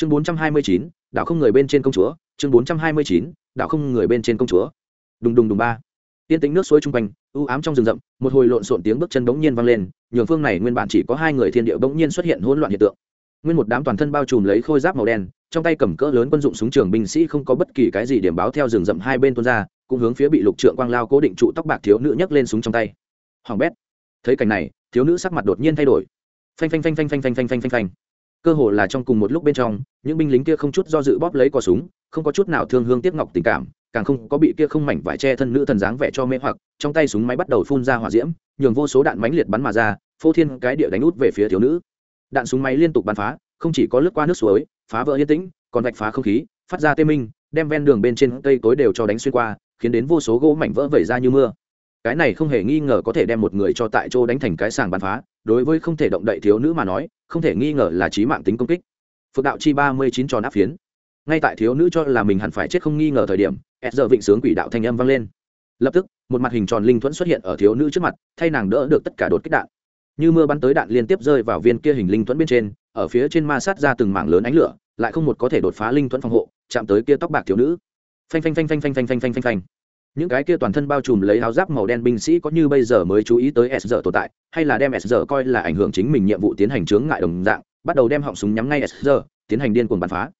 chương bốn trăm hai mươi chín đạo không người bên trên công chúa. Chương bốn trăm hai mươi chín đạo không người bên trên công chúa. Đùng đùng đùng ba. Tiên tính nước suối chung quanh, u ám trong rừng rậm, một hồi lộn xộn tiếng bước chân bỗng nhiên vang lên, nhường phương này nguyên bản chỉ có hai người thiên địa bỗng nhiên xuất hiện hỗn loạn hiện tượng. Nguyên một đám toàn thân bao trùm lấy khôi giáp màu đen, trong tay cầm cỡ lớn quân dụng súng trường binh sĩ không có bất kỳ cái gì điểm báo theo rừng rậm hai bên tuôn ra, cũng hướng phía bị lục trượng quang lao cố định trụ tóc bạc thiếu nữ nhấc lên súng trong tay. Hoàng bét. Thấy cảnh này, thiếu nữ sắc mặt đột nhiên thay đổi. Phanh phanh phanh phanh phanh phanh phanh phanh phanh phanh cơ hồ là trong cùng một lúc bên trong, những binh lính kia không chút do dự bóp lấy cò súng, không có chút nào thương hương tiếc ngọc tình cảm, càng không có bị kia không mảnh vải che thân nữ thần dáng vẻ cho mê hoặc, trong tay súng máy bắt đầu phun ra hỏa diễm, nhường vô số đạn mánh liệt bắn mà ra, phô thiên cái địa đánh út về phía thiếu nữ. Đạn súng máy liên tục bắn phá, không chỉ có lướt qua nước suối, phá vỡ yên tĩnh, còn vạch phá không khí, phát ra tê minh, đem ven đường bên trên cây cối đều cho đánh xuyên qua, khiến đến vô số gỗ mảnh vỡ vẩy ra như mưa. Cái này không hề nghi ngờ có thể đem một người cho tại chỗ đánh thành cái sàng bắn phá đối với không thể động đậy thiếu nữ mà nói, không thể nghi ngờ là trí mạng tính công kích. Phượng đạo chi ba mươi chín tròn áp phiến. Ngay tại thiếu nữ cho là mình hẳn phải chết không nghi ngờ thời điểm ed giờ vịnh sướng quỷ đạo thanh âm vang lên. Lập tức, một mặt hình tròn linh thuẫn xuất hiện ở thiếu nữ trước mặt, thay nàng đỡ được tất cả đột kích đạn. Như mưa bắn tới đạn liên tiếp rơi vào viên kia hình linh thuẫn bên trên, ở phía trên ma sát ra từng mảng lớn ánh lửa, lại không một có thể đột phá linh thuẫn phòng hộ, chạm tới kia tóc bạc thiếu nữ. Phanh phanh phanh phanh phanh phanh phanh phanh phanh phanh những cái kia toàn thân bao trùm lấy áo giáp màu đen binh sĩ có như bây giờ mới chú ý tới s giờ tồn tại, hay là đem s giờ coi là ảnh hưởng chính mình nhiệm vụ tiến hành chướng ngại đồng dạng, bắt đầu đem họng súng nhắm ngay s giờ tiến hành điên cuồng bắn phá.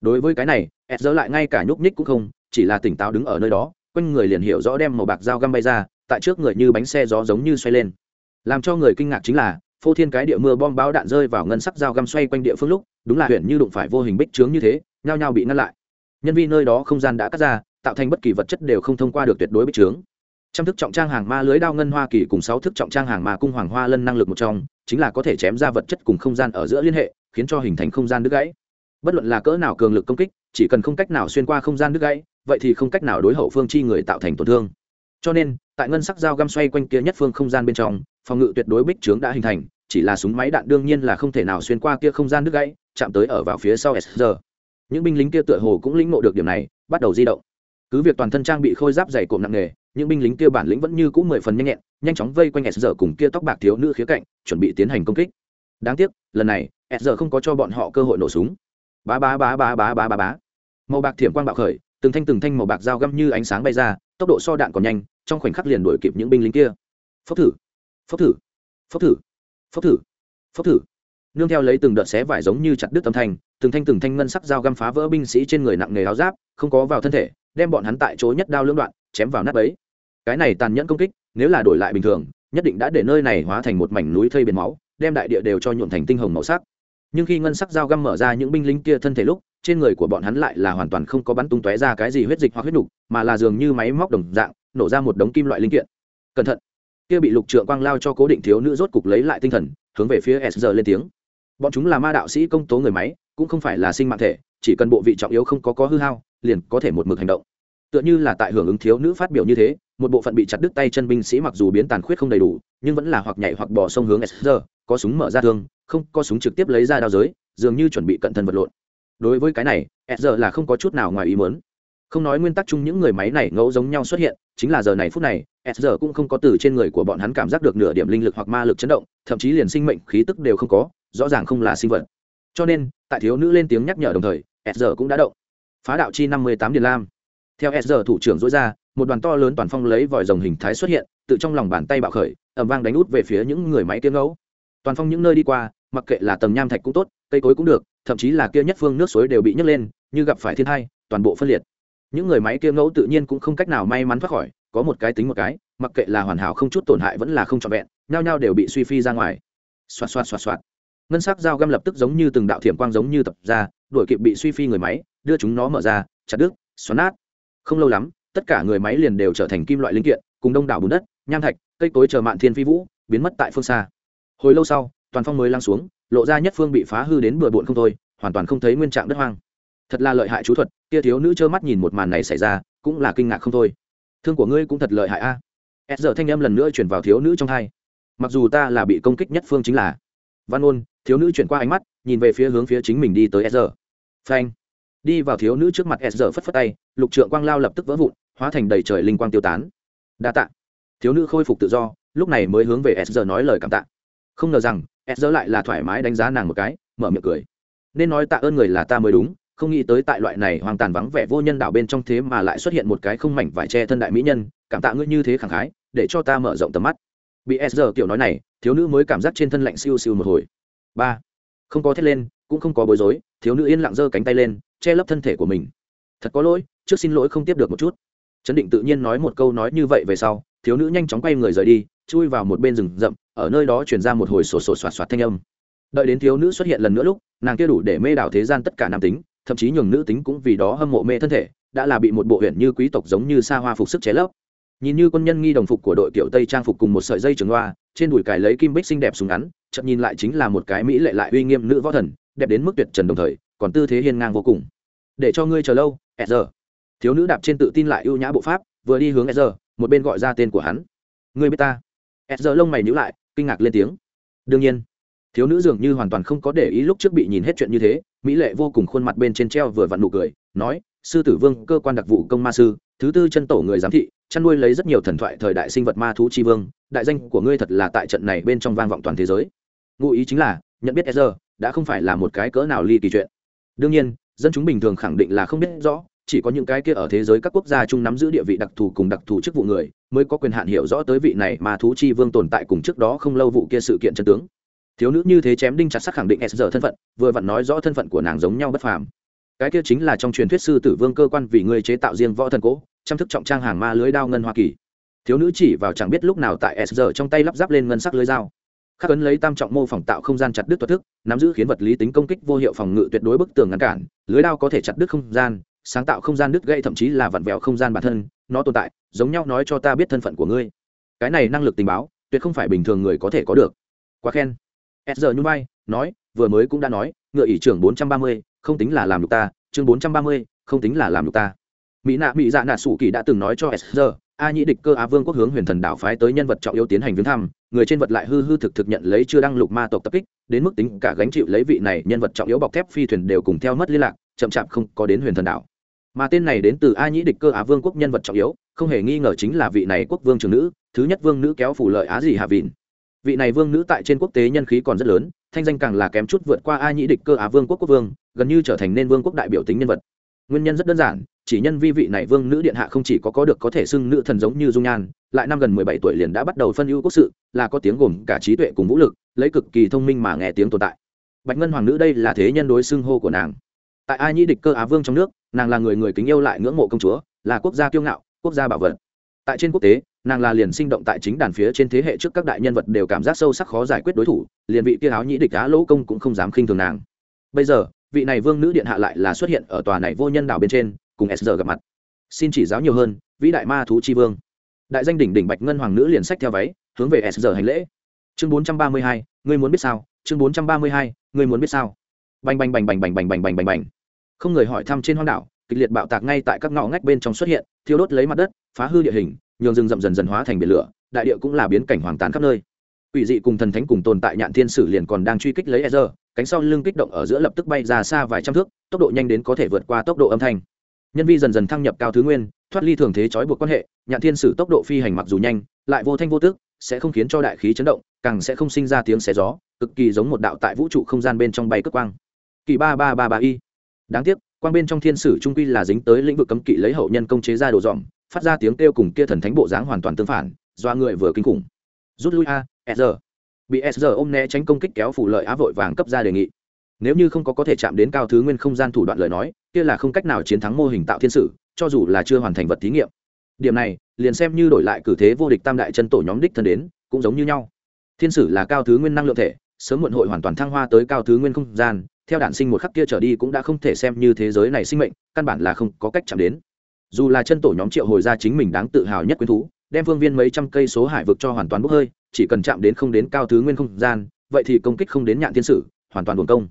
Đối với cái này, s giờ lại ngay cả nhúc nhích cũng không, chỉ là tỉnh táo đứng ở nơi đó, quanh người liền hiểu rõ đem màu bạc dao găm bay ra, tại trước người như bánh xe gió giống như xoay lên. Làm cho người kinh ngạc chính là, phô thiên cái địa mưa bom báo đạn rơi vào ngân sắc dao găm xoay quanh địa phương lúc, đúng là huyện như đụng phải vô hình bích trướng như thế, nhao nhao bị ngăn lại. Nhân viên nơi đó không gian đã cắt ra tạo thành bất kỳ vật chất đều không thông qua được tuyệt đối bích trướng trăm thức trọng trang hàng ma lưới đao ngân hoa kỳ cùng sáu thức trọng trang hàng ma cung hoàng hoa lân năng lực một trong, chính là có thể chém ra vật chất cùng không gian ở giữa liên hệ, khiến cho hình thành không gian đứt gãy. Bất luận là cỡ nào cường lực công kích, chỉ cần không cách nào xuyên qua không gian đứt gãy, vậy thì không cách nào đối hậu phương chi người tạo thành tổn thương. Cho nên, tại ngân sắc dao găm xoay quanh kia nhất phương không gian bên trong, phòng ngự tuyệt đối bích trướng đã hình thành, chỉ là súng máy đạn đương nhiên là không thể nào xuyên qua kia không gian đứt gãy, chạm tới ở vào phía sau sr những binh lính kia tựa hồ cũng lĩnh ngộ được điểm này, bắt đầu di động cứ việc toàn thân trang bị khôi giáp dày cộm nặng nề, những binh lính kia bản lĩnh vẫn như cũ mười phần nhanh nhẹn, nhanh chóng vây quanh s giờ cùng kia tóc bạc thiếu nữ khía cạnh, chuẩn bị tiến hành công kích. Đáng tiếc, lần này, s giờ không có cho bọn họ cơ hội nổ súng. Bá bá bá bá bá bá bá bá. Màu bạc thiểm quang bạo khởi, từng thanh từng thanh màu bạc dao găm như ánh sáng bay ra, tốc độ so đạn còn nhanh, trong khoảnh khắc liền đuổi kịp những binh lính kia. Phốc thử phốc thử phốc thử phốc thử phốc thử. Nương theo lấy từng đợt xé vải giống như chặt đứt âm thanh, từng thanh từng thanh ngân sắc dao găm phá vỡ binh sĩ trên người nặng nghề áo giáp, không có vào thân thể đem bọn hắn tại chỗ nhất đao lưỡng đoạn, chém vào nát ấy cái này tàn nhẫn công kích, nếu là đổi lại bình thường, nhất định đã để nơi này hóa thành một mảnh núi thây biển máu, đem đại địa đều cho nhuộm thành tinh hồng màu sắc. Nhưng khi ngân sắc dao găm mở ra những binh lính kia thân thể lúc, trên người của bọn hắn lại là hoàn toàn không có bắn tung tóe ra cái gì huyết dịch hoặc huyết nục, mà là dường như máy móc đồng dạng, nổ ra một đống kim loại linh kiện. Cẩn thận. Kia bị lục trượng quang lao cho cố định thiếu nữ rốt cục lấy lại tinh thần, hướng về phía s lên tiếng. Bọn chúng là ma đạo sĩ công tố người máy, cũng không phải là sinh mạng thể, chỉ cần bộ vị trọng yếu không có có hư hao liền có thể một mực hành động. Tựa như là tại hưởng ứng thiếu nữ phát biểu như thế, một bộ phận bị chặt đứt tay chân binh sĩ mặc dù biến tàn khuyết không đầy đủ, nhưng vẫn là hoặc nhảy hoặc bỏ sông hướng sr có súng mở ra thương, không, có súng trực tiếp lấy ra đao giới, dường như chuẩn bị cận thân vật lộn. Đối với cái này sr là không có chút nào ngoài ý muốn. Không nói nguyên tắc chung những người máy này ngẫu giống nhau xuất hiện, chính là giờ này phút này sr cũng không có từ trên người của bọn hắn cảm giác được nửa điểm linh lực hoặc ma lực chấn động, thậm chí liền sinh mệnh khí tức đều không có, rõ ràng không là sinh vật. Cho nên, tại thiếu nữ lên tiếng nhắc nhở đồng thời sr cũng đã động phá đạo chi năm mươi tám điện lam. Theo s thủ trưởng dối ra, một đoàn to lớn toàn phong lấy vòi rồng hình thái xuất hiện, tự trong lòng bàn tay bạo khởi ẩm vang đánh út về phía những người máy tiếng ngẫu toàn phong những nơi đi qua, mặc kệ là tầng nham thạch cũng tốt, cây cối cũng được, thậm chí là kia nhất phương nước suối đều bị nhấc lên, như gặp phải thiên hai, toàn bộ phân liệt. Những người máy kia ngẫu tự nhiên cũng không cách nào may mắn thoát khỏi, có một cái tính một cái, mặc kệ là hoàn hảo không chút tổn hại vẫn là không trọn vẹn, nhao nhao đều bị suy phi ra ngoài. Xoạt xoạt xoạt xoạt ngân sắc dao găm lập tức giống như từng đạo thiểm quang giống như tập ra, đuổi kịp bị suy phi người máy, đưa chúng nó mở ra, chặt đứt, xoắn nát. Không lâu lắm, tất cả người máy liền đều trở thành kim loại linh kiện, cùng đông đảo bùn đất, nham thạch, cây cối chờ mạn thiên phi vũ, biến mất tại phương xa. Hồi lâu sau, toàn phong mới lăng xuống, lộ ra nhất phương bị phá hư đến bừa bộn không thôi, hoàn toàn không thấy nguyên trạng đất hoang. Thật là lợi hại chú thuật, kia thiếu nữ trơ mắt nhìn một màn này xảy ra, cũng là kinh ngạc không thôi. Thương của ngươi cũng thật lợi hại a. S giờ thanh âm lần nữa chuyển vào thiếu nữ trong hai mặc dù ta là bị công kích nhất phương chính là văn ôn thiếu nữ chuyển qua ánh mắt, nhìn về phía hướng phía chính mình đi tới s giờ phanh. Đi vào thiếu nữ trước mặt s giờ phất phất tay, lục trượng quang lao lập tức vỡ vụn, hóa thành đầy trời linh quang tiêu tán. Đa tạ. Thiếu nữ khôi phục tự do, lúc này mới hướng về s giờ nói lời cảm tạ. Không ngờ rằng, s giờ lại là thoải mái đánh giá nàng một cái, mở miệng cười. Nên nói tạ ơn người là ta mới đúng, không nghĩ tới tại loại này hoang tàn vắng vẻ vô nhân đạo bên trong thế mà lại xuất hiện một cái không mảnh vải che thân đại mỹ nhân, cảm tạ ngươi như thế khẳng khái, để cho ta mở rộng tầm mắt. Bị s giờ kiểu nói này, thiếu nữ mới cảm giác trên thân lạnh siêu siêu một hồi ba không có thét lên cũng không có bối rối thiếu nữ yên lặng giơ cánh tay lên che lấp thân thể của mình thật có lỗi trước xin lỗi không tiếp được một chút chấn định tự nhiên nói một câu nói như vậy về sau thiếu nữ nhanh chóng quay người rời đi chui vào một bên rừng rậm ở nơi đó chuyển ra một hồi sổ sổ soạt soạt thanh âm đợi đến thiếu nữ xuất hiện lần nữa lúc nàng kia đủ để mê đảo thế gian tất cả nam tính thậm chí nhường nữ tính cũng vì đó hâm mộ mê thân thể đã là bị một bộ huyện như quý tộc giống như xa hoa phục sức chế lấp nhìn như quân nhân nghi đồng phục của đội kiểu tây trang phục cùng một sợi dây trường loa trên đùi cài lấy kim bích xinh đẹp súng ngắn chậm nhìn lại chính là một cái mỹ lệ lại uy nghiêm nữ võ thần, đẹp đến mức tuyệt trần đồng thời, còn tư thế hiên ngang vô cùng. Để cho ngươi chờ lâu e giờ thiếu nữ đạp trên tự tin lại ưu nhã bộ pháp, vừa đi hướng e giờ một bên gọi ra tên của hắn. Ngươi biết ta? E giờ lông mày nhíu lại, kinh ngạc lên tiếng. Đương nhiên. Thiếu nữ dường như hoàn toàn không có để ý lúc trước bị nhìn hết chuyện như thế, mỹ lệ vô cùng khuôn mặt bên trên treo vừa vặn nụ cười, nói, sư tử vương, cơ quan đặc vụ công ma sư, thứ tư chân tổ người giám thị, chăn nuôi lấy rất nhiều thần thoại thời đại sinh vật ma thú chi vương, đại danh của ngươi thật là tại trận này bên trong vang vọng toàn thế giới ngụ ý chính là, nhận biết Ezra đã không phải là một cái cỡ nào ly kỳ chuyện. Đương nhiên, dân chúng bình thường khẳng định là không biết rõ, chỉ có những cái kia ở thế giới các quốc gia chung nắm giữ địa vị đặc thù cùng đặc thù chức vụ người mới có quyền hạn hiểu rõ tới vị này mà thú chi vương tồn tại cùng trước đó không lâu vụ kia sự kiện chân tướng. Thiếu nữ như thế chém đinh chặt sắc khẳng định s thân phận, vừa vặn nói rõ thân phận của nàng giống nhau bất phàm. Cái kia chính là trong truyền thuyết sư tử vương cơ quan vì người chế tạo riêng võ thần cố, chăm thức trọng trang hàng ma lưới đao ngân hoa kỳ. Thiếu nữ chỉ vào chẳng biết lúc nào tại s trong tay lắp ráp lên ngân sắc lưới dao khắc ấn lấy tam trọng mô phỏng tạo không gian chặt đứt thoát thức, nắm giữ khiến vật lý tính công kích vô hiệu phòng ngự tuyệt đối bức tường ngăn cản, lưới đao có thể chặt đứt không gian, sáng tạo không gian đứt gây thậm chí là vặn vẹo không gian bản thân, nó tồn tại, giống nhau nói cho ta biết thân phận của ngươi. Cái này năng lực tình báo, tuyệt không phải bình thường người có thể có được. Quá khen. S giờ như bay nói, vừa mới cũng đã nói, ngựa ỷ trưởng bốn trăm ba mươi, không tính là làm được ta, chương bốn trăm ba mươi, không tính là làm được ta. Mỹ nạ, mỹ dạ nạ sủ kỳ đã từng nói cho s giờ a nhĩ địch cơ á vương quốc hướng huyền thần đảo phái tới nhân vật trọng yếu tiến hành viếng thăm, người trên vật lại hư hư thực thực nhận lấy chưa đăng lục ma tộc tập kích, đến mức tính cả gánh chịu lấy vị này nhân vật trọng yếu bọc thép phi thuyền đều cùng theo mất liên lạc, chậm chạp không có đến huyền thần đảo mà tên này đến từ a nhĩ địch cơ á vương quốc nhân vật trọng yếu, không hề nghi ngờ chính là vị này quốc vương trường nữ, thứ nhất vương nữ kéo phủ lợi á gì hạ vịn. Vị này vương nữ tại trên quốc tế nhân khí còn rất lớn, thanh danh càng là kém chút vượt qua a nhĩ địch cơ á vương quốc quốc vương, gần như trở thành nên vương quốc đại biểu tính nhân vật. Nguyên nhân rất đơn giản chỉ nhân vi vị này vương nữ điện hạ không chỉ có có được có thể xưng nữ thần giống như dung nhan, lại năm gần mười bảy tuổi liền đã bắt đầu phân ưu quốc sự, là có tiếng gồm cả trí tuệ cùng vũ lực, lấy cực kỳ thông minh mà nghe tiếng tồn tại. Bạch ngân hoàng nữ đây là thế nhân đối xưng hô của nàng. Tại ai nhĩ địch cơ á vương trong nước, nàng là người người kính yêu lại ngưỡng mộ công chúa, là quốc gia kiêu ngạo, quốc gia bảo vật. Tại trên quốc tế, nàng là liền sinh động tại chính đàn phía trên thế hệ trước các đại nhân vật đều cảm giác sâu sắc khó giải quyết đối thủ, liền vị kia áo nhĩ địch á lỗ công cũng không dám khinh thường nàng. Bây giờ, vị này vương nữ điện hạ lại là xuất hiện ở tòa này vô nhân đảo bên trên cùng s gặp mặt. Xin chỉ giáo nhiều hơn, vĩ đại ma thú chi vương. Đại danh đỉnh đỉnh bạch ngân hoàng nữ liền sách theo váy, hướng về s hành lễ. Chương bốn trăm ba mươi hai, ngươi muốn biết sao? Chương bốn trăm ba mươi hai, ngươi muốn biết sao? Bành bành bành bành bành bành bành bành bành bành. Không người hỏi thăm trên hoang đảo, kịch liệt bạo tạc ngay tại các ngõ ngách bên trong xuất hiện, thiêu đốt lấy mặt đất, phá hư địa hình, nhường rừng rậm dần dần hóa thành biển lửa, đại địa cũng là biến cảnh hoàng tàn khắp nơi. Quỷ dị cùng thần thánh cùng tồn tại nhạn thiên sử liền còn đang truy kích lấy e cánh sau lưng kích động ở giữa lập tức bay ra xa vài trăm thước, tốc độ nhanh đến có thể vượt qua tốc độ âm thanh nhân vi dần dần thăng nhập cao thứ nguyên, thoát ly thường thế trói buộc quan hệ, nhạn thiên sử tốc độ phi hành mặc dù nhanh, lại vô thanh vô tức, sẽ không khiến cho đại khí chấn động, càng sẽ không sinh ra tiếng xé gió, cực kỳ giống một đạo tại vũ trụ không gian bên trong bay cất quang. Kỳ ba ba ba ba y. Đáng tiếc, quang bên trong thiên sử trung quy là dính tới lĩnh vực cấm kỵ lấy hậu nhân công chế ra đồ dòm, phát ra tiếng kêu cùng kia thần thánh bộ dáng hoàn toàn tương phản do người vừa kinh khủng. Rút lui a sr bị sr ôm né tránh công kích kéo phủ lợi á vội vàng cấp ra đề nghị. Nếu như không có có thể chạm đến cao thứ nguyên không gian thủ đoạn lời nói kia là không cách nào chiến thắng mô hình tạo thiên sử, cho dù là chưa hoàn thành vật thí nghiệm. Điểm này, liền xem như đổi lại cử thế vô địch tam đại chân tổ nhóm đích thân đến, cũng giống như nhau. Thiên sử là cao thứ nguyên năng lượng thể, sớm muộn hội hoàn toàn thăng hoa tới cao thứ nguyên không gian, theo đản sinh một khắc kia trở đi cũng đã không thể xem như thế giới này sinh mệnh, căn bản là không có cách chạm đến. Dù là chân tổ nhóm triệu hồi ra chính mình đáng tự hào nhất quyến thú, đem phương viên mấy trăm cây số hải vực cho hoàn toàn bốc hơi, chỉ cần chạm đến không đến cao thứ nguyên không gian, vậy thì công kích không đến nhạn thiên sử, hoàn toàn buồn công.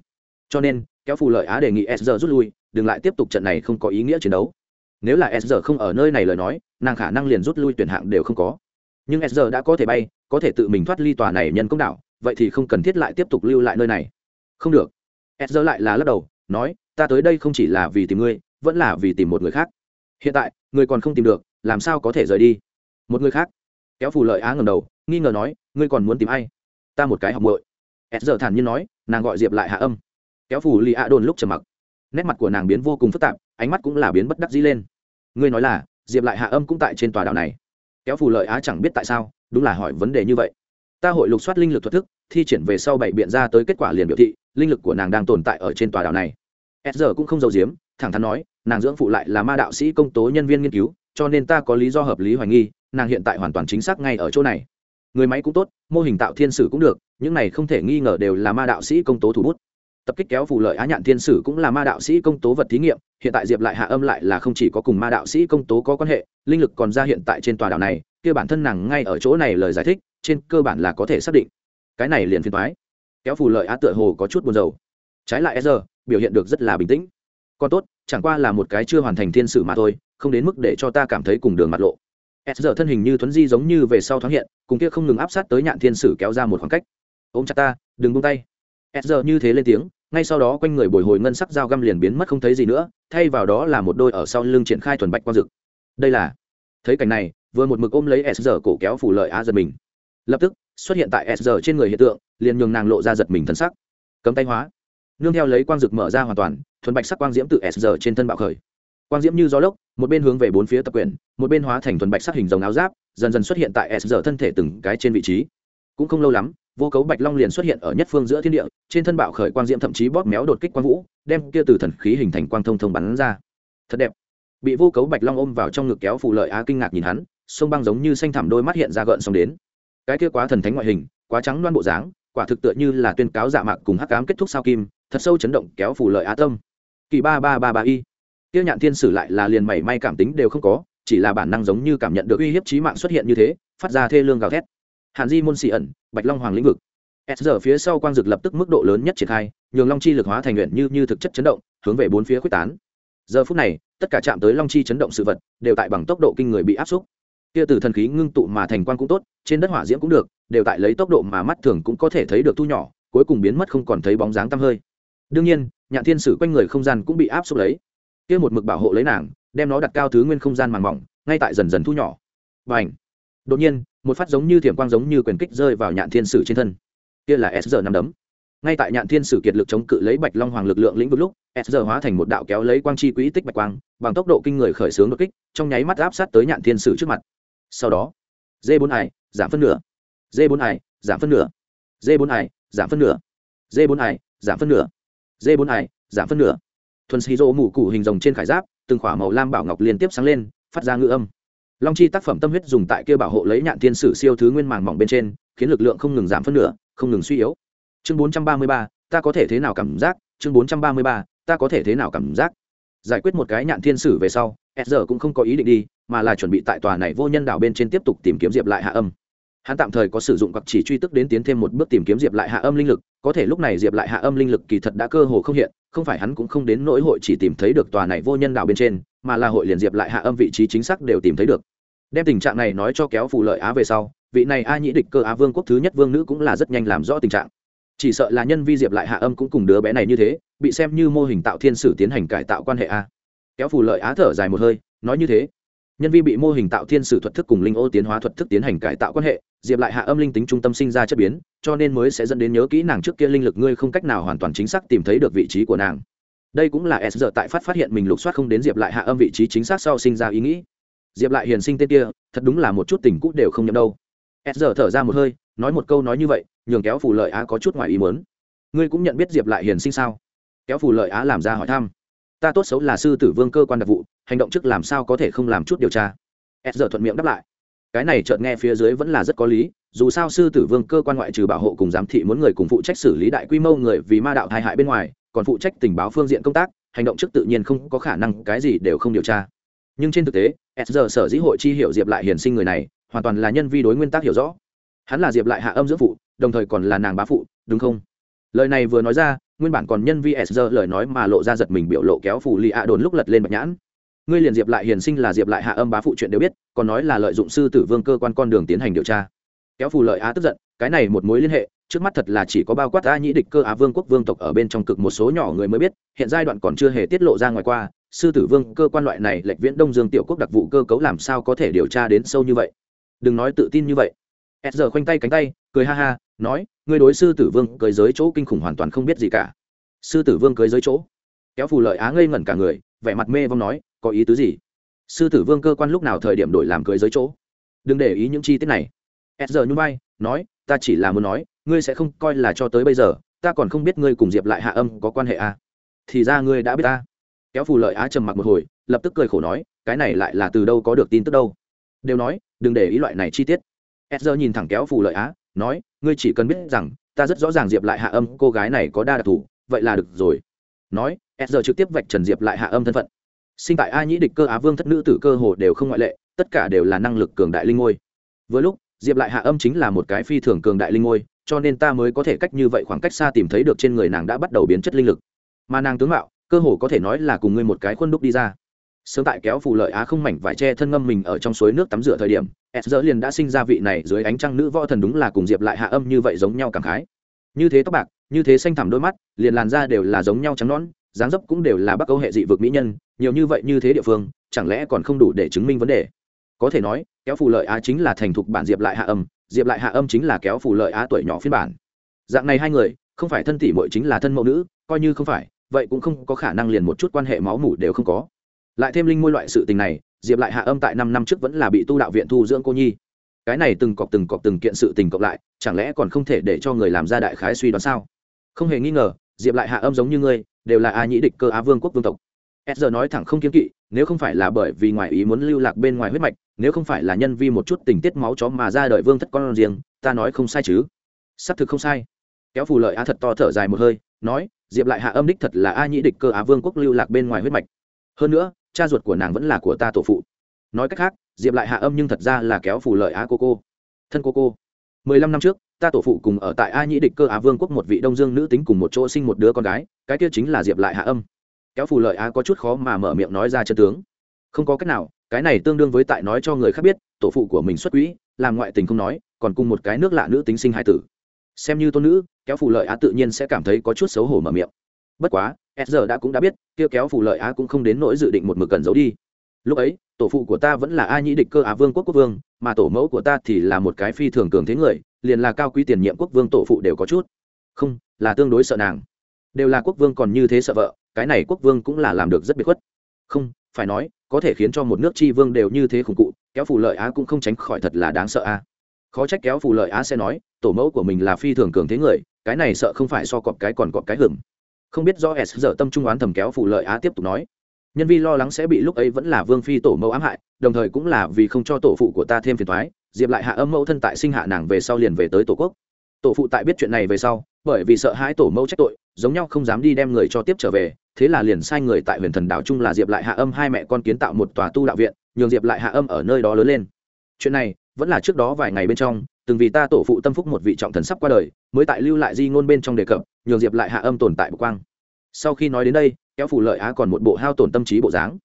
Cho nên, kéo phù lợi á đề nghị s giờ rút lui đừng lại tiếp tục trận này không có ý nghĩa chiến đấu. Nếu là s không ở nơi này lời nói, nàng khả năng liền rút lui tuyển hạng đều không có. Nhưng s đã có thể bay, có thể tự mình thoát ly tòa này nhân công đảo, vậy thì không cần thiết lại tiếp tục lưu lại nơi này. Không được. S lại là lắc đầu, nói, ta tới đây không chỉ là vì tìm ngươi, vẫn là vì tìm một người khác. Hiện tại người còn không tìm được, làm sao có thể rời đi? Một người khác. Kéo phù lợi á ngầm đầu, nghi ngờ nói, ngươi còn muốn tìm ai? Ta một cái học bội s giờ thản nhiên nói, nàng gọi diệp lại hạ âm. Kéo phù lì ạ đồn lúc trầm mặc nét mặt của nàng biến vô cùng phức tạp, ánh mắt cũng là biến bất đắc dĩ lên. Ngươi nói là, diệp lại hạ âm cũng tại trên tòa đảo này. Kéo phù lợi á chẳng biết tại sao, đúng là hỏi vấn đề như vậy. Ta hội lục soát linh lực thuật thức, thi triển về sau bảy biện ra tới kết quả liền biểu thị, linh lực của nàng đang tồn tại ở trên tòa đảo này. S giờ cũng không giàu giếm, thẳng thắn nói, nàng dưỡng phụ lại là ma đạo sĩ công tố nhân viên nghiên cứu, cho nên ta có lý do hợp lý hoài nghi, nàng hiện tại hoàn toàn chính xác ngay ở chỗ này. Người máy cũng tốt, mô hình tạo thiên sử cũng được, những này không thể nghi ngờ đều là ma đạo sĩ công tố thủ bút tập kích kéo phù lợi á nhạn thiên sử cũng là ma đạo sĩ công tố vật thí nghiệm, hiện tại diệp lại hạ âm lại là không chỉ có cùng ma đạo sĩ công tố có quan hệ, linh lực còn ra hiện tại trên tòa đảo này, kia bản thân nàng ngay ở chỗ này lời giải thích, trên cơ bản là có thể xác định. Cái này liền phiền thoái kéo phù lợi á tựa hồ có chút buồn rầu. Trái lại e biểu hiện được rất là bình tĩnh. Còn tốt, chẳng qua là một cái chưa hoàn thành thiên sử mà thôi, không đến mức để cho ta cảm thấy cùng đường mặt lộ. S thân hình như thuấn di giống như về sau thoáng hiện, cùng kia không ngừng áp sát tới nhạn thiên sử kéo ra một khoảng cách. Ôm chặt ta, đừng buông tay. S như thế lên tiếng ngay sau đó quanh người bồi hồi ngân sắc dao găm liền biến mất không thấy gì nữa, thay vào đó là một đôi ở sau lưng triển khai thuần bạch quang dực. Đây là, thấy cảnh này, vừa một mực ôm lấy s giờ cổ kéo phủ lợi á giật mình. Lập tức, xuất hiện tại s giờ trên người hiện tượng, liền nhường nàng lộ ra giật mình thân sắc. Cấm tay hóa. Nương theo lấy quang dực mở ra hoàn toàn, thuần bạch sắc quang diễm từ s giờ trên thân bạo khởi. Quang diễm như gió lốc, một bên hướng về bốn phía tập quyền một bên hóa thành thuần bạch sắc hình dòng áo giáp, dần dần xuất hiện tại s giờ thân thể từng cái trên vị trí. Cũng không lâu lắm vô cấu bạch long liền xuất hiện ở nhất phương giữa thiên địa, trên thân bạo khởi quang diễm thậm chí bóp méo đột kích quang vũ, đem kia từ thần khí hình thành quang thông thông bắn ra. Thật đẹp. Bị vô cấu bạch long ôm vào trong ngực kéo phụ lợi á kinh ngạc nhìn hắn, sông băng giống như xanh thẳm đôi mắt hiện ra gợn xong đến. Cái kia quá thần thánh ngoại hình, quá trắng loan bộ dáng, quả thực tựa như là tuyên cáo dạ mạc cùng hắc cám kết thúc sao kim, thật sâu chấn động kéo phủ lợi á tâm. Kỳ ba ba ba ba y. Tiêu nhạn thiên sử lại là liền mảy may cảm tính đều không có, chỉ là bản năng giống như cảm nhận được uy hiếp trí mạng xuất hiện như thế, phát ra thê lương gào thét hàn di môn xì ẩn, bạch long hoàng lĩnh vực. S giờ phía sau quang dực lập tức mức độ lớn nhất triển khai, nhường long chi lực hóa thành nguyện như như thực chất chấn động, hướng về bốn phía quyết tán. Giờ phút này, tất cả chạm tới long chi chấn động sự vật, đều tại bằng tốc độ kinh người bị áp xúc. Kia từ thần khí ngưng tụ mà thành quang cũng tốt, trên đất hỏa diễm cũng được, đều tại lấy tốc độ mà mắt thường cũng có thể thấy được thu nhỏ, cuối cùng biến mất không còn thấy bóng dáng tăm hơi. Đương nhiên, nhạn thiên sử quanh người không gian cũng bị áp xúc lấy. Kia một mực bảo hộ lấy nàng, đem nó đặt cao thứ nguyên không gian màng mỏng, ngay tại dần dần thu nhỏ. Và ảnh đột nhiên, một phát giống như thiểm quang giống như quyền kích rơi vào nhạn thiên sử trên thân. Kia là s giờ năm đấm. Ngay tại nhạn thiên sử kiệt lực chống cự lấy bạch long hoàng lực lượng lĩnh vực lúc, s giờ hóa thành một đạo kéo lấy quang chi quỹ tích bạch quang, bằng tốc độ kinh người khởi xướng đột kích, trong nháy mắt áp sát tới nhạn thiên sử trước mặt. Sau đó d bốn ải, giảm phân nửa. D bốn ải, giảm phân nửa. D bốn ải, giảm phân nửa. D bốn ải, giảm phân nửa. D bốn ải, giảm phân nửa. Thuần xì rỗ mù cụ hình rồng trên khải giáp, từng khỏa màu lam bảo ngọc liên tiếp sáng lên, phát ra ngữ âm long chi tác phẩm tâm huyết dùng tại kia bảo hộ lấy nhạn thiên sử siêu thứ nguyên màng mỏng bên trên, khiến lực lượng không ngừng giảm phân nửa, không ngừng suy yếu. Chương bốn trăm ba mươi ba, ta có thể thế nào cảm giác? Chương bốn trăm ba mươi ba, ta có thể thế nào cảm giác? Giải quyết một cái nhạn thiên sử về sau s giờ cũng không có ý định đi, mà là chuẩn bị tại tòa này vô nhân đảo bên trên tiếp tục tìm kiếm diệp lại hạ âm. Hắn tạm thời có sử dụng hoặc chỉ truy tức đến tiến thêm một bước tìm kiếm diệp lại hạ âm linh lực, có thể lúc này diệp lại hạ âm linh lực kỳ thật đã cơ hồ không hiện, không phải hắn cũng không đến nỗi hội chỉ tìm thấy được tòa này vô nhân đảo bên trên mà là hội liền diệp lại hạ âm vị trí chính xác đều tìm thấy được. Đem tình trạng này nói cho kéo phù lợi á về sau, vị này a nhĩ địch cơ á vương quốc thứ nhất vương nữ cũng là rất nhanh làm rõ tình trạng. Chỉ sợ là nhân vi diệp lại hạ âm cũng cùng đứa bé này như thế, bị xem như mô hình tạo thiên sử tiến hành cải tạo quan hệ a. Kéo phù lợi á thở dài một hơi, nói như thế. Nhân vi bị mô hình tạo thiên sử thuật thức cùng linh ô tiến hóa thuật thức tiến hành cải tạo quan hệ, diệp lại hạ âm linh tính trung tâm sinh ra chất biến, cho nên mới sẽ dẫn đến nhớ kỹ nàng trước kia linh lực ngươi không cách nào hoàn toàn chính xác tìm thấy được vị trí của nàng đây cũng là s giờ tại phát phát hiện mình lục soát không đến diệp lại hạ âm vị trí chính xác sau sinh ra ý nghĩ. Diệp lại hiền sinh tên kia, thật đúng là một chút tình cũ đều không nhầm đâu. S giờ thở ra một hơi, nói một câu nói như vậy, nhường kéo phù lợi á có chút ngoài ý muốn. Ngươi cũng nhận biết diệp lại hiền sinh sao? Kéo phù lợi á làm ra hỏi thăm. Ta tốt xấu là sư tử vương cơ quan đặc vụ, hành động trước làm sao có thể không làm chút điều tra? S giờ thuận miệng đáp lại. Cái này chợt nghe phía dưới vẫn là rất có lý, dù sao sư tử vương cơ quan ngoại trừ bảo hộ cùng giám thị muốn người cùng phụ trách xử lý đại quy mô người vì ma đạo tai hại bên ngoài còn phụ trách tình báo phương diện công tác, hành động trước tự nhiên không có khả năng, cái gì đều không điều tra. Nhưng trên thực tế, s giờ sở dĩ hội chi hiểu diệp lại hiền sinh người này, hoàn toàn là nhân vi đối nguyên tắc hiểu rõ. Hắn là diệp lại hạ âm dưỡng phụ, đồng thời còn là nàng bá phụ, đúng không? Lời này vừa nói ra, nguyên bản còn nhân vi s giờ lời nói mà lộ ra giật mình biểu lộ kéo phù lì ạ đồn lúc lật lên bạch nhãn. Ngươi liền diệp lại hiền sinh là diệp lại hạ âm bá phụ chuyện đều biết, còn nói là lợi dụng sư tử vương cơ quan con đường tiến hành điều tra. Kéo phù lợi á tức giận, cái này một mối liên hệ trước mắt thật là chỉ có bao quát a nhĩ địch cơ á vương quốc vương tộc ở bên trong cực một số nhỏ người mới biết, hiện giai đoạn còn chưa hề tiết lộ ra ngoài qua, sư tử vương cơ quan loại này lệch viễn đông dương tiểu quốc đặc vụ cơ cấu làm sao có thể điều tra đến sâu như vậy? Đừng nói tự tin như vậy. S giờ khoanh tay cánh tay, cười ha ha, nói, ngươi đối sư tử vương cưới giới chỗ kinh khủng hoàn toàn không biết gì cả. Sư tử vương cưới dưới chỗ. Kéo phù lợi á ngây ngẩn cả người, vẻ mặt mê vong nói, có ý tứ gì? Sư tử vương cơ quan lúc nào thời điểm đổi làm cưới dưới chỗ? Đừng để ý những chi tiết này s giờ nhung bay nói, ta chỉ là muốn nói, ngươi sẽ không coi là cho tới bây giờ, ta còn không biết ngươi cùng diệp lại hạ âm có quan hệ à. thì ra ngươi đã biết ta. Kéo phù lợi á trầm mặc một hồi, lập tức cười khổ nói, cái này lại là từ đâu có được tin tức đâu. Đều nói, đừng để ý loại này chi tiết. S giờ nhìn thẳng kéo phù lợi á, nói, ngươi chỉ cần biết rằng, ta rất rõ ràng diệp lại hạ âm, cô gái này có đa đặc thù, vậy là được rồi. Nói s giờ trực tiếp vạch trần diệp lại hạ âm thân phận. Sinh tại a nhĩ địch cơ á vương thất nữ tử cơ hồ đều không ngoại lệ, tất cả đều là năng lực cường đại linh ngôi. Với lúc diệp lại hạ âm chính là một cái phi thường cường đại linh ngôi, cho nên ta mới có thể cách như vậy khoảng cách xa tìm thấy được trên người nàng đã bắt đầu biến chất linh lực. Mà nàng tướng mạo, cơ hồ có thể nói là cùng ngươi một cái khuôn đúc đi ra. Sớm tại kéo phù lợi á không mảnh vải che thân ngâm mình ở trong suối nước tắm rửa thời điểm, s dỡ liền đã sinh ra vị này dưới ánh trăng nữ võ thần đúng là cùng diệp lại hạ âm như vậy giống nhau cảm khái. Như thế tóc bạc, như thế xanh thẳm đôi mắt, liền làn da đều là giống nhau trắng nón dáng dấp cũng đều là bắc âu hệ dị vực mỹ nhân, nhiều như vậy như thế địa phương, chẳng lẽ còn không đủ để chứng minh vấn đề? Có thể nói kéo phù lợi á chính là thành thục bản diệp lại hạ âm, diệp lại hạ âm chính là kéo phù lợi á tuổi nhỏ phiên bản. Dạng này hai người, không phải thân tỷ muội chính là thân mẫu nữ, coi như không phải, vậy cũng không có khả năng liền một chút quan hệ máu mủ đều không có. Lại thêm linh môi loại sự tình này, diệp lại hạ âm tại năm năm trước vẫn là bị tu đạo viện thu dưỡng cô nhi. Cái này từng cọc từng cọc từng kiện sự tình cộng lại, chẳng lẽ còn không thể để cho người làm ra đại khái suy đoán sao? Không hề nghi ngờ, diệp lại hạ âm giống như ngươi, đều là a nhĩ địch cơ á vương quốc vương tộc. S giờ nói thẳng không kiếm kỵ nếu không phải là bởi vì ngoài ý muốn lưu lạc bên ngoài huyết mạch, nếu không phải là nhân vi một chút tình tiết máu chó mà ra đời vương thất con riêng, ta nói không sai chứ. Xác thực không sai. Kéo phù lợi a thật to thở dài một hơi, nói, diệp lại hạ âm đích thật là a nhĩ địch cơ á vương quốc lưu lạc bên ngoài huyết mạch. Hơn nữa, cha ruột của nàng vẫn là của ta tổ phụ. Nói cách khác, diệp lại hạ âm nhưng thật ra là kéo phù lợi á cô cô. Thân cô cô. Mười lăm năm trước, ta tổ phụ cùng ở tại a nhĩ địch cơ á vương quốc một vị đông dương nữ tính cùng một chỗ sinh một đứa con gái, cái kia chính là diệp lại hạ âm kéo phù lợi á có chút khó mà mở miệng nói ra chân tướng. Không có cách nào, cái này tương đương với tại nói cho người khác biết, tổ phụ của mình xuất quỹ, làm ngoại tình không nói, còn cùng một cái nước lạ nữ tính sinh hai tử. Xem như tôn nữ, kéo phù lợi á tự nhiên sẽ cảm thấy có chút xấu hổ mở miệng. Bất quá s giờ đã cũng đã biết, kia kéo phù lợi á cũng không đến nỗi dự định một mực cần giấu đi. Lúc ấy, tổ phụ của ta vẫn là a nhĩ địch cơ á vương quốc quốc vương, mà tổ mẫu của ta thì là một cái phi thường cường thế người, liền là cao quý tiền nhiệm quốc vương tổ phụ đều có chút. Không, là tương đối sợ nàng đều là quốc vương còn như thế sợ vợ, cái này quốc vương cũng là làm được rất biệt khuất. Không, phải nói, có thể khiến cho một nước tri vương đều như thế khủng cụ, kéo phù lợi á cũng không tránh khỏi thật là đáng sợ a. Khó trách kéo phù lợi á sẽ nói, tổ mẫu của mình là phi thường cường thế người, cái này sợ không phải so cọp cái còn cọp cái hưởng không biết do s giờ tâm trung oán thầm kéo phù lợi á tiếp tục nói, nhân vi lo lắng sẽ bị lúc ấy vẫn là vương phi tổ mẫu ám hại, đồng thời cũng là vì không cho tổ phụ của ta thêm phiền thoái diệp lại hạ âm mẫu thân tại sinh hạ nàng về sau liền về tới tổ quốc tổ phụ tại biết chuyện này về sau, bởi vì sợ hãi tổ mẫu trách tội, giống nhau không dám đi đem người cho tiếp trở về, thế là liền sai người tại huyền thần đảo chung là diệp lại hạ âm hai mẹ con kiến tạo một tòa tu đạo viện, nhường diệp lại hạ âm ở nơi đó lớn lên. Chuyện này, vẫn là trước đó vài ngày bên trong, từng vì ta tổ phụ tâm phúc một vị trọng thần sắp qua đời, mới tại lưu lại di ngôn bên trong đề cập, nhường diệp lại hạ âm tồn tại bực quang. Sau khi nói đến đây, kéo phủ lợi á còn một bộ hao tổn tâm trí bộ dáng.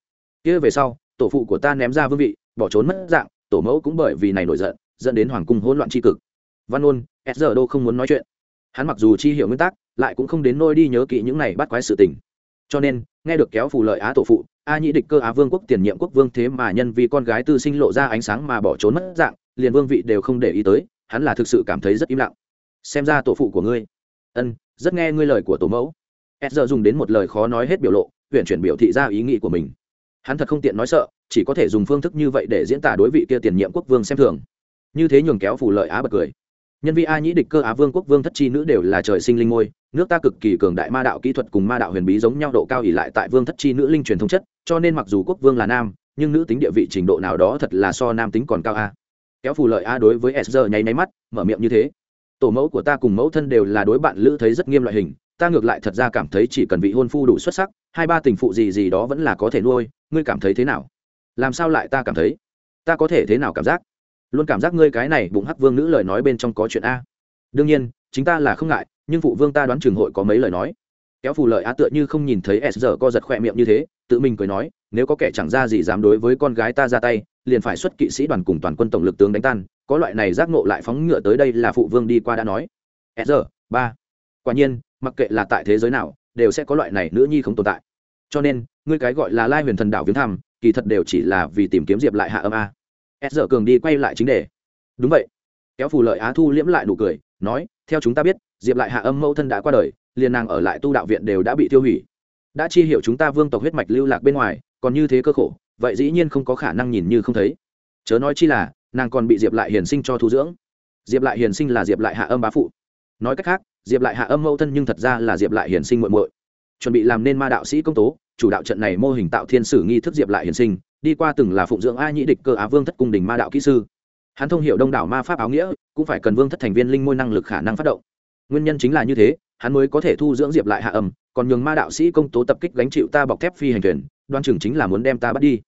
Kia về sau, tổ phụ của ta ném ra vương vị, bỏ trốn mất dạng, tổ mẫu cũng bởi vì này nổi giận, dẫn đến hoàng cung hỗn loạn tri cực văn ôn s giờ đô không muốn nói chuyện. Hắn mặc dù chi hiểu nguyên tắc, lại cũng không đến nôi đi nhớ kỹ những này bắt quái sự tình. Cho nên, nghe được kéo phù lợi á tổ phụ, a nhĩ địch cơ á vương quốc tiền nhiệm quốc vương thế mà nhân vì con gái tư sinh lộ ra ánh sáng mà bỏ trốn mất dạng, liền vương vị đều không để ý tới, hắn là thực sự cảm thấy rất im lặng. Xem ra tổ phụ của ngươi. Ân, rất nghe ngươi lời của tổ mẫu. S giờ dùng đến một lời khó nói hết biểu lộ huyện chuyển biểu thị ra ý nghĩ của mình. Hắn thật không tiện nói sợ, chỉ có thể dùng phương thức như vậy để diễn tả đối vị kia tiền nhiệm quốc vương xem thường. Như thế nhường kéo phù lợi á bật cười nhân vi a nhĩ địch cơ á vương quốc vương thất chi nữ đều là trời sinh linh ngôi, nước ta cực kỳ cường đại ma đạo kỹ thuật cùng ma đạo huyền bí giống nhau độ cao ỉ lại tại vương thất chi nữ linh truyền thống chất, cho nên mặc dù quốc vương là nam, nhưng nữ tính địa vị trình độ nào đó thật là so nam tính còn cao a. Kéo phù lợi a đối với s giờ nháy máy mắt, mở miệng như thế. Tổ mẫu của ta cùng mẫu thân đều là đối bạn lữ thấy rất nghiêm loại hình, ta ngược lại thật ra cảm thấy chỉ cần vị hôn phu đủ xuất sắc, hai ba tình phụ gì gì đó vẫn là có thể nuôi, ngươi cảm thấy thế nào? Làm sao lại ta cảm thấy? Ta có thể thế nào cảm giác? Luôn cảm giác ngươi cái này bụng hắc vương nữ lời nói bên trong có chuyện a. Đương nhiên, chính ta là không ngại, nhưng phụ vương ta đoán trường hội có mấy lời nói. Kéo phù lợi á tựa như không nhìn thấy s giờ co giật khỏe miệng như thế, tự mình cười nói, nếu có kẻ chẳng ra gì dám đối với con gái ta ra tay, liền phải xuất kỵ sĩ đoàn cùng toàn quân tổng lực tướng đánh tan, có loại này giác ngộ lại phóng ngựa tới đây là phụ vương đi qua đã nói. S giờ, ba. Quả nhiên, mặc kệ là tại thế giới nào, đều sẽ có loại này nữ nhi không tồn tại. Cho nên, ngươi cái gọi là lai huyền thần đảo viếng thăm, kỳ thật đều chỉ là vì tìm kiếm diệp lại hạ âm a s giờ cường đi quay lại chính đề. Đúng vậy. Kéo phù lợi á thu liễm lại nụ cười, nói, theo chúng ta biết, diệp lại hạ âm mẫu thân đã qua đời, liền nàng ở lại tu đạo viện đều đã bị tiêu hủy. Đã chi hiểu chúng ta vương tộc huyết mạch lưu lạc bên ngoài, còn như thế cơ khổ, vậy dĩ nhiên không có khả năng nhìn như không thấy. Chớ nói chi là, nàng còn bị diệp lại hiền sinh cho thu dưỡng. Diệp lại hiền sinh là diệp lại hạ âm bá phụ. Nói cách khác, diệp lại hạ âm mâu thân nhưng thật ra là diệp lại hiền sinh muội muội. Chuẩn bị làm nên ma đạo sĩ công tố chủ đạo trận này mô hình tạo thiên sử nghi thức diệp lại hiền sinh, đi qua từng là phụng dưỡng a nhĩ địch cơ á vương thất cung đình ma đạo kỹ sư. Hắn thông hiểu đông đảo ma pháp áo nghĩa, cũng phải cần vương thất thành viên linh môi năng lực khả năng phát động. Nguyên nhân chính là như thế, hắn mới có thể thu dưỡng diệp lại hạ âm, còn nhường ma đạo sĩ công tố tập kích gánh chịu ta bọc thép phi hành thuyền, đoan chừng chính là muốn đem ta bắt đi.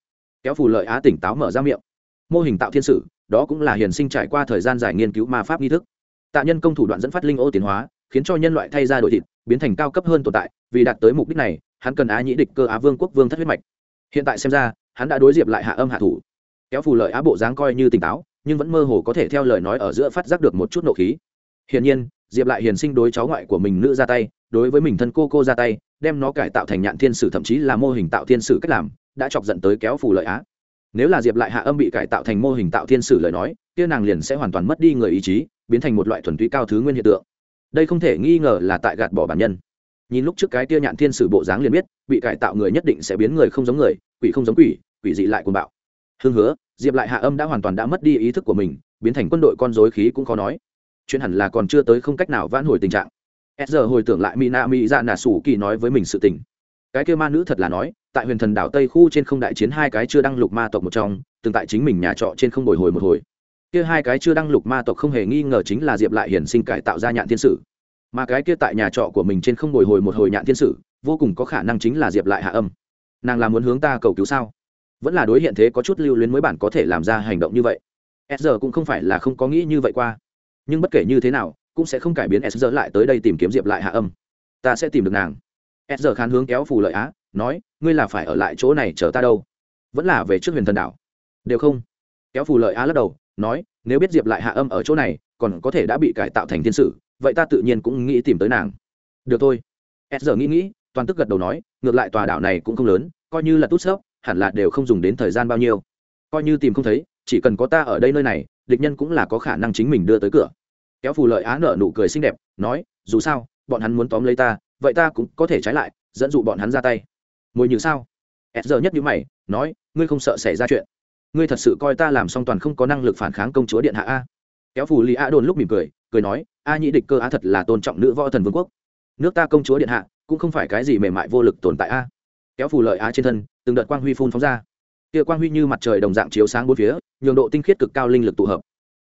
Kéo phù lợi á tỉnh táo mở ra miệng. Mô hình tạo thiên sử, đó cũng là hiền sinh trải qua thời gian dài nghiên cứu ma pháp nghi thức. Tạ nhân công thủ đoạn dẫn phát linh ô tiến hóa, khiến cho nhân loại thay ra đổi thịt, biến thành cao cấp hơn tồn tại, vì đạt tới mục đích này hắn cần á nhĩ địch cơ á vương quốc vương thất huyết mạch. Hiện tại xem ra, hắn đã đối diệp lại hạ âm hạ thủ. Kéo phù lợi á bộ dáng coi như tỉnh táo, nhưng vẫn mơ hồ có thể theo lời nói ở giữa phát giác được một chút nộ khí. Hiển nhiên, diệp lại hiền sinh đối cháu ngoại của mình nữ ra tay, đối với mình thân cô cô ra tay, đem nó cải tạo thành nhạn thiên sử thậm chí là mô hình tạo thiên sử cách làm, đã chọc giận tới kéo phù lợi á. Nếu là diệp lại hạ âm bị cải tạo thành mô hình tạo thiên sử lời nói, kia nàng liền sẽ hoàn toàn mất đi người ý chí, biến thành một loại thuần túy cao thứ nguyên hiện tượng. Đây không thể nghi ngờ là tại gạt bỏ bản nhân nhìn lúc trước cái tia nhạn thiên sử bộ dáng liền biết, bị cải tạo người nhất định sẽ biến người không giống người, quỷ không giống quỷ quỷ dị lại cuồng bạo. Hương hứa, diệp lại hạ âm đã hoàn toàn đã mất đi ý thức của mình, biến thành quân đội con dối khí cũng khó nói. Chuyện hẳn là còn chưa tới không cách nào vãn hồi tình trạng. S giờ hồi tưởng lại mina mỹ ra dạ nà sủ kỳ nói với mình sự tình. Cái kia ma nữ thật là nói, tại huyền thần đảo tây khu trên không đại chiến hai cái chưa đăng lục ma tộc một trong, từng tại chính mình nhà trọ trên không bồi hồi một hồi. Kia hai cái chưa đăng lục ma tộc không hề nghi ngờ chính là diệp lại hiển sinh cải tạo ra nhạn thiên sử mà cái kia tại nhà trọ của mình trên không bồi hồi một hồi nhạn thiên sử, vô cùng có khả năng chính là diệp lại hạ âm. Nàng là muốn hướng ta cầu cứu sao? Vẫn là đối hiện thế có chút lưu luyến mới bản có thể làm ra hành động như vậy. S giờ cũng không phải là không có nghĩ như vậy qua. Nhưng bất kể như thế nào, cũng sẽ không cải biến s giờ lại tới đây tìm kiếm diệp lại hạ âm. Ta sẽ tìm được nàng. S giờ khán hướng kéo phù lợi á, nói, ngươi là phải ở lại chỗ này chờ ta đâu. Vẫn là về trước huyền thần đảo. Đều không? Kéo phù lợi á lắc đầu, nói, nếu biết diệp lại hạ âm ở chỗ này, còn có thể đã bị cải tạo thành thiên sử vậy ta tự nhiên cũng nghĩ tìm tới nàng. Được thôi. S giờ nghĩ nghĩ, toàn tức gật đầu nói, ngược lại tòa đảo này cũng không lớn, coi như là tút sốc hẳn là đều không dùng đến thời gian bao nhiêu. Coi như tìm không thấy, chỉ cần có ta ở đây nơi này, địch nhân cũng là có khả năng chính mình đưa tới cửa. Kéo phù lợi á nở nụ cười xinh đẹp, nói, dù sao, bọn hắn muốn tóm lấy ta, vậy ta cũng có thể trái lại, dẫn dụ bọn hắn ra tay. Mùi như sao? S giờ nhất như mày, nói, ngươi không sợ xảy ra chuyện. Ngươi thật sự coi ta làm song toàn không có năng lực phản kháng công chúa điện hạ a. Kéo phù lý a đồn lúc mỉm cười cười nói, a nhĩ địch cơ á thật là tôn trọng nữ võ thần vương quốc. Nước ta công chúa điện hạ, cũng không phải cái gì mềm mại vô lực tồn tại a. Kéo phù lợi á trên thân, từng đợt quang huy phun phóng ra. Kia quang huy như mặt trời đồng dạng chiếu sáng bốn phía, nhường độ tinh khiết cực cao linh lực tụ hợp.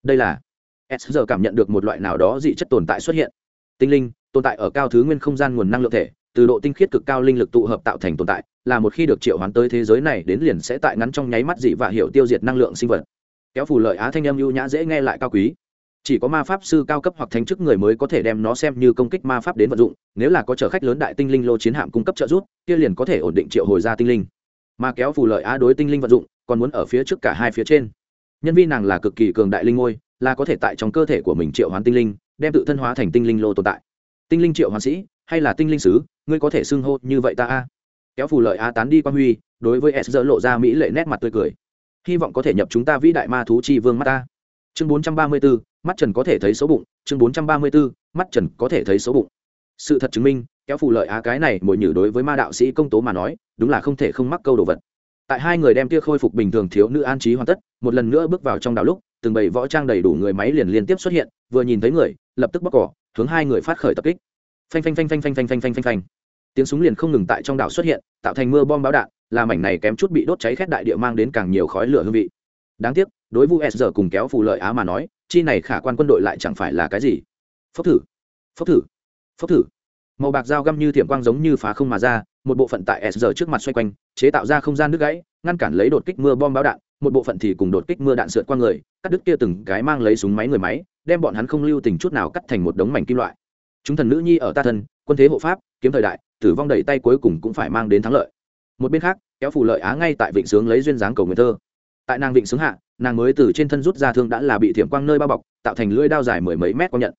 Đây là s giờ cảm nhận được một loại nào đó dị chất tồn tại xuất hiện. Tinh linh, tồn tại ở cao thứ nguyên không gian nguồn năng lượng thể, từ độ tinh khiết cực cao linh lực tụ hợp tạo thành tồn tại, là một khi được triệu hoán tới thế giới này đến liền sẽ tại ngắn trong nháy mắt dị và hiểu tiêu diệt năng lượng sinh vật. Kéo phù lợi á thanh âm ưu nhã dễ nghe lại cao quý chỉ có ma pháp sư cao cấp hoặc thánh chức người mới có thể đem nó xem như công kích ma pháp đến vận dụng, nếu là có chở khách lớn đại tinh linh lô chiến hạm cung cấp trợ giúp, kia liền có thể ổn định triệu hồi ra tinh linh. Mà kéo phù lợi á đối tinh linh vận dụng, còn muốn ở phía trước cả hai phía trên. Nhân viên nàng là cực kỳ cường đại linh ngôi, là có thể tại trong cơ thể của mình triệu hoán tinh linh, đem tự thân hóa thành tinh linh lô tồn tại. Tinh linh triệu hoán sĩ, hay là tinh linh sứ, ngươi có thể xưng hô như vậy ta a? Kéo phù lợi á tán đi quan huy, đối với s giờ lộ ra mỹ lệ nét mặt tươi cười. Hy vọng có thể nhập chúng ta vĩ đại ma thú chi vương mắt ta. Chương bốn trăm ba mươi bốn mắt trần có thể thấy số bụng chương bốn trăm ba mươi 434, mắt trần có thể thấy số bụng. Sự thật chứng minh kéo phù lợi á cái này mồi nhử đối với ma đạo sĩ công tố mà nói đúng là không thể không mắc câu đồ vật. Tại hai người đem kia khôi phục bình thường thiếu nữ an trí hoàn tất một lần nữa bước vào trong đảo lúc từng bảy võ trang đầy đủ người máy liền liên tiếp xuất hiện vừa nhìn thấy người lập tức bóc cỏ hướng hai người phát khởi tập kích. Phanh phanh phanh phanh phanh phanh phanh phanh phanh phanh. Tiếng súng liền không ngừng tại trong đảo xuất hiện tạo thành mưa bom báo đạn làm mảnh này kém chút bị đốt cháy khét đại địa mang đến càng nhiều khói lửa hương vị đáng tiếc, đối vu s giờ cùng kéo phù lợi á mà nói, chi này khả quan quân đội lại chẳng phải là cái gì. Phốc thử phốc thử phốc thử. Màu bạc dao găm như thiểm quang giống như phá không mà ra, một bộ phận tại s giờ trước mặt xoay quanh, chế tạo ra không gian nước gãy, ngăn cản lấy đột kích mưa bom báo đạn, một bộ phận thì cùng đột kích mưa đạn sượt qua người, cắt đứt kia từng cái mang lấy súng máy người máy, đem bọn hắn không lưu tình chút nào cắt thành một đống mảnh kim loại. Chúng thần nữ nhi ở ta thân, quân thế hộ pháp, kiếm thời đại, tử vong đẩy tay cuối cùng cũng phải mang đến thắng lợi. Một bên khác, kéo phù lợi á ngay tại vịnh sướng lấy duyên dáng cầu nguyện thơ tại nàng vịnh sướng hạ, nàng mới từ trên thân rút ra thương đã là bị thiểm quang nơi bao bọc, tạo thành lưỡi đao dài mười mấy mét quang nhận.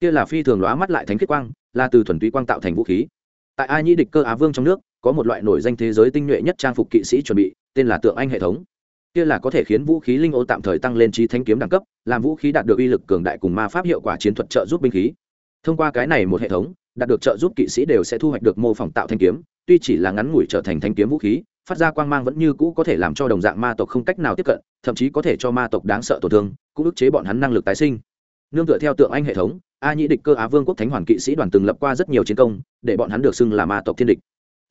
Kia là phi thường lóa mắt lại thánh kết quang, là từ thuần túy quang tạo thành vũ khí. Tại ai nhĩ địch cơ á vương trong nước, có một loại nổi danh thế giới tinh nhuệ nhất trang phục kỵ sĩ chuẩn bị, tên là tượng anh hệ thống. Kia là có thể khiến vũ khí linh ô tạm thời tăng lên trí thanh kiếm đẳng cấp, làm vũ khí đạt được uy lực cường đại cùng ma pháp hiệu quả chiến thuật trợ giúp binh khí. Thông qua cái này một hệ thống, đạt được trợ giúp kỵ sĩ đều sẽ thu hoạch được mô phỏng tạo thanh kiếm, tuy chỉ là ngắn ngủi trở thành thanh kiếm vũ khí phát ra quang mang vẫn như cũ có thể làm cho đồng dạng ma tộc không cách nào tiếp cận, thậm chí có thể cho ma tộc đáng sợ tổn thương, cũng ức chế bọn hắn năng lực tái sinh. Nương tựa theo tượng anh hệ thống, a nhĩ địch cơ á vương quốc thánh hoàn kỵ sĩ đoàn từng lập qua rất nhiều chiến công, để bọn hắn được xưng là ma tộc thiên địch.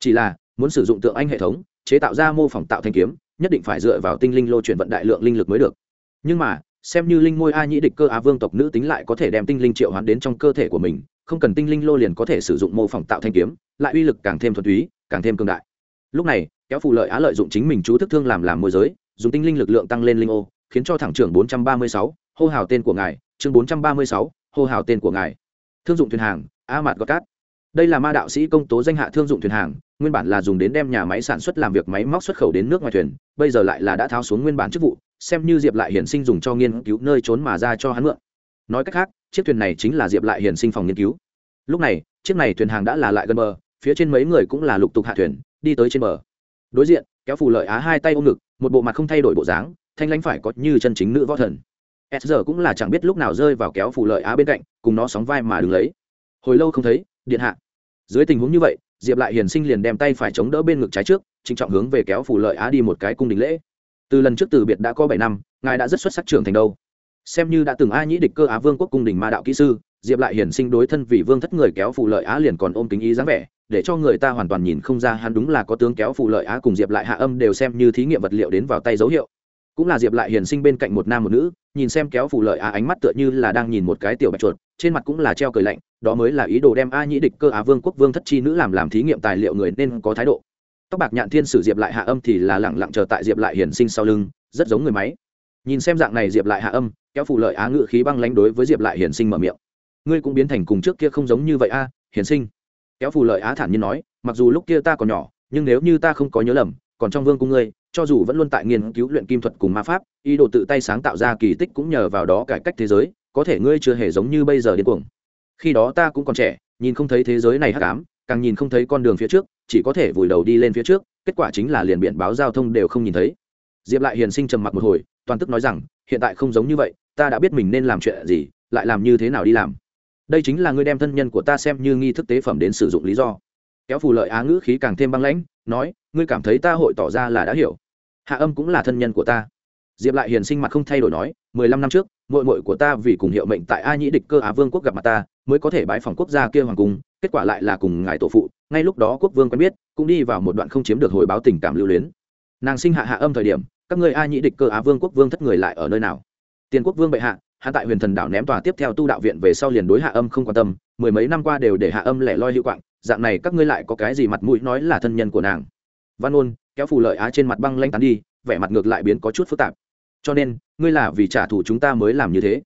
Chỉ là, muốn sử dụng tượng anh hệ thống, chế tạo ra mô phỏng tạo thanh kiếm, nhất định phải dựa vào tinh linh lô chuyển vận đại lượng linh lực mới được. Nhưng mà, xem như linh môi a nhĩ địch cơ á vương tộc nữ tính lại có thể đem tinh linh triệu hoán đến trong cơ thể của mình, không cần tinh linh lô liền có thể sử dụng mô phỏng tạo thanh kiếm, lại uy lực càng thêm thuần túy, càng thêm cương đại. Lúc này kéo phù lợi á lợi dụng chính mình chú thức thương làm làm môi giới dùng tinh linh lực lượng tăng lên linh ô khiến cho thẳng trưởng 436, hô hào tên của ngài chương 436, hô hào tên của ngài. Thương dụng thuyền hàng a mạt gọt cát. Đây là ma đạo sĩ công tố danh hạ thương dụng thuyền hàng nguyên bản là dùng đến đem nhà máy sản xuất làm việc máy móc xuất khẩu đến nước ngoài thuyền bây giờ lại là đã tháo xuống nguyên bản chức vụ xem như diệp lại hiển sinh dùng cho nghiên cứu nơi trốn mà ra cho hắn mượn. Nói cách khác chiếc thuyền này chính là diệp lại hiển sinh phòng nghiên cứu. Lúc này chiếc này thuyền hàng đã là lại gần bờ phía trên mấy người cũng là lục tục hạ thuyền đi tới trên bờ đối diện, kéo phù lợi á hai tay ôm ngực, một bộ mặt không thay đổi bộ dáng, thanh lãnh phải có như chân chính nữ võ thần. S giờ cũng là chẳng biết lúc nào rơi vào kéo phù lợi á bên cạnh, cùng nó sóng vai mà đứng lấy. Hồi lâu không thấy, điện hạ. Dưới tình huống như vậy, diệp lại hiền sinh liền đem tay phải chống đỡ bên ngực trái trước, trịnh trọng hướng về kéo phù lợi á đi một cái cung đình lễ. Từ lần trước từ biệt đã có bảy năm, ngài đã rất xuất sắc trưởng thành đâu. Xem như đã từng a nhĩ địch cơ á vương quốc cung đình ma đạo kỹ sư, diệp lại hiển sinh đối thân vì vương thất người kéo phù lợi á liền còn ôm kính ý dáng vẻ để cho người ta hoàn toàn nhìn không ra hắn đúng là có tướng kéo phụ lợi á cùng diệp lại hạ âm đều xem như thí nghiệm vật liệu đến vào tay dấu hiệu. Cũng là diệp lại Hiền sinh bên cạnh một nam một nữ, nhìn xem kéo phụ lợi á ánh mắt tựa như là đang nhìn một cái tiểu bạch chuột, trên mặt cũng là treo cười lạnh, đó mới là ý đồ đem a nhĩ địch cơ á vương quốc vương thất chi nữ làm làm thí nghiệm tài liệu người nên có thái độ. Tóc bạc nhạn thiên sử diệp lại hạ âm thì là lẳng lặng chờ tại diệp lại Hiền sinh sau lưng, rất giống người máy. Nhìn xem dạng này diệp lại hạ âm, kéo phụ lợi á ngự khí băng lánh đối với diệp lại Hiền sinh mở miệng. Ngươi cũng biến thành cùng trước kia không giống như vậy a Hiền sinh kéo phù lợi á thản nhiên nói, mặc dù lúc kia ta còn nhỏ, nhưng nếu như ta không có nhớ lầm, còn trong vương cung ngươi, cho dù vẫn luôn tại nghiên cứu luyện kim thuật cùng ma pháp, ý đồ tự tay sáng tạo ra kỳ tích cũng nhờ vào đó cải cách thế giới, có thể ngươi chưa hề giống như bây giờ điên cuồng. Khi đó ta cũng còn trẻ, nhìn không thấy thế giới này hắc ám, càng nhìn không thấy con đường phía trước, chỉ có thể vùi đầu đi lên phía trước, kết quả chính là liền biển báo giao thông đều không nhìn thấy. Diệp lại hiền sinh trầm mặc một hồi, toàn tức nói rằng, hiện tại không giống như vậy, ta đã biết mình nên làm chuyện gì, lại làm như thế nào đi làm đây chính là ngươi đem thân nhân của ta xem như nghi thức tế phẩm đến sử dụng lý do. Kéo phù lợi á ngữ khí càng thêm băng lãnh, nói, ngươi cảm thấy ta hội tỏ ra là đã hiểu. Hạ âm cũng là thân nhân của ta. Diệp lại hiền sinh mặt không thay đổi nói, mười lăm năm trước mội mội của ta vì cùng hiệu mệnh tại a nhĩ địch cơ á vương quốc gặp mặt ta, mới có thể bãi phòng quốc gia kia hoàng cung, kết quả lại là cùng ngài tổ phụ, ngay lúc đó quốc vương quen biết, cũng đi vào một đoạn không chiếm được hồi báo tình cảm lưu luyến. Nàng sinh hạ hạ âm thời điểm, các ngươi a nhĩ địch cơ á vương quốc vương thất người lại ở nơi nào? Tiền quốc vương bệ hạ hạ tại huyền thần đảo ném tòa tiếp theo tu đạo viện về sau liền đối hạ âm không quan tâm, mười mấy năm qua đều để hạ âm lẻ loi hữu quạng, dạng này các ngươi lại có cái gì mặt mũi nói là thân nhân của nàng. Văn ôn, kéo phù lợi á trên mặt băng lanh tán đi, vẻ mặt ngược lại biến có chút phức tạp. Cho nên, ngươi là vì trả thù chúng ta mới làm như thế.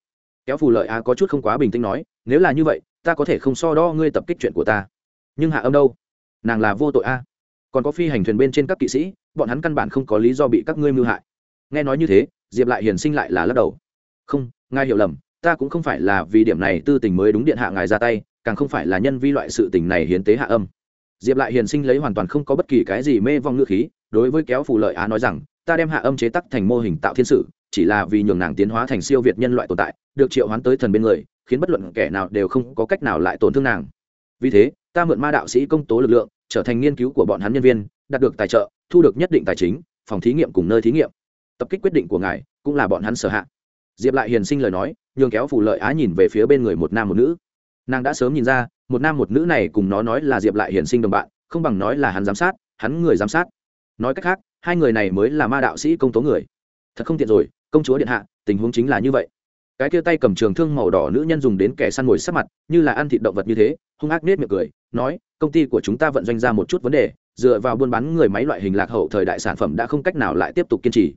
Kéo phù lợi á có chút không quá bình tĩnh nói, nếu là như vậy, ta có thể không so đo ngươi tập kích chuyện của ta. Nhưng hạ âm đâu? Nàng là vô tội a còn có phi hành thuyền bên trên các kỵ sĩ, bọn hắn căn bản không có lý do bị các ngươi mưu hại. Nghe nói như thế, diệp lại hiền sinh lại là lắc đầu. Không ngài hiểu lầm, ta cũng không phải là vì điểm này tư tình mới đúng điện hạ ngài ra tay, càng không phải là nhân vi loại sự tình này hiến tế hạ âm. Diệp lại hiền sinh lấy hoàn toàn không có bất kỳ cái gì mê vong ngữ khí, đối với kéo phù lợi á nói rằng, ta đem hạ âm chế tắc thành mô hình tạo thiên sử, chỉ là vì nhường nàng tiến hóa thành siêu việt nhân loại tồn tại, được triệu hoán tới thần bên người, khiến bất luận kẻ nào đều không có cách nào lại tổn thương nàng. Vì thế, ta mượn ma đạo sĩ công tố lực lượng, trở thành nghiên cứu của bọn hắn nhân viên, đạt được tài trợ, thu được nhất định tài chính, phòng thí nghiệm cùng nơi thí nghiệm. Tập kích quyết định của ngài cũng là bọn hắn sở hạ diệp lại hiền sinh lời nói, nhường kéo phù lợi á nhìn về phía bên người một nam một nữ. Nàng đã sớm nhìn ra, một nam một nữ này cùng nó nói là diệp lại hiền sinh đồng bạn, không bằng nói là hắn giám sát, hắn người giám sát. Nói cách khác, hai người này mới là ma đạo sĩ công tố người. Thật không tiện rồi, công chúa điện hạ, tình huống chính là như vậy. Cái kia tay cầm trường thương màu đỏ nữ nhân dùng đến kẻ săn mồi sắc mặt, như là ăn thịt động vật như thế, hung ác nết miệng cười, nói, công ty của chúng ta vận doanh ra một chút vấn đề, dựa vào buôn bán người máy loại hình lạc hậu thời đại sản phẩm đã không cách nào lại tiếp tục kiên trì.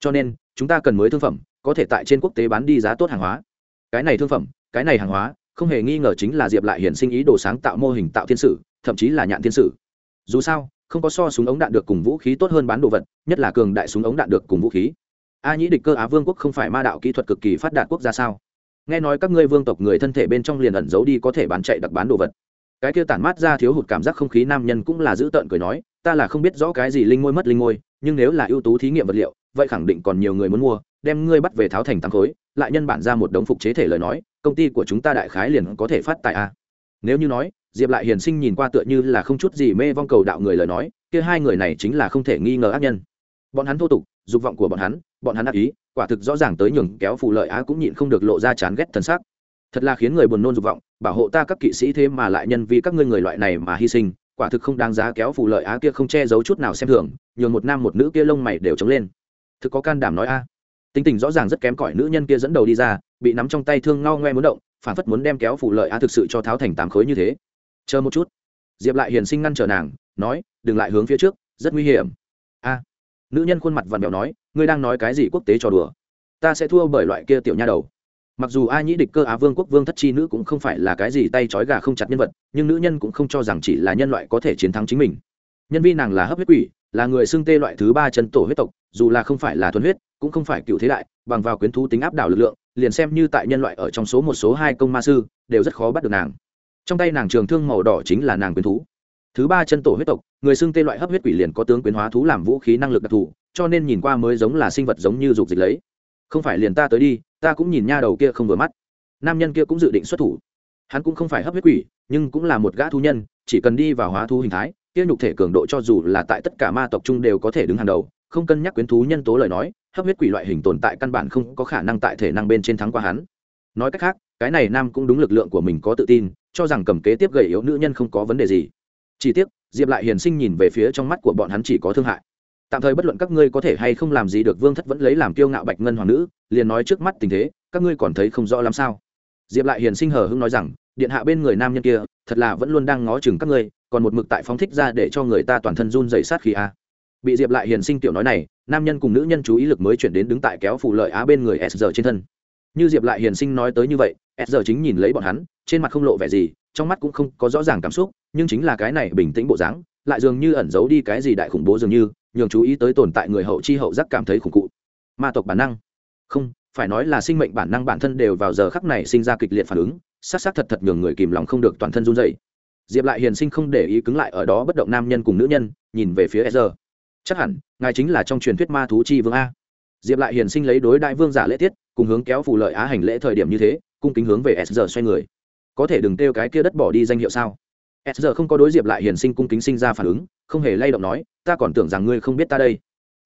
Cho nên, chúng ta cần mới thương phẩm có thể tại trên quốc tế bán đi giá tốt hàng hóa. Cái này thương phẩm, cái này hàng hóa, không hề nghi ngờ chính là diệp lại hiển sinh ý đồ sáng tạo mô hình tạo thiên sử, thậm chí là nhạn thiên sử. Dù sao, không có so súng ống đạn được cùng vũ khí tốt hơn bán đồ vật, nhất là cường đại súng ống đạn được cùng vũ khí. A nhĩ địch cơ á vương quốc không phải ma đạo kỹ thuật cực kỳ phát đạt quốc gia sao? Nghe nói các ngươi vương tộc người thân thể bên trong liền ẩn giấu đi có thể bán chạy đặc bán đồ vật. Cái kia tản mát ra thiếu hụt cảm giác không khí nam nhân cũng là giữ tợn cười nói, ta là không biết rõ cái gì linh ngôi mất linh ngôi, nhưng nếu là ưu tú thí nghiệm vật liệu, vậy khẳng định còn nhiều người muốn mua đem ngươi bắt về tháo thành tăng khối, lại nhân bản ra một đống phục chế thể lời nói, công ty của chúng ta đại khái liền có thể phát tại a. Nếu như nói, diệp lại hiền sinh nhìn qua tựa như là không chút gì mê vong cầu đạo người lời nói, kia hai người này chính là không thể nghi ngờ ác nhân. Bọn hắn thô tục, dục vọng của bọn hắn bọn hắn ác ý, quả thực rõ ràng tới nhường kéo phù lợi á cũng nhịn không được lộ ra chán ghét thân xác. Thật là khiến người buồn nôn dục vọng, bảo hộ ta các kỵ sĩ thế mà lại nhân vì các ngươi người loại này mà hy sinh, quả thực không đáng giá kéo phù lợi á kia không che giấu chút nào xem thường, nhường một nam một nữ kia lông mày đều trống lên. Thực có can đảm nói a tính tình rõ ràng rất kém cỏi nữ nhân kia dẫn đầu đi ra, bị nắm trong tay thương ngao ngoe muốn động, phản phất muốn đem kéo phụ lợi á thực sự cho tháo thành tám khối như thế. Chờ một chút. Diệp lại hiền sinh ngăn trở nàng, nói, đừng lại hướng phía trước, rất nguy hiểm. A. Nữ nhân khuôn mặt vặn vẹo nói, ngươi đang nói cái gì quốc tế trò đùa? Ta sẽ thua bởi loại kia tiểu nha đầu. Mặc dù a nhĩ địch cơ á vương quốc vương thất chi nữ cũng không phải là cái gì tay trói gà không chặt nhân vật, nhưng nữ nhân cũng không cho rằng chỉ là nhân loại có thể chiến thắng chính mình. Nhân vi nàng là hấp huyết quỷ, là người xưng tê loại thứ ba chân tổ huyết tộc, dù là không phải là thuần huyết cũng không phải cựu thế đại, bằng vào quyến thú tính áp đảo lực lượng, liền xem như tại nhân loại ở trong số một số hai công ma sư, đều rất khó bắt được nàng. Trong tay nàng trường thương màu đỏ chính là nàng quyến thú. Thứ ba chân tổ huyết tộc, người xưng tê loại hấp huyết quỷ liền có tướng quyến hóa thú làm vũ khí năng lực đặc thù, cho nên nhìn qua mới giống là sinh vật giống như dục dịch lấy. Không phải liền ta tới đi, ta cũng nhìn nha đầu kia không vừa mắt. Nam nhân kia cũng dự định xuất thủ. Hắn cũng không phải hấp huyết quỷ, nhưng cũng là một gã thú nhân, chỉ cần đi vào hóa thú hình thái, kia nhục thể cường độ cho dù là tại tất cả ma tộc chung đều có thể đứng hàng đầu, không cân nhắc quyến thú nhân tố lời nói hấp huyết quỷ loại hình tồn tại căn bản không có khả năng tại thể năng bên trên thắng qua hắn. Nói cách khác, cái này nam cũng đúng lực lượng của mình có tự tin, cho rằng cầm kế tiếp gầy yếu nữ nhân không có vấn đề gì. Chỉ tiếc, diệp lại hiền sinh nhìn về phía trong mắt của bọn hắn chỉ có thương hại. Tạm thời bất luận các ngươi có thể hay không làm gì được vương thất vẫn lấy làm kiêu ngạo bạch ngân hoàng nữ, liền nói trước mắt tình thế, các ngươi còn thấy không rõ lắm sao? Diệp lại hiền sinh hờ hưng nói rằng, điện hạ bên người nam nhân kia, thật là vẫn luôn đang ngó chừng các ngươi, còn một mực tại phóng thích ra để cho người ta toàn thân run dày sát khi a. Bị diệp lại hiền sinh tiểu nói này nam nhân cùng nữ nhân chú ý lực mới chuyển đến đứng tại kéo phù lợi á bên người s giờ trên thân. Như diệp lại hiền sinh nói tới như vậy, s giờ chính nhìn lấy bọn hắn, trên mặt không lộ vẻ gì, trong mắt cũng không có rõ ràng cảm xúc, nhưng chính là cái này bình tĩnh bộ dáng, lại dường như ẩn giấu đi cái gì đại khủng bố dường như, nhường chú ý tới tồn tại người hậu chi hậu giác cảm thấy khủng cụ. Ma tộc bản năng. Không, phải nói là sinh mệnh bản năng bản thân đều vào giờ khắc này sinh ra kịch liệt phản ứng s á c s á c thật thật nhường người kìm lòng không được toàn thân run dậy diệp lại hiền sinh không để ý cứng lại ở đó bất động nam nhân cùng nữ nhân, nhìn về phía e chắc hẳn, ngài chính là trong truyền thuyết ma thú chi vương a. Diệp lại hiền sinh lấy đối đại vương giả lễ tiết, cùng hướng kéo phù lợi á hành lễ thời điểm như thế, cung kính hướng về s xoay người. Có thể đừng kêu cái kia đất bỏ đi danh hiệu sao? S không có đối diệp lại hiền sinh cung kính sinh ra phản ứng, không hề lay động nói, ta còn tưởng rằng ngươi không biết ta đây.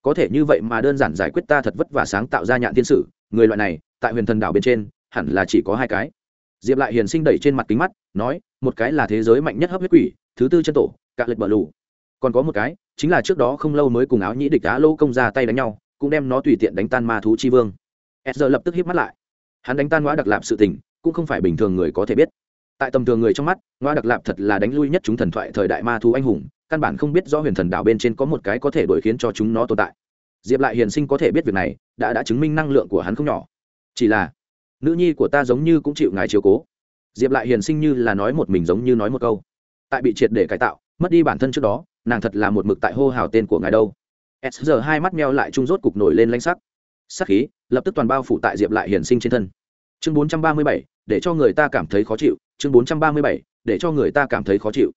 Có thể như vậy mà đơn giản giải quyết ta thật vất vả sáng tạo ra nhạn thiên sử, người loại này, tại huyền thần đảo bên trên, hẳn là chỉ có hai cái. Diệp lại hiền sinh đẩy trên mặt kính mắt, nói, một cái là thế giới mạnh nhất hấp huyết quỷ, thứ tư chân tổ cạ lệch bờ lù còn có một cái, chính là trước đó không lâu mới cùng áo nhĩ địch á lô công ra tay đánh nhau, cũng đem nó tùy tiện đánh tan ma thú chi vương. S lập tức hiếp mắt lại. Hắn đánh tan ngõ đặc lạp sự tình, cũng không phải bình thường người có thể biết. Tại tầm thường người trong mắt, ngoa đặc lạp thật là đánh lui nhất chúng thần thoại thời đại ma thú anh hùng, căn bản không biết rõ huyền thần đảo bên trên có một cái có thể đổi khiến cho chúng nó tồn tại. Diệp lại hiền sinh có thể biết việc này, đã đã chứng minh năng lượng của hắn không nhỏ. Chỉ là, nữ nhi của ta giống như cũng chịu ngài chiếu cố. Diệp lại hiền sinh như là nói một mình giống như nói một câu. Tại bị triệt để cải tạo, mất đi bản thân trước đó nàng thật là một mực tại hô hào tên của ngài đâu. S giờ hai mắt meo lại trung rốt cục nổi lên lanh sắc. Sắc khí lập tức toàn bao phủ tại diệp lại hiển sinh trên thân. Chương bốn trăm ba mươi bảy, để cho người ta cảm thấy khó chịu. Chương bốn trăm ba mươi bảy, để cho người ta cảm thấy khó chịu.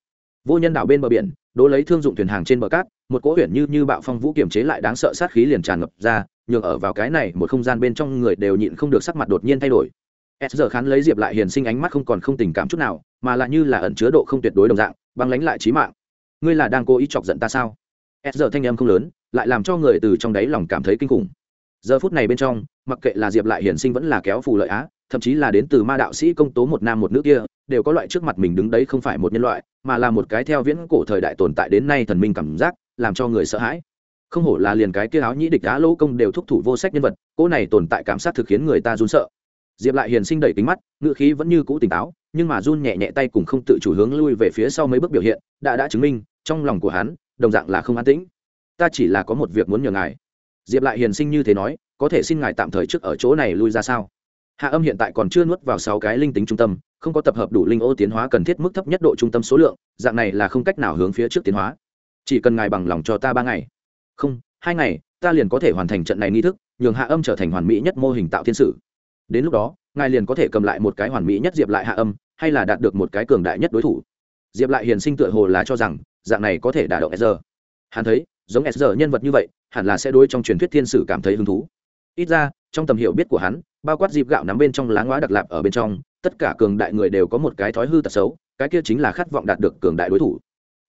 Vô nhân đảo bên bờ biển, đố lấy thương dụng thuyền hàng trên bờ cát, một cỗ huyền như như bạo phong vũ kiềm chế lại đáng sợ sát khí liền tràn ngập ra, nhường ở vào cái này, một không gian bên trong người đều nhịn không được sắc mặt đột nhiên thay đổi. S giờ khán lấy diệp lại hiền sinh ánh mắt không còn không tình cảm chút nào, mà lại như là ẩn chứa độ không tuyệt đối đồng dạng, băng lánh lại trí mạng ngươi là đang cố ý chọc giận ta sao? S giờ thanh âm không lớn, lại làm cho người từ trong đáy lòng cảm thấy kinh khủng. Giờ phút này bên trong, mặc kệ là diệp lại hiền sinh vẫn là kéo phù lợi á, thậm chí là đến từ ma đạo sĩ công tố một nam một nữ kia, đều có loại trước mặt mình đứng đấy không phải một nhân loại, mà là một cái theo viễn cổ thời đại tồn tại đến nay thần minh cảm giác, làm cho người sợ hãi. Không hổ là liền cái kia áo nhĩ địch á lỗ công đều thúc thủ vô sách nhân vật, cỗ này tồn tại cảm giác thực khiến người ta run sợ. Diệp lại hiền sinh đẩy kính mắt ngựa khí vẫn như cũ tỉnh táo nhưng mà run nhẹ nhẹ tay cùng không tự chủ hướng lui về phía sau mấy bước biểu hiện, đã đã chứng minh, trong lòng của hắn, đồng dạng là không an tĩnh. Ta chỉ là có một việc muốn nhờ ngài. Diệp lại hiền sinh như thế nói, có thể xin ngài tạm thời trước ở chỗ này lui ra sao? Hạ âm hiện tại còn chưa nuốt vào sáu cái linh tính trung tâm, không có tập hợp đủ linh ô tiến hóa cần thiết mức thấp nhất độ trung tâm số lượng, dạng này là không cách nào hướng phía trước tiến hóa. Chỉ cần ngài bằng lòng cho ta ba ngày. Không, hai ngày, ta liền có thể hoàn thành trận này nghi thức, nhường hạ âm trở thành hoàn mỹ nhất mô hình tạo thiên sử. Đến lúc đó ngài liền có thể cầm lại một cái hoàn mỹ nhất diệp lại hạ âm, hay là đạt được một cái cường đại nhất đối thủ. Diệp lại hiền sinh tựa hồ là cho rằng, dạng này có thể đả động sr hắn thấy, giống sr nhân vật như vậy, hẳn là sẽ đối trong truyền thuyết thiên sử cảm thấy hứng thú. Ít ra, trong tầm hiểu biết của hắn, bao quát dịp gạo nắm bên trong lá ngóa đặc lạp ở bên trong, tất cả cường đại người đều có một cái thói hư tật xấu, cái kia chính là khát vọng đạt được cường đại đối thủ.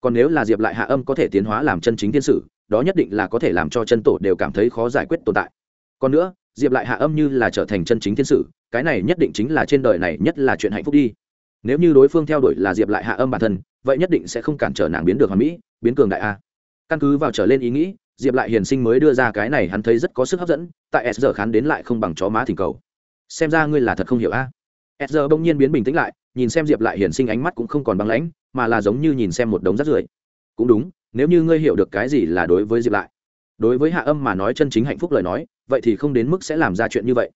Còn nếu là diệp lại hạ âm có thể tiến hóa làm chân chính thiên sử, đó nhất định là có thể làm cho chân tổ đều cảm thấy khó giải quyết tồn tại. Còn nữa diệp lại hạ âm như là trở thành chân chính thiên sử, cái này nhất định chính là trên đời này nhất là chuyện hạnh phúc đi. Nếu như đối phương theo đuổi là diệp lại hạ âm bản thân, vậy nhất định sẽ không cản trở nàng biến được hoàn mỹ, biến cường đại a. Căn cứ vào trở lên ý nghĩ, diệp lại hiền sinh mới đưa ra cái này hắn thấy rất có sức hấp dẫn, tại s giờ khán đến lại không bằng chó má thỉnh cầu. Xem ra ngươi là thật không hiểu a. S giờ bỗng nhiên biến bình tĩnh lại, nhìn xem diệp lại hiền sinh ánh mắt cũng không còn băng lãnh, mà là giống như nhìn xem một đống rác rưởi. Cũng đúng, nếu như ngươi hiểu được cái gì là đối với diệp lại. Đối với hạ âm mà nói chân chính hạnh phúc lời nói vậy thì không đến mức sẽ làm ra chuyện như vậy.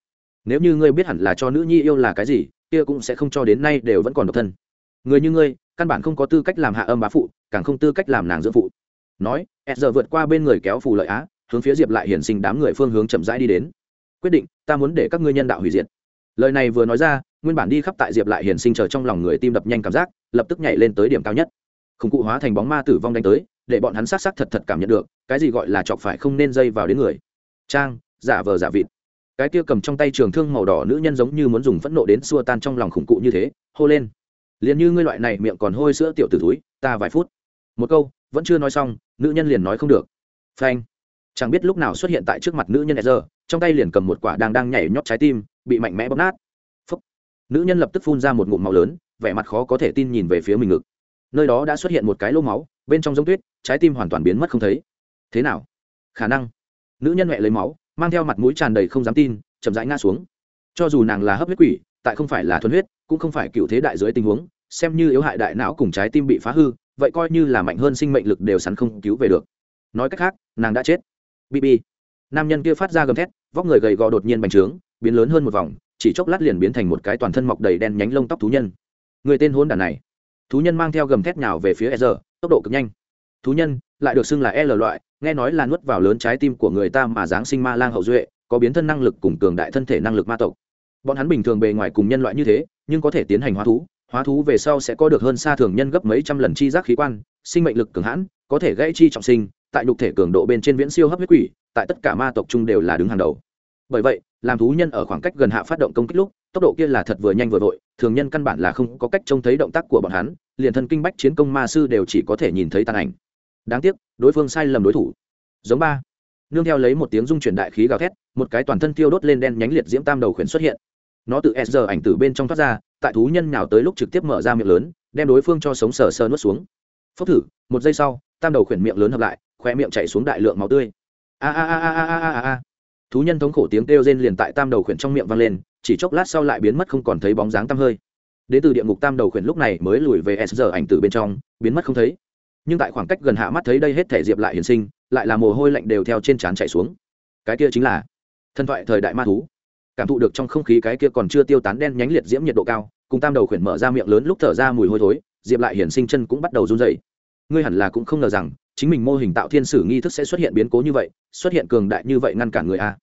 Nếu như ngươi biết hẳn là cho nữ nhi yêu là cái gì, kia cũng sẽ không cho đến nay đều vẫn còn độc thân. Người như ngươi, căn bản không có tư cách làm hạ âm bá phụ, càng không tư cách làm nàng dưỡng phụ. Nói s giờ vượt qua bên người kéo phù lợi á, hướng phía diệp lại hiển sinh đám người phương hướng chậm rãi đi đến. Quyết định, ta muốn để các ngươi nhân đạo hủy diệt. Lời này vừa nói ra, nguyên bản đi khắp tại diệp lại hiển sinh chờ trong lòng người tim đập nhanh cảm giác, lập tức nhảy lên tới điểm cao nhất. Khủng cụ hóa thành bóng ma tử vong đánh tới, để bọn hắn sát sát thật thật cảm nhận được, cái gì gọi là chọc phải không nên dây vào đến người. Trang giả vờ giả vịt. Cái kia cầm trong tay trường thương màu đỏ nữ nhân giống như muốn dùng phẫn nộ đến xua tan trong lòng khủng cụ như thế, hô lên. Liền như ngươi loại này miệng còn hôi sữa tiểu t túi ta vài phút. Một câu, vẫn chưa nói xong, nữ nhân liền nói không được. Phanh. Chẳng biết lúc nào xuất hiện tại trước mặt nữ nhân giờ trong tay liền cầm một quả đang đang nhảy nhót trái tim, bị mạnh mẽ bóp nát. Phúc. nữ nhân lập tức phun ra một ngụm máu lớn, vẻ mặt khó có thể tin nhìn về phía mình ngực. Nơi đó đã xuất hiện một cái lô máu, bên trong giống tuyết, trái tim hoàn toàn biến mất không thấy. Thế nào? Khả năng. Nữ nhân mẹ lấy máu mang theo mặt mũi tràn đầy không dám tin, chậm rãi ngã xuống. Cho dù nàng là hấp huyết quỷ, tại không phải là thuần huyết, cũng không phải cựu thế đại dưới tình huống, xem như yếu hại đại não cùng trái tim bị phá hư, vậy coi như là mạnh hơn sinh mệnh lực đều sắn không cứu về được. Nói cách khác, nàng đã chết. Bb nam nhân kia phát ra gầm thét, vóc người gầy gò đột nhiên bành trướng, biến lớn hơn một vòng, chỉ chốc lát liền biến thành một cái toàn thân mọc đầy đen nhánh lông tóc thú nhân. Người tên hôn đàn này. Thú nhân mang theo gầm thét nào về phía e r tốc độ cực nhanh thú nhân, lại được xưng là l loại, nghe nói là nuốt vào lớn trái tim của người ta mà giáng sinh ma lang hậu duệ, có biến thân năng lực cùng cường đại thân thể năng lực ma tộc. Bọn hắn bình thường bề ngoài cùng nhân loại như thế, nhưng có thể tiến hành hóa thú hóa thú về sau sẽ có được hơn xa thường nhân gấp mấy trăm lần chi giác khí quan, sinh mệnh lực cường hãn, có thể gãy chi trọng sinh, tại nhục thể cường độ bên trên viễn siêu hấp huyết quỷ, tại tất cả ma tộc chung đều là đứng hàng đầu. Bởi vậy, làm thú nhân ở khoảng cách gần hạ phát động công kích lúc, tốc độ kia là thật vừa nhanh vừa vội, thường nhân căn bản là không có cách trông thấy động tác của bọn hắn, liền thân kinh bách chiến công ma sư đều chỉ có thể nhìn thấy tàn ảnh đáng tiếc, đối phương sai lầm đối thủ. Giống ba. Nương theo lấy một tiếng dung chuyển đại khí gào thét, một cái toàn thân tiêu đốt lên đen nhánh liệt diễm tam đầu khuyển xuất hiện. Nó tự s giờ ảnh từ bên trong thoát ra, tại thú nhân nào tới lúc trực tiếp mở ra miệng lớn, đem đối phương cho sống sờ sờ nuốt xuống. Phốc thử, một giây sau, tam đầu khuyển miệng lớn hợp lại khoe miệng chảy xuống đại lượng máu tươi. A a a a a a a. Thú nhân thống khổ tiếng kêu rên liền tại tam đầu khuyển trong miệng vang lên, chỉ chốc lát sau lại biến mất không còn thấy bóng dáng tăm hơi. Đến từ địa ngục tam đầu khuyển lúc này mới lùi về s giờ ảnh từ bên trong, biến mất không thấy nhưng tại khoảng cách gần hạ mắt thấy đây hết thể diệp lại hiển sinh, lại là mồ hôi lạnh đều theo trên trán chạy xuống. Cái kia chính là thân thoại thời đại ma thú. Cảm thụ được trong không khí cái kia còn chưa tiêu tán đen nhánh liệt diễm nhiệt độ cao, cùng tam đầu khuyển mở ra miệng lớn lúc thở ra mùi hôi thối, diệp lại hiển sinh chân cũng bắt đầu run dậy ngươi hẳn là cũng không ngờ rằng, chính mình mô hình tạo thiên sử nghi thức sẽ xuất hiện biến cố như vậy, xuất hiện cường đại như vậy ngăn cản người a.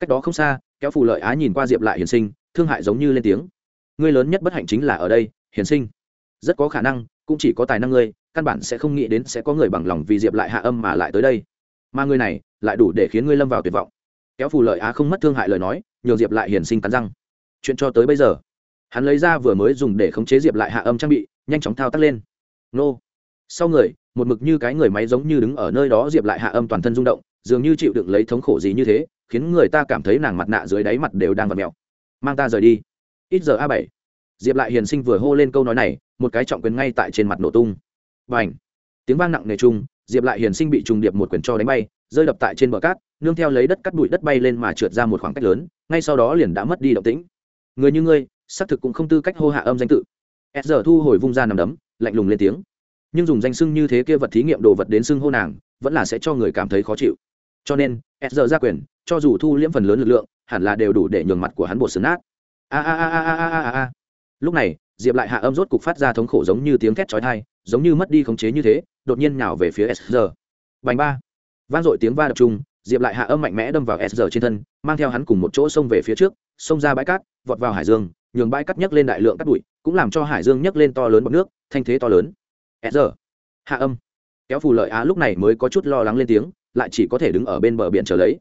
Cách đó không xa, kéo phù lợi á nhìn qua diệp lại hiển sinh, thương hại giống như lên tiếng. Ngươi lớn nhất bất hạnh chính là ở đây, hiển sinh. Rất có khả năng cũng chỉ có tài năng ngươi, căn bản sẽ không nghĩ đến sẽ có người bằng lòng vì diệp lại hạ âm mà lại tới đây. Mà người này lại đủ để khiến ngươi lâm vào tuyệt vọng. Kéo phù lợi á không mất thương hại lời nói, nhường diệp lại hiển sinh cắn răng. Chuyện cho tới bây giờ, hắn lấy ra vừa mới dùng để khống chế diệp lại hạ âm trang bị, nhanh chóng thao tác lên. Nô. Sau người, một mực như cái người máy giống như đứng ở nơi đó, diệp lại hạ âm toàn thân rung động, dường như chịu đựng lấy thống khổ gì như thế, khiến người ta cảm thấy nàng mặt nạ dưới đáy mặt đều đang vật mèo. Mang ta rời đi. Ít giờ a bảy. Diệp lại hiền sinh vừa hô lên câu nói này một cái trọng quyền ngay tại trên mặt nổ tung. Bành, n tiếng vang nặng nề chung diệp lại hiền sinh bị trùng điệp một quyền cho đánh bay rơi đập tại trên bờ cát nương theo lấy đất cắt bụi đất bay lên mà trượt ra một khoảng cách lớn ngay sau đó liền đã mất đi động tĩnh. Người như ngươi xác thực cũng không tư cách hô hạ âm danh tự. S giờ thu hồi vung ra nằm đấm lạnh lùng lên tiếng. Nhưng dùng danh sưng như thế kia vật thí nghiệm đồ vật đến xưng hô nàng vẫn là sẽ cho người cảm thấy khó chịu. Cho nên s giờ ra quyền cho dù thu liễm phần lớn lực lượng hẳn là đều đủ để nhường mặt của hắn bột sấn nát. A a a a a a a. Lúc này diệp lại hạ âm rốt cục phát ra thống khổ giống như tiếng thét chói tai, giống như mất đi khống chế như thế, đột nhiên nhào về phía s giờ bành ba. Vang dội tiếng va đập trung. diệp lại hạ âm mạnh mẽ đâm vào s giờ trên thân, mang theo hắn cùng một chỗ xông về phía trước, xông ra bãi cát, vọt vào hải dương, nhường bãi cát nhấc lên đại lượng cát bụi, cũng làm cho hải dương nhấc lên to lớn bọc nước, thanh thế to lớn. S giờ hạ âm. Kéo phù lợi á lúc này mới có chút lo lắng lên tiếng, lại chỉ có thể đứng ở bên bờ biển chờ lấy.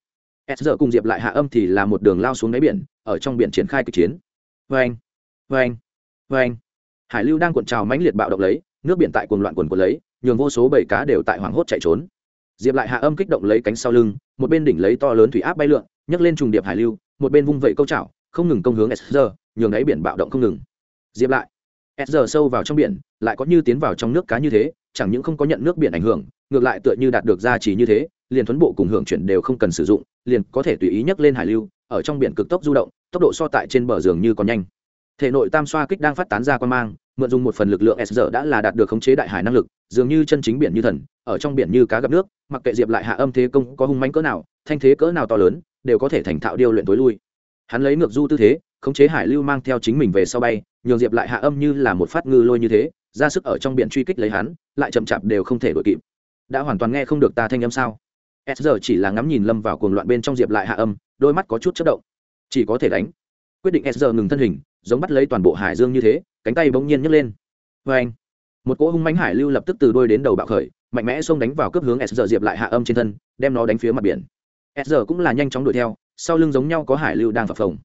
S giờ cùng diệp lại hạ âm thì là một đường lao xuống đáy biển, ở trong biển triển khai kịch chiến. Vê anh vê anh vê anh, hải lưu đang cuộn trào mãnh liệt bạo động lấy, nước biển tại cuồng loạn cuồn cuộn lấy, nhường vô số bầy cá đều tại hoảng hốt chạy trốn. Diệp lại hạ âm kích động lấy cánh sau lưng, một bên đỉnh lấy to lớn thủy áp bay lượn, nhấc lên trùng điệp hải lưu, một bên vung vẩy câu chảo, không ngừng công hướng sr nhường đáy biển bạo động không ngừng. Diệp lại sr sâu vào trong biển, lại có như tiến vào trong nước cá như thế, chẳng những không có nhận nước biển ảnh hưởng, ngược lại tựa như đạt được gia trì như thế, liền thuấn bộ cùng hưởng chuyển đều không cần sử dụng, liền có thể tùy ý nhấc lên hải lưu, ở trong biển cực tốc du động, tốc độ so tại trên bờ giường như còn nhanh thể nội tam xoa kích đang phát tán ra quan mang, mượn dùng một phần lực lượng s đã là đạt được khống chế đại hải năng lực, dường như chân chính biển như thần, ở trong biển như cá gặp nước, mặc kệ diệp lại hạ âm thế công có hung mánh cỡ nào, thanh thế cỡ nào to lớn, đều có thể thành thạo điêu luyện tối lui. Hắn lấy ngược du tư thế, khống chế hải lưu mang theo chính mình về sau bay, nhường diệp lại hạ âm như là một phát ngư lôi như thế, ra sức ở trong biển truy kích lấy hắn, lại chậm chạp đều không thể đuổi kịp. Đã hoàn toàn nghe không được ta thanh âm sao? S chỉ là ngắm nhìn lâm vào cuồng loạn bên trong diệp lại hạ âm, đôi mắt có chút chất động. Chỉ có thể đánh. Quyết định s ngừng thân hình giống bắt lấy toàn bộ hải dương như thế, cánh tay bỗng nhiên nhấc lên. Vê anh, một cỗ hung mánh hải lưu lập tức từ đôi đến đầu bạo khởi, mạnh mẽ xông đánh vào cướp hướng s diệp lại hạ âm trên thân, đem nó đánh phía mặt biển. S cũng là nhanh chóng đuổi theo, sau lưng giống nhau có hải lưu đang phập phồng.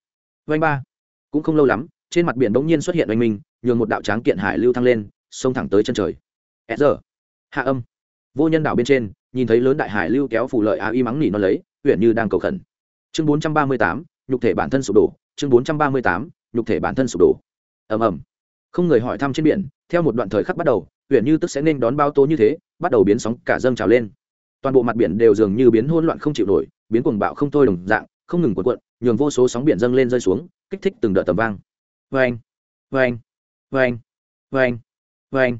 Vanh ba, cũng không lâu lắm, trên mặt biển bỗng nhiên xuất hiện oanh minh, nhường một đạo tráng kiện hải lưu thăng lên, xông thẳng tới chân trời. S hạ âm. Vô nhân đảo bên trên, nhìn thấy lớn đại hải lưu kéo phủ lợi á y mắng nỉ nó lấy, huyện như đang cầu khẩn. Chương bốn trăm ba mươi tám, nhục thể bản thân sụp đổ, chương bốn trăm ba mươi tám nhục thể bản thân sụp đổ. Ầm ầm. Không người hỏi thăm trên biển, theo một đoạn thời khắc bắt đầu, huyện như tức sẽ nên đón bao tố như thế, bắt đầu biến sóng, cả dâng trào lên. Toàn bộ mặt biển đều dường như biến hỗn loạn không chịu nổi, biến cuồng bạo không thôi đồng dạng, không ngừng cuộn cuộn, nhường vô số sóng biển dâng lên rơi xuống, kích thích từng đợt tầm vang. Vang vang vang vang vang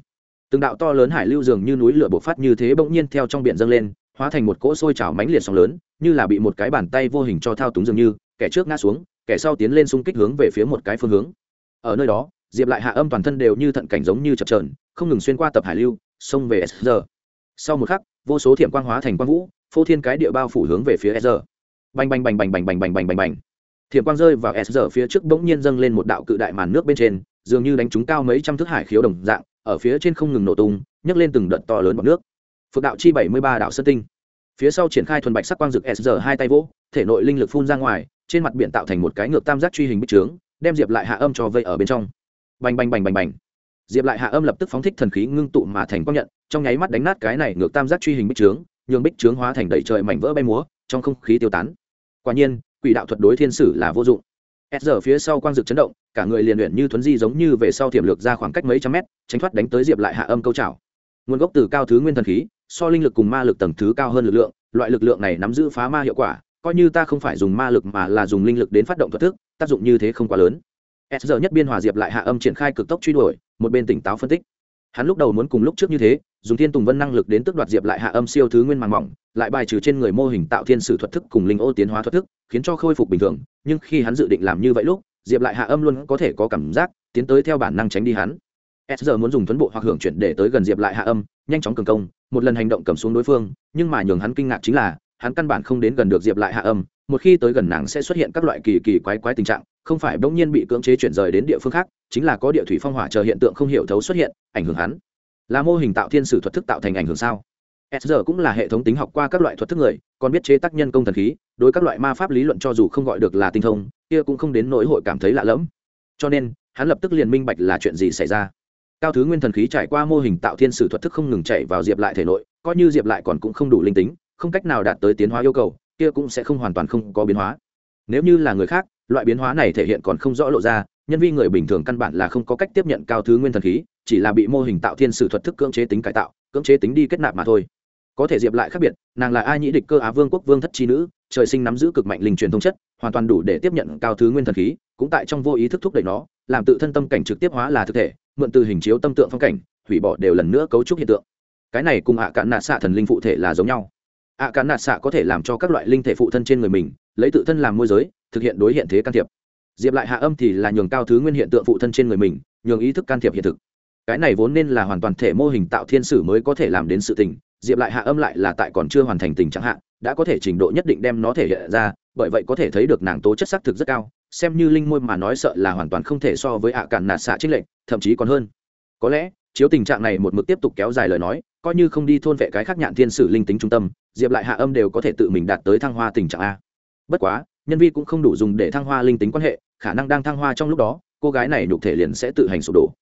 từng đạo to lớn hải lưu dường như núi lửa bộc phát như thế bỗng nhiên theo trong biển dâng lên, hóa thành một cỗ sôi trào mãnh liệt sóng lớn, như là bị một cái bàn tay vô hình cho thao túng dường như, kẻ trước ngã xuống kẻ sau tiến lên xung kích hướng về phía một cái phương hướng. Ở nơi đó, diệp lại hạ âm toàn thân đều như thận cảnh giống như chập trờn không ngừng xuyên qua tập hải lưu, xông về s sau một khắc, vô số thiểm quang hóa thành quang vũ, phô thiên cái địa bao phủ hướng về phía s bành bành bành bành bành bành bành bành bành bành. Thiểm quang rơi vào s phía trước bỗng nhiên dâng lên một đạo cự đại màn nước bên trên, dường như đánh trúng cao mấy trăm thước hải khiếu đồng dạng, ở phía trên không ngừng nổ tung, nhấc lên từng đợt to lớn bọc nước. Phượng đạo chi bảy mươi ba đạo sơn tinh. Phía sau triển khai thuần bạch sắc quang dực s hai tay vỗ, thể nội linh lực phun ra ngoài trên mặt biển tạo thành một cái ngược tam giác truy hình bích trướng, đem diệp lại hạ âm cho vây ở bên trong. Bành bành bành bành bành. Diệp lại hạ âm lập tức phóng thích thần khí ngưng tụ mà thành quang nhận, trong nháy mắt đánh nát cái này ngược tam giác truy hình bích trướng, nhường bích trướng hóa thành đầy trời mảnh vỡ bay múa, trong không khí tiêu tán. Quả nhiên, quỷ đạo thuật đối thiên sử là vô dụng. S giờ phía sau quang dực chấn động, cả người liền luyện như thuấn di giống như về sau thiểm lược ra khoảng cách mấy trăm mét, tránh thoát đánh tới diệp lại hạ âm câu trào nguồn gốc từ cao thứ nguyên thần khí, so linh lực cùng ma lực tầng thứ cao hơn lực lượng, loại lực lượng này nắm giữ phá ma hiệu quả coi như ta không phải dùng ma lực mà là dùng linh lực đến phát động thuật thức, tác dụng như thế không quá lớn. S giờ nhất biên hòa diệp lại hạ âm triển khai cực tốc truy đuổi, một bên tỉnh táo phân tích. Hắn lúc đầu muốn cùng lúc trước như thế, dùng thiên tùng vân năng lực đến tức đoạt diệp lại hạ âm siêu thứ nguyên màng mỏng, lại bài trừ trên người mô hình tạo thiên sử thuật thức cùng linh ô tiến hóa thuật thức, khiến cho khôi phục bình thường, nhưng khi hắn dự định làm như vậy lúc, diệp lại hạ âm luôn có thể có cảm giác, tiến tới theo bản năng tránh đi hắn. S giờ muốn dùng tuấn bộ hoặc hưởng chuyển để tới gần diệp lại hạ âm, nhanh chóng cường công, một lần hành động cầm xuống đối phương, nhưng mà nhường hắn kinh ngạc chính là hắn căn bản không đến gần được diệp lại hạ âm, một khi tới gần nàng sẽ xuất hiện các loại kỳ kỳ quái quái tình trạng, không phải bỗng nhiên bị cưỡng chế chuyển rời đến địa phương khác, chính là có địa thủy phong hỏa chờ hiện tượng không hiểu thấu xuất hiện, ảnh hưởng hắn. Là mô hình tạo thiên sử thuật thức tạo thành ảnh hưởng sao? S giờ cũng là hệ thống tính học qua các loại thuật thức người, còn biết chế tác nhân công thần khí, đối các loại ma pháp lý luận cho dù không gọi được là tinh thông, kia cũng không đến nỗi hội cảm thấy lạ lẫm. Cho nên, hắn lập tức liền minh bạch là chuyện gì xảy ra. Cao thứ nguyên thần khí trải qua mô hình tạo thiên sử thuật thức không ngừng chạy vào diệp lại thể nội, coi như diệp lại còn cũng không đủ linh tính không cách nào đạt tới tiến hóa yêu cầu, kia cũng sẽ không hoàn toàn không có biến hóa. Nếu như là người khác, loại biến hóa này thể hiện còn không rõ lộ ra, nhân vi người bình thường căn bản là không có cách tiếp nhận cao thứ nguyên thần khí, chỉ là bị mô hình tạo thiên sử thuật thức cưỡng chế tính cải tạo, cưỡng chế tính đi kết nạp mà thôi. Có thể diệp lại khác biệt, nàng là ai nhĩ địch cơ á vương quốc vương thất chi nữ, trời sinh nắm giữ cực mạnh linh truyền thông chất, hoàn toàn đủ để tiếp nhận cao thứ nguyên thần khí, cũng tại trong vô ý thức thúc đẩy nó, làm tự thân tâm cảnh trực tiếp hóa là thực thể, mượn từ hình chiếu tâm tượng phong cảnh, hủy bỏ đều lần nữa cấu trúc hiện tượng. Cái này cùng ạ cạn nạ xạ thần linh phụ thể là giống nhau ạ cán nạt xạ có thể làm cho các loại linh thể phụ thân trên người mình, lấy tự thân làm môi giới, thực hiện đối hiện thế can thiệp. Diệp lại hạ âm thì là nhường cao thứ nguyên hiện tượng phụ thân trên người mình, nhường ý thức can thiệp hiện thực. Cái này vốn nên là hoàn toàn thể mô hình tạo thiên sử mới có thể làm đến sự tình, diệp lại hạ âm lại là tại còn chưa hoàn thành tình trạng hạ, đã có thể trình độ nhất định đem nó thể hiện ra, bởi vậy có thể thấy được nàng tố chất xác thực rất cao, xem như linh môi mà nói sợ là hoàn toàn không thể so với hạ cản nạt xạ trích lệnh thậm chí còn hơn. Có lẽ, chiếu tình trạng này một mực tiếp tục kéo dài lời nói, coi như không đi thôn vệ cái khác nhạn thiên sử linh tính trung tâm diệp lại hạ âm đều có thể tự mình đạt tới thăng hoa tình trạng a. Bất quá, nhân vi cũng không đủ dùng để thăng hoa linh tính quan hệ, khả năng đang thăng hoa trong lúc đó, cô gái này nhục thể liền sẽ tự hành sụp đổ.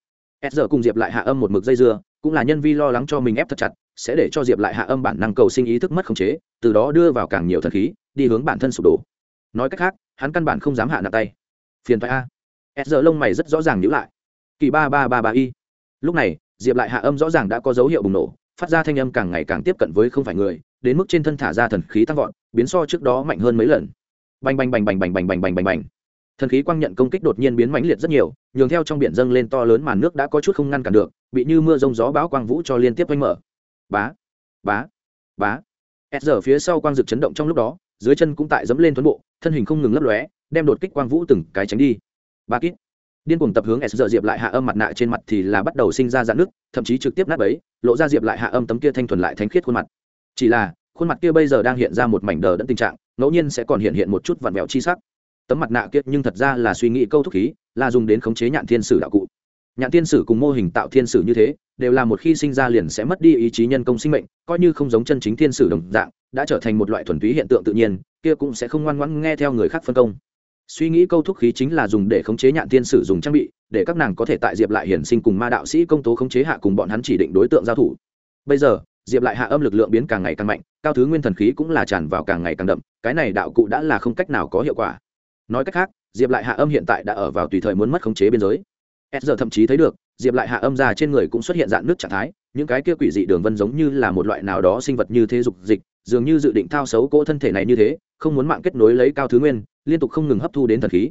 S giờ cùng diệp lại hạ âm một mực dây dưa, cũng là nhân vi lo lắng cho mình ép thật chặt, sẽ để cho diệp lại hạ âm bản năng cầu sinh ý thức mất khống chế, từ đó đưa vào càng nhiều thần khí, đi hướng bản thân sụp đổ. Nói cách khác, hắn căn bản không dám hạ nặng tay. Phiền thoại a. S giờ lông mày rất rõ ràng nhữ lại. Kỳ ba ba ba ba y. Lúc này, diệp lại hạ âm rõ ràng đã có dấu hiệu bùng nổ phát ra thanh âm càng ngày càng tiếp cận với không phải người, đến mức trên thân thả ra thần khí tăng vọt, biến so trước đó mạnh hơn mấy lần. Bành bành bành bành bành bành bành bành bành bành. Thần khí quang nhận công kích đột nhiên biến mãnh liệt rất nhiều, nhường theo trong biển dâng lên to lớn màn nước đã có chút không ngăn cản được, bị như mưa rông gió bão quang vũ cho liên tiếp oanh mở. Bá bá bá. S giờ phía sau quang dực chấn động trong lúc đó, dưới chân cũng tại dẫm lên thuấn bộ, thân hình không ngừng lấp lóe, đem đột kích quang vũ từng cái tránh đi. Ba kít điên cuồng tập hướng s giờ diệp lại hạ âm mặt nạ trên mặt thì là bắt đầu sinh ra dạn nước, thậm chí trực tiếp nát ấy lộ ra diệp lại hạ âm tấm kia thanh thuần lại thánh khiết khuôn mặt. Chỉ là, khuôn mặt kia bây giờ đang hiện ra một mảnh đờ đẫn tình trạng, ngẫu nhiên sẽ còn hiện hiện một chút vặn vẹo chi sắc. Tấm mặt nạ kia nhưng thật ra là suy nghĩ câu thúc khí, là dùng đến khống chế nhạn thiên sử đạo cụ. Nhạn thiên sử cùng mô hình tạo thiên sử như thế, đều là một khi sinh ra liền sẽ mất đi ý chí nhân công sinh mệnh, coi như không giống chân chính thiên sử đồng dạng, đã trở thành một loại thuần túy hiện tượng tự nhiên, kia cũng sẽ không ngoan ngoãn nghe theo người khác phân công suy nghĩ câu thúc khí chính là dùng để khống chế nhạn tiên sử dùng trang bị, để các nàng có thể tại diệp lại hiển sinh cùng ma đạo sĩ công tố khống chế hạ cùng bọn hắn chỉ định đối tượng giao thủ. Bây giờ, diệp lại hạ âm lực lượng biến càng ngày càng mạnh, cao thứ nguyên thần khí cũng là tràn vào càng ngày càng đậm, cái này đạo cụ đã là không cách nào có hiệu quả. Nói cách khác, diệp lại hạ âm hiện tại đã ở vào tùy thời muốn mất khống chế biên giới. S giờ thậm chí thấy được, diệp lại hạ âm ra trên người cũng xuất hiện dạng nước trạng thái, những cái kia quỷ dị đường vân giống như là một loại nào đó sinh vật như thế dục dịch, dường như dự định thao xấu cỗ thân thể này như thế không muốn mạng kết nối lấy cao thứ nguyên, liên tục không ngừng hấp thu đến thần khí.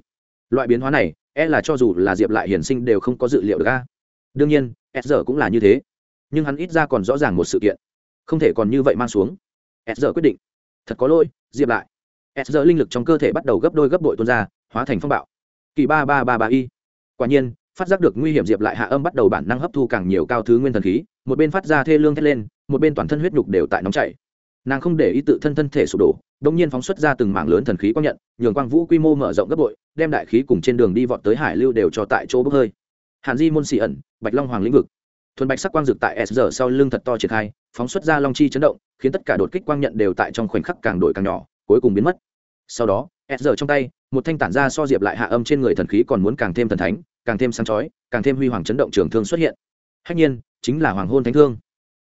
Loại biến hóa này e là cho dù là diệp lại hiển sinh đều không có dự liệu được a. Đương nhiên, s giờ cũng là như thế. Nhưng hắn ít ra còn rõ ràng một sự kiện. Không thể còn như vậy mang xuống. S giờ quyết định. Thật có lỗi, diệp lại. S giờ linh lực trong cơ thể bắt đầu gấp đôi gấp đội tuôn ra, hóa thành phong bạo. Kỳ ba ba ba ba y. Quả nhiên, phát giác được nguy hiểm, diệp lại hạ âm bắt đầu bản năng hấp thu càng nhiều cao thứ nguyên thần khí, một bên phát ra thê lương thét lên, một bên toàn thân huyết nhục đều tại nóng chảy. Nàng không để ý tự thân thân thể sụp đổ đông nhiên phóng xuất ra từng mảng lớn thần khí quang nhận, nhường quang vũ quy mô mở rộng gấp bội, đem đại khí cùng trên đường đi vọt tới hải lưu đều cho tại chỗ bốc hơi. Hàn di môn xì ẩn, bạch long hoàng lĩnh vực. Thuần bạch sắc quang dực tại s giờ sau lưng thật to triển khai, phóng xuất ra long chi chấn động, khiến tất cả đột kích quang nhận đều tại trong khoảnh khắc càng đổi càng nhỏ, cuối cùng biến mất. Sau đó, s giờ trong tay, một thanh tản ra so diệp lại hạ âm trên người thần khí còn muốn càng thêm thần thánh, càng thêm sáng chói, càng thêm huy hoàng chấn động trường thương xuất hiện. Hách nhiên, chính là hoàng hôn thánh thương.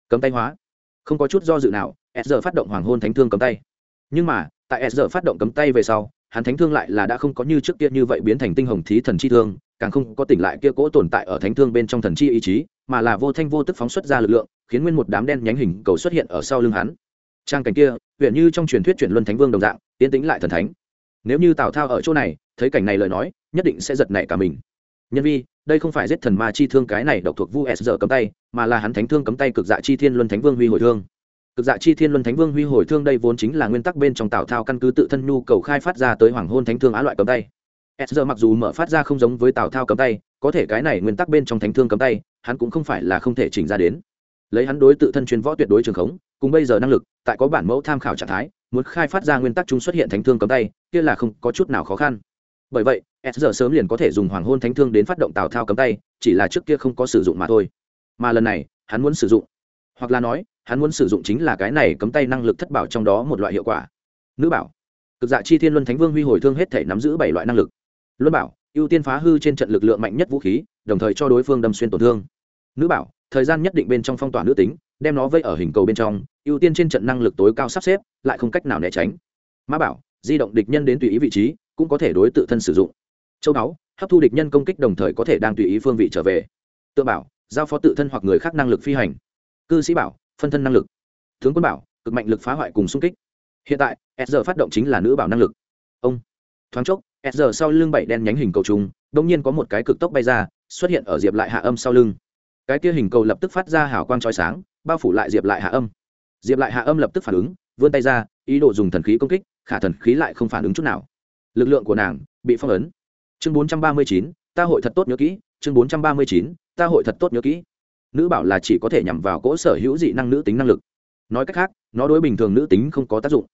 Cấm tay hóa. Không có chút do dự nào, s giờ phát động hoàng hôn thánh thương cấm tay nhưng mà, tại s giờ phát động cấm tay về sau, hắn thánh thương lại là đã không có như trước kia như vậy biến thành tinh hồng thí thần chi thương, càng không có tỉnh lại kia cỗ tồn tại ở thánh thương bên trong thần chi ý chí, mà là vô thanh vô tức phóng xuất ra lực lượng, khiến nguyên một đám đen nhánh hình cầu xuất hiện ở sau lưng hắn. Trang cảnh kia, huyện như trong truyền thuyết chuyển luân thánh vương đồng dạng tiến tính lại thần thánh. Nếu như tào thao ở chỗ này, thấy cảnh này lời nói, nhất định sẽ giật nảy cả mình. Nhân vi, đây không phải giết thần ma chi thương cái này độc thuộc vu s giờ cấm tay, mà là hắn thánh thương cấm tay cực dạ chi thiên luân thánh vương huy hồi thương cực dạ chi thiên luân thánh vương huy hồi thương đây vốn chính là nguyên tắc bên trong tào thao căn cứ tự thân nhu cầu khai phát ra tới hoàng hôn thánh thương á loại cấm tay. S giờ mặc dù mở phát ra không giống với tào thao cấm tay, có thể cái này nguyên tắc bên trong thánh thương cấm tay, hắn cũng không phải là không thể chỉnh ra đến. Lấy hắn đối tự thân chuyên võ tuyệt đối trường khống, cùng bây giờ năng lực, tại có bản mẫu tham khảo trạng thái, muốn khai phát ra nguyên tắc chung xuất hiện thánh thương cấm tay, kia là không có chút nào khó khăn. Bởi vậy, s giờ sớm liền có thể dùng hoàng hôn thánh thương đến phát động tào thao cấm tay, chỉ là trước kia không có sử dụng mà thôi. Mà lần này, hắn muốn sử dụng. Hoặc là nói hắn muốn sử dụng chính là cái này cấm tay năng lực thất bảo trong đó một loại hiệu quả. Nữ bảo. Cực dạ chi thiên luân thánh vương huy hồi thương hết thể nắm giữ bảy loại năng lực. Luân bảo, ưu tiên phá hư trên trận lực lượng mạnh nhất vũ khí, đồng thời cho đối phương đâm xuyên tổn thương. Nữ bảo, thời gian nhất định bên trong phong tỏa nữ tính, đem nó vây ở hình cầu bên trong, ưu tiên trên trận năng lực tối cao sắp xếp, lại không cách nào né tránh. Mã bảo, di động địch nhân đến tùy ý vị trí, cũng có thể đối tự thân sử dụng. Châu đáo hấp thu địch nhân công kích đồng thời có thể đang tùy ý phương vị trở về. Tự bảo, giao phó tự thân hoặc người khác năng lực phi hành. Cư sĩ bảo phân thân năng lực. Tướng quân bảo, cực mạnh lực phá hoại cùng xung kích. Hiện tại, s giờ phát động chính là nữ bảo năng lực. Ông. Thoáng chốc, s giờ sau lưng bảy đen nhánh hình cầu trùng đông nhiên có một cái cực tốc bay ra, xuất hiện ở diệp lại hạ âm sau lưng. Cái kia hình cầu lập tức phát ra hào quang trói sáng, bao phủ lại diệp lại hạ âm. Diệp lại hạ âm lập tức phản ứng, vươn tay ra, ý đồ dùng thần khí công kích, khả thần khí lại không phản ứng chút nào. Lực lượng của nàng bị phong ấn. Chương bốn trăm ba mươi chín, ta hội thật tốt nhớ kỹ, chương bốn trăm ba mươi chín, ta hội thật tốt nhớ kỹ nữ bảo là chỉ có thể nhằm vào cỗ sở hữu dị năng nữ tính năng lực. Nói cách khác, nó đối bình thường nữ tính không có tác dụng.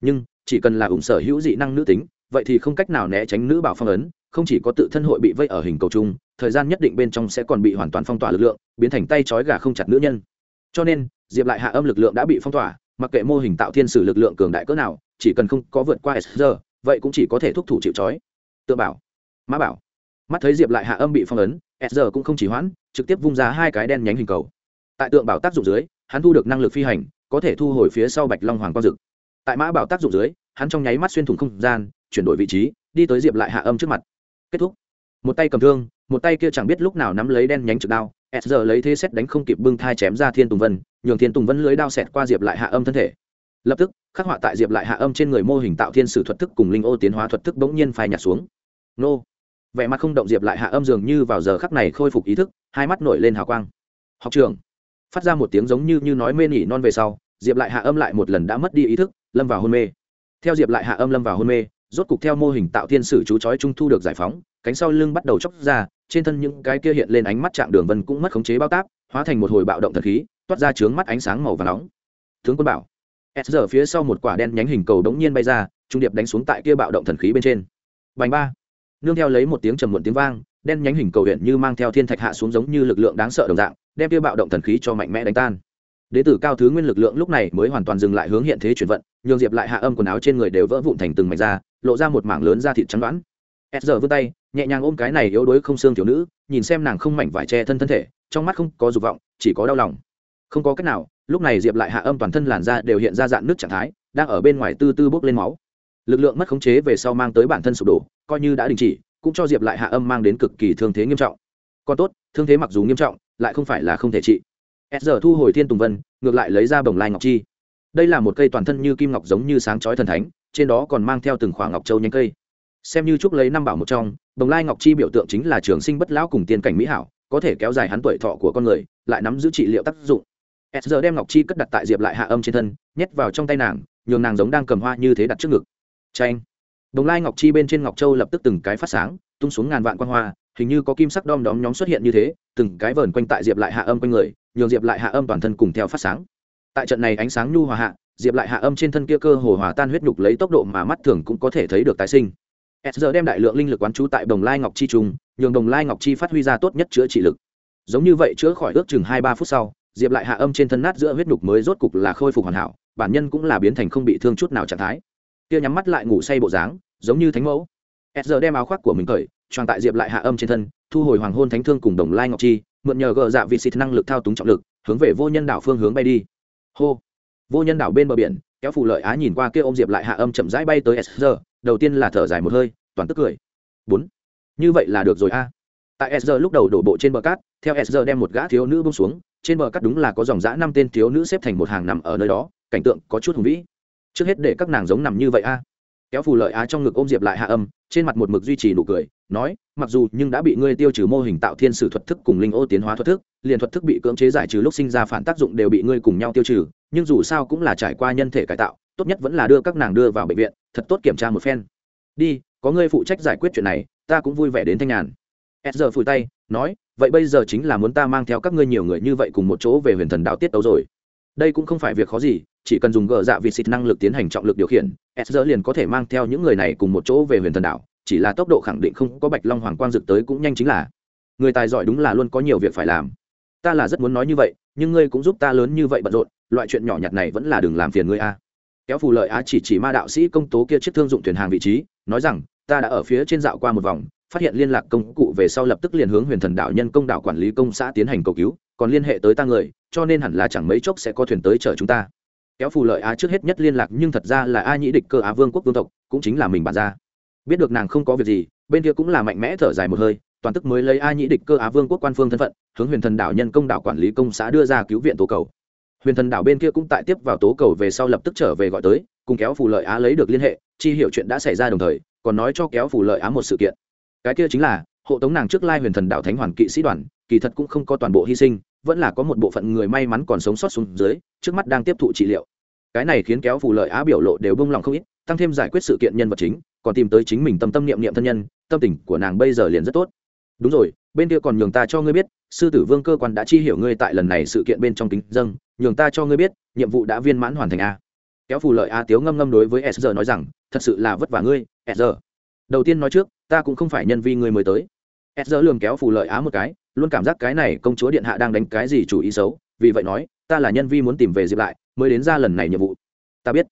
Nhưng, chỉ cần là ủng sở hữu dị năng nữ tính, vậy thì không cách nào né tránh nữ bảo phong ấn, không chỉ có tự thân hội bị vây ở hình cầu chung, thời gian nhất định bên trong sẽ còn bị hoàn toàn phong tỏa lực lượng, biến thành tay trói gà không chặt nữ nhân. Cho nên, diệp lại hạ âm lực lượng đã bị phong tỏa, mặc kệ mô hình tạo thiên sử lực lượng cường đại cỡ nào, chỉ cần không có vượt qua s giờ vậy cũng chỉ có thể thúc thủ chịu trói. Tự bảo, mã bảo. Mắt thấy diệp lại hạ âm bị phong ấn, s giờ cũng không chỉ hoãn trực tiếp vung ra hai cái đen nhánh hình cầu. Tại tượng bảo tác dụng dưới, hắn thu được năng lực phi hành, có thể thu hồi phía sau bạch long hoàng quang dực. Tại mã bảo tác dụng dưới, hắn trong nháy mắt xuyên thủng không gian, chuyển đổi vị trí, đi tới diệp lại hạ âm trước mặt. Kết thúc. Một tay cầm thương, một tay kia chẳng biết lúc nào nắm lấy đen nhánh trực đao, s giờ lấy thế xét đánh không kịp bưng thai chém ra thiên tùng vân, nhường thiên tùng vân lưới đao xẹt qua diệp lại hạ âm thân thể. Lập tức, khắc họa tại diệp lại hạ âm trên người mô hình tạo thiên sử thuật thức cùng linh ô tiến hóa thuật thức bỗng nhiên phai nhạt xuống. Nô vẻ mặt không động diệp lại hạ âm dường như vào giờ khắc này khôi phục ý thức, hai mắt nổi lên hào quang. Học trường phát ra một tiếng giống như như nói mê nỉ non về sau, diệp lại hạ âm lại một lần đã mất đi ý thức, lâm vào hôn mê. Theo diệp lại hạ âm lâm vào hôn mê, rốt cục theo mô hình tạo thiên sử chú chói trung thu được giải phóng, cánh sau lưng bắt đầu chóc ra, trên thân những cái kia hiện lên ánh mắt chạm đường vân cũng mất khống chế bao táp, hóa thành một hồi bạo động thật khí, toát ra trướng mắt ánh sáng màu và nóng. Tướng quân bảo. S giờ phía sau một quả đen nhánh hình cầu đống nhiên bay ra, trung điệp đánh xuống tại kia bạo động thần khí bên trên. Bành ba nương theo lấy một tiếng trầm muộn tiếng vang, đen nhánh hình cầu huyện như mang theo thiên thạch hạ xuống giống như lực lượng đáng sợ đồng dạng, đem kia bạo động thần khí cho mạnh mẽ đánh tan. Đế tử cao thứ nguyên lực lượng lúc này mới hoàn toàn dừng lại hướng hiện thế chuyển vận, nhường diệp lại hạ âm quần áo trên người đều vỡ vụn thành từng mảnh ra, lộ ra một mảng lớn da thịt trắng đoán. S giờ vươn tay, nhẹ nhàng ôm cái này yếu đuối không xương thiếu nữ, nhìn xem nàng không mảnh vải che thân thân thể, trong mắt không có dục vọng, chỉ có đau lòng. Không có cách nào, lúc này diệp lại hạ âm toàn thân làn da đều hiện ra dạng nước trạng thái, đang ở bên ngoài tư tư bốc lên máu lực lượng mất khống chế về sau mang tới bản thân sụp đổ, coi như đã đình chỉ, cũng cho diệp lại hạ âm mang đến cực kỳ thương thế nghiêm trọng. Còn tốt, thương thế mặc dù nghiêm trọng, lại không phải là không thể trị. S giờ thu hồi thiên tùng vân, ngược lại lấy ra bồng lai ngọc chi. Đây là một cây toàn thân như kim ngọc giống như sáng chói thần thánh, trên đó còn mang theo từng khoảng ngọc châu nhánh cây. Xem như chúc lấy năm bảo một trong, bồng lai ngọc chi biểu tượng chính là trường sinh bất lão cùng tiên cảnh mỹ hảo, có thể kéo dài hắn tuổi thọ của con người, lại nắm giữ trị liệu tác dụng. S giờ đem ngọc chi cất đặt tại diệp lại hạ âm trên thân, nhét vào trong tay nàng, nhường nàng giống đang cầm hoa như thế đặt trước ngực tranh đồng lai ngọc chi bên trên ngọc châu lập tức từng cái phát sáng, tung xuống ngàn vạn quan hoa, hình như có kim sắc đom đóm nhóm xuất hiện như thế, từng cái vờn quanh tại diệp lại hạ âm quanh người, nhường diệp lại hạ âm toàn thân cùng theo phát sáng. Tại trận này ánh sáng nhu hòa hạ, diệp lại hạ âm trên thân kia cơ hồ hòa tan huyết nhục lấy tốc độ mà mắt thường cũng có thể thấy được tái sinh. S giờ đem đại lượng linh lực quán trú tại đồng lai ngọc chi trung nhường đồng lai ngọc chi phát huy ra tốt nhất chữa trị lực. Giống như vậy chữa khỏi ước chừng hai ba phút sau, diệp lại hạ âm trên thân nát giữa huyết nhục mới rốt cục là khôi phục hoàn hảo, bản nhân cũng là biến thành không bị thương chút nào trạng thái kia nhắm mắt lại ngủ say bộ dáng, giống như thánh mẫu. S giờ đem áo khoác của mình cởi tròn tại diệp lại hạ âm trên thân, thu hồi hoàng hôn thánh thương cùng đồng lai ngọc chi, mượn nhờ gờ dạ vị xịt năng lực thao túng trọng lực, hướng về vô nhân đảo phương hướng bay đi. Hô! Vô nhân đảo bên bờ biển, kéo phù lợi á nhìn qua kia ôm diệp lại hạ âm chậm rãi bay tới s giờ, đầu tiên là thở dài một hơi, toàn tức cười. Bốn! Như vậy là được rồi a. Tại s giờ lúc đầu đổ bộ trên bờ cát, theo s giờ đem một gã thiếu nữ bông xuống, trên bờ cát đúng là có dòng dã năm tên thiếu nữ xếp thành một hàng nằm ở nơi đó, cảnh tượng có chút hùng vĩ trước hết để các nàng giống nằm như vậy a. Kéo phù lợi á trong ngực ôm diệp lại hạ âm, trên mặt một mực duy trì nụ cười, nói, mặc dù nhưng đã bị ngươi tiêu trừ mô hình tạo thiên sử thuật thức cùng linh ô tiến hóa thuật thức, liền thuật thức bị cưỡng chế giải trừ lúc sinh ra phản tác dụng đều bị ngươi cùng nhau tiêu trừ, nhưng dù sao cũng là trải qua nhân thể cải tạo, tốt nhất vẫn là đưa các nàng đưa vào bệnh viện, thật tốt kiểm tra một phen. Đi, có ngươi phụ trách giải quyết chuyện này, ta cũng vui vẻ đến thanh nhàn. S giờ phủi tay, nói, vậy bây giờ chính là muốn ta mang theo các ngươi nhiều người như vậy cùng một chỗ về huyền thần đạo tiết tấu rồi đây cũng không phải việc khó gì, chỉ cần dùng gờ dạ vịt xịt năng lực tiến hành trọng lực điều khiển s giờ liền có thể mang theo những người này cùng một chỗ về huyền thần đảo, chỉ là tốc độ khẳng định không có bạch long hoàng quang dực tới cũng nhanh chính là. Người tài giỏi đúng là luôn có nhiều việc phải làm. Ta là rất muốn nói như vậy, nhưng ngươi cũng giúp ta lớn như vậy bận rộn, loại chuyện nhỏ nhặt này vẫn là đừng làm phiền ngươi a. Kéo phù lợi á chỉ chỉ ma đạo sĩ công tố kia chiếc thương dụng thuyền hàng vị trí, nói rằng, ta đã ở phía trên dạo qua một vòng, phát hiện liên lạc công cụ về sau lập tức liền hướng huyền thần đạo nhân công đạo quản lý công xã tiến hành cầu cứu, còn liên hệ tới ta người cho nên hẳn là chẳng mấy chốc sẽ có thuyền tới chở chúng ta. Kéo phù lợi á trước hết nhất liên lạc, nhưng thật ra là a nhĩ địch cơ á vương quốc vương tộc, cũng chính là mình bản ra biết được nàng không có việc gì, bên kia cũng là mạnh mẽ thở dài một hơi, toàn tức mới lấy a nhĩ địch cơ á vương quốc quan phương thân phận, hướng huyền thần đảo nhân công đảo quản lý công xã đưa ra cứu viện tố cầu. Huyền thần đảo bên kia cũng tại tiếp vào tố cầu về sau lập tức trở về gọi tới, cùng kéo phù lợi á lấy được liên hệ, chi hiểu chuyện đã xảy ra đồng thời, còn nói cho kéo phù lợi á một sự kiện. Cái kia chính là, hộ tống nàng trước lai huyền thần đảo thánh hoàn kỵ sĩ đoàn kỳ thật cũng không có toàn bộ hy sinh, vẫn là có một bộ phận người may mắn còn sống sót xuống dưới, trước mắt đang tiếp thụ trị liệu. Cái này khiến kéo phù lợi á biểu lộ đều bông lòng không ít, tăng thêm giải quyết sự kiện nhân vật chính, còn tìm tới chính mình tâm tâm niệm niệm thân nhân, tâm tình của nàng bây giờ liền rất tốt. Đúng rồi, bên kia còn nhường ta cho ngươi biết, sư tử vương cơ quan đã chi hiểu ngươi tại lần này sự kiện bên trong kính dâng, nhường ta cho ngươi biết, nhiệm vụ đã viên mãn hoàn thành a. Kéo phù lợi a tiếu ngâm ngâm đối với s nói rằng, thật sự là vất vả ngươi, s đầu tiên nói trước, ta cũng không phải nhân vi ngươi mới tới. S lường kéo phù lợi á một cái luôn cảm giác cái này công chúa điện hạ đang đánh cái gì chủ ý xấu, vì vậy nói, ta là nhân vi muốn tìm về diệp lại, mới đến ra lần này nhiệm vụ. Ta biết.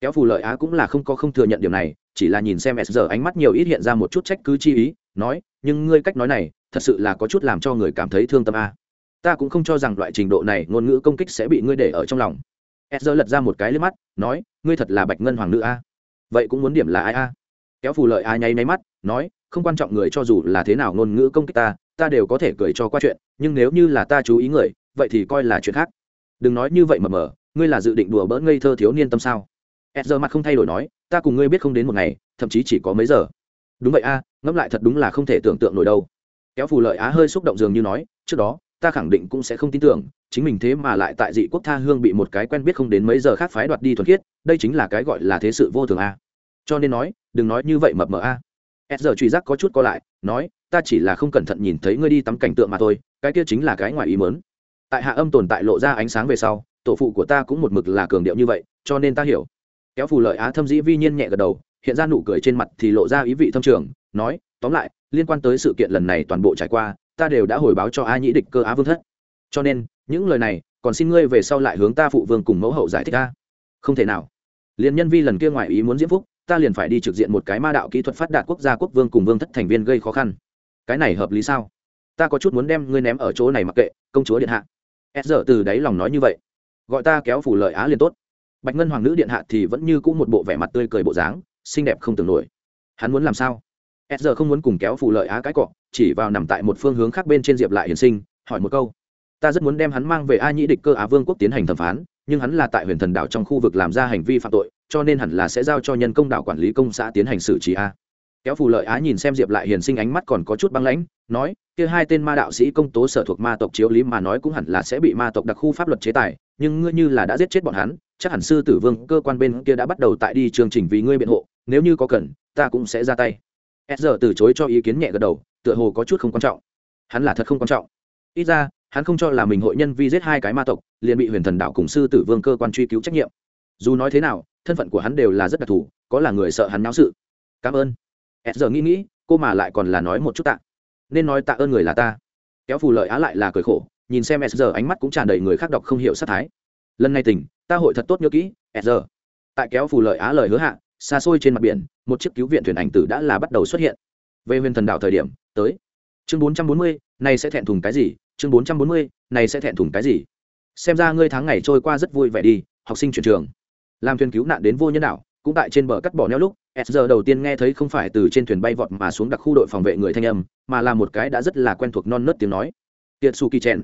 Kéo phù lợi á cũng là không có không thừa nhận điểm này, chỉ là nhìn xem s giờ ánh mắt nhiều ít hiện ra một chút trách cứ chi ý, nói, nhưng ngươi cách nói này, thật sự là có chút làm cho người cảm thấy thương tâm a. Ta cũng không cho rằng loại trình độ này, ngôn ngữ công kích sẽ bị ngươi để ở trong lòng. S giờ lật ra một cái lên mắt, nói, ngươi thật là bạch ngân hoàng nữ a. Vậy cũng muốn điểm là ai a? Kéo phù lợi a nháy nháy mắt, nói, không quan trọng người cho dù là thế nào ngôn ngữ công kích ta ta đều có thể cười cho qua chuyện nhưng nếu như là ta chú ý người vậy thì coi là chuyện khác. Đừng nói như vậy mờ mờ ngươi là dự định đùa bỡn ngây thơ thiếu niên tâm sao? E giờ mặt không thay đổi nói ta cùng ngươi biết không đến một ngày thậm chí chỉ có mấy giờ. Đúng vậy a à, ngẫm lại thật đúng là không thể tưởng tượng nổi đâu. Kéo phù lợi á hơi xúc động dường như nói trước đó ta khẳng định cũng sẽ không tin tưởng chính mình thế mà lại tại dị quốc tha hương bị một cái quen biết không đến mấy giờ khác phái đoạt đi thuần khiết đây chính là cái gọi là thế sự vô thường a. Cho nên nói đừng nói như vậy mập mờ a. S giờ truy giác có chút co lại nói ta chỉ là không cẩn thận nhìn thấy ngươi đi tắm cảnh tượng mà thôi, cái kia chính là cái ngoài ý mớn tại hạ âm tồn tại lộ ra ánh sáng về sau, tổ phụ của ta cũng một mực là cường điệu như vậy, cho nên ta hiểu. Kéo phù lợi á thâm dĩ vi nhiên nhẹ gật đầu, hiện ra nụ cười trên mặt thì lộ ra ý vị thâm trường, nói, tóm lại, liên quan tới sự kiện lần này toàn bộ trải qua, ta đều đã hồi báo cho a nhĩ địch cơ á vương thất. Cho nên, những lời này, còn xin ngươi về sau lại hướng ta phụ vương cùng mẫu hậu giải thích ta không thể nào. Liền nhân vi lần kia ngoài ý muốn diễm phúc, ta liền phải đi trực diện một cái ma đạo kỹ thuật phát đạt quốc gia quốc vương cùng vương thất thành viên gây khó khăn cái này hợp lý sao? Ta có chút muốn đem ngươi ném ở chỗ này mặc kệ, công chúa điện hạ. S giờ từ đáy lòng nói như vậy. Gọi ta kéo phủ lợi á liền tốt. Bạch ngân hoàng nữ điện hạ thì vẫn như cũ một bộ vẻ mặt tươi cười bộ dáng, xinh đẹp không tưởng nổi. Hắn muốn làm sao? S giờ không muốn cùng kéo phủ lợi á cái cọ, chỉ vào nằm tại một phương hướng khác bên trên diệp lại hiền sinh, hỏi một câu. Ta rất muốn đem hắn mang về a nhĩ địch cơ á vương quốc tiến hành thẩm phán, nhưng hắn là tại huyền thần đảo trong khu vực làm ra hành vi phạm tội, cho nên hẳn là sẽ giao cho nhân công đảo quản lý công xã tiến hành xử trí a kéo phù lợi á nhìn xem diệp lại hiền sinh ánh mắt còn có chút băng lãnh, nói, kia hai tên ma đạo sĩ công tố sở thuộc ma tộc chiếu lý mà nói cũng hẳn là sẽ bị ma tộc đặc khu pháp luật chế tài, nhưng ngươi như là đã giết chết bọn hắn, chắc hẳn sư tử vương cơ quan bên kia đã bắt đầu tại đi chương trình vì ngươi biện hộ, nếu như có cần, ta cũng sẽ ra tay. S giờ từ chối cho ý kiến nhẹ gật đầu, tựa hồ có chút không quan trọng. Hắn là thật không quan trọng. Ít ra, hắn không cho là mình hội nhân vi giết hai cái ma tộc, liền bị huyền thần đạo cùng sư tử vương cơ quan truy cứu trách nhiệm. Dù nói thế nào, thân phận của hắn đều là rất đặc thù, có là người sợ hắn náo sự. Cảm ơn s giờ nghĩ nghĩ, cô mà lại còn là nói một chút tạ. Nên nói tạ ơn người là ta. Kéo phù lợi á lại là cười khổ, nhìn xem s giờ ánh mắt cũng tràn đầy người khác đọc không hiểu sát thái. Lần này tỉnh, ta hội thật tốt nhớ kỹ s giờ. Tại kéo phù lợi á lời hứa hạ, xa xôi trên mặt biển, một chiếc cứu viện thuyền ảnh tử đã là bắt đầu xuất hiện. Về huyền thần đảo thời điểm, tới. Chương bốn trăm bốn mươi, này sẽ thẹn thùng cái gì? Chương bốn trăm bốn mươi, này sẽ thẹn thùng cái gì? Xem ra ngươi tháng ngày trôi qua rất vui vẻ đi, học sinh chuyển trường. Làm thuyền cứu nạn đến vô nhân đảo cũng tại trên bờ cắt bỏ neo lúc, s giờ đầu tiên nghe thấy không phải từ trên thuyền bay vọt mà xuống đặc khu đội phòng vệ người thanh âm, mà là một cái đã rất là quen thuộc non nớt tiếng nói. Tiệt su kỳ trèn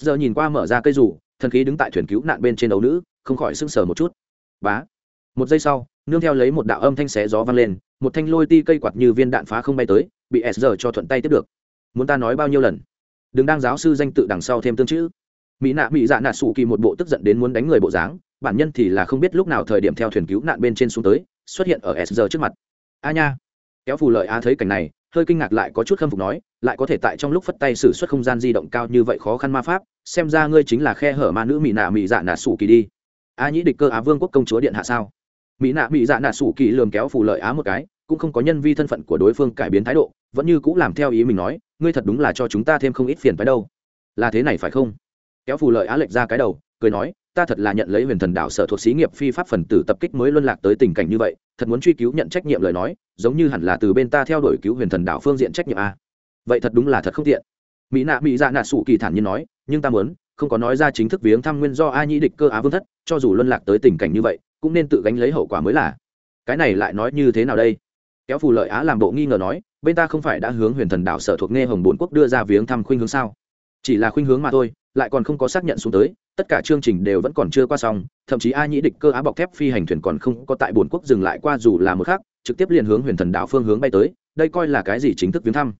s giờ nhìn qua mở ra cây rủ, thần khí đứng tại thuyền cứu nạn bên trên đầu nữ, không khỏi sưng sờ một chút. Bá. Một giây sau, nương theo lấy một đạo âm thanh xé gió vang lên, một thanh lôi ti cây quạt như viên đạn phá không bay tới, bị s giờ cho thuận tay tiếp được. Muốn ta nói bao nhiêu lần? Đừng đang giáo sư danh tự đằng sau thêm tương chữ. Mỹ nạ, mỹ dạ nạ sủ kỳ một bộ tức giận đến muốn đánh người bộ dáng bản nhân thì là không biết lúc nào thời điểm theo thuyền cứu nạn bên trên xuống tới, xuất hiện ở s giờ trước mặt. A nha. Kéo phù lợi a thấy cảnh này, hơi kinh ngạc lại có chút khâm phục nói, lại có thể tại trong lúc phất tay xử suất không gian di động cao như vậy khó khăn ma pháp, xem ra ngươi chính là khe hở ma nữ mỹ nạ mỹ dạ nạ sủ kỳ đi. A nhĩ địch cơ á vương quốc công chúa điện hạ sao? Mỹ nạ mỹ dạ nạ sủ kỳ lườm kéo phù lợi á một cái, cũng không có nhân vi thân phận của đối phương cải biến thái độ, vẫn như cũng làm theo ý mình nói, ngươi thật đúng là cho chúng ta thêm không ít phiền phải đâu. Là thế này phải không? Kéo phù lợi á lệch ra cái đầu cười nói, ta thật là nhận lấy huyền thần đảo sở thuộc xí nghiệp phi pháp phần tử tập kích mới luân lạc tới tình cảnh như vậy, thật muốn truy cứu nhận trách nhiệm lời nói, giống như hẳn là từ bên ta theo đuổi cứu huyền thần đảo phương diện trách nhiệm a. Vậy thật đúng là thật không tiện. Mỹ nạ mỹ dạ nạ sụ kỳ thản nhiên nói, nhưng ta muốn, không có nói ra chính thức viếng thăm nguyên do a nhĩ địch cơ á vương thất, cho dù luân lạc tới tình cảnh như vậy, cũng nên tự gánh lấy hậu quả mới là. Cái này lại nói như thế nào đây? Kéo phù lợi á làm bộ nghi ngờ nói, bên ta không phải đã hướng huyền thần đảo sở thuộc nghe hồng bốn quốc đưa ra viếng thăm khuynh hướng sao? Chỉ là khuynh hướng mà thôi, lại còn không có xác nhận xuống tới tất cả chương trình đều vẫn còn chưa qua xong, thậm chí a nhĩ địch cơ á bọc thép phi hành thuyền còn không có tại bồn quốc dừng lại qua dù là một khác trực tiếp liền hướng huyền thần đảo phương hướng bay tới, đây coi là cái gì chính thức viếng thăm.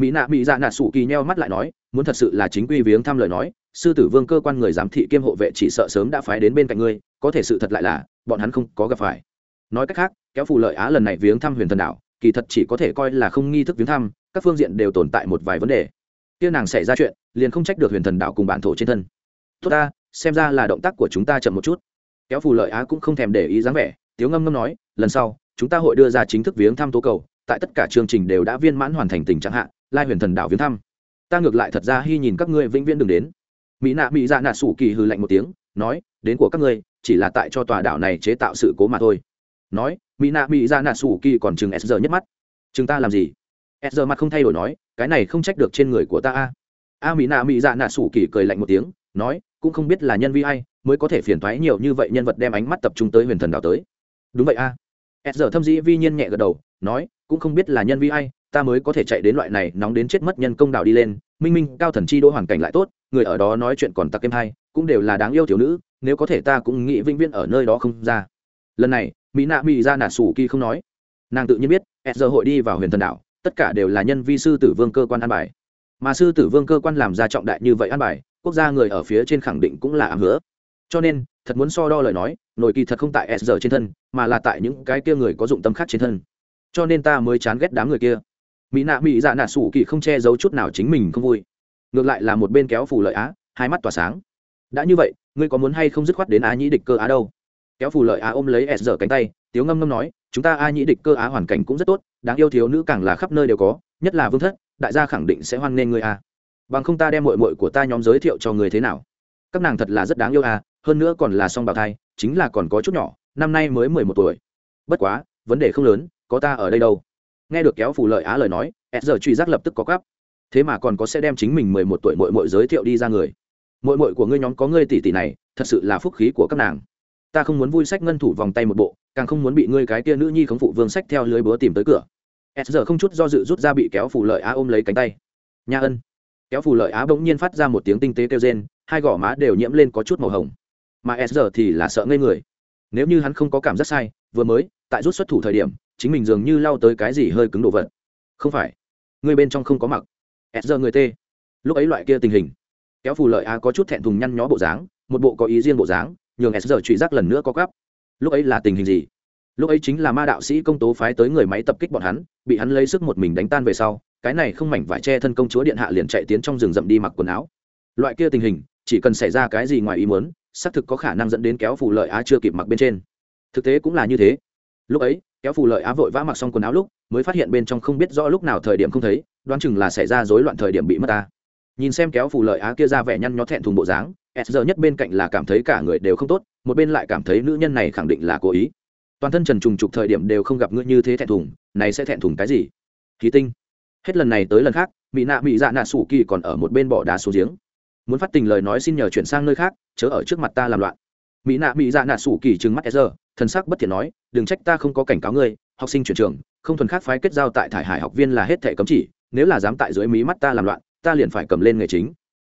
Mỹ nạ mỹ dạ nạ sụ kỳ nheo mắt lại nói, muốn thật sự là chính quy viếng thăm lời nói, sư tử vương cơ quan người giám thị kiêm hộ vệ chỉ sợ sớm đã phái đến bên cạnh ngươi, có thể sự thật lại là, bọn hắn không có gặp phải. Nói cách khác, kéo phù lợi á lần này viếng thăm huyền thần đảo, kỳ thật chỉ có thể coi là không nghi thức viếng thăm, các phương diện đều tồn tại một vài vấn đề. Kia nàng xảy ra chuyện, liền không trách được huyền thần đảo cùng bản thổ trên thân tốt ta, xem ra là động tác của chúng ta chậm một chút. Kéo phù lợi á cũng không thèm để ý dáng vẻ, tiếu ngâm ngâm nói, lần sau, chúng ta hội đưa ra chính thức viếng thăm tố cầu, tại tất cả chương trình đều đã viên mãn hoàn thành tình trạng hạ, lai huyền thần đảo viếng thăm. Ta ngược lại thật ra hy nhìn các ngươi vĩnh viễn đừng đến. Mỹ nạ mỹ dạ nạ sủ kỳ hư lạnh một tiếng, nói, đến của các ngươi, chỉ là tại cho tòa đảo này chế tạo sự cố mà thôi. Nói, mỹ nạ mỹ ra nạ sủ kỳ còn chừng s giờ nhất mắt. Chúng ta làm gì? S giờ mặt không thay đổi nói, cái này không trách được trên người của ta a. A mỹ nạ mỹ dạ nạ sủ kỳ cười lạnh một tiếng nói, cũng không biết là nhân vi ai, mới có thể phiền thoái nhiều như vậy nhân vật đem ánh mắt tập trung tới huyền thần đảo tới. Đúng vậy a. S giờ thâm dĩ vi nhiên nhẹ gật đầu, nói, cũng không biết là nhân vi ai, ta mới có thể chạy đến loại này nóng đến chết mất nhân công đảo đi lên. Minh minh, cao thần chi đỗ hoàn cảnh lại tốt, người ở đó nói chuyện còn tặc em hay cũng đều là đáng yêu thiếu nữ, nếu có thể ta cũng nghĩ vĩnh viễn ở nơi đó không ra. Lần này, mỹ nạ mỹ ra nạ sủ kỳ không nói. Nàng tự nhiên biết, s giờ hội đi vào huyền thần đảo, tất cả đều là nhân vi sư tử vương cơ quan an bài. Mà sư tử vương cơ quan làm ra trọng đại như vậy an bài quốc gia người ở phía trên khẳng định cũng là ám hứa. Cho nên, thật muốn so đo lời nói, nổi kỳ thật không tại s giờ trên thân, mà là tại những cái kia người có dụng tâm khác trên thân. Cho nên ta mới chán ghét đám người kia. Mỹ nạ mỹ dạ nạ sủ kỳ không che giấu chút nào chính mình không vui. Ngược lại là một bên kéo phủ lợi á, hai mắt tỏa sáng. Đã như vậy, ngươi có muốn hay không dứt khoát đến á nhĩ địch cơ á đâu? Kéo phủ lợi á ôm lấy s giờ cánh tay, tiếu ngâm ngâm nói, chúng ta a nhĩ địch cơ á hoàn cảnh cũng rất tốt, đáng yêu thiếu nữ càng là khắp nơi đều có, nhất là vương thất, đại gia khẳng định sẽ hoan nghênh ngươi a bằng không ta đem mội mội của ta nhóm giới thiệu cho người thế nào? Các nàng thật là rất đáng yêu à, hơn nữa còn là song bào thai chính là còn có chút nhỏ năm nay mới mười một tuổi. Bất quá vấn đề không lớn có ta ở đây đâu. Nghe được kéo phù lợi á lời nói s giờ truy giác lập tức có cắp thế mà còn có sẽ đem chính mình mười một tuổi mội mội giới thiệu đi ra người. Mội mội của ngươi nhóm có ngươi tỷ tỷ này thật sự là phúc khí của các nàng. Ta không muốn vui sách ngân thủ vòng tay một bộ càng không muốn bị ngươi cái kia nữ nhi khống phụ vương sách theo lưới búa tìm tới cửa. S giờ không chút do dự rút ra bị kéo phù lợi á ôm lấy cánh tay. Nha ân kéo phù lợi á bỗng nhiên phát ra một tiếng tinh tế kêu rên, hai gò má đều nhiễm lên có chút màu hồng. Mà s giờ thì là sợ ngây người. Nếu như hắn không có cảm giác sai, vừa mới, tại rút xuất thủ thời điểm, chính mình dường như lao tới cái gì hơi cứng đồ vật. Không phải. Người bên trong không có mặc. S giờ người t lúc ấy loại kia tình hình. Kéo phù lợi á có chút thẹn thùng nhăn nhó bộ dáng, một bộ có ý riêng bộ dáng, nhường s giờ trụy giác lần nữa có gắp lúc ấy là tình hình gì? Lúc ấy chính là ma đạo sĩ công tố phái tới người máy tập kích bọn hắn, bị hắn lấy sức một mình đánh tan về sau cái này không mảnh vải che thân công chúa điện hạ liền chạy tiến trong rừng rậm đi mặc quần áo. Loại kia tình hình, chỉ cần xảy ra cái gì ngoài ý muốn, xác thực có khả năng dẫn đến kéo phù lợi á chưa kịp mặc bên trên. Thực tế cũng là như thế. Lúc ấy, kéo phù lợi á vội vã mặc xong quần áo lúc, mới phát hiện bên trong không biết rõ lúc nào thời điểm không thấy, đoán chừng là xảy ra rối loạn thời điểm bị mất ta. Nhìn xem kéo phù lợi á kia ra vẻ nhăn nhó thẹn thùng bộ dáng, s giờ nhất bên cạnh là cảm thấy cả người đều không tốt, một bên lại cảm thấy nữ nhân này khẳng định là cố ý. Toàn thân trần trùng trục thời điểm đều không gặp ngươi như thế thẹn thùng, này sẽ thẹn thùng cái gì? Khí tinh hết lần này tới lần khác mỹ nạ mỹ dạ nạ sủ kỳ còn ở một bên bỏ đá xuống giếng. Muốn phát tình lời nói xin nhờ chuyển sang nơi khác, chớ ở trước mặt ta làm loạn. Mỹ nạ mỹ dạ nạ sủ kỳ trừng mắt e giờ thần sắc bất thiện nói, đừng trách ta không có cảnh cáo ngươi, học sinh chuyển trường, không thuần khác phái kết giao tại thải hải học viên là hết thẻ cấm chỉ, nếu là dám tại dưới mí mắt ta làm loạn, ta liền phải cầm lên nghề chính.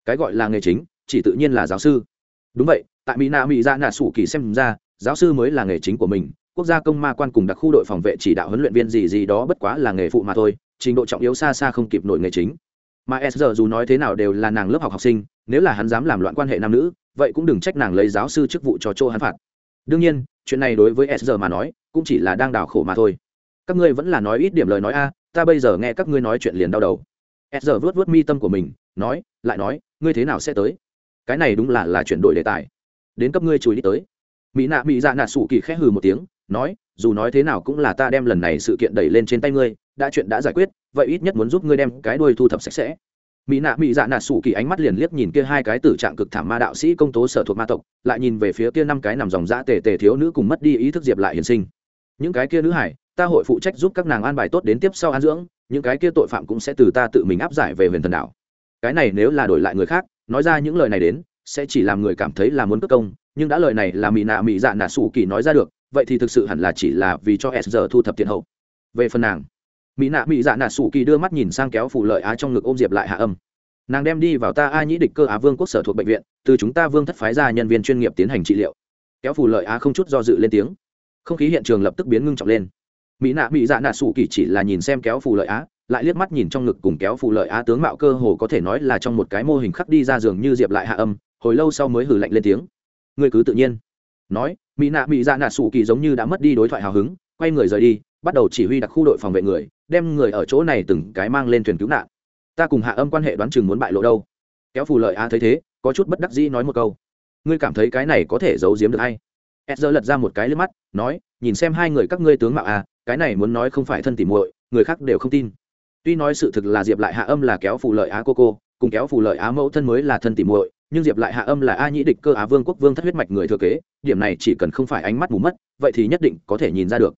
Cái gọi là nghề chính, chỉ tự nhiên là giáo sư. Đúng vậy, tại mỹ nạ mỹ dạ nạ sủ kỳ xem ra, giáo sư mới là nghề chính của mình, quốc gia công ma quan cùng đặc khu đội phòng vệ chỉ đạo huấn luyện viên gì gì đó bất quá là nghề phụ mà thôi trình độ trọng yếu xa xa không kịp nổi nghề chính. Mà s giờ dù nói thế nào đều là nàng lớp học học sinh, nếu là hắn dám làm loạn quan hệ nam nữ, vậy cũng đừng trách nàng lấy giáo sư chức vụ cho chỗ hắn phạt. Đương nhiên, chuyện này đối với s giờ mà nói, cũng chỉ là đang đào khổ mà thôi. Các ngươi vẫn là nói ít điểm lời nói a, ta bây giờ nghe các ngươi nói chuyện liền đau đầu. S giờ vớt vớt mi tâm của mình, nói, lại nói, ngươi thế nào sẽ tới? Cái này đúng là là chuyển đổi đề tài. Đến cấp ngươi chùi đi tới. Mỹ nạ, mỹ dạ nạ sủ kỳ khẽ hừ một tiếng, nói, dù nói thế nào cũng là ta đem lần này sự kiện đẩy lên trên tay ngươi đã chuyện đã giải quyết, vậy ít nhất muốn giúp ngươi đem cái đuôi thu thập sạch sẽ. Mỹ nạ mỹ dạ nạ sủ kỳ ánh mắt liền liếc nhìn kia hai cái tử trạng cực thảm ma đạo sĩ công tố sở thuộc ma tộc, lại nhìn về phía kia năm cái nằm dòng dã tề tề thiếu nữ cùng mất đi ý thức diệp lại hiền sinh. Những cái kia nữ hải, ta hội phụ trách giúp các nàng an bài tốt đến tiếp sau an dưỡng, những cái kia tội phạm cũng sẽ từ ta tự mình áp giải về huyền thần đảo cái này nếu là đổi lại người khác, nói ra những lời này đến, sẽ chỉ làm người cảm thấy là muốn cất công, nhưng đã lời này là mỹ nạ mỹ dạ nạ sủ kỳ nói ra được, vậy thì thực sự hẳn là chỉ là vì cho s giờ thu thập tiền hậu. Về phần nàng mỹ nạ mỹ dạ nạ sủ kỳ đưa mắt nhìn sang kéo phụ lợi á trong ngực ôm diệp lại hạ âm. Nàng đem đi vào ta a nhĩ địch cơ á vương quốc sở thuộc bệnh viện, từ chúng ta vương thất phái ra nhân viên chuyên nghiệp tiến hành trị liệu. Kéo phù lợi á không chút do dự lên tiếng. Không khí hiện trường lập tức biến ngưng trọng lên. Mỹ nạ mỹ dạ nạ sủ kỳ chỉ là nhìn xem kéo phù lợi á, lại liếc mắt nhìn trong ngực cùng kéo phù lợi á tướng mạo cơ hồ có thể nói là trong một cái mô hình khắc đi ra giường như diệp lại hạ âm, hồi lâu sau mới hử lạnh lên tiếng. Ngươi cứ tự nhiên. Nói, mỹ nạ mỹ dạ nạ sủ kỳ giống như đã mất đi đối thoại hào hứng quay người rời đi, bắt đầu chỉ huy đặc khu đội phòng vệ người, đem người ở chỗ này từng cái mang lên thuyền cứu nạn. Ta cùng hạ âm quan hệ đoán chừng muốn bại lộ đâu. Kéo phù lợi a thấy thế, có chút bất đắc dĩ nói một câu. Ngươi cảm thấy cái này có thể giấu giếm được hay? Ed lật ra một cái lên mắt, nói, nhìn xem hai người các ngươi tướng mạo a cái này muốn nói không phải thân tỉ muội, người khác đều không tin. Tuy nói sự thực là diệp lại hạ âm là kéo phù lợi á cô cô, cùng kéo phù lợi á mẫu thân mới là thân tỉ muội, nhưng diệp lại hạ âm là a nhĩ địch cơ á vương quốc vương thất huyết mạch người thừa kế, điểm này chỉ cần không phải ánh mắt mù mất, vậy thì nhất định có thể nhìn ra được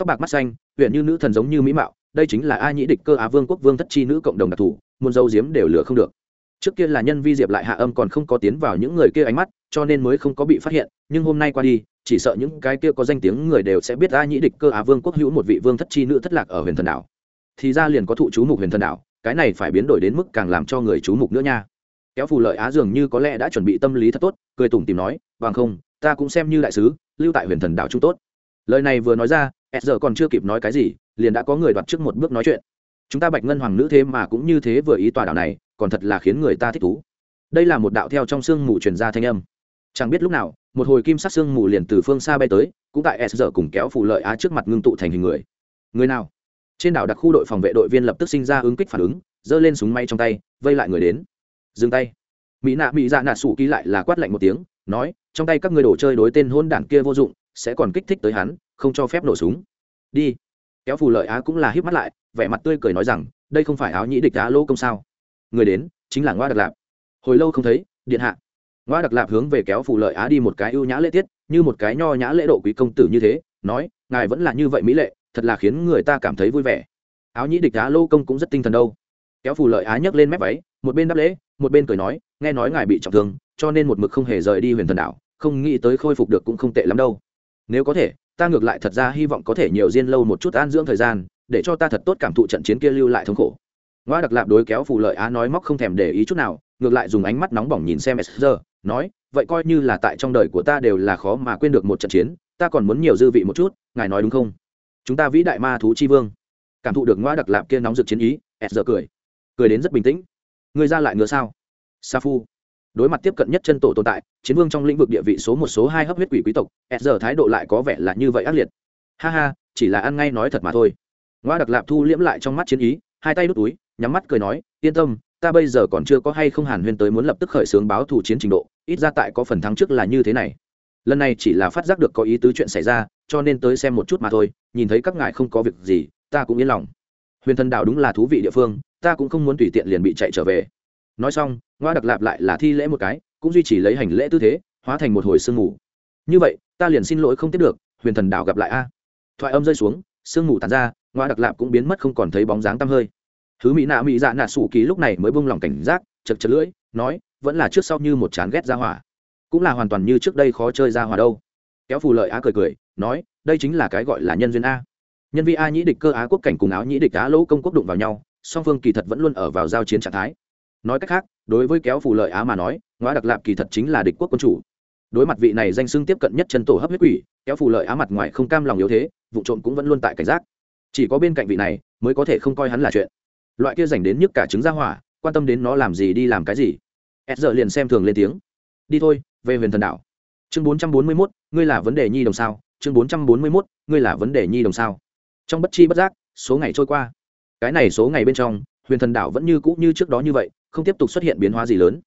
tóc bạc mắt xanh, huyện như nữ thần giống như mỹ mạo, đây chính là a nhĩ địch cơ á vương quốc vương thất chi nữ cộng đồng đặc thù muôn dâu diếm đều lừa không được. Trước kia là nhân vi diệp lại hạ âm còn không có tiến vào những người kia ánh mắt, cho nên mới không có bị phát hiện, nhưng hôm nay qua đi, chỉ sợ những cái kia có danh tiếng người đều sẽ biết a nhĩ địch cơ á vương quốc hữu một vị vương thất chi nữ thất lạc ở huyền thần đảo. Thì ra liền có thụ chú mục huyền thần đảo, cái này phải biến đổi đến mức càng làm cho người chú mục nữa nha. Kéo phù lợi á dường như có lẽ đã chuẩn bị tâm lý thật tốt, cười tủm tìm nói, bằng không, ta cũng xem như đại sứ, lưu tại huyền thần đảo trung tốt. Lời này vừa nói ra s giờ còn chưa kịp nói cái gì, liền đã có người đoạt trước một bước nói chuyện. Chúng ta bạch ngân hoàng nữ thế mà cũng như thế vừa ý tòa đảo này, còn thật là khiến người ta thích thú. Đây là một đạo theo trong sương mù truyền ra thanh âm. Chẳng biết lúc nào, một hồi kim sắc sương mù liền từ phương xa bay tới, cũng tại s giờ cùng kéo phụ lợi á trước mặt ngưng tụ thành hình người. Người nào? Trên đảo đặc khu đội phòng vệ đội viên lập tức sinh ra ứng kích phản ứng, giơ lên súng may trong tay, vây lại người đến. Dừng tay. Mỹ nạ mỹ dạ nạ sủ ký lại là quát lạnh một tiếng, nói, trong tay các người đổ chơi đối tên hôn đản kia vô dụng, sẽ còn kích thích tới hắn không cho phép nổ súng. Đi. Kéo phù lợi á cũng là híp mắt lại, vẻ mặt tươi cười nói rằng, đây không phải áo nhĩ địch á lô công sao? Người đến, chính là ngoa đặc lạp. Hồi lâu không thấy, điện hạ. Ngoa đặc lạp hướng về kéo phù lợi á đi một cái ưu nhã lễ tiết, như một cái nho nhã lễ độ quý công tử như thế, nói, ngài vẫn là như vậy mỹ lệ, thật là khiến người ta cảm thấy vui vẻ. Áo nhĩ địch á lô công cũng rất tinh thần đâu. Kéo phù lợi á nhấc lên mép váy, một bên đáp lễ, một bên cười nói, nghe nói ngài bị trọng thương, cho nên một mực không hề rời đi huyền thần đảo, không nghĩ tới khôi phục được cũng không tệ lắm đâu. Nếu có thể ta ngược lại thật ra hy vọng có thể nhiều diên lâu một chút an dưỡng thời gian, để cho ta thật tốt cảm thụ trận chiến kia lưu lại thống khổ. Ngoa đặc lạp đối kéo phù lợi á nói móc không thèm để ý chút nào, ngược lại dùng ánh mắt nóng bỏng nhìn xem sr nói, vậy coi như là tại trong đời của ta đều là khó mà quên được một trận chiến, ta còn muốn nhiều dư vị một chút, ngài nói đúng không? Chúng ta vĩ đại ma thú chi vương. Cảm thụ được ngoa đặc lạp kia nóng rực chiến ý sr cười. Cười đến rất bình tĩnh. Người ra lại ngựa sao? Sa phu đối mặt tiếp cận nhất chân tổ tồn tại, chiến vương trong lĩnh vực địa vị số một số hai hấp huyết quỷ quý tộc, s giờ thái độ lại có vẻ là như vậy ác liệt. Ha ha, chỉ là ăn ngay nói thật mà thôi. Ngoa đặc lạp thu liễm lại trong mắt chiến ý, hai tay đút túi, nhắm mắt cười nói, yên tâm, ta bây giờ còn chưa có hay không hàn huyên tới muốn lập tức khởi xướng báo thủ chiến trình độ, ít ra tại có phần thắng trước là như thế này. Lần này chỉ là phát giác được có ý tứ chuyện xảy ra, cho nên tới xem một chút mà thôi, nhìn thấy các ngài không có việc gì, ta cũng yên lòng. Huyền thần đạo đúng là thú vị địa phương, ta cũng không muốn tùy tiện liền bị chạy trở về nói xong, ngoa đặc lạp lại là thi lễ một cái, cũng duy trì lấy hành lễ tư thế, hóa thành một hồi sương mù. Như vậy, ta liền xin lỗi không tiếp được, huyền thần đảo gặp lại a. Thoại âm rơi xuống, sương mù tàn ra, ngoa đặc lạp cũng biến mất không còn thấy bóng dáng tăm hơi. Thứ mỹ nạ mỹ dạ nạ sủ ký lúc này mới bung lòng cảnh giác, chật chật lưỡi, nói, vẫn là trước sau như một chán ghét ra hỏa. Cũng là hoàn toàn như trước đây khó chơi ra hỏa đâu. Kéo phù lợi á cười cười, nói, đây chính là cái gọi là nhân duyên a. Nhân vi a nhĩ địch cơ á quốc cảnh cùng áo nhĩ địch á lỗ công quốc đụng vào nhau, song phương kỳ thật vẫn luôn ở vào giao chiến trạng thái nói cách khác, đối với kéo phù lợi á mà nói ngoa đặc lạp kỳ thật chính là địch quốc quân chủ. Đối mặt vị này danh xưng tiếp cận nhất chân tổ hấp huyết quỷ, kéo phù lợi á mặt ngoài không cam lòng yếu thế, vụ trộm cũng vẫn luôn tại cảnh giác. Chỉ có bên cạnh vị này, mới có thể không coi hắn là chuyện. Loại kia dành đến nhức cả trứng ra hỏa, quan tâm đến nó làm gì đi làm cái gì. Ed giờ liền xem thường lên tiếng. Đi thôi, về huyền thần đảo. Chương bốn trăm bốn mươi mốt, ngươi là vấn đề nhi đồng sao? Chương bốn trăm bốn mươi mốt, ngươi là vấn đề nhi đồng sao? Trong bất chi bất giác, số ngày trôi qua. Cái này số ngày bên trong, huyền thần đảo vẫn như cũ như trước đó như vậy không tiếp tục xuất hiện biến hóa gì lớn.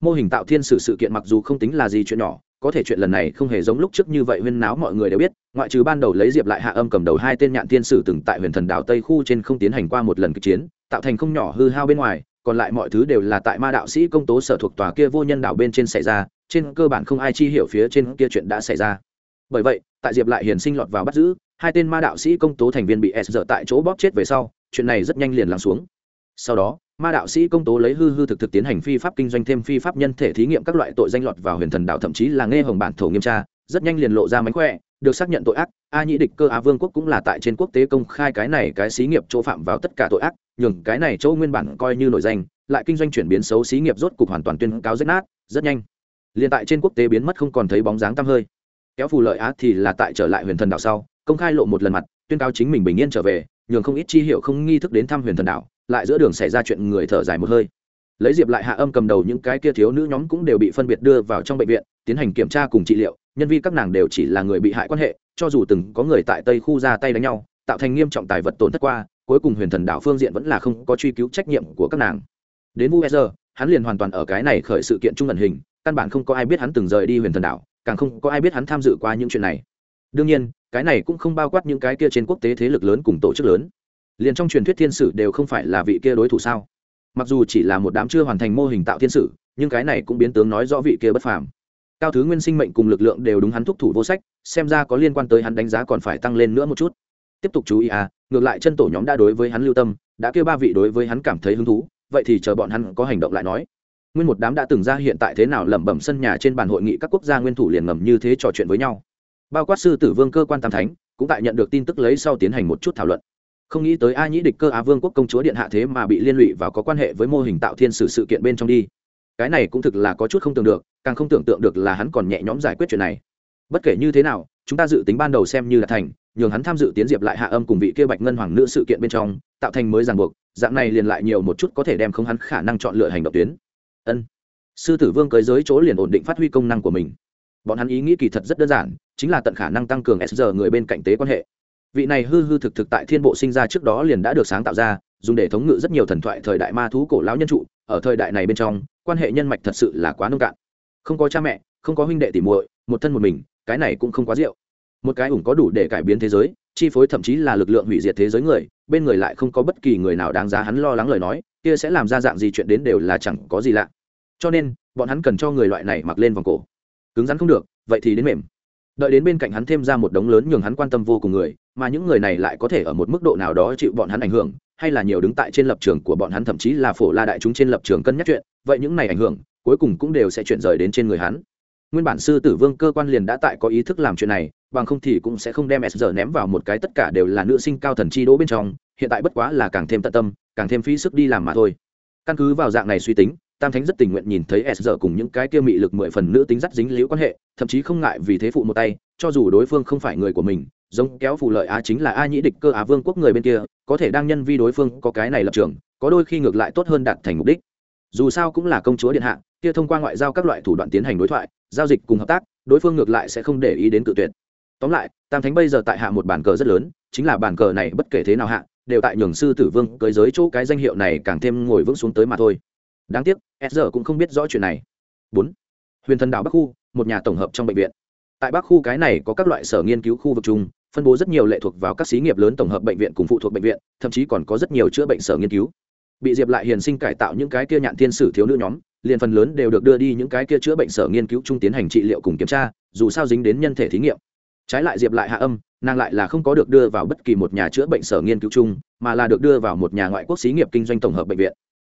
Mô hình tạo thiên sử sự kiện mặc dù không tính là gì chuyện nhỏ, có thể chuyện lần này không hề giống lúc trước như vậy huyên náo mọi người đều biết, ngoại trừ ban đầu lấy diệp lại hạ âm cầm đầu hai tên nhạn thiên sử từng tại huyền thần đảo tây khu trên không tiến hành qua một lần kịch chiến, tạo thành không nhỏ hư hao bên ngoài, còn lại mọi thứ đều là tại ma đạo sĩ công tố sở thuộc tòa kia vô nhân đảo bên trên xảy ra, trên cơ bản không ai chi hiểu phía trên kia chuyện đã xảy ra. Bởi vậy, tại diệp lại hiền sinh lọt vào bắt giữ, hai tên ma đạo sĩ công tố thành viên bị s dở tại chỗ bóp chết về sau, chuyện này rất nhanh liền lắng xuống sau đó, ma đạo sĩ công tố lấy hư hư thực thực tiến hành phi pháp kinh doanh thêm phi pháp nhân thể thí nghiệm các loại tội danh lọt vào huyền thần đạo thậm chí là nghe hồng bản thổ nghiêm tra, rất nhanh liền lộ ra mánh khỏe, được xác nhận tội ác, a nhĩ địch cơ á vương quốc cũng là tại trên quốc tế công khai cái này cái xí nghiệp chỗ phạm vào tất cả tội ác, nhường cái này chỗ nguyên bản coi như nổi danh, lại kinh doanh chuyển biến xấu xí nghiệp rốt cục hoàn toàn tuyên cáo rách nát, rất nhanh. Liền tại trên quốc tế biến mất không còn thấy bóng dáng tăm hơi. Kéo phù lợi á thì là tại trở lại huyền thần đạo sau, công khai lộ một lần mặt, tuyên cáo chính mình bình yên trở về, nhường không ít chi hiệu không nghi thức đến thăm huyền thần đạo lại giữa đường xảy ra chuyện người thở dài một hơi. Lấy diệp lại hạ âm cầm đầu những cái kia thiếu nữ nhóm cũng đều bị phân biệt đưa vào trong bệnh viện, tiến hành kiểm tra cùng trị liệu, nhân viên các nàng đều chỉ là người bị hại quan hệ, cho dù từng có người tại tây khu ra tay đánh nhau, tạo thành nghiêm trọng tài vật tổn thất qua, cuối cùng huyền thần đảo phương diện vẫn là không có truy cứu trách nhiệm của các nàng. Đến vu giờ hắn liền hoàn toàn ở cái này khởi sự kiện trung ẩn hình, căn bản không có ai biết hắn từng rời đi huyền thần đảo, càng không có ai biết hắn tham dự qua những chuyện này. Đương nhiên, cái này cũng không bao quát những cái kia trên quốc tế thế lực lớn cùng tổ chức lớn liền trong truyền thuyết thiên sử đều không phải là vị kia đối thủ sao? Mặc dù chỉ là một đám chưa hoàn thành mô hình tạo thiên sử, nhưng cái này cũng biến tướng nói rõ vị kia bất phàm. Cao thứ nguyên sinh mệnh cùng lực lượng đều đúng hắn thúc thủ vô sách, xem ra có liên quan tới hắn đánh giá còn phải tăng lên nữa một chút. Tiếp tục chú ý à ngược lại chân tổ nhóm đã đối với hắn lưu tâm, đã kêu ba vị đối với hắn cảm thấy hứng thú, vậy thì chờ bọn hắn có hành động lại nói. Nguyên một đám đã từng ra hiện tại thế nào lẩm bẩm sân nhà trên bàn hội nghị các quốc gia nguyên thủ liền ngầm như thế trò chuyện với nhau. Bao quát sư tử vương cơ quan tam thánh, cũng tại nhận được tin tức lấy sau tiến hành một chút thảo luận không nghĩ tới a nhĩ địch cơ á vương quốc công chúa điện hạ thế mà bị liên lụy và có quan hệ với mô hình tạo thiên sử sự kiện bên trong đi. Cái này cũng thực là có chút không tưởng được, càng không tưởng tượng được là hắn còn nhẹ nhõm giải quyết chuyện này. Bất kể như thế nào, chúng ta dự tính ban đầu xem như là thành, nhường hắn tham dự tiến diệp lại hạ âm cùng vị kia bạch ngân hoàng nữ sự kiện bên trong, tạo thành mới ràng buộc, dạng này liền lại nhiều một chút có thể đem không hắn khả năng chọn lựa hành động tuyến. Ân. Sư tử vương cưới giới chỗ liền ổn định phát huy công năng của mình. Bọn hắn ý nghĩ kỳ thật rất đơn giản, chính là tận khả năng tăng cường s người bên cạnh tế quan hệ vị này hư hư thực thực tại thiên bộ sinh ra trước đó liền đã được sáng tạo ra, dùng để thống ngự rất nhiều thần thoại thời đại ma thú cổ lão nhân trụ, ở thời đại này bên trong, quan hệ nhân mạch thật sự là quá nông cạn. Không có cha mẹ, không có huynh đệ tỉ muội, một thân một mình, cái này cũng không quá rượu. Một cái ủng có đủ để cải biến thế giới, chi phối thậm chí là lực lượng hủy diệt thế giới người, bên người lại không có bất kỳ người nào đáng giá hắn lo lắng lời nói, kia sẽ làm ra dạng gì chuyện đến đều là chẳng có gì lạ. Cho nên, bọn hắn cần cho người loại này mặc lên vòng cổ. Cứng rắn không được, vậy thì đến mềm. Đợi đến bên cạnh hắn thêm ra một đống lớn nhường hắn quan tâm vô cùng người mà những người này lại có thể ở một mức độ nào đó chịu bọn hắn ảnh hưởng, hay là nhiều đứng tại trên lập trường của bọn hắn, thậm chí là phổ la đại chúng trên lập trường cân nhắc chuyện, vậy những này ảnh hưởng, cuối cùng cũng đều sẽ chuyển rời đến trên người hắn. Nguyên bản sư tử vương cơ quan liền đã tại có ý thức làm chuyện này, bằng không thì cũng sẽ không đem s giờ ném vào một cái tất cả đều là nữ sinh cao thần chi đỗ bên trong, hiện tại bất quá là càng thêm tận tâm, càng thêm phí sức đi làm mà thôi. Căn cứ vào dạng này suy tính, tam thánh rất tình nguyện nhìn thấy s giờ cùng những cái kia mị lực mười phần nữ tính dắt dính liễu quan hệ, thậm chí không ngại vì thế phụ một tay, cho dù đối phương không phải người của mình giống kéo phù lợi á chính là a nhĩ địch cơ á vương quốc người bên kia, có thể đang nhân vi đối phương, có cái này lập trường, có đôi khi ngược lại tốt hơn đạt thành mục đích. Dù sao cũng là công chúa điện hạ, kia thông qua ngoại giao các loại thủ đoạn tiến hành đối thoại, giao dịch cùng hợp tác, đối phương ngược lại sẽ không để ý đến cự tuyệt. Tóm lại, tam thánh bây giờ tại hạ một bàn cờ rất lớn, chính là bàn cờ này bất kể thế nào hạ, đều tại nhường sư tử vương cưới giới chỗ cái danh hiệu này càng thêm ngồi vững xuống tới mà thôi. Đáng tiếc, s giờ cũng không biết rõ chuyện này. Bốn, huyền thần đảo bắc khu, một nhà tổng hợp trong bệnh viện. Tại bắc khu cái này có các loại sở nghiên cứu khu vực chung phân bố rất nhiều lệ thuộc vào các xí nghiệp lớn tổng hợp bệnh viện cùng phụ thuộc bệnh viện, thậm chí còn có rất nhiều chữa bệnh sở nghiên cứu. Bị diệp lại hiền sinh cải tạo những cái kia nhạn thiên sử thiếu nữ nhóm, liền phần lớn đều được đưa đi những cái kia chữa bệnh sở nghiên cứu trung tiến hành trị liệu cùng kiểm tra, dù sao dính đến nhân thể thí nghiệm. Trái lại diệp lại hạ âm, nàng lại là không có được đưa vào bất kỳ một nhà chữa bệnh sở nghiên cứu chung, mà là được đưa vào một nhà ngoại quốc xí nghiệp kinh doanh tổng hợp bệnh viện.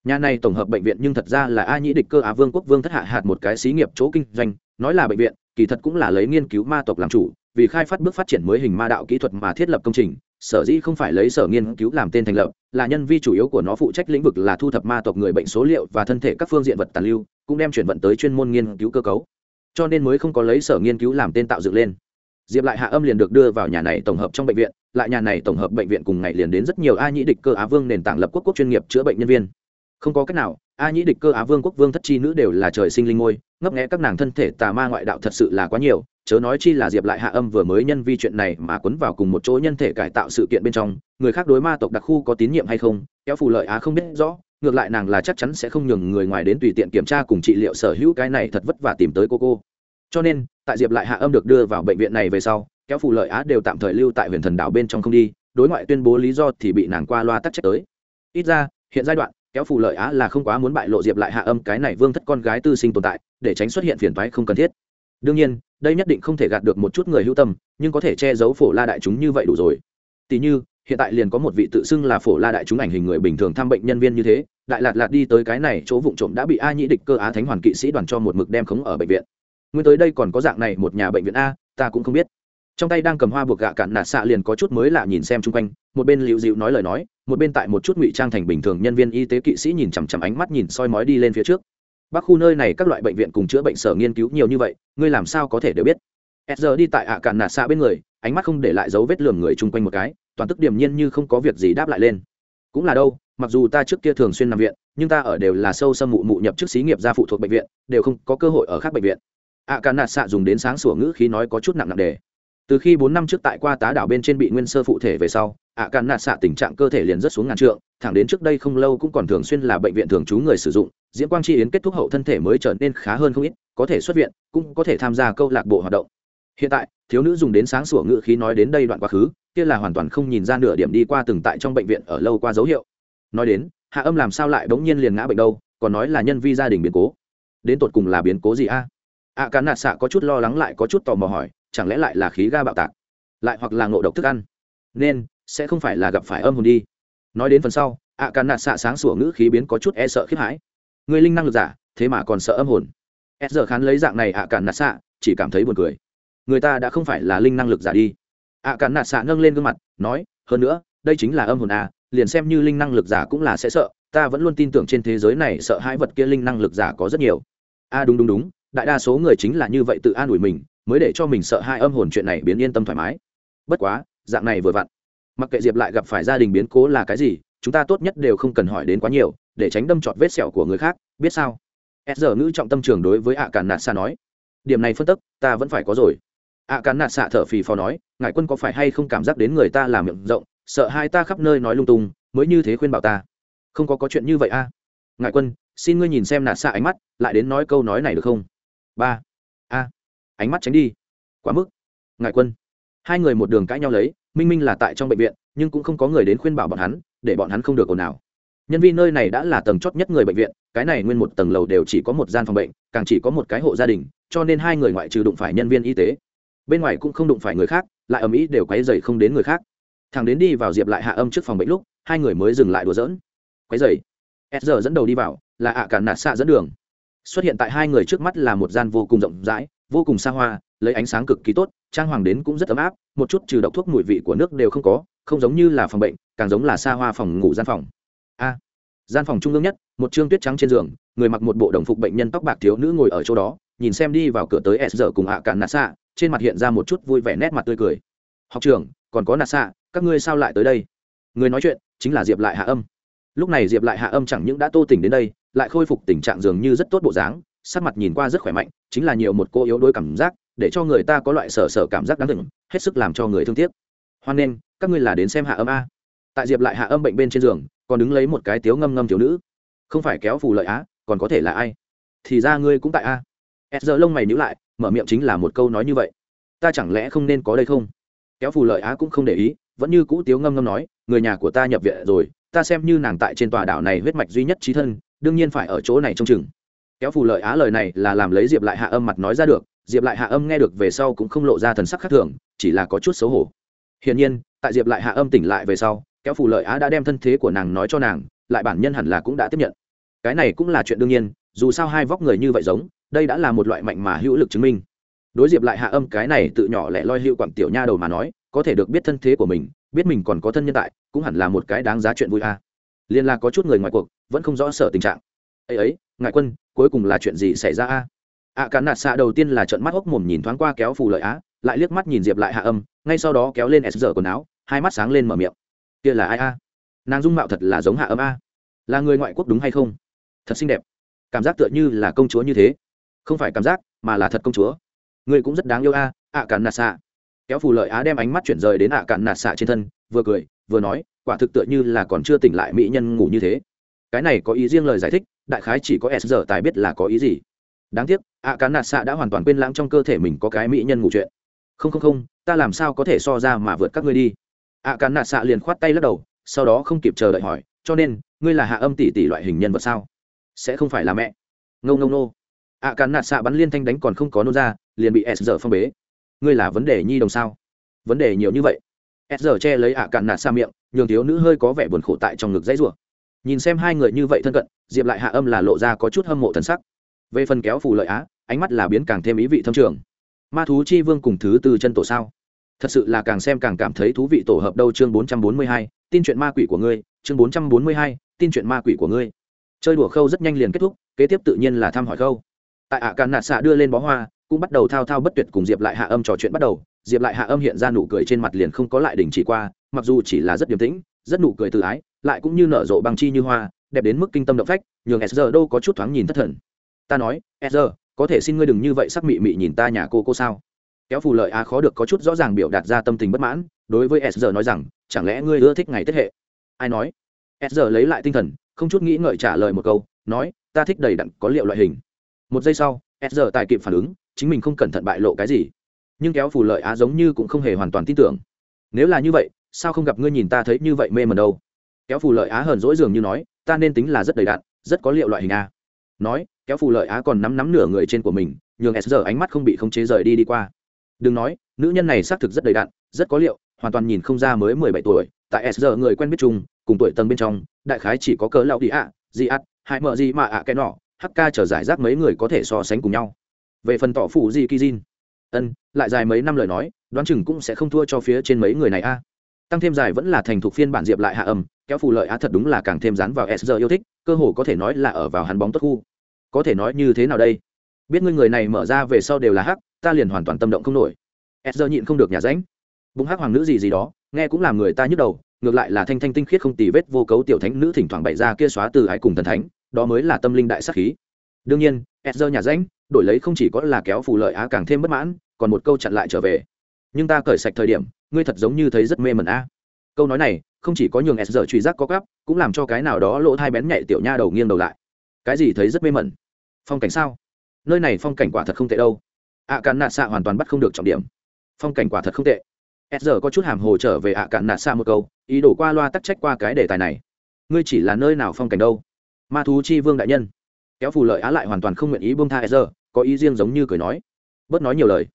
Nhà này tổng hợp bệnh viện nhưng thật ra là a nhĩ địch cơ á vương quốc vương thất hạ hạt một cái xí nghiệp chỗ kinh doanh, nói là bệnh viện, kỳ thật cũng là lấy nghiên cứu ma tộc làm chủ vì khai phát bước phát triển mới hình ma đạo kỹ thuật mà thiết lập công trình, sở dĩ không phải lấy sở nghiên cứu làm tên thành lập, là nhân vi chủ yếu của nó phụ trách lĩnh vực là thu thập ma tộc người bệnh số liệu và thân thể các phương diện vật tàn lưu, cũng đem chuyển vận tới chuyên môn nghiên cứu cơ cấu. Cho nên mới không có lấy sở nghiên cứu làm tên tạo dựng lên. Diệp lại hạ âm liền được đưa vào nhà này tổng hợp trong bệnh viện, lại nhà này tổng hợp bệnh viện cùng ngày liền đến rất nhiều a nhĩ địch cơ á vương nền tảng lập quốc quốc chuyên nghiệp chữa bệnh nhân viên. Không có cách nào a nhĩ địch cơ á vương quốc vương thất chi nữ đều là trời sinh linh ngôi, ngấp nghẽ các nàng thân thể tà ma ngoại đạo thật sự là quá nhiều, chớ nói chi là diệp lại hạ âm vừa mới nhân vi chuyện này mà quấn vào cùng một chỗ nhân thể cải tạo sự kiện bên trong, người khác đối ma tộc đặc khu có tín nhiệm hay không, kéo phù lợi á không biết rõ, ngược lại nàng là chắc chắn sẽ không nhường người ngoài đến tùy tiện kiểm tra cùng trị liệu sở hữu cái này thật vất vả tìm tới cô cô. Cho nên, tại diệp lại hạ âm được đưa vào bệnh viện này về sau, kéo phù lợi á đều tạm thời lưu tại huyện thần đảo bên trong không đi, đối ngoại tuyên bố lý do thì bị nàng qua loa tắc trách tới. Ít ra, hiện giai đoạn kéo phù lợi á là không quá muốn bại lộ diệp lại hạ âm, cái này vương thất con gái tư sinh tồn tại, để tránh xuất hiện phiền toái không cần thiết. Đương nhiên, đây nhất định không thể gạt được một chút người hữu tâm, nhưng có thể che giấu phổ la đại chúng như vậy đủ rồi. Tỷ như, hiện tại liền có một vị tự xưng là phổ la đại chúng ảnh hình người bình thường thăm bệnh nhân viên như thế đại lạt lạt đi tới cái này chỗ vụ trộm đã bị a nhĩ địch cơ á thánh hoàn kỵ sĩ đoàn cho một mực đem khống ở bệnh viện. Nguyên tới đây còn có dạng này một nhà bệnh viện a, ta cũng không biết trong tay đang cầm hoa buộc gạ cạn nạt xạ liền có chút mới lạ nhìn xem chung quanh, một bên liễu dịu nói lời nói, một bên tại một chút ngụy trang thành bình thường nhân viên y tế kỵ sĩ nhìn chằm chằm ánh mắt nhìn soi mói đi lên phía trước. Bác khu nơi này các loại bệnh viện cùng chữa bệnh sở nghiên cứu nhiều như vậy, ngươi làm sao có thể đều biết? S giờ đi tại ạ cạn nạt xạ bên người, ánh mắt không để lại dấu vết lườm người chung quanh một cái, toàn tức điềm nhiên như không có việc gì đáp lại lên. Cũng là đâu, mặc dù ta trước kia thường xuyên nằm viện, nhưng ta ở đều là sâu xâm mụ mụ nhập chức xí nghiệp gia phụ thuộc bệnh viện, đều không có cơ hội ở khác bệnh viện. Ạ cạn nạt xạ dùng đến sáng sủa ngữ khí nói có chút nặng nặng đề từ khi bốn năm trước tại qua tá đảo bên trên bị nguyên sơ phụ thể về sau, ạ cạn nạ xạ tình trạng cơ thể liền rất xuống ngàn trượng, thẳng đến trước đây không lâu cũng còn thường xuyên là bệnh viện thường trú người sử dụng, diễm quang chi yến kết thúc hậu thân thể mới trở nên khá hơn không ít, có thể xuất viện, cũng có thể tham gia câu lạc bộ hoạt động. Hiện tại, thiếu nữ dùng đến sáng sủa ngữ khí nói đến đây đoạn quá khứ, kia là hoàn toàn không nhìn ra nửa điểm đi qua từng tại trong bệnh viện ở lâu qua dấu hiệu. Nói đến, hạ âm làm sao lại bỗng nhiên liền ngã bệnh đâu, còn nói là nhân vi gia đình biến cố. Đến tột cùng là biến cố gì a? Ạ cả nạt xạ có chút lo lắng lại có chút tò mò hỏi chẳng lẽ lại là khí ga bạo tạc lại hoặc là ngộ độc thức ăn? Nên sẽ không phải là gặp phải âm hồn đi. Nói đến phần sau ạ cả nạt xạ sáng sủa ngữ khí biến có chút e sợ khiếp hãi. Người linh năng lực giả thế mà còn sợ âm hồn. E giờ khán lấy dạng này ạ cả nạt xạ chỉ cảm thấy buồn cười. Người ta đã không phải là linh năng lực giả đi. Ạ cả nạt xạ nâng lên gương mặt nói hơn nữa đây chính là âm hồn à liền xem như linh năng lực giả cũng là sẽ sợ ta vẫn luôn tin tưởng trên thế giới này sợ hãi vật kia linh năng lực giả có rất nhiều. A à, đúng đúng đúng đại đa số người chính là như vậy tự an ủi mình mới để cho mình sợ hai âm hồn chuyện này biến yên tâm thoải mái. Bất quá, dạng này vừa vặn. Mặc kệ diệp lại gặp phải gia đình biến cố là cái gì, chúng ta tốt nhất đều không cần hỏi đến quá nhiều, để tránh đâm trọt vết sẹo của người khác, biết sao? S giờ ngữ trọng tâm trường đối với ạ càn nạt xa nói. Điểm này phân tức ta vẫn phải có rồi. ạ càn nạt xạ thở phì phò nói ngại quân có phải hay không cảm giác đến người ta làm miệng rộng, sợ hai ta khắp nơi nói lung tung, mới như thế khuyên bảo ta? Không có có chuyện như vậy a. Ngại quân, xin ngươi nhìn xem nạt xạ ánh mắt, lại đến nói câu nói này được không? Ba ánh mắt tránh đi. Quá mức. Ngại quân. Hai người một đường cãi nhau lấy, minh minh là tại trong bệnh viện, nhưng cũng không có người đến khuyên bảo bọn hắn, để bọn hắn không được ồn ào. Nhân viên nơi này đã là tầng chót nhất người bệnh viện, cái này nguyên một tầng lầu đều chỉ có một gian phòng bệnh, càng chỉ có một cái hộ gia đình, cho nên hai người ngoại trừ đụng phải nhân viên y tế, bên ngoài cũng không đụng phải người khác, lại ở mỹ đều quấy dày không đến người khác. Thằng đến đi vào diệp lại hạ âm trước phòng bệnh lúc, hai người mới dừng lại đùa dỡn quấy dày s giờ dẫn đầu đi vào, là ạ à cả nạt xạ dẫn đường. Xuất hiện tại hai người trước mắt là một gian vô cùng rộng rãi vô cùng xa hoa, lấy ánh sáng cực kỳ tốt, trang hoàng đến cũng rất ấm áp, một chút trừ độc thuốc mùi vị của nước đều không có, không giống như là phòng bệnh, càng giống là xa hoa phòng ngủ gian phòng. A, gian phòng trung ương nhất, một trương tuyết trắng trên giường, người mặc một bộ đồng phục bệnh nhân tóc bạc thiếu nữ ngồi ở chỗ đó, nhìn xem đi vào cửa tới s giờ cùng ạ à cạn nạ xạ trên mặt hiện ra một chút vui vẻ nét mặt tươi cười. Học trưởng, còn có nạ xạ các ngươi sao lại tới đây? Người nói chuyện chính là diệp lại hạ âm. Lúc này diệp lại hạ âm chẳng những đã tô tỉnh đến đây, lại khôi phục tình trạng dường như rất tốt bộ dáng sắc mặt nhìn qua rất khỏe mạnh chính là nhiều một cô yếu đuối cảm giác để cho người ta có loại sở sở cảm giác đáng thương, hết sức làm cho người thương tiếc. Hoan nghênh các ngươi là đến xem hạ âm a. Tại diệp lại hạ âm bệnh bên trên giường còn đứng lấy một cái tiếu ngâm ngâm thiếu nữ. Không phải kéo phù lợi á còn có thể là ai? Thì ra ngươi cũng tại a. S giờ lông mày nhữ lại mở miệng chính là một câu nói như vậy. Ta chẳng lẽ không nên có đây không? Kéo phù lợi á cũng không để ý vẫn như cũ tiếu ngâm ngâm nói người nhà của ta nhập viện rồi ta xem như nàng tại trên tòa đảo này huyết mạch duy nhất trí thân đương nhiên phải ở chỗ này trông chừng kéo phù lợi á lời này là làm lấy diệp lại hạ âm mặt nói ra được, diệp lại hạ âm nghe được về sau cũng không lộ ra thần sắc khác thường, chỉ là có chút xấu hổ. Hiển nhiên, tại diệp lại hạ âm tỉnh lại về sau, kéo phù lợi á đã đem thân thế của nàng nói cho nàng, lại bản nhân hẳn là cũng đã tiếp nhận. Cái này cũng là chuyện đương nhiên, dù sao hai vóc người như vậy giống, đây đã là một loại mạnh mà hữu lực chứng minh. Đối diệp lại hạ âm, cái này tự nhỏ lẻ loi hữu quặng tiểu nha đầu mà nói, có thể được biết thân thế của mình, biết mình còn có thân nhân tại, cũng hẳn là một cái đáng giá chuyện vui a. À. liên là có chút người ngoài cuộc, vẫn không rõ sở tình trạng. Ấy ấy ngại quân cuối cùng là chuyện gì xảy ra a? Ạ cả nạt xạ đầu tiên là trận mắt hốc mồm nhìn thoáng qua kéo phù lợi á, lại liếc mắt nhìn diệp lại hạ âm, ngay sau đó kéo lên s giờ quần áo, hai mắt sáng lên mở miệng. Kia là ai a? Nàng dung mạo thật là giống hạ âm a. Là người ngoại quốc đúng hay không? Thật xinh đẹp. Cảm giác tựa như là công chúa như thế. Không phải cảm giác, mà là thật công chúa. Người cũng rất đáng yêu a ạ cạn nạt xạ. Kéo phù lợi á đem ánh mắt chuyển rời đến ạ cạn nạt xạ trên thân, vừa cười, vừa nói, quả thực tựa như là còn chưa tỉnh lại mỹ nhân ngủ như thế cái này có ý riêng lời giải thích, đại khái chỉ có s giờ tài biết là có ý gì. Đáng tiếc ạ cán nạt xạ đã hoàn toàn quên lãng trong cơ thể mình có cái mỹ nhân ngủ chuyện. Không không không, ta làm sao có thể so ra mà vượt các ngươi đi? Ạ cán nạt xạ liền khoát tay lắc đầu, sau đó không kịp chờ đợi hỏi, cho nên, ngươi là hạ âm tỷ tỷ loại hình nhân vật sao? Sẽ không phải là mẹ. Ngâu ngâu nô ạ cán nạt xạ bắn liên thanh đánh còn không có nôn ra, liền bị s giờ phong bế. Ngươi là vấn đề nhi đồng sao? Vấn đề nhiều như vậy. S giờ che lấy ạ cạn nạt xa miệng, nhường thiếu nữ hơi có vẻ buồn khổ tại trong ngực dãy rủa nhìn xem hai người như vậy thân cận, diệp lại hạ âm là lộ ra có chút hâm mộ thần sắc. Về phần kéo phù lợi á, ánh mắt là biến càng thêm ý vị thâm trường. Ma thú chi vương cùng thứ từ chân tổ sao? Thật sự là càng xem càng cảm thấy thú vị tổ hợp đâu chương bốn trăm bốn mươi hai, tin chuyện ma quỷ của ngươi, chương bốn trăm bốn mươi hai, tin chuyện ma quỷ của ngươi. Chơi đùa khâu rất nhanh liền kết thúc, kế tiếp tự nhiên là thăm hỏi khâu. Tại ạ càn nạt xạ đưa lên bó hoa, cũng bắt đầu thao thao bất tuyệt cùng diệp lại hạ âm trò chuyện bắt đầu. Diệp lại hạ âm hiện ra nụ cười trên mặt liền không có lại đình chỉ qua, mặc dù chỉ là rất điềm tĩnh rất nụ cười tự ái, lại cũng như nở rộ bằng chi như hoa, đẹp đến mức kinh tâm động phách, nhường sr đâu có chút thoáng nhìn thất thần. Ta nói sr có thể xin ngươi đừng như vậy sắc mị mị nhìn ta nhà cô cô sao? Kéo phù lợi á khó được có chút rõ ràng biểu đạt ra tâm tình bất mãn, đối với sr nói rằng, chẳng lẽ ngươi ưa thích ngày tết hệ? Ai nói? Sr lấy lại tinh thần, không chút nghĩ ngợi trả lời một câu, nói, ta thích đầy đặn có liệu loại hình. Một giây sau sr tài kịp phản ứng, chính mình không cẩn thận bại lộ cái gì. Nhưng kéo phù lợi á giống như cũng không hề hoàn toàn tin tưởng. Nếu là như vậy sao không gặp ngươi nhìn ta thấy như vậy mê mẩn đâu? Kéo phù lợi á hờn dỗi dường như nói, ta nên tính là rất đầy đạn rất có liệu loại hình a. Nói, kéo phù lợi á còn nắm nắm nửa người trên của mình, nhường s giờ ánh mắt không bị khống chế rời đi đi qua. Đừng nói, nữ nhân này xác thực rất đầy đạn rất có liệu, hoàn toàn nhìn không ra mới mười bảy tuổi, tại s giờ người quen biết chung, cùng tuổi tầng bên trong, đại khái chỉ có cớ lão đi ạ, gì ắt hại mợ gì mà ạ cái nọ hk trở giải rác mấy người có thể so sánh cùng nhau. Về phần tỏ phủ gì kizin ân, lại dài mấy năm lời nói, đoán chừng cũng sẽ không thua cho phía trên mấy người này a tăng thêm dài vẫn là thành thục phiên bản diệp lại hạ âm, kéo phù lợi á thật đúng là càng thêm dán vào s giờ yêu thích, cơ hồ có thể nói là ở vào hắn bóng tốt khu. Có thể nói như thế nào đây? Biết ngươi người này mở ra về sau đều là hắc, ta liền hoàn toàn tâm động không nổi. S giờ nhịn không được nhà ránh. Bụng hắc hoàng nữ gì gì đó, nghe cũng làm người ta nhức đầu, ngược lại là thanh thanh tinh khiết không tì vết vô cấu tiểu thánh nữ thỉnh thoảng bày ra kia xóa từ ái cùng thần thánh, đó mới là tâm linh đại sắc khí. Đương nhiên, s nhà ránh, đổi lấy không chỉ có là kéo phù lợi á càng thêm bất mãn, còn một câu chặn lại trở về. Nhưng ta cởi sạch thời điểm ngươi thật giống như thấy rất mê mẩn a. Câu nói này, không chỉ có nhường s giờ truy giác có gắp cũng làm cho cái nào đó lỗ thai bén nhạy tiểu nha đầu nghiêng đầu lại. Cái gì thấy rất mê mẩn? Phong cảnh sao? Nơi này phong cảnh quả thật không tệ đâu. Ạ à cạn nạ xạ hoàn toàn bắt không được trọng điểm. Phong cảnh quả thật không tệ. S giờ có chút hàm hồ trở về ạ à cạn nạ xạ một câu, ý đổ qua loa tắc trách qua cái đề tài này. Ngươi chỉ là nơi nào phong cảnh đâu? Ma thú chi vương đại nhân. Kéo phù lợi á lại hoàn toàn không nguyện ý bông tha s giờ có ý riêng giống như cười nói. Bớt nói nhiều lời.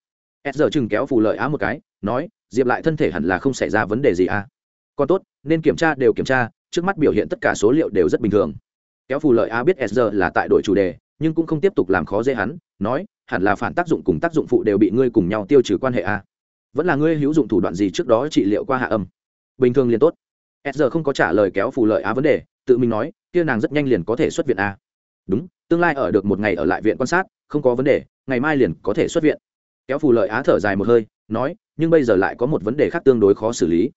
S giờ chừng kéo phù lợi á một cái, nói diệp lại thân thể hẳn là không xảy ra vấn đề gì à? Còn tốt, nên kiểm tra đều kiểm tra, trước mắt biểu hiện tất cả số liệu đều rất bình thường. Kéo phù lợi á biết s giờ là tại đội chủ đề, nhưng cũng không tiếp tục làm khó dễ hắn, nói, hẳn là phản tác dụng cùng tác dụng phụ đều bị ngươi cùng nhau tiêu trừ quan hệ a. Vẫn là ngươi hữu dụng thủ đoạn gì trước đó trị liệu qua hạ âm? Bình thường liền tốt. S giờ không có trả lời kéo phù lợi á vấn đề, tự mình nói, kia nàng rất nhanh liền có thể xuất viện a. Đúng, tương lai ở được một ngày ở lại viện quan sát, không có vấn đề, ngày mai liền có thể xuất viện. Kéo phù lợi á thở dài một hơi nói, nhưng bây giờ lại có một vấn đề khác tương đối khó xử lý.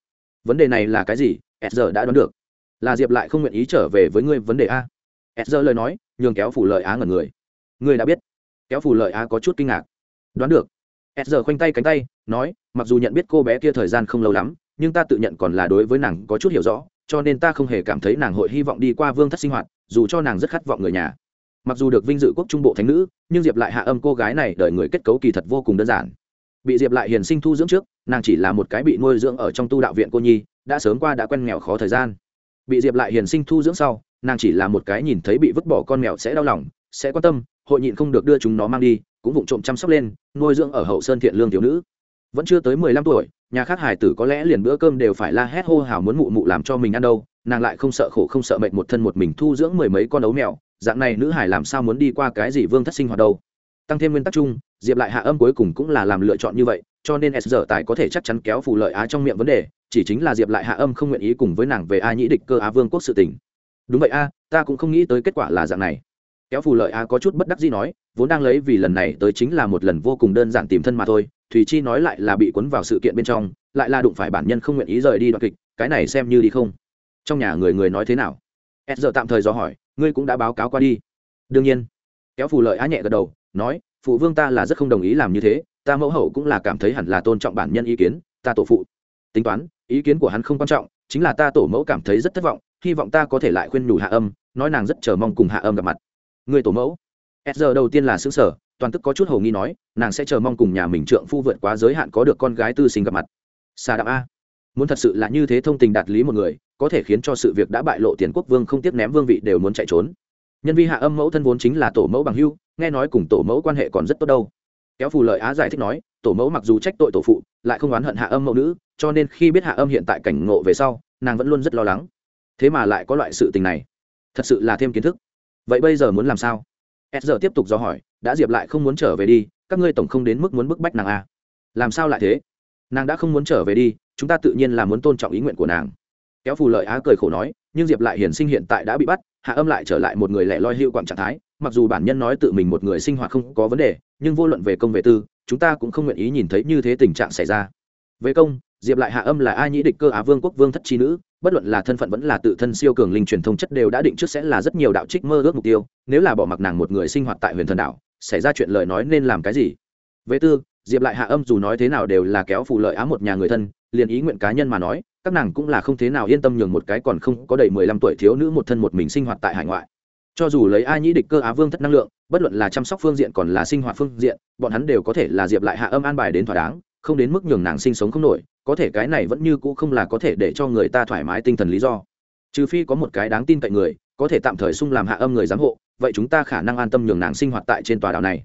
Vấn đề này là cái gì? S giờ đã đoán được. Là diệp lại không nguyện ý trở về với ngươi vấn đề a. S giờ lời nói, nhường kéo phủ lợi á ngẩn người. Ngươi đã biết. Kéo phủ lợi á có chút kinh ngạc. Đoán được. S giờ khoanh tay cánh tay, nói, mặc dù nhận biết cô bé kia thời gian không lâu lắm, nhưng ta tự nhận còn là đối với nàng có chút hiểu rõ, cho nên ta không hề cảm thấy nàng hội hy vọng đi qua vương thất sinh hoạt, dù cho nàng rất khát vọng người nhà. Mặc dù được vinh dự quốc trung bộ thánh nữ, nhưng diệp lại hạ âm cô gái này đợi người kết cấu kỳ thật vô cùng đơn giản bị diệp lại hiền sinh thu dưỡng trước nàng chỉ là một cái bị nuôi dưỡng ở trong tu đạo viện cô nhi đã sớm qua đã quen nghèo khó thời gian bị diệp lại hiền sinh thu dưỡng sau nàng chỉ là một cái nhìn thấy bị vứt bỏ con mèo sẽ đau lòng sẽ quan tâm hội nhịn không được đưa chúng nó mang đi cũng vụng trộm chăm sóc lên nuôi dưỡng ở hậu sơn thiện lương thiếu nữ vẫn chưa tới mười lăm tuổi nhà khác hải tử có lẽ liền bữa cơm đều phải la hét hô hào muốn mụ mụ làm cho mình ăn đâu nàng lại không sợ khổ không sợ mệnh một thân một mình thu dưỡng mười mấy con ấu mèo dạng này nữ hải làm sao muốn đi qua cái gì vương thất sinh hoạt đâu tăng thêm nguyên tắc chung diệp lại hạ âm cuối cùng cũng là làm lựa chọn như vậy, cho nên s giờ tài có thể chắc chắn kéo phù lợi á trong miệng vấn đề, chỉ chính là diệp lại hạ âm không nguyện ý cùng với nàng về a nhĩ địch cơ á vương quốc sự tình. Đúng vậy a, ta cũng không nghĩ tới kết quả là dạng này. Kéo phù lợi a có chút bất đắc gì nói, vốn đang lấy vì lần này tới chính là một lần vô cùng đơn giản tìm thân mà thôi, thùy chi nói lại là bị cuốn vào sự kiện bên trong, lại là đụng phải bản nhân không nguyện ý rời đi đoạn kịch, cái này xem như đi không? Trong nhà người người nói thế nào? S giờ tạm thời do hỏi, ngươi cũng đã báo cáo qua đi. Đương nhiên. Kéo phù lợi á nhẹ gật đầu, nói phụ vương ta là rất không đồng ý làm như thế, ta mẫu hậu cũng là cảm thấy hẳn là tôn trọng bản nhân ý kiến, ta tổ phụ. Tính toán, ý kiến của hắn không quan trọng, chính là ta tổ mẫu cảm thấy rất thất vọng, hy vọng ta có thể lại khuyên nhủ hạ âm, nói nàng rất chờ mong cùng hạ âm gặp mặt. Người tổ mẫu. S giờ đầu tiên là xứng sở toàn tức có chút hầu nghi nói, nàng sẽ chờ mong cùng nhà mình trượng phu vượt quá giới hạn có được con gái tư sinh gặp mặt. Xà đạm a. Muốn thật sự là như thế thông tình đạt lý một người, có thể khiến cho sự việc đã bại lộ tiền quốc vương không tiếp ném vương vị đều muốn chạy trốn nhân vi hạ âm mẫu thân vốn chính là tổ mẫu bằng hưu, nghe nói cùng tổ mẫu quan hệ còn rất tốt đâu. Kéo phù lợi á giải thích nói, tổ mẫu mặc dù trách tội tổ phụ, lại không oán hận hạ âm mẫu nữ, cho nên khi biết hạ âm hiện tại cảnh ngộ về sau, nàng vẫn luôn rất lo lắng. Thế mà lại có loại sự tình này. Thật sự là thêm kiến thức. Vậy bây giờ muốn làm sao? S giờ tiếp tục do hỏi, đã diệp lại không muốn trở về đi, các ngươi tổng không đến mức muốn bức bách nàng à. làm sao lại thế? Nàng đã không muốn trở về đi, chúng ta tự nhiên là muốn tôn trọng ý nguyện của nàng. Kéo phù lợi á cười khổ nói, nhưng diệp lại hiển sinh hiện tại đã bị bắt hạ âm lại trở lại một người lẻ loi hữu quảng trạng thái, mặc dù bản nhân nói tự mình một người sinh hoạt không có vấn đề, nhưng vô luận về công về tư, chúng ta cũng không nguyện ý nhìn thấy như thế tình trạng xảy ra. Về công, diệp lại hạ âm là ai nhĩ địch cơ á vương quốc vương thất chi nữ, bất luận là thân phận vẫn là tự thân siêu cường linh truyền thông chất đều đã định trước sẽ là rất nhiều đạo trích mơ ước mục tiêu, nếu là bỏ mặc nàng một người sinh hoạt tại huyền thần đảo, xảy ra chuyện lời nói nên làm cái gì? Về tư, diệp lại hạ âm dù nói thế nào đều là kéo phù lợi á một nhà người thân, liền ý nguyện cá nhân mà nói các nàng cũng là không thế nào yên tâm nhường một cái còn không có đầy mười lăm tuổi thiếu nữ một thân một mình sinh hoạt tại hải ngoại. Cho dù lấy ai nhĩ địch cơ á vương thất năng lượng, bất luận là chăm sóc phương diện còn là sinh hoạt phương diện, bọn hắn đều có thể là diệp lại hạ âm an bài đến thỏa đáng, không đến mức nhường nàng sinh sống không nổi, có thể cái này vẫn như cũ không là có thể để cho người ta thoải mái tinh thần lý do. Trừ phi có một cái đáng tin cậy người, có thể tạm thời sung làm hạ âm người giám hộ, vậy chúng ta khả năng an tâm nhường nàng sinh hoạt tại trên tòa đảo này.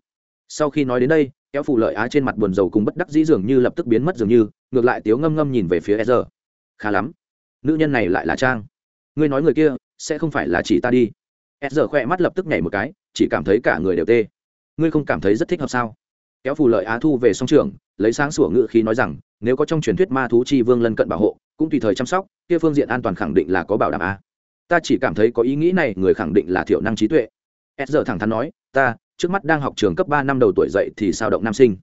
Sau khi nói đến đây, kéo phù lợi á trên mặt buồn rầu cùng bất đắc dĩ dường như lập tức biến mất dường như, ngược lại tiếu ngâm ngâm nhìn về phía e khá lắm. Nữ nhân này lại là trang. Ngươi nói người kia, sẽ không phải là chỉ ta đi. E giờ khoe mắt lập tức nhảy một cái, chỉ cảm thấy cả người đều tê. Ngươi không cảm thấy rất thích hợp sao? Kéo phù lợi á thu về song trường, lấy sáng sủa ngự khí nói rằng, nếu có trong truyền thuyết ma thú chi vương lân cận bảo hộ, cũng tùy thời chăm sóc, kia phương diện an toàn khẳng định là có bảo đảm a ta chỉ cảm thấy có ý nghĩ này, người khẳng định là thiểu năng trí tuệ. S giờ thẳng thắn nói, ta, trước mắt đang học trường cấp ba năm đầu tuổi dậy thì sao động nam sinh?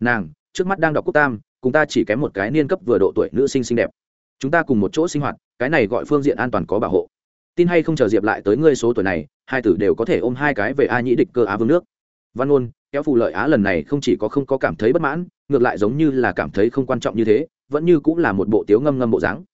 Nàng, trước mắt đang đọc quốc tam, cùng ta chỉ kém một cái niên cấp vừa độ tuổi nữ sinh xinh đẹp chúng ta cùng một chỗ sinh hoạt, cái này gọi phương diện an toàn có bảo hộ. Tin hay không chờ diệp lại tới ngươi số tuổi này, hai tử đều có thể ôm hai cái về a nhĩ địch cơ á vương nước. Văn ôn kéo phù lợi á lần này không chỉ có không có cảm thấy bất mãn, ngược lại giống như là cảm thấy không quan trọng như thế, vẫn như cũng là một bộ tiếu ngâm ngâm bộ dáng.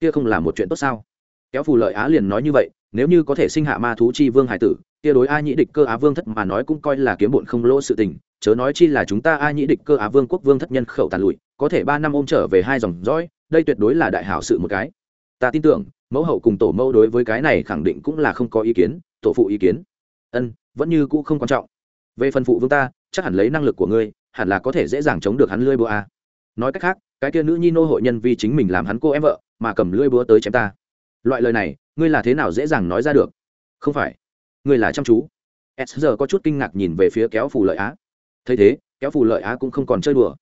Kia không là một chuyện tốt sao? Kéo phù lợi á liền nói như vậy, nếu như có thể sinh hạ ma thú chi vương hải tử, kia đối a nhĩ địch cơ á vương thất mà nói cũng coi là kiếm bụn không lỗ sự tình, chớ nói chi là chúng ta a nhĩ địch cơ á vương quốc vương thất nhân khẩu tàn lụi, có thể ba năm ôm trở về hai dòng dõi đây tuyệt đối là đại hảo sự một cái. Ta tin tưởng, mẫu hậu cùng tổ mẫu đối với cái này khẳng định cũng là không có ý kiến, tổ phụ ý kiến. Ân, vẫn như cũ không quan trọng. Về phần phụ vương ta, chắc hẳn lấy năng lực của ngươi, hẳn là có thể dễ dàng chống được hắn lưỡi búa a. Nói cách khác, cái kia nữ nhi nô hội nhân vì chính mình làm hắn cô em vợ, mà cầm lưỡi búa tới chém ta. Loại lời này, ngươi là thế nào dễ dàng nói ra được? Không phải. Ngươi là chăm chú. S giờ có chút kinh ngạc nhìn về phía kéo phù lợi á. Thấy thế, kéo phù lợi á cũng không còn chơi đùa.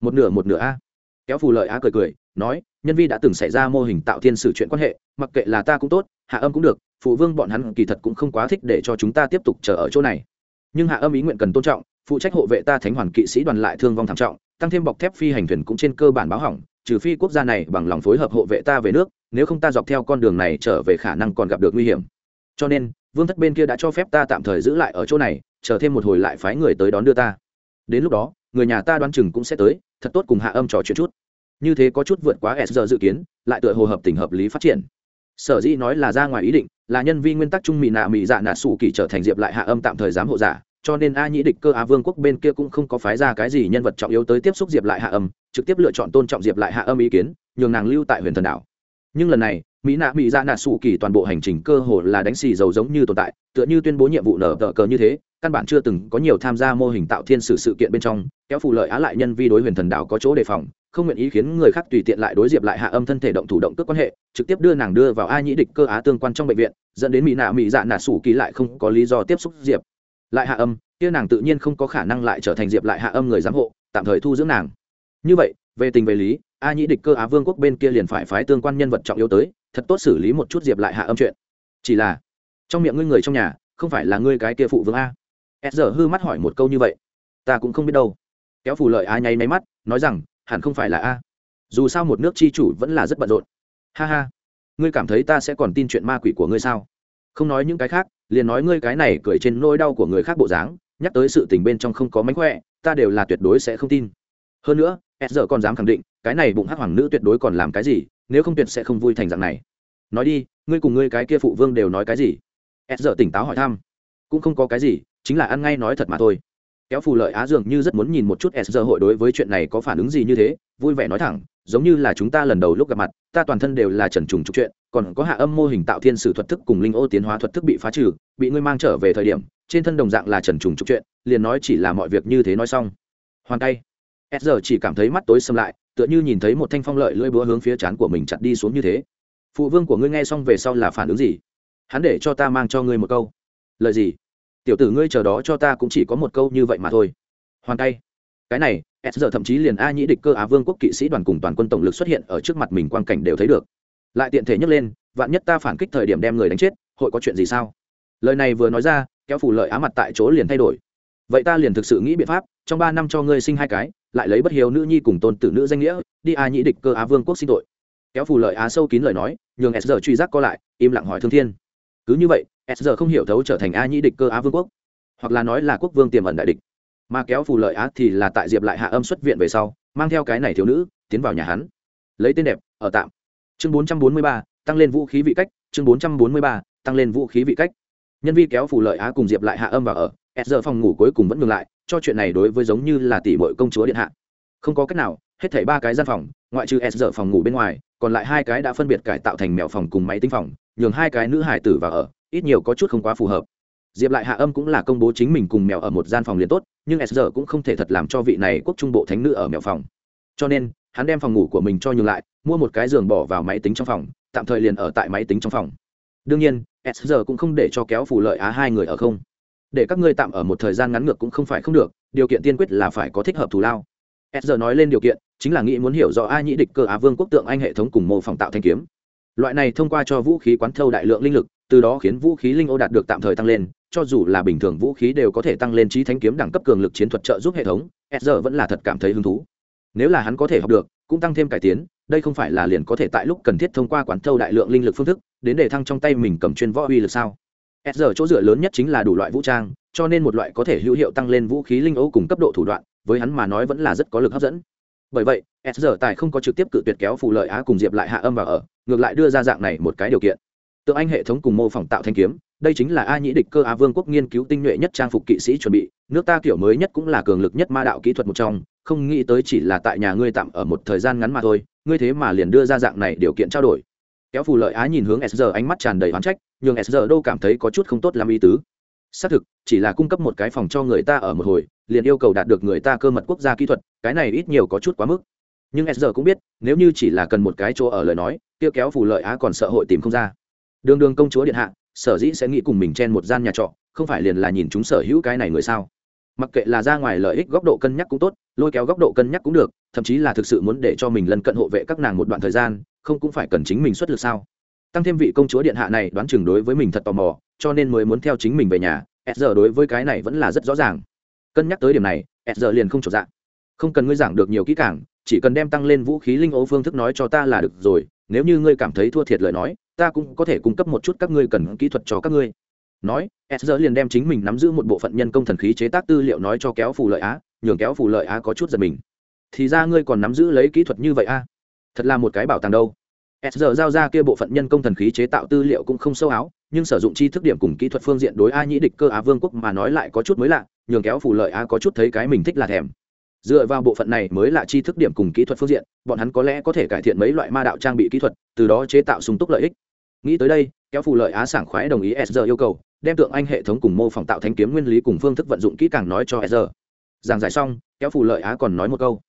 Một nửa một nửa a kéo phù lợi á cười cười, nói, nhân vi đã từng xảy ra mô hình tạo thiên sử chuyện quan hệ, mặc kệ là ta cũng tốt, hạ âm cũng được, phụ vương bọn hắn kỳ thật cũng không quá thích để cho chúng ta tiếp tục chờ ở chỗ này. Nhưng hạ âm ý nguyện cần tôn trọng, phụ trách hộ vệ ta thánh hoàn kỵ sĩ đoàn lại thương vong thảm trọng, tăng thêm bọc thép phi hành thuyền cũng trên cơ bản báo hỏng, trừ phi quốc gia này bằng lòng phối hợp hộ vệ ta về nước, nếu không ta dọc theo con đường này trở về khả năng còn gặp được nguy hiểm. Cho nên, vương thất bên kia đã cho phép ta tạm thời giữ lại ở chỗ này, chờ thêm một hồi lại phái người tới đón đưa ta. Đến lúc đó, người nhà ta đoán chừng cũng sẽ tới thật tốt cùng hạ âm trò chuyện chút. Như thế có chút vượt quá s giờ dự kiến, lại tựa hồ hợp tình hợp lý phát triển. Sở dĩ nói là ra ngoài ý định, là nhân vi nguyên tắc trung mỹ nạ mỹ dạ nạ sủ kỳ trở thành diệp lại hạ âm tạm thời giám hộ giả, cho nên a nhĩ địch cơ á vương quốc bên kia cũng không có phái ra cái gì nhân vật trọng yếu tới tiếp xúc diệp lại hạ âm, trực tiếp lựa chọn tôn trọng diệp lại hạ âm ý kiến, nhường nàng lưu tại huyền thần đảo. Nhưng lần này mỹ nạ mỹ dạ nạ sủ kỳ toàn bộ hành trình cơ hồ là đánh xì dầu giống như tồn tại, tựa như tuyên bố nhiệm vụ nở tờ cờ như thế căn bản chưa từng có nhiều tham gia mô hình tạo thiên sử sự kiện bên trong, kéo phù lợi á lại nhân vi đối huyền thần đảo có chỗ đề phòng, không nguyện ý khiến người khác tùy tiện lại đối diệp lại hạ âm thân thể động thủ động cước quan hệ, trực tiếp đưa nàng đưa vào a nhĩ địch cơ á tương quan trong bệnh viện, dẫn đến mỹ nạ mỹ dạ nạ sủ kỳ lại không có lý do tiếp xúc diệp lại hạ âm, kia nàng tự nhiên không có khả năng lại trở thành diệp lại hạ âm người giám hộ, tạm thời thu dưỡng nàng. Như vậy, về tình về lý, a nhĩ địch cơ á vương quốc bên kia liền phải phái tương quan nhân vật trọng yếu tới, thật tốt xử lý một chút diệp lại hạ âm chuyện. Chỉ là, trong miệng ngươi người trong nhà, không phải là ngươi cái kia phụ vương a s giờ hư mắt hỏi một câu như vậy. Ta cũng không biết đâu. Kéo phù lợi a nháy máy mắt, nói rằng, hẳn không phải là a. Dù sao một nước chi chủ vẫn là rất bận rộn. Ha ha. Ngươi cảm thấy ta sẽ còn tin chuyện ma quỷ của ngươi sao? Không nói những cái khác, liền nói ngươi cái này cười trên nỗi đau của người khác bộ dáng, nhắc tới sự tình bên trong không có mánh khỏe, ta đều là tuyệt đối sẽ không tin. Hơn nữa, s giờ còn dám khẳng định, cái này bụng hắc hoàng nữ tuyệt đối còn làm cái gì, nếu không tuyệt sẽ không vui thành dạng này. Nói đi, ngươi cùng ngươi cái kia phụ vương đều nói cái gì? S giờ tỉnh táo hỏi thăm. Cũng không có cái gì chính là ăn ngay nói thật mà thôi. Kéo phù lợi á dường như rất muốn nhìn một chút s giờ hội đối với chuyện này có phản ứng gì như thế, vui vẻ nói thẳng, giống như là chúng ta lần đầu lúc gặp mặt, ta toàn thân đều là trần trùng trục chuyện còn có hạ âm mô hình tạo thiên sử thuật thức cùng linh ô tiến hóa thuật thức bị phá trừ, bị ngươi mang trở về thời điểm, trên thân đồng dạng là trần trùng trục chuyện liền nói chỉ là mọi việc như thế nói xong. Hoàn tay. S giờ chỉ cảm thấy mắt tối xâm lại, tựa như nhìn thấy một thanh phong lợi lưỡi búa hướng phía trán của mình chặt đi xuống như thế. Phụ vương của ngươi nghe xong về sau là phản ứng gì? Hắn để cho ta mang cho ngươi một câu. Lời gì? Tiểu tử ngươi chờ đó cho ta cũng chỉ có một câu như vậy mà thôi. Hoàn tay. Cái này, s giờ thậm chí liền a nhĩ địch cơ á vương quốc kỵ sĩ đoàn cùng toàn quân tổng lực xuất hiện ở trước mặt mình quan cảnh đều thấy được. Lại tiện thể nhấc lên, vạn nhất ta phản kích thời điểm đem người đánh chết, hội có chuyện gì sao? Lời này vừa nói ra, kéo phủ lợi á mặt tại chỗ liền thay đổi. Vậy ta liền thực sự nghĩ biện pháp, trong ba năm cho ngươi sinh hai cái, lại lấy bất hiếu nữ nhi cùng tôn tử nữ danh nghĩa, đi a nhĩ địch cơ á vương quốc xin tội. Kéo phủ lợi á sâu kín lời nói, nhường s giờ truy giác co lại, im lặng hỏi thương thiên. Cứ như vậy s giờ không hiểu thấu trở thành a nhĩ địch cơ á vương quốc, hoặc là nói là quốc vương tiềm ẩn đại địch. Mà kéo phù lợi á thì là tại diệp lại hạ âm xuất viện về sau, mang theo cái này thiếu nữ, tiến vào nhà hắn. Lấy tên đẹp, ở tạm. Chương bốn trăm bốn mươi ba, tăng lên vũ khí vị cách, chương bốn trăm bốn mươi ba, tăng lên vũ khí vị cách. Nhân vi kéo phù lợi á cùng diệp lại hạ âm vào ở, s giờ phòng ngủ cuối cùng vẫn ngừng lại, cho chuyện này đối với giống như là tỷ bội công chúa điện hạ. Không có cách nào, hết thảy ba cái gian phòng, ngoại trừ s giờ phòng ngủ bên ngoài, còn lại hai cái đã phân biệt cải tạo thành mèo phòng cùng máy tính phòng, nhường hai cái nữ hải tử vào ở ít nhiều có chút không quá phù hợp. Diệp lại hạ âm cũng là công bố chính mình cùng mèo ở một gian phòng liền tốt, nhưng s giờ cũng không thể thật làm cho vị này quốc trung bộ thánh nữ ở mèo phòng. Cho nên, hắn đem phòng ngủ của mình cho nhường lại, mua một cái giường bỏ vào máy tính trong phòng, tạm thời liền ở tại máy tính trong phòng. Đương nhiên, s giờ cũng không để cho kéo phù lợi á hai người ở không. Để các ngươi tạm ở một thời gian ngắn ngược cũng không phải không được, điều kiện tiên quyết là phải có thích hợp thù lao. S giờ nói lên điều kiện, chính là nghĩ muốn hiểu rõ ai nhĩ địch cơ á vương quốc tượng anh hệ thống cùng mô phòng tạo thanh kiếm. Loại này thông qua cho vũ khí quán thâu đại lượng linh lực từ đó khiến vũ khí linh ô đạt được tạm thời tăng lên, cho dù là bình thường vũ khí đều có thể tăng lên trí thánh kiếm đẳng cấp cường lực chiến thuật trợ giúp hệ thống s giờ vẫn là thật cảm thấy hứng thú. Nếu là hắn có thể học được, cũng tăng thêm cải tiến, đây không phải là liền có thể tại lúc cần thiết thông qua quán thâu đại lượng linh lực phương thức, đến để thăng trong tay mình cầm chuyên võ uy lực sao? S giờ chỗ dựa lớn nhất chính là đủ loại vũ trang, cho nên một loại có thể hữu hiệu tăng lên vũ khí linh ấu cùng cấp độ thủ đoạn, với hắn mà nói vẫn là rất có lực hấp dẫn. Bởi vậy s giờ tài không có trực tiếp cự tuyệt kéo phụ lợi á cùng diệp lại hạ âm vào ở, ngược lại đưa ra dạng này một cái điều kiện tượng anh hệ thống cùng mô phỏng tạo thanh kiếm, đây chính là a nhĩ địch cơ á vương quốc nghiên cứu tinh nhuệ nhất trang phục kỵ sĩ chuẩn bị, nước ta kiểu mới nhất cũng là cường lực nhất ma đạo kỹ thuật một trong, không nghĩ tới chỉ là tại nhà ngươi tạm ở một thời gian ngắn mà thôi, ngươi thế mà liền đưa ra dạng này điều kiện trao đổi. Kéo phù lợi á nhìn hướng s giờ ánh mắt tràn đầy oán trách, nhưng s giờ đâu cảm thấy có chút không tốt làm ý tứ. Xác thực, chỉ là cung cấp một cái phòng cho người ta ở một hồi, liền yêu cầu đạt được người ta cơ mật quốc gia kỹ thuật, cái này ít nhiều có chút quá mức. Nhưng s giờ cũng biết, nếu như chỉ là cần một cái chỗ ở lời nói tiêu kéo phù lợi á còn sợ hội tìm không ra đường đường công chúa điện hạ, sở dĩ sẽ nghĩ cùng mình chen một gian nhà trọ, không phải liền là nhìn chúng sở hữu cái này người sao? Mặc kệ là ra ngoài lợi ích góc độ cân nhắc cũng tốt, lôi kéo góc độ cân nhắc cũng được, thậm chí là thực sự muốn để cho mình lân cận hộ vệ các nàng một đoạn thời gian, không cũng phải cần chính mình xuất lực sao? Tăng thêm vị công chúa điện hạ này đoán chừng đối với mình thật tò mò, cho nên mới muốn theo chính mình về nhà, s giờ đối với cái này vẫn là rất rõ ràng. Cân nhắc tới điểm này, s giờ liền không trọn dạng không cần ngươi giảng được nhiều kỹ càng, chỉ cần đem tăng lên vũ khí linh ấu phương thức nói cho ta là được rồi, nếu như ngươi cảm thấy thua thiệt lời nói ta cũng có thể cung cấp một chút các ngươi cần kỹ thuật cho các ngươi. Nói s liền đem chính mình nắm giữ một bộ phận nhân công thần khí chế tác tư liệu nói cho kéo phù lợi á, nhường kéo phù lợi á có chút giật mình. Thì ra ngươi còn nắm giữ lấy kỹ thuật như vậy a thật là một cái bảo tàng đâu. S giao ra kia bộ phận nhân công thần khí chế tạo tư liệu cũng không sâu áo, nhưng sử dụng chi thức điểm cùng kỹ thuật phương diện đối a nhĩ địch cơ á vương quốc mà nói lại có chút mới lạ, nhường kéo phù lợi á có chút thấy cái mình thích là thèm. Dựa vào bộ phận này mới là chi thức điểm cùng kỹ thuật phương diện, bọn hắn có lẽ có thể cải thiện mấy loại ma đạo trang bị kỹ thuật, từ đó chế tạo sung túc lợi ích nghĩ tới đây, kéo phù lợi á sảng khoái đồng ý s giờ yêu cầu, đem tượng anh hệ thống cùng mô phỏng tạo thanh kiếm nguyên lý cùng phương thức vận dụng kỹ càng nói cho s giờ giảng giải xong, kéo phù lợi á còn nói một câu.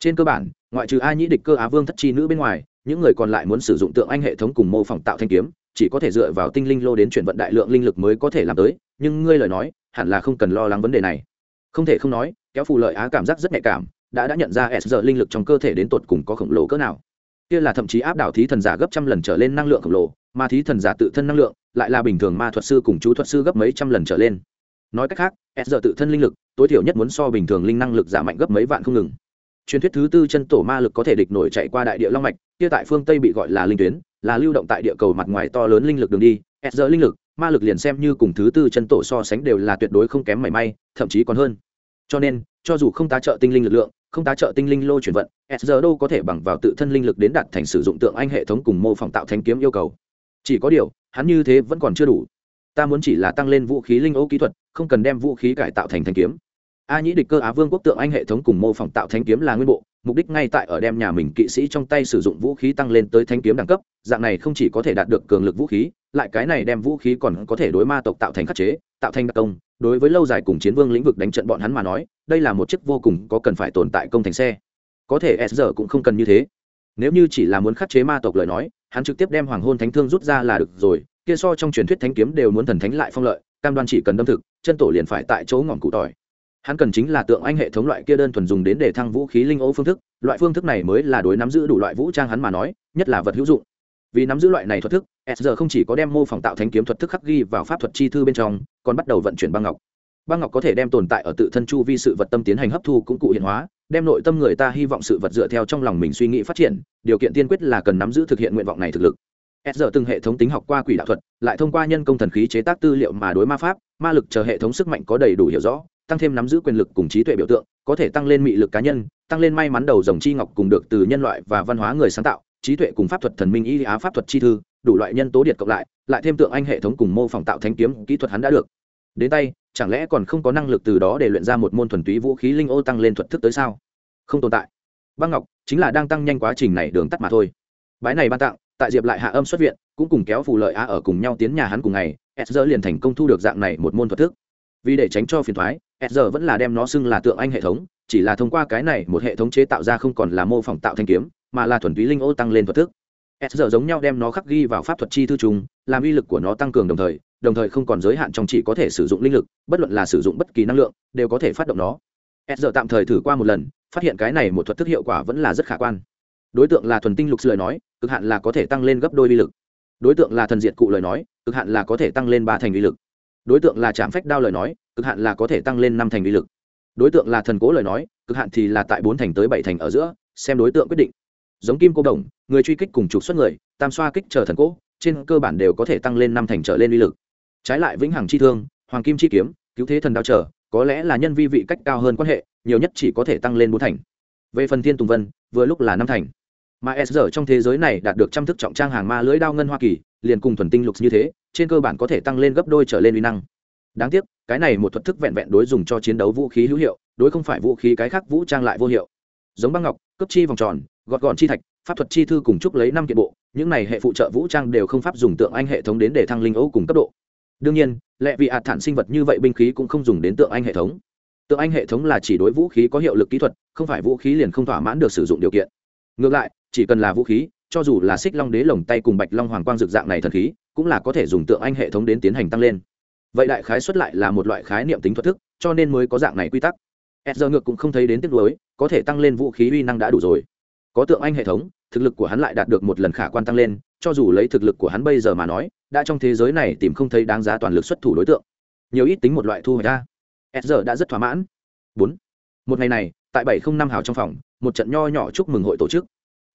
Trên cơ bản, ngoại trừ ai nhĩ địch cơ á vương thất chi nữ bên ngoài, những người còn lại muốn sử dụng tượng anh hệ thống cùng mô phỏng tạo thanh kiếm, chỉ có thể dựa vào tinh linh lô đến chuyển vận đại lượng linh lực mới có thể làm tới, nhưng ngươi lời nói, hẳn là không cần lo lắng vấn đề này. Không thể không nói, kéo phù lợi á cảm giác rất nhạy cảm, đã đã nhận ra s giờ linh lực trong cơ thể đến tột cùng có khổng lồ cỡ nào kia là thậm chí áp đảo thí thần giả gấp trăm lần trở lên năng lượng khổng lồ, mà thí thần giả tự thân năng lượng lại là bình thường ma thuật sư cùng chú thuật sư gấp mấy trăm lần trở lên. Nói cách khác, s giờ tự thân linh lực, tối thiểu nhất muốn so bình thường linh năng lực giả mạnh gấp mấy vạn không ngừng. Truyền thuyết thứ tư chân tổ ma lực có thể địch nổi chạy qua đại địa long mạch, kia tại phương tây bị gọi là linh tuyến, là lưu động tại địa cầu mặt ngoài to lớn linh lực đường đi. S giờ linh lực, ma lực liền xem như cùng thứ tư chân tổ so sánh đều là tuyệt đối không kém mảy may, thậm chí còn hơn. Cho nên cho dù không tá trợ tinh linh lực lượng, không tá trợ tinh linh lô chuyển vận, s giờ đâu có thể bằng vào tự thân linh lực đến đạt thành sử dụng tượng anh hệ thống cùng mô phỏng tạo thanh kiếm yêu cầu. Chỉ có điều, hắn như thế vẫn còn chưa đủ. Ta muốn chỉ là tăng lên vũ khí linh ô kỹ thuật, không cần đem vũ khí cải tạo thành thanh kiếm. A nhĩ địch cơ á vương quốc tượng anh hệ thống cùng mô phỏng tạo thanh kiếm là nguyên bộ mục đích ngay tại ở đem nhà mình kỵ sĩ trong tay sử dụng vũ khí tăng lên tới thanh kiếm đẳng cấp, dạng này không chỉ có thể đạt được cường lực vũ khí, lại cái này đem vũ khí còn có thể đối ma tộc tạo thành khắc chế, tạo thành đặc công. Đối với lâu dài cùng chiến vương lĩnh vực đánh trận bọn hắn mà nói, đây là một chiếc vô cùng có cần phải tồn tại công thành xe. Có thể s giờ cũng không cần như thế. Nếu như chỉ là muốn khắc chế ma tộc lời nói, hắn trực tiếp đem hoàng hôn thánh thương rút ra là được rồi, kia so trong truyền thuyết thánh kiếm đều muốn thần thánh lại phong lợi, cam đoan chỉ cần đâm thực, chân tổ liền phải tại chỗ ngọn cụ tỏi hắn cần chính là tượng anh hệ thống loại kia đơn thuần dùng đến để thăng vũ khí linh ô phương thức, loại phương thức này mới là đối nắm giữ đủ loại vũ trang hắn mà nói, nhất là vật hữu dụng. Vì nắm giữ loại này thuật thức, s giờ không chỉ có đem mô phỏng tạo thánh kiếm thuật thức khắc ghi vào pháp thuật chi thư bên trong, còn bắt đầu vận chuyển băng ngọc. Băng ngọc có thể đem tồn tại ở tự thân chu vi sự vật tâm tiến hành hấp thu cũng cụ hiện hóa, đem nội tâm người ta hy vọng sự vật dựa theo trong lòng mình suy nghĩ phát triển, điều kiện tiên quyết là cần nắm giữ thực hiện nguyện vọng này thực lực. S giờ từng hệ thống tính học qua quỷ đạo thuật, lại thông qua nhân công thần khí chế tác tư liệu mà đối ma pháp, ma lực chờ hệ thống sức mạnh có đầy đủ hiểu rõ tăng thêm nắm giữ quyền lực cùng trí tuệ biểu tượng, có thể tăng lên mị lực cá nhân, tăng lên may mắn đầu dòng chi ngọc cùng được từ nhân loại và văn hóa người sáng tạo, trí tuệ cùng pháp thuật thần minh y á pháp thuật chi thư, đủ loại nhân tố điện cộng lại lại thêm tượng anh hệ thống cùng mô phỏng tạo thanh kiếm kỹ thuật hắn đã được. Đến tay, chẳng lẽ còn không có năng lực từ đó để luyện ra một môn thuần túy vũ khí linh ô tăng lên thuật thức tới sao? Không tồn tại. Băng ngọc, chính là đang tăng nhanh quá trình này đường tắt mà thôi. Bái này ban tặng, tại diệp lại hạ âm xuất viện, cũng cùng kéo phù lợi á ở cùng nhau tiến nhà hắn cùng ngày s liền thành công thu được dạng này một môn thuật thức vì để tránh cho phiền thoái s vẫn là đem nó xưng là tượng anh hệ thống, chỉ là thông qua cái này một hệ thống chế tạo ra không còn là mô phỏng tạo thanh kiếm, mà là thuần túy linh ô tăng lên thuật thức. S giống nhau đem nó khắc ghi vào pháp thuật chi thư trùng làm uy lực của nó tăng cường đồng thời đồng thời không còn giới hạn trong chỉ có thể sử dụng linh lực, bất luận là sử dụng bất kỳ năng lượng, đều có thể phát động nó. S tạm thời thử qua một lần, phát hiện cái này một thuật thức hiệu quả vẫn là rất khả quan. Đối tượng là thuần tinh lục lời nói, cực hạn là có thể tăng lên gấp đôi uy lực. Đối tượng là thần diệt cụ lời nói, cực hạn là có thể tăng lên ba thành uy lực đối tượng là trạm phách đao lời nói, cực hạn là có thể tăng lên năm thành uy lực. Đối tượng là thần cố lời nói, cực hạn thì là tại bốn thành tới bảy thành ở giữa, xem đối tượng quyết định. Giống kim cô đồng, người truy kích cùng trục xuất người, tam xoa kích chờ thần cố, trên cơ bản đều có thể tăng lên năm thành trở lên uy lực. Trái lại vĩnh hằng chi thương, hoàng kim chi kiếm, cứu thế thần đao trở có lẽ là nhân vi vị cách cao hơn quan hệ, nhiều nhất chỉ có thể tăng lên bốn thành. Về phần thiên tùng vân, vừa lúc là năm thành mà s giờ trong thế giới này đạt được trăm thức trọng trang hàng ma lưới đao ngân hoa kỳ, liền cùng thuần tinh lục như thế, trên cơ bản có thể tăng lên gấp đôi trở lên uy năng. Đáng tiếc, cái này một thuật thức vẹn vẹn đối dùng cho chiến đấu vũ khí hữu hiệu, đối không phải vũ khí cái khác vũ trang lại vô hiệu. Giống băng ngọc cấp chi vòng tròn, gọt gọn chi thạch, pháp thuật chi thư cùng chúc lấy năm kiện bộ, những này hệ phụ trợ vũ trang đều không pháp dùng tượng anh hệ thống đến để thăng linh ấu cùng cấp độ. Đương nhiên lẽ vì hạt thản sinh vật như vậy binh khí cũng không dùng đến tượng anh hệ thống. Tượng anh hệ thống là chỉ đối vũ khí có hiệu lực kỹ thuật, không phải vũ khí liền không thỏa mãn được sử dụng điều kiện. Ngược lại chỉ cần là vũ khí, cho dù là xích long đế lồng tay cùng bạch long hoàng quang dược dạng này thần khí, cũng là có thể dùng tượng anh hệ thống đến tiến hành tăng lên. Vậy đại khái xuất lại là một loại khái niệm tính thuật thức, cho nên mới có dạng này quy tắc. S giờ ngược cũng không thấy đến tiếc nuối, có thể tăng lên vũ khí uy năng đã đủ rồi. Có tượng anh hệ thống, thực lực của hắn lại đạt được một lần khả quan tăng lên, cho dù lấy thực lực của hắn bây giờ mà nói, đã trong thế giới này tìm không thấy đáng giá toàn lực xuất thủ đối tượng. Nhiều ít tính một loại thu hồi ra. S giờ đã rất thỏa mãn. Bốn. Một ngày này, tại bảy không năm hào trong phòng, một trận nho nhỏ chúc mừng hội tổ chức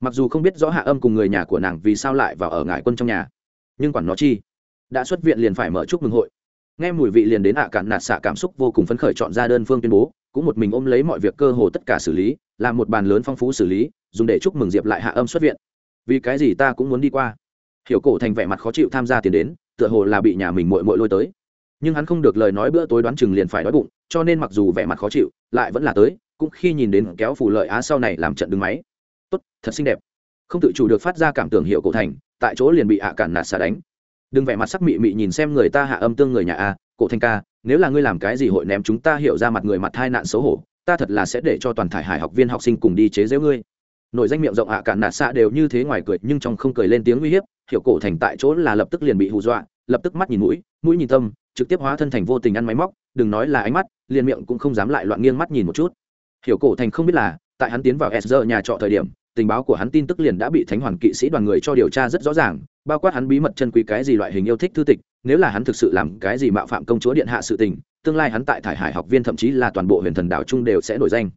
mặc dù không biết rõ hạ âm cùng người nhà của nàng vì sao lại vào ở ngải quân trong nhà, nhưng quản nó chi, đã xuất viện liền phải mở chúc mừng hội. Nghe mùi vị liền đến ạ cạn nạt xạ cảm xúc vô cùng phấn khởi chọn ra đơn phương tuyên bố, cũng một mình ôm lấy mọi việc cơ hồ tất cả xử lý, làm một bàn lớn phong phú xử lý, dùng để chúc mừng diệp lại hạ âm xuất viện. Vì cái gì ta cũng muốn đi qua. Hiểu cổ thành vẻ mặt khó chịu tham gia tiền đến, tựa hồ là bị nhà mình mội mội lôi tới. Nhưng hắn không được lời nói bữa tối đoán chừng liền phải đói bụng, cho nên mặc dù vẻ mặt khó chịu, lại vẫn là tới, cũng khi nhìn đến kéo phủ lợi á sau này làm trận đứng máy tốt, thật xinh đẹp. Không tự chủ được phát ra cảm tưởng hiệu cổ thành, tại chỗ liền bị hạ cản nạt xả đánh. Đừng vẻ mặt sắc mị mị nhìn xem người ta hạ âm tương người nhà a, cổ thanh ca, nếu là ngươi làm cái gì hội ném chúng ta hiểu ra mặt người mặt hai nạn xấu hổ, ta thật là sẽ để cho toàn thải hải học viên học sinh cùng đi chế giễu ngươi. Nội danh miệng rộng hạ cản nạt xạ đều như thế ngoài cười, nhưng trong không cười lên tiếng uy hiếp, hiểu cổ thành tại chỗ là lập tức liền bị hù dọa, lập tức mắt nhìn mũi mũi nhìn tâm, trực tiếp hóa thân thành vô tình ăn máy móc, đừng nói là ánh mắt, liền miệng cũng không dám lại loạn nghiêng mắt nhìn một chút. Hiểu cổ thành không biết là, tại hắn tiến vào s nhà trọ thời điểm tình báo của hắn tin tức liền đã bị thánh hoàn kỵ sĩ đoàn người cho điều tra rất rõ ràng, bao quát hắn bí mật chân quý cái gì loại hình yêu thích thư tịch, nếu là hắn thực sự làm cái gì mạo phạm công chúa điện hạ sự tình, tương lai hắn tại thải hải học viên thậm chí là toàn bộ huyền thần đảo trung đều sẽ nổi danh.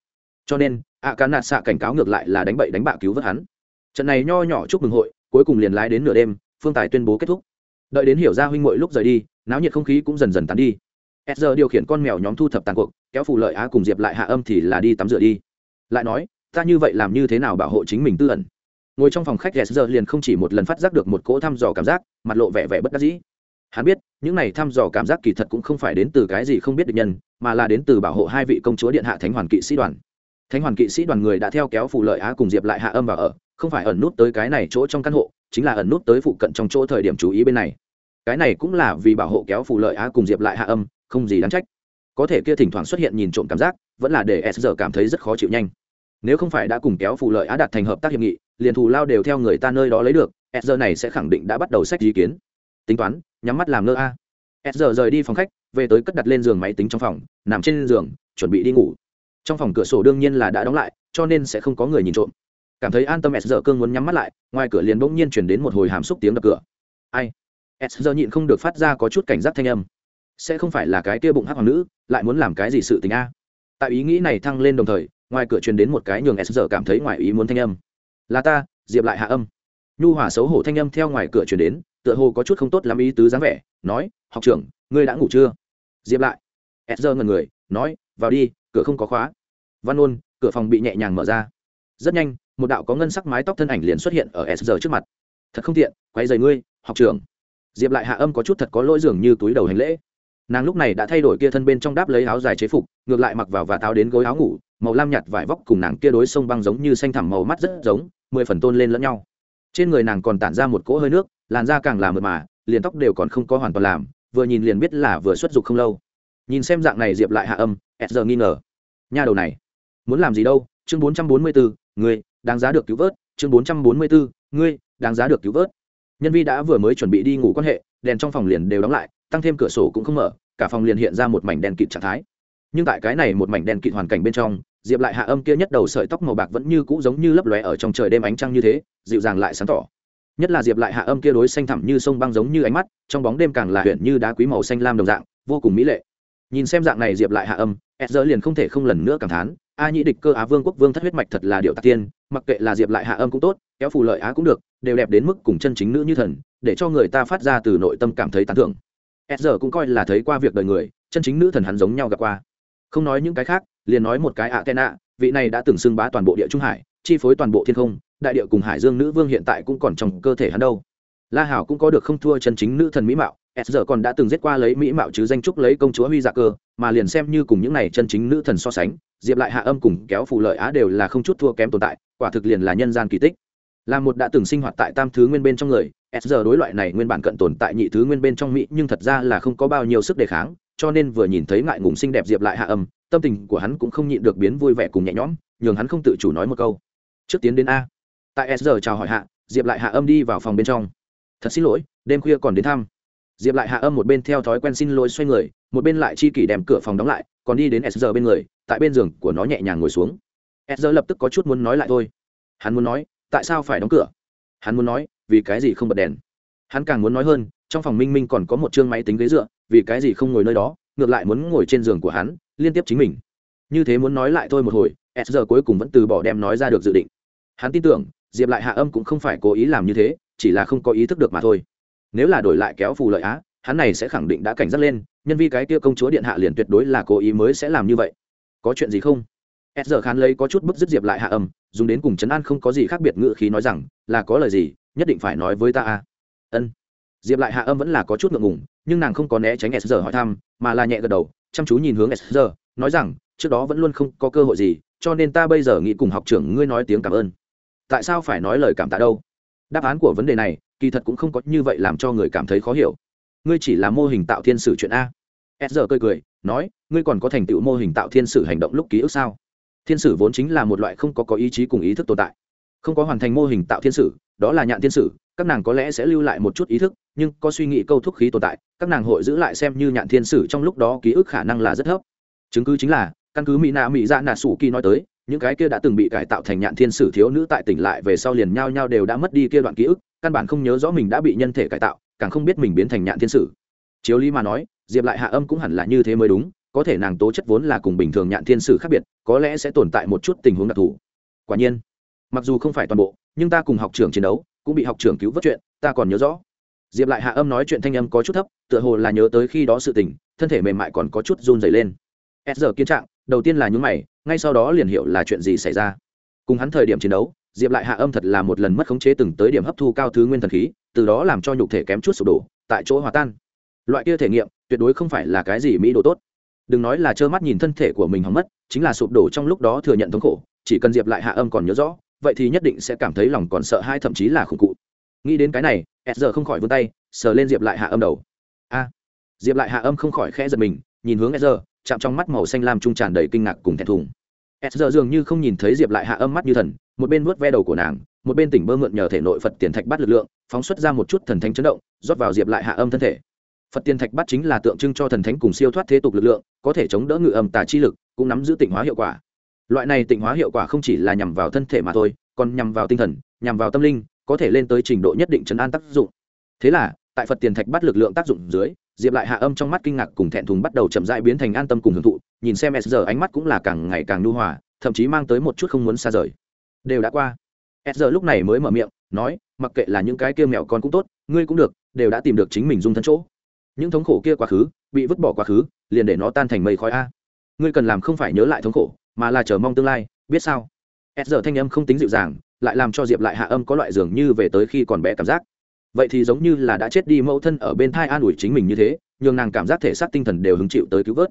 Cho nên ạ cá nạt xạ cảnh cáo ngược lại là đánh bậy đánh bạ cứu vớt hắn. Trận này nho nhỏ chúc mừng hội, cuối cùng liền lái đến nửa đêm, phương tài tuyên bố kết thúc. Đợi đến hiểu ra huynh muội lúc rời đi, náo nhiệt không khí cũng dần dần tán đi. S giờ điều khiển con mèo nhóm thu thập tàn cuộc, kéo phù lợi á cùng diệp lại hạ âm thì là đi tắm rửa đi. Lại nói ta như vậy làm như thế nào bảo hộ chính mình tư ẩn? Ngồi trong phòng khách s giờ liền không chỉ một lần phát giác được một cỗ thăm dò cảm giác, mặt lộ vẻ vẻ bất đắc dĩ. Hắn biết, những này thăm dò cảm giác kỳ thật cũng không phải đến từ cái gì không biết được nhân, mà là đến từ bảo hộ hai vị công chúa điện hạ thánh hoàn kỵ sĩ đoàn. Thánh hoàn kỵ sĩ đoàn người đã theo kéo phù lợi á cùng diệp lại hạ âm vào ở, không phải ẩn nút tới cái này chỗ trong căn hộ, chính là ẩn nút tới phụ cận trong chỗ thời điểm chú ý bên này. Cái này cũng là vì bảo hộ kéo phù lợi á cùng diệp lại hạ âm, không gì đáng trách. Có thể kia thỉnh thoảng xuất hiện nhìn trộm cảm giác, vẫn là để s giờ cảm thấy rất khó chịu nhanh nếu không phải đã cùng kéo phụ lợi á đạt thành hợp tác hiệp nghị, liền thù lao đều theo người ta nơi đó lấy được, s giờ này sẽ khẳng định đã bắt đầu sách ý kiến. Tính toán, nhắm mắt làm ngơ a. S giờ rời đi phòng khách, về tới cất đặt lên giường máy tính trong phòng, nằm trên giường, chuẩn bị đi ngủ. Trong phòng cửa sổ đương nhiên là đã đóng lại, cho nên sẽ không có người nhìn trộm. Cảm thấy an tâm s giờ cương muốn nhắm mắt lại, ngoài cửa liền bỗng nhiên chuyển đến một hồi hàm xúc tiếng đập cửa. Ai? S giờ nhịn không được phát ra có chút cảnh giác thanh âm. Sẽ không phải là cái kia bụng hắc hoàng nữ, lại muốn làm cái gì sự tình a? Tại ý nghĩ này thăng lên đồng thời ngoài cửa truyền đến một cái nhường s giờ cảm thấy ngoài ý muốn thanh âm. Là ta, diệp lại hạ âm. Nhu hỏa xấu hổ thanh âm theo ngoài cửa truyền đến, tựa hồ có chút không tốt lắm ý tứ dáng vẻ, nói, học trưởng, ngươi đã ngủ chưa? Diệp lại s giờ ngần người, nói, vào đi, cửa không có khóa. Văn ôn cửa phòng bị nhẹ nhàng mở ra. Rất nhanh, một đạo có ngân sắc mái tóc thân ảnh liền xuất hiện ở s giờ trước mặt. Thật không tiện quay dày ngươi, học trưởng. Diệp lại hạ âm có chút thật có lỗi dường như túi đầu hành lễ nàng lúc này đã thay đổi kia thân bên trong đáp lấy áo dài chế phục, ngược lại mặc vào và tháo đến gối áo ngủ, màu lam nhạt vải vóc cùng nàng kia đối sông băng giống như xanh thẳm màu mắt rất giống, mười phần tôn lên lẫn nhau. Trên người nàng còn tản ra một cỗ hơi nước, làn da càng là mượt mà, liền tóc đều còn không có hoàn toàn làm, vừa nhìn liền biết là vừa xuất dục không lâu. Nhìn xem dạng này diệp lại hạ âm s giờ nghi ngờ. Nha đầu này, muốn làm gì đâu? Chương bốn trăm bốn mươi bốn ngươi, đáng giá được cứu vớt. Chương bốn trăm bốn mươi bốn ngươi, đáng giá được cứu vớt. Nhân vi đã vừa mới chuẩn bị đi ngủ quan hệ, đèn trong phòng liền đều đóng lại tăng thêm cửa sổ cũng không mở, cả phòng liền hiện ra một mảnh đèn kịt trạng thái. Nhưng tại cái này một mảnh đèn kịt hoàn cảnh bên trong, diệp lại hạ âm kia nhất đầu sợi tóc màu bạc vẫn như cũ giống như lấp lóe ở trong trời đêm ánh trăng như thế, dịu dàng lại sáng tỏ. Nhất là diệp lại hạ âm kia đối xanh thẳm như sông băng giống như ánh mắt, trong bóng đêm càng là huyện như đá quý màu xanh lam đồng dạng, vô cùng mỹ lệ. Nhìn xem dạng này diệp lại hạ âm e giờ liền không thể không lần nữa cảm thán, a nhĩ địch cơ á vương quốc vương thất huyết mạch thật là điệu tạc tiên, mặc kệ là diệp lại hạ âm cũng tốt, kéo phù lợi á cũng được, đều đẹp đến mức cùng chân chính nữ như thần, để cho người ta phát ra từ nội tâm cảm thấy tán thưởng s giờ cũng coi là thấy qua việc đời người, chân chính nữ thần hắn giống nhau gặp qua. Không nói những cái khác, liền nói một cái ạ tên ạ vị này đã từng xưng bá toàn bộ địa trung hải, chi phối toàn bộ thiên không, đại địa cùng hải dương nữ vương hiện tại cũng còn trong cơ thể hắn đâu. La hảo cũng có được không thua chân chính nữ thần mỹ mạo s giờ còn đã từng giết qua lấy mỹ mạo chứ danh trúc lấy công chúa huy dạ cơ, mà liền xem như cùng những này chân chính nữ thần so sánh, diệp lại hạ âm cùng kéo phù lợi á đều là không chút thua kém tồn tại, quả thực liền là nhân gian kỳ tích là một đã từng sinh hoạt tại tam thứ nguyên bên trong người, s giờ đối loại này nguyên bản cận tồn tại nhị thứ nguyên bên trong mỹ, nhưng thật ra là không có bao nhiêu sức đề kháng, cho nên vừa nhìn thấy ngại ngùng xinh đẹp diệp lại hạ âm, tâm tình của hắn cũng không nhịn được biến vui vẻ cùng nhẹ nhõm, nhường hắn không tự chủ nói một câu. Trước tiến đến a. Tại s giờ chào hỏi hạ, diệp lại hạ âm đi vào phòng bên trong. Thật xin lỗi, đêm khuya còn đến thăm. Diệp lại hạ âm một bên theo thói quen xin lỗi xoay người, một bên lại chi kỷ đem cửa phòng đóng lại, còn đi đến s giờ bên người, tại bên giường của nó nhẹ nhàng ngồi xuống. S giờ lập tức có chút muốn nói lại thôi. Hắn muốn nói tại sao phải đóng cửa? Hắn muốn nói, vì cái gì không bật đèn? Hắn càng muốn nói hơn, trong phòng minh minh còn có một chương máy tính ghế dựa, vì cái gì không ngồi nơi đó, ngược lại muốn ngồi trên giường của hắn, liên tiếp chính mình. Như thế muốn nói lại thôi một hồi, s giờ cuối cùng vẫn từ bỏ đem nói ra được dự định. Hắn tin tưởng, diệp lại hạ âm cũng không phải cố ý làm như thế, chỉ là không có ý thức được mà thôi. Nếu là đổi lại kéo phù lợi á, hắn này sẽ khẳng định đã cảnh giác lên, nhân vi cái kia công chúa điện hạ liền tuyệt đối là cố ý mới sẽ làm như vậy. Có chuyện gì không? S giờ khán lấy có chút bức dứt diệp lại hạ âm, dùng đến cùng chấn an không có gì khác biệt ngự khí nói rằng, là có lời gì, nhất định phải nói với ta a. Ân. Diệp lại hạ âm vẫn là có chút ngượng ngùng, nhưng nàng không có né tránh s giờ hỏi thăm, mà là nhẹ gật đầu, chăm chú nhìn hướng s giờ, nói rằng, trước đó vẫn luôn không có cơ hội gì, cho nên ta bây giờ nghĩ cùng học trưởng ngươi nói tiếng cảm ơn. Tại sao phải nói lời cảm tạ đâu? Đáp án của vấn đề này, kỳ thật cũng không có như vậy làm cho người cảm thấy khó hiểu. Ngươi chỉ là mô hình tạo thiên sử chuyện a. S giờ cười cười, nói, ngươi còn có thành tựu mô hình tạo thiên sử hành động lúc ký ức sao? Thiên sử vốn chính là một loại không có có ý chí cùng ý thức tồn tại. Không có hoàn thành mô hình tạo thiên sử, đó là nhạn thiên sử, các nàng có lẽ sẽ lưu lại một chút ý thức, nhưng có suy nghĩ câu thúc khí tồn tại, các nàng hội giữ lại xem như nhạn thiên sử trong lúc đó ký ức khả năng là rất thấp. Chứng cứ chính là, căn cứ mỹ nạ mỹ dạ nà sủ kỳ nói tới, những cái kia đã từng bị cải tạo thành nhạn thiên sử thiếu nữ tại tỉnh lại về sau liền nhao nhao đều đã mất đi kia đoạn ký ức, căn bản không nhớ rõ mình đã bị nhân thể cải tạo, càng không biết mình biến thành nhạn thiên sử. Chiếu lý mà nói, diệp lại hạ âm cũng hẳn là như thế mới đúng có thể nàng tố chất vốn là cùng bình thường nhạn thiên sử khác biệt, có lẽ sẽ tồn tại một chút tình huống đặc thù. Quả nhiên, mặc dù không phải toàn bộ, nhưng ta cùng học trưởng chiến đấu, cũng bị học trưởng cứu vớt chuyện, ta còn nhớ rõ. Diệp lại hạ âm nói chuyện thanh âm có chút thấp, tựa hồ là nhớ tới khi đó sự tình, thân thể mềm mại còn có chút run dày lên. S giờ kiên trạng, đầu tiên là nhún mày, ngay sau đó liền hiểu là chuyện gì xảy ra. Cùng hắn thời điểm chiến đấu, diệp lại hạ âm thật là một lần mất khống chế từng tới điểm hấp thu cao thứ nguyên thần khí, từ đó làm cho nhục thể kém chút sụp đổ, tại chỗ hòa tan. Loại kia thể nghiệm, tuyệt đối không phải là cái gì mỹ đồ tốt đừng nói là trơ mắt nhìn thân thể của mình hỏng mất, chính là sụp đổ trong lúc đó thừa nhận thống khổ, chỉ cần diệp lại hạ âm còn nhớ rõ, vậy thì nhất định sẽ cảm thấy lòng còn sợ hai thậm chí là khủng cụ. Nghĩ đến cái này, s giờ không khỏi vươn tay, sờ lên diệp lại hạ âm đầu. A! Diệp lại hạ âm không khỏi khẽ giật mình, nhìn hướng s giờ, chạm trong mắt màu xanh lam trung tràn đầy kinh ngạc cùng thẹn thùng. S giờ dường như không nhìn thấy diệp lại hạ âm mắt như thần, một bên vuốt ve đầu của nàng, một bên tỉnh bơ mượn nhờ thể nội phật tiền thạch bắt lực lượng, phóng xuất ra một chút thần thánh chấn động, rót vào diệp lại hạ âm thân thể. Phật tiền thạch bắt chính là tượng trưng cho thần thánh cùng siêu thoát thế tục lực lượng có thể chống đỡ ngự âm tà chi lực, cũng nắm giữ tịnh hóa hiệu quả. Loại này tịnh hóa hiệu quả không chỉ là nhằm vào thân thể mà thôi, còn nhằm vào tinh thần, nhằm vào tâm linh, có thể lên tới trình độ nhất định chấn an tác dụng. Thế là, tại phật tiền thạch bắt lực lượng tác dụng dưới, diệp lại hạ âm trong mắt kinh ngạc cùng thẹn thùng bắt đầu chậm rãi biến thành an tâm cùng hưởng thụ, nhìn xem s giờ ánh mắt cũng là càng ngày càng nhu hòa, thậm chí mang tới một chút không muốn xa rời. Đều đã qua. S giờ lúc này mới mở miệng, nói, mặc kệ là những cái kia mẹo con cũng tốt, ngươi cũng được, đều đã tìm được chính mình dung thân chỗ những thống khổ kia quá khứ, bị vứt bỏ quá khứ, liền để nó tan thành mây khói a. Ngươi cần làm không phải nhớ lại thống khổ, mà là chờ mong tương lai, biết sao? S giờ thanh âm không tính dịu dàng, lại làm cho diệp lại hạ âm có loại dường như về tới khi còn bé cảm giác. Vậy thì giống như là đã chết đi mẫu thân ở bên thai an ủi chính mình như thế, nhường nàng cảm giác thể xác tinh thần đều hứng chịu tới cứu vớt.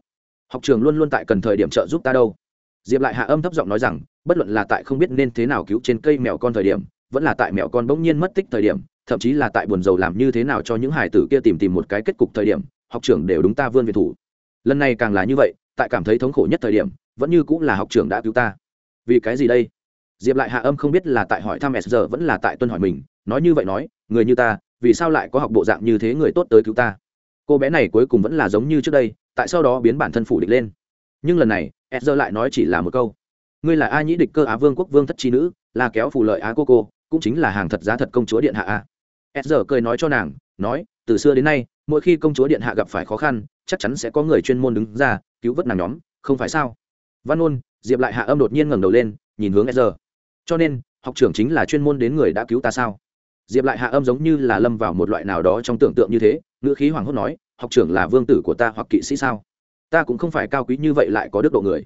Học trường luôn luôn tại cần thời điểm trợ giúp ta đâu. Diệp lại hạ âm thấp giọng nói rằng, bất luận là tại không biết nên thế nào cứu trên cây mèo con thời điểm, vẫn là tại mèo con bỗng nhiên mất tích thời điểm thậm chí là tại buồn rầu làm như thế nào cho những hải tử kia tìm tìm một cái kết cục thời điểm, học trưởng đều đúng ta vươn về thủ. Lần này càng là như vậy, tại cảm thấy thống khổ nhất thời điểm, vẫn như cũng là học trưởng đã cứu ta. Vì cái gì đây? Diệp lại hạ âm không biết là tại hỏi thăm s giờ vẫn là tại tuân hỏi mình, nói như vậy nói, người như ta, vì sao lại có học bộ dạng như thế người tốt tới cứu ta? Cô bé này cuối cùng vẫn là giống như trước đây, tại sau đó biến bản thân phủ địch lên. Nhưng lần này, s giờ lại nói chỉ là một câu. Ngươi là a nhĩ địch cơ á vương quốc vương thất trí nữ, là kéo phù lợi á cô cô, cũng chính là hàng thật giá thật công chúa điện hạ a s giờ cười nói cho nàng, nói, từ xưa đến nay, mỗi khi công chúa điện hạ gặp phải khó khăn, chắc chắn sẽ có người chuyên môn đứng ra cứu vớt nàng nhóm, không phải sao? Văn ôn diệp lại hạ âm đột nhiên ngẩng đầu lên, nhìn hướng s giờ. Cho nên, học trưởng chính là chuyên môn đến người đã cứu ta sao? Diệp lại hạ âm giống như là lâm vào một loại nào đó trong tưởng tượng như thế, ngữ khí hoàng hốt nói, học trưởng là vương tử của ta hoặc kỵ sĩ sao? Ta cũng không phải cao quý như vậy lại có đức độ người.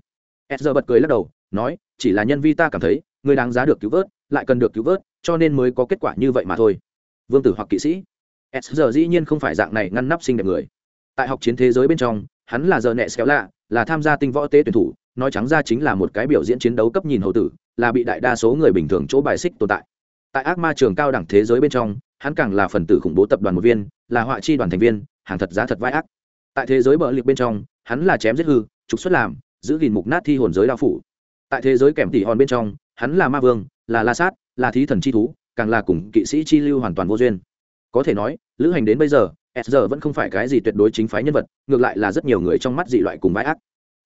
S giờ bật cười lắc đầu, nói, chỉ là nhân vi ta cảm thấy, người đáng giá được cứu vớt, lại cần được cứu vớt, cho nên mới có kết quả như vậy mà thôi vương tử hoặc kỵ sĩ. S giờ dĩ nhiên không phải dạng này ngăn nắp sinh đẹp người. Tại học chiến thế giới bên trong, hắn là giờ nẹ xéo lạ, là tham gia tinh võ tế tuyển thủ, nói trắng ra chính là một cái biểu diễn chiến đấu cấp nhìn hầu tử, là bị đại đa số người bình thường chỗ bài xích tồn tại. Tại ác ma trường cao đẳng thế giới bên trong, hắn càng là phần tử khủng bố tập đoàn một viên, là họa chi đoàn thành viên, hàng thật giá thật vai ác. Tại thế giới bờ liệt bên trong, hắn là chém giết hư, trục xuất làm, giữ gìn mục nát thi hồn giới đao phủ. Tại thế giới kèm tỉ hòn bên trong, hắn là ma vương, là la sát, là thí thần chi thú càng là cùng kỵ sĩ chi lưu hoàn toàn vô duyên. Có thể nói, lữ hành đến bây giờ, s giờ vẫn không phải cái gì tuyệt đối chính phái nhân vật, ngược lại là rất nhiều người trong mắt dị loại cùng bãi ác.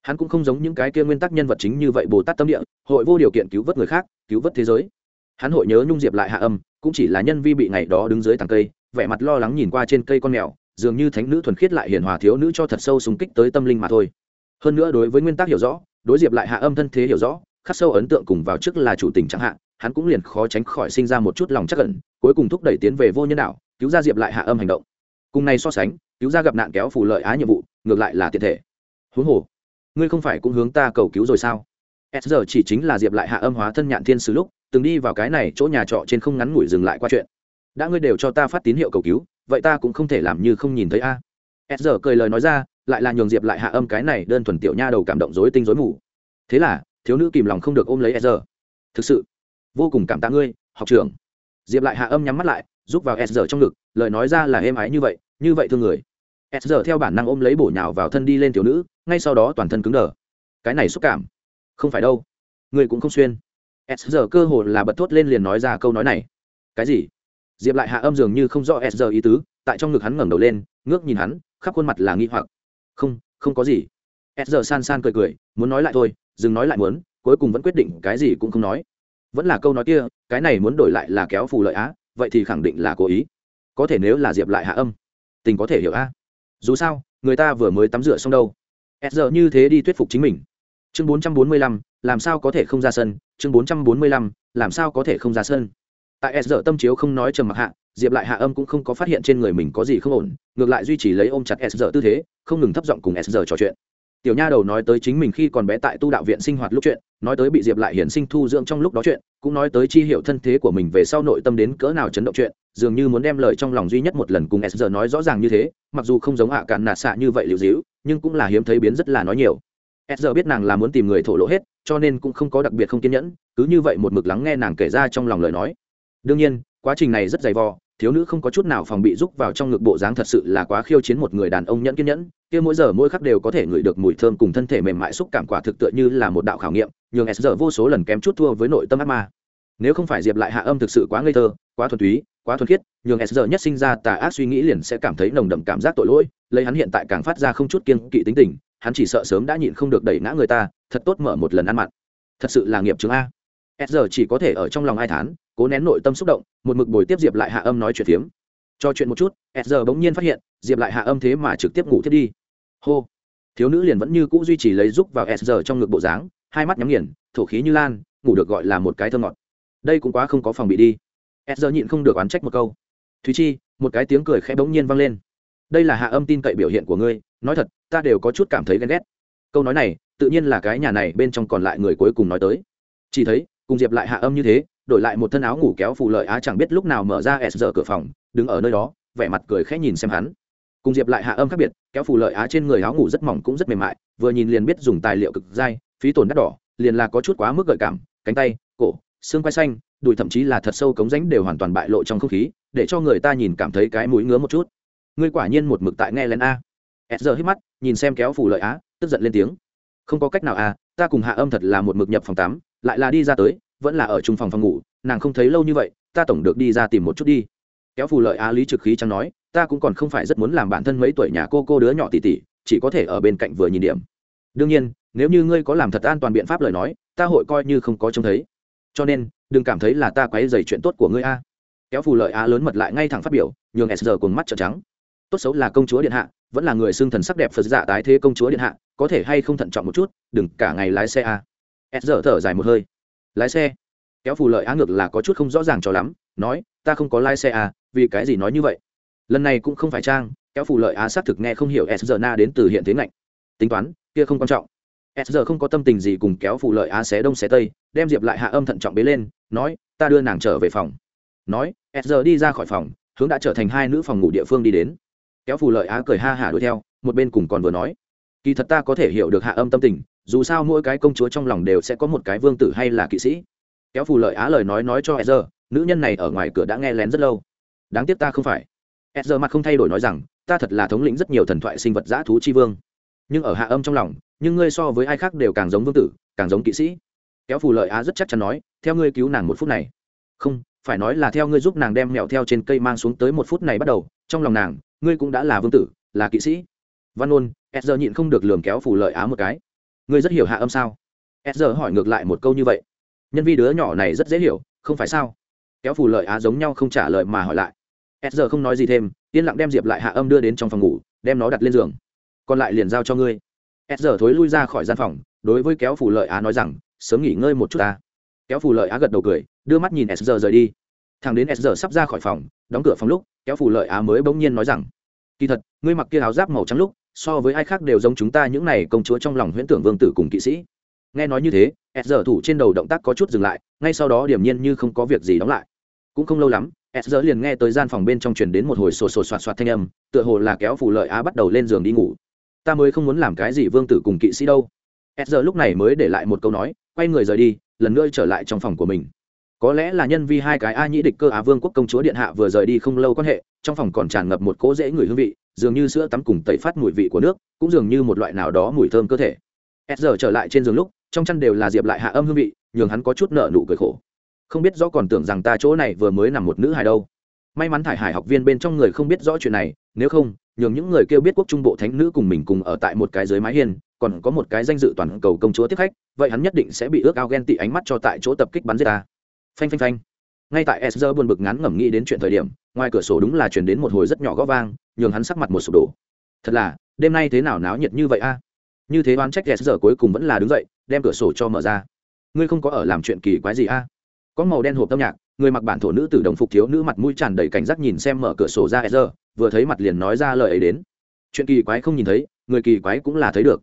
Hắn cũng không giống những cái kia nguyên tắc nhân vật chính như vậy bồ tát tâm địa, hội vô điều kiện cứu vớt người khác, cứu vớt thế giới. Hắn hội nhớ nhung diệp lại hạ âm, cũng chỉ là nhân vi bị ngày đó đứng dưới tàng cây, vẻ mặt lo lắng nhìn qua trên cây con mèo, dường như thánh nữ thuần khiết lại hiền hòa thiếu nữ cho thật sâu súng kích tới tâm linh mà thôi. Hơn nữa đối với nguyên tắc hiểu rõ, đối diệp lại hạ âm thân thế hiểu rõ khắc sâu ấn tượng cùng vào trước là chủ tình chẳng hạn hắn cũng liền khó tránh khỏi sinh ra một chút lòng chắc cẩn cuối cùng thúc đẩy tiến về vô nhân đạo, cứu ra diệp lại hạ âm hành động. Cùng này so sánh, cứu ra gặp nạn kéo phù lợi á nhiệm vụ, ngược lại là tiện thể. Huống hồ, ngươi không phải cũng hướng ta cầu cứu rồi sao? S giờ chỉ chính là diệp lại hạ âm hóa thân nhạn thiên sứ lúc, từng đi vào cái này chỗ nhà trọ trên không ngắn ngủi dừng lại qua chuyện. Đã ngươi đều cho ta phát tín hiệu cầu cứu, vậy ta cũng không thể làm như không nhìn thấy a. S giờ cười lời nói ra, lại là nhường diệp lại hạ âm cái này đơn thuần tiểu nha đầu cảm động dối tinh dối mù. Thế là thiếu nữ kìm lòng không được ôm lấy s thực sự, vô cùng cảm tạ ngươi, học trưởng. Diệp lại hạ âm nhắm mắt lại giúp vào s trong ngực, lời nói ra là êm ái như vậy như vậy thương người. S theo bản năng ôm lấy bổ nhào vào thân đi lên thiếu nữ, ngay sau đó toàn thân cứng đờ. Cái này xúc cảm, không phải đâu, ngươi cũng không xuyên. S cơ hồ là bật thốt lên liền nói ra câu nói này. Cái gì? Diệp lại hạ âm dường như không rõ s ý tứ, tại trong ngực hắn ngẩng đầu lên, ngước nhìn hắn, khắp khuôn mặt là nghi hoặc. Không không có gì. S san san cười cười, muốn nói lại thôi dừng nói lại muốn, cuối cùng vẫn quyết định cái gì cũng không nói. Vẫn là câu nói kia, cái này muốn đổi lại là kéo phù lợi á, vậy thì khẳng định là cố ý. Có thể nếu là diệp lại hạ âm, tình có thể hiểu a dù sao, người ta vừa mới tắm rửa xong đâu. S giờ như thế đi thuyết phục chính mình. Chương bốn trăm bốn mươi lăm, làm sao có thể không ra sân? Chương bốn trăm bốn mươi lăm, làm sao có thể không ra sân? Tại s giờ tâm chiếu không nói trầm mặc hạ, diệp lại hạ âm cũng không có phát hiện trên người mình có gì không ổn, ngược lại duy trì lấy ôm chặt s giờ tư thế, không ngừng thấp giọng cùng s giờ trò chuyện tiểu nha đầu nói tới chính mình khi còn bé tại tu đạo viện sinh hoạt lúc chuyện, nói tới bị diệp lại hiển sinh thu dưỡng trong lúc đó chuyện, cũng nói tới chi hiệu thân thế của mình về sau nội tâm đến cỡ nào chấn động chuyện, dường như muốn đem lời trong lòng duy nhất một lần cùng s giờ nói rõ ràng như thế, mặc dù không giống hạ cạn nạt xạ như vậy liệu dĩu, nhưng cũng là hiếm thấy biến rất là nói nhiều. S giờ biết nàng là muốn tìm người thổ lộ hết, cho nên cũng không có đặc biệt không kiên nhẫn, cứ như vậy một mực lắng nghe nàng kể ra trong lòng lời nói. Đương nhiên, quá trình này rất dày vò thiếu nữ không có chút nào phòng bị rúc vào trong ngực bộ dáng thật sự là quá khiêu chiến một người đàn ông nhẫn kiên nhẫn, kia mỗi giờ mỗi khắc đều có thể ngửi được mùi thơm cùng thân thể mềm mại xúc cảm quả thực tựa như là một đạo khảo nghiệm, nhường s giờ vô số lần kém chút thua với nội tâm ác ma. Nếu không phải diệp lại hạ âm thực sự quá ngây thơ, quá thuần túy, quá thuần khiết, nhường s giờ nhất sinh ra tà ác suy nghĩ liền sẽ cảm thấy nồng đậm cảm giác tội lỗi, lấy hắn hiện tại càng phát ra không chút kiên kỵ tính tình, hắn chỉ sợ sớm đã nhịn không được đẩy ngã người ta, thật tốt mở một lần ăn mặn. Thật sự là nghiệp chứng a s giờ chỉ có thể ở trong lòng ai thán, cố nén nội tâm xúc động, một mực bồi tiếp diệp lại hạ âm nói chuyện phiếm. Cho chuyện một chút, s giờ bỗng nhiên phát hiện, diệp lại hạ âm thế mà trực tiếp ngủ thiết đi. Hô. Thiếu nữ liền vẫn như cũ duy trì lấy giúp vào s giờ trong ngực bộ dáng, hai mắt nhắm nghiền, thổ khí như lan, ngủ được gọi là một cái thơ ngọt. Đây cũng quá không có phòng bị đi. S giờ nhịn không được oán trách một câu. Thúy chi, một cái tiếng cười khẽ bỗng nhiên vang lên. Đây là hạ âm tin cậy biểu hiện của ngươi, nói thật, ta đều có chút cảm thấy ghen ghét. Câu nói này, tự nhiên là cái nhà này bên trong còn lại người cuối cùng nói tới. Chỉ thấy cùng diệp lại hạ âm như thế, đổi lại một thân áo ngủ kéo phụ lợi á chẳng biết lúc nào mở ra s giờ cửa phòng, đứng ở nơi đó, vẻ mặt cười khẽ nhìn xem hắn. Cùng diệp lại hạ âm khác biệt, kéo phụ lợi á trên người áo ngủ rất mỏng cũng rất mềm mại, vừa nhìn liền biết dùng tài liệu cực dai, phí tổn đắt đỏ, liền là có chút quá mức gợi cảm, cánh tay, cổ, xương quai xanh, đùi thậm chí là thật sâu cống rãnh đều hoàn toàn bại lộ trong không khí, để cho người ta nhìn cảm thấy cái mũi ngứa một chút. Ngươi quả nhiên một mực tại nghe lén a. S giờ hít mắt, nhìn xem kéo phủ lợi á, tức giận lên tiếng. Không có cách nào à ta cùng hạ âm thật là một mực nhập phòng tắm lại là đi ra tới, vẫn là ở chung phòng phòng ngủ, nàng không thấy lâu như vậy, ta tổng được đi ra tìm một chút đi. Kéo phù lợi á lý trực khí chẳng nói, ta cũng còn không phải rất muốn làm bản thân mấy tuổi nhà cô cô đứa nhỏ tỷ tỷ chỉ có thể ở bên cạnh vừa nhìn điểm. Đương nhiên, nếu như ngươi có làm thật an toàn biện pháp lời nói, ta hội coi như không có trông thấy. Cho nên, đừng cảm thấy là ta quấy dày chuyện tốt của ngươi a. Kéo phù lợi á lớn mật lại ngay thẳng phát biểu, nhường s giờ cùng mắt trợn trắng. Tốt xấu là công chúa điện hạ, vẫn là người xưng thần sắc đẹp phật dạ tái thế công chúa điện hạ, có thể hay không thận trọng một chút, đừng cả ngày lái xe a s giờ thở dài một hơi. Lái xe. Kéo phù lợi á ngược là có chút không rõ ràng cho lắm, nói, ta không có lái xe à vì cái gì nói như vậy? Lần này cũng không phải trang, kéo phù lợi á xác thực nghe không hiểu s giờ na đến từ hiện thế ngạnh. Tính toán, kia không quan trọng. S giờ không có tâm tình gì cùng kéo phù lợi á xé đông xé tây, đem diệp lại hạ âm thận trọng bế lên, nói, ta đưa nàng trở về phòng. Nói, s giờ đi ra khỏi phòng, hướng đã trở thành hai nữ phòng ngủ địa phương đi đến. Kéo phù lợi á cười ha hả đuổi theo, một bên cùng còn vừa nói kỳ thật ta có thể hiểu được hạ âm tâm tình, dù sao mỗi cái công chúa trong lòng đều sẽ có một cái vương tử hay là kỵ sĩ. Kéo phù lợi á lời nói nói cho e z nữ nhân này ở ngoài cửa đã nghe lén rất lâu. Đáng tiếc ta không phải. E z mặt không thay đổi nói rằng, ta thật là thống lĩnh rất nhiều thần thoại sinh vật giã thú chi vương. Nhưng ở hạ âm trong lòng, nhưng ngươi so với ai khác đều càng giống vương tử, càng giống kỵ sĩ. Kéo phù lợi á rất chắc chắn nói, theo ngươi cứu nàng một phút này. Không, phải nói là theo ngươi giúp nàng đem mẹo theo trên cây mang xuống tới một phút này bắt đầu, trong lòng nàng, ngươi cũng đã là vương tử, là kỵ sĩ. Văn ôn s giờ nhịn không được lường kéo phù lợi á một cái. Ngươi rất hiểu hạ âm sao? S giờ hỏi ngược lại một câu như vậy. Nhân vi đứa nhỏ này rất dễ hiểu, không phải sao? Kéo phù lợi á giống nhau không trả lời mà hỏi lại. S giờ không nói gì thêm, yên lặng đem diệp lại hạ âm đưa đến trong phòng ngủ, đem nó đặt lên giường. Còn lại liền giao cho ngươi. S giờ thối lui ra khỏi gian phòng, đối với kéo phù lợi á nói rằng, sớm nghỉ ngơi một chút ta. Kéo phù lợi á gật đầu cười, đưa mắt nhìn s giờ rời đi. Thằng đến s giờ sắp ra khỏi phòng, đóng cửa phòng lúc, kéo phù lợi á mới bỗng nhiên nói rằng, kỳ thật, ngươi mặc kia áo giáp màu trắng lúc so với ai khác đều giống chúng ta những này công chúa trong lòng huyễn tưởng vương tử cùng kỵ sĩ. Nghe nói như thế, s giờ thủ trên đầu động tác có chút dừng lại, ngay sau đó điểm nhiên như không có việc gì đóng lại. Cũng không lâu lắm, s giờ liền nghe tới gian phòng bên trong truyền đến một hồi sồ sồ soạt soạt thanh âm, tựa hồ là kéo phù lợi á bắt đầu lên giường đi ngủ. Ta mới không muốn làm cái gì vương tử cùng kỵ sĩ đâu. S giờ lúc này mới để lại một câu nói, quay người rời đi, lần nữa trở lại trong phòng của mình. Có lẽ là nhân vi hai cái a nhĩ địch cơ á vương quốc công chúa điện hạ vừa rời đi không lâu quan hệ, trong phòng còn tràn ngập một cỗ dễ người hương vị dường như sữa tắm cùng tẩy phát mùi vị của nước, cũng dường như một loại nào đó mùi thơm cơ thể. S giờ trở lại trên giường lúc, trong chăn đều là diệp lại hạ âm hương vị, nhường hắn có chút nợ nụ cười khổ. Không biết rõ còn tưởng rằng ta chỗ này vừa mới nằm một nữ hài đâu. May mắn thải hải học viên bên trong người không biết rõ chuyện này, nếu không, nhường những người kêu biết quốc trung bộ thánh nữ cùng mình cùng ở tại một cái dưới mái hiên, còn có một cái danh dự toàn cầu công chúa tiếp khách, vậy hắn nhất định sẽ bị ước ao ghen tị ánh mắt cho tại chỗ tập kích bắn giết ta. Phanh phanh phanh. Ngay tại s buồn bực ngắn ngẩm nghĩ đến chuyện thời điểm, ngoài cửa sổ đúng là chuyển đến một hồi rất nhỏ gó vang nhường hắn sắc mặt một sụp đổ. Thật là, đêm nay thế nào náo nhiệt như vậy a? Như thế oán trách s cuối cùng vẫn là đứng dậy, đem cửa sổ cho mở ra. Ngươi không có ở làm chuyện kỳ quái gì a? Có màu đen hộp âm nhạc, người mặc bản thổ nữ tử đồng phục thiếu nữ mặt mũi tràn đầy cảnh giác nhìn xem mở cửa sổ ra s vừa thấy mặt liền nói ra lời ấy đến. Chuyện kỳ quái không nhìn thấy, người kỳ quái cũng là thấy được.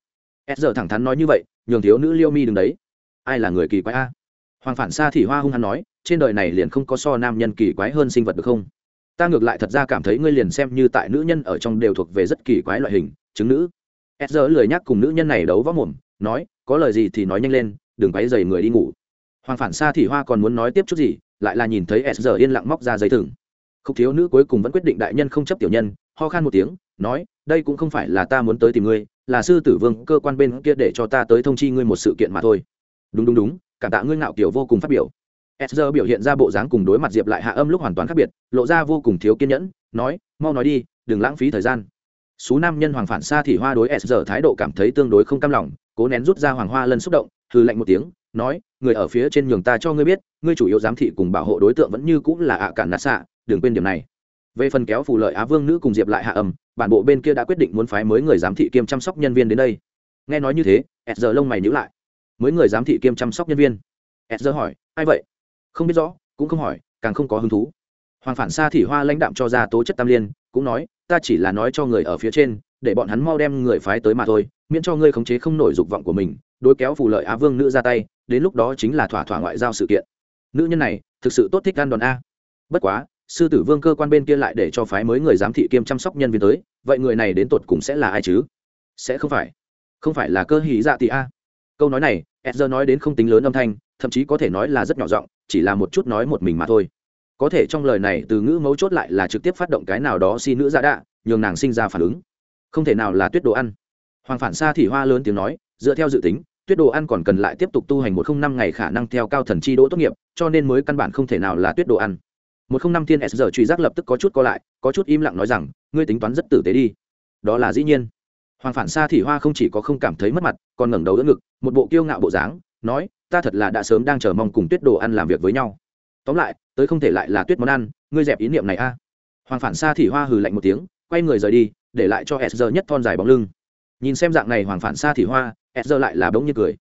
S thẳng thắn nói như vậy, nhường thiếu nữ liêu mi đứng đấy. Ai là người kỳ quái a? Hoàng phản xa thì hoa hung hăng nói, trên đời này liền không có so nam nhân kỳ quái hơn sinh vật được không? Ta ngược lại thật ra cảm thấy ngươi liền xem như tại nữ nhân ở trong đều thuộc về rất kỳ quái loại hình, chứng nữ. S giờ lười nhắc cùng nữ nhân này đấu võ mồm, nói, có lời gì thì nói nhanh lên, đừng quấy dày người đi ngủ. Hoàng phản xa thì hoa còn muốn nói tiếp chút gì, lại là nhìn thấy s giờ yên lặng móc ra giấy thừng. Khúc thiếu nữ cuối cùng vẫn quyết định đại nhân không chấp tiểu nhân, ho khan một tiếng, nói, đây cũng không phải là ta muốn tới tìm ngươi, là sư tử vương cơ quan bên kia để cho ta tới thông chi ngươi một sự kiện mà thôi. Đúng đúng đúng, cảm tạ ngươi ngạo kiểu vô cùng phát biểu s biểu hiện ra bộ dáng cùng đối mặt diệp lại hạ âm lúc hoàn toàn khác biệt, lộ ra vô cùng thiếu kiên nhẫn, nói, mau nói đi, đừng lãng phí thời gian. Số nam nhân hoàng phản xa thì hoa đối s thái độ cảm thấy tương đối không cam lòng, cố nén rút ra hoàng hoa lân xúc động hư lạnh một tiếng, nói, người ở phía trên nhường ta cho ngươi biết, ngươi chủ yếu giám thị cùng bảo hộ đối tượng vẫn như cũng là ạ cản nạt xạ, đừng quên điểm này. Về phần kéo phù lợi á vương nữ cùng diệp lại hạ âm, bản bộ bên kia đã quyết định muốn phái mới người giám thị kiêm chăm sóc nhân viên đến đây. Nghe nói như thế, s lông mày nhữ lại. Mới người giám thị kiêm chăm sóc nhân viên? S hỏi, ai vậy? Không biết rõ, cũng không hỏi, càng không có hứng thú. Hoàng phản xa thì hoa lãnh đạm cho ra tố chất tam liên, cũng nói, ta chỉ là nói cho người ở phía trên, để bọn hắn mau đem người phái tới mà thôi, miễn cho ngươi khống chế không nổi dục vọng của mình, đối kéo phù lợi á vương nữ ra tay, đến lúc đó chính là thỏa thỏa ngoại giao sự kiện. Nữ nhân này, thực sự tốt thích gan đòn a. Bất quá, sư tử vương cơ quan bên kia lại để cho phái mới người giám thị kiêm chăm sóc nhân viên tới, vậy người này đến tột cùng sẽ là ai chứ? Sẽ không phải. Không phải là cơ hí dạ tị a. Câu nói này, edger nói đến không tính lớn âm thanh, thậm chí có thể nói là rất nhỏ giọng chỉ là một chút nói một mình mà thôi. Có thể trong lời này từ ngữ mấu chốt lại là trực tiếp phát động cái nào đó si nữ giả đạ, nhường nàng sinh ra phản ứng. Không thể nào là tuyết đồ ăn. Hoàng phản xa thì hoa lớn tiếng nói, dựa theo dự tính, tuyết đồ ăn còn cần lại tiếp tục tu hành một không năm ngày khả năng theo cao thần chi đỗ tốt nghiệp, cho nên mới căn bản không thể nào là tuyết đồ ăn. Một không năm thiên s giờ truy giác lập tức có chút co lại, có chút im lặng nói rằng, ngươi tính toán rất tử tế đi. Đó là dĩ nhiên. Hoàng phản xa thì hoa không chỉ có không cảm thấy mất mặt, còn ngẩng đầu đỡ ngực, một bộ kiêu ngạo bộ dáng nói, ta thật là đã sớm đang chờ mong cùng tuyết đồ ăn làm việc với nhau. Tóm lại, tới không thể lại là tuyết món ăn, ngươi dẹp ý niệm này a. Hoàng phản xa thì hoa hừ lạnh một tiếng, quay người rời đi, để lại cho s giờ nhất thon dài bóng lưng. Nhìn xem dạng này hoàng phản xa thì hoa s giờ lại là bỗng như cười.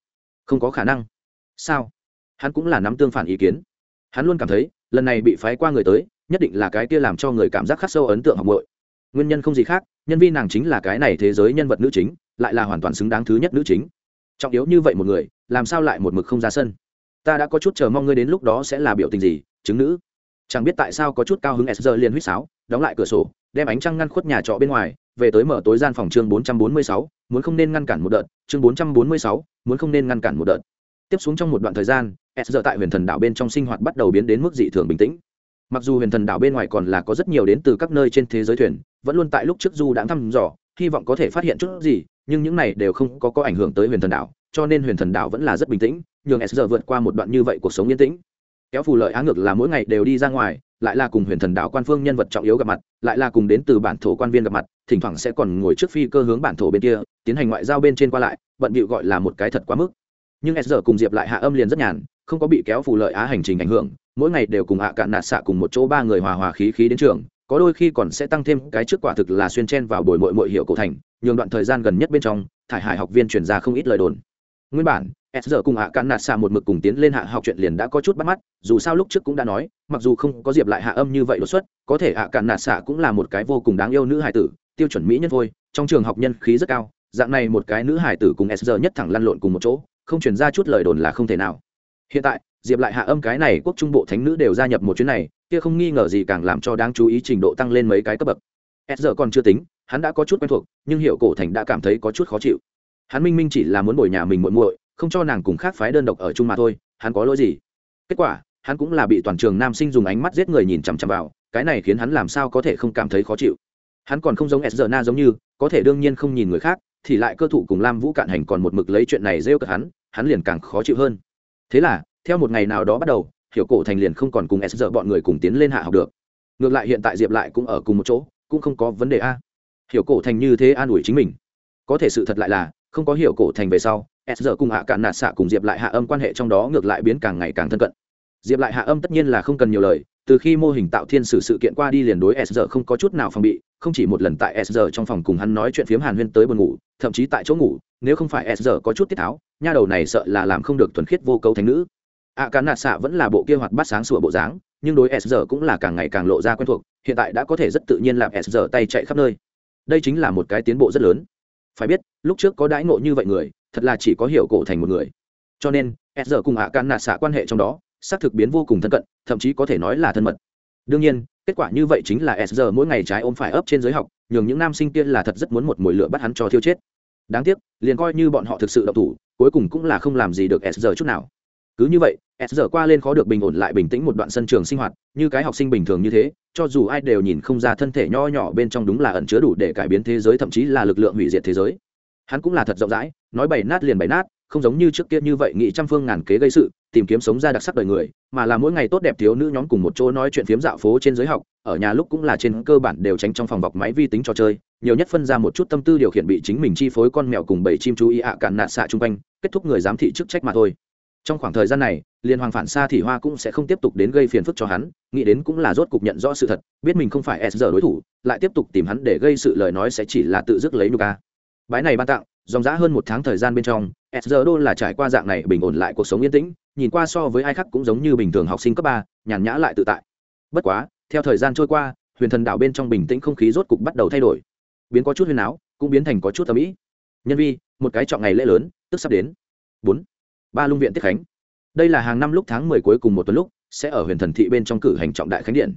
Không có khả năng. Sao? Hắn cũng là nắm tương phản ý kiến. Hắn luôn cảm thấy, lần này bị phái qua người tới, nhất định là cái kia làm cho người cảm giác khắc sâu ấn tượng học bội nguyên nhân không gì khác, nhân viên nàng chính là cái này thế giới nhân vật nữ chính, lại là hoàn toàn xứng đáng thứ nhất nữ chính. Trọng yếu như vậy một người làm sao lại một mực không ra sân? Ta đã có chút chờ mong ngươi đến lúc đó sẽ là biểu tình gì chứng nữ. Chẳng biết tại sao có chút cao hứng sr liền huýt sáo đóng lại cửa sổ đem ánh trăng ngăn khuất nhà trọ bên ngoài về tới mở tối gian phòng chương 446, muốn không nên ngăn cản một đợt chương 446, muốn không nên ngăn cản một đợt. Tiếp xuống trong một đoạn thời gian sr tại huyền thần đảo bên trong sinh hoạt bắt đầu biến đến mức dị thường bình tĩnh. Mặc dù huyền thần đảo bên ngoài còn là có rất nhiều đến từ các nơi trên thế giới thuyền vẫn luôn tại lúc trước du đã thăm dò hy vọng có thể phát hiện chút gì nhưng những này đều không có có ảnh hưởng tới huyền thần đảo cho nên huyền thần đảo vẫn là rất bình tĩnh, nhường s giờ vượt qua một đoạn như vậy cuộc sống yên tĩnh. Kéo phù lợi á ngược là mỗi ngày đều đi ra ngoài, lại là cùng huyền thần đảo quan phương nhân vật trọng yếu gặp mặt, lại là cùng đến từ bản thổ quan viên gặp mặt, thỉnh thoảng sẽ còn ngồi trước phi cơ hướng bản thổ bên kia, tiến hành ngoại giao bên trên qua lại, bận bịu gọi là một cái thật quá mức. Nhưng s giờ cùng diệp lại hạ âm liền rất nhàn, không có bị kéo phù lợi á hành trình ảnh hưởng, mỗi ngày đều cùng hạ cạn nạt xạ cùng một chỗ ba người hòa hòa khí khí đến trường, có đôi khi còn sẽ tăng thêm cái trước quả thực là xuyên chen vào bồi mội mội hiệu cổ thành, nhường đoạn thời gian gần nhất bên trong, thải hải học viên chuyển ra không ít lời đồn nguyên bản, s giờ cùng hạ cạn nạt xạ một mực cùng tiến lên hạ học chuyện liền đã có chút bắt mắt, dù sao lúc trước cũng đã nói, mặc dù không có diệp lại hạ âm như vậy đột xuất, có thể hạ cạn nạt xạ cũng là một cái vô cùng đáng yêu nữ hải tử, tiêu chuẩn mỹ nhân thôi, trong trường học nhân khí rất cao, dạng này một cái nữ hải tử cùng s giờ nhất thẳng lăn lộn cùng một chỗ, không chuyển ra chút lời đồn là không thể nào. Hiện tại, diệp lại hạ âm cái này quốc trung bộ thánh nữ đều gia nhập một chuyến này, kia không nghi ngờ gì càng làm cho đáng chú ý trình độ tăng lên mấy cái cấp bậc. S giờ còn chưa tính, hắn đã có chút quen thuộc, nhưng hiệu cổ thành đã cảm thấy có chút khó chịu hắn minh minh chỉ là muốn bồi nhà mình muội muội, không cho nàng cùng khác phái đơn độc ở chung mà thôi, hắn có lỗi gì? Kết quả, hắn cũng là bị toàn trường nam sinh dùng ánh mắt giết người nhìn chằm chằm vào, cái này khiến hắn làm sao có thể không cảm thấy khó chịu. Hắn còn không giống s giờ na giống như, có thể đương nhiên không nhìn người khác, thì lại cơ thủ cùng lam vũ cạn hành còn một mực lấy chuyện này rêu cợt hắn hắn liền càng khó chịu hơn. Thế là, theo một ngày nào đó bắt đầu, hiểu cổ thành liền không còn cùng s giờ bọn người cùng tiến lên hạ học được. Ngược lại hiện tại diệp lại cũng ở cùng một chỗ, cũng không có vấn đề a. Hiểu cổ thành như thế an ủi chính mình. Có thể sự thật lại là không có hiểu cổ thành về sau, s giờ cùng hạ cạn nạt xạ cùng diệp lại hạ âm quan hệ trong đó ngược lại biến càng ngày càng thân cận. Diệp lại hạ âm tất nhiên là không cần nhiều lời, từ khi mô hình tạo thiên sử sự kiện qua đi liền đối s giờ không có chút nào phòng bị, không chỉ một lần tại s giờ trong phòng cùng hắn nói chuyện phiếm hàn huyên tới buồn ngủ, thậm chí tại chỗ ngủ, nếu không phải s giờ có chút tiết tháo, nha đầu này sợ là làm không được thuần khiết vô cấu thành nữ. Ạ cán nạt xạ vẫn là bộ kia hoạt bát sáng sủa bộ dáng, nhưng đối s giờ cũng là càng ngày càng lộ ra quen thuộc, hiện tại đã có thể rất tự nhiên làm s giờ tay chạy khắp nơi. Đây chính là một cái tiến bộ rất lớn phải biết, lúc trước có đãi ngộ như vậy người, thật là chỉ có hiểu cổ thành một người. Cho nên s giờ cùng ạ can nạt xạ quan hệ trong đó, xác thực biến vô cùng thân cận, thậm chí có thể nói là thân mật. Đương nhiên, kết quả như vậy chính là s giờ mỗi ngày trái ôm phải ấp trên giới học, nhường những nam sinh kia là thật rất muốn một mồi lửa bắt hắn cho thiêu chết. Đáng tiếc, liền coi như bọn họ thực sự độc thủ, cuối cùng cũng là không làm gì được s giờ chút nào cứ như vậy, s giờ qua lên khó được bình ổn lại bình tĩnh một đoạn sân trường sinh hoạt, như cái học sinh bình thường như thế, cho dù ai đều nhìn không ra thân thể nho nhỏ bên trong đúng là ẩn chứa đủ để cải biến thế giới, thậm chí là lực lượng hủy diệt thế giới. Hắn cũng là thật rộng rãi, nói bày nát liền bày nát, không giống như trước kia như vậy nghĩ trăm phương ngàn kế gây sự, tìm kiếm sống ra đặc sắc đời người, mà là mỗi ngày tốt đẹp thiếu nữ nhóm cùng một chỗ nói chuyện phiếm dạo phố trên giới học, ở nhà lúc cũng là trên cơ bản đều tránh trong phòng bọc máy vi tính trò chơi, nhiều nhất phân ra một chút tâm tư điều khiển bị chính mình chi phối con mèo cùng bảy chim chú ý ạ cạn nạt xạ chung quanh, kết thúc người giám thị chức trách mà thôi trong khoảng thời gian này, liên hoàng phản xa thì hoa cũng sẽ không tiếp tục đến gây phiền phức cho hắn, nghĩ đến cũng là rốt cục nhận rõ sự thật, biết mình không phải s giờ đối thủ, lại tiếp tục tìm hắn để gây sự lời nói sẽ chỉ là tự dứt lấy nuka. bái này ban tặng, dòng dã hơn một tháng thời gian bên trong, s giờ đô là trải qua dạng này bình ổn lại cuộc sống yên tĩnh, nhìn qua so với ai khác cũng giống như bình thường học sinh cấp ba, nhàn nhã lại tự tại. Bất quá, theo thời gian trôi qua, huyền thần đảo bên trong bình tĩnh không khí rốt cục bắt đầu thay đổi. Biến có chút huyền áo, cũng biến thành có chút tầm ĩ nhân vi, một cái trọng ngày lễ lớn, tức sắp đến. Bốn ba lung viện tiết khánh. Đây là hàng năm lúc tháng mười cuối cùng một tuần lúc, sẽ ở huyền thần thị bên trong cử hành trọng đại khánh điện.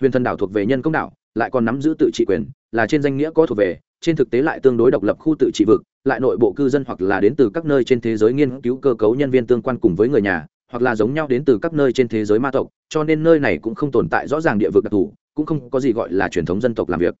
Huyền thần đảo thuộc về nhân công đảo, lại còn nắm giữ tự trị quyền, là trên danh nghĩa có thuộc về, trên thực tế lại tương đối độc lập khu tự trị vực, lại nội bộ cư dân hoặc là đến từ các nơi trên thế giới nghiên cứu cơ cấu nhân viên tương quan cùng với người nhà, hoặc là giống nhau đến từ các nơi trên thế giới ma tộc, cho nên nơi này cũng không tồn tại rõ ràng địa vực đặc thù, cũng không có gì gọi là truyền thống dân tộc làm việc.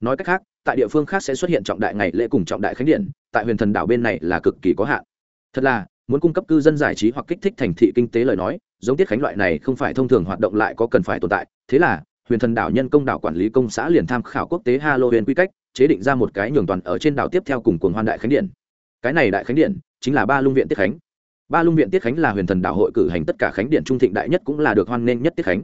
Nói cách khác, tại địa phương khác sẽ xuất hiện trọng đại ngày lễ cùng trọng đại khánh điện, tại huyền thần đảo bên này là cực kỳ có hạn. Thật là muốn cung cấp cư dân giải trí hoặc kích thích thành thị kinh tế lời nói, giống tiết khánh loại này không phải thông thường hoạt động lại có cần phải tồn tại. Thế là, huyền thần đảo nhân công đảo quản lý công xã liền tham khảo quốc tế halloween quy cách, chế định ra một cái nhường toàn ở trên đảo tiếp theo cùng cuồng hoan đại khánh điện. Cái này đại khánh điện chính là ba lung viện tiết khánh. Ba lung viện tiết khánh là huyền thần đảo hội cử hành tất cả khánh điện trung thịnh đại nhất cũng là được hoan nghênh nhất tiết khánh.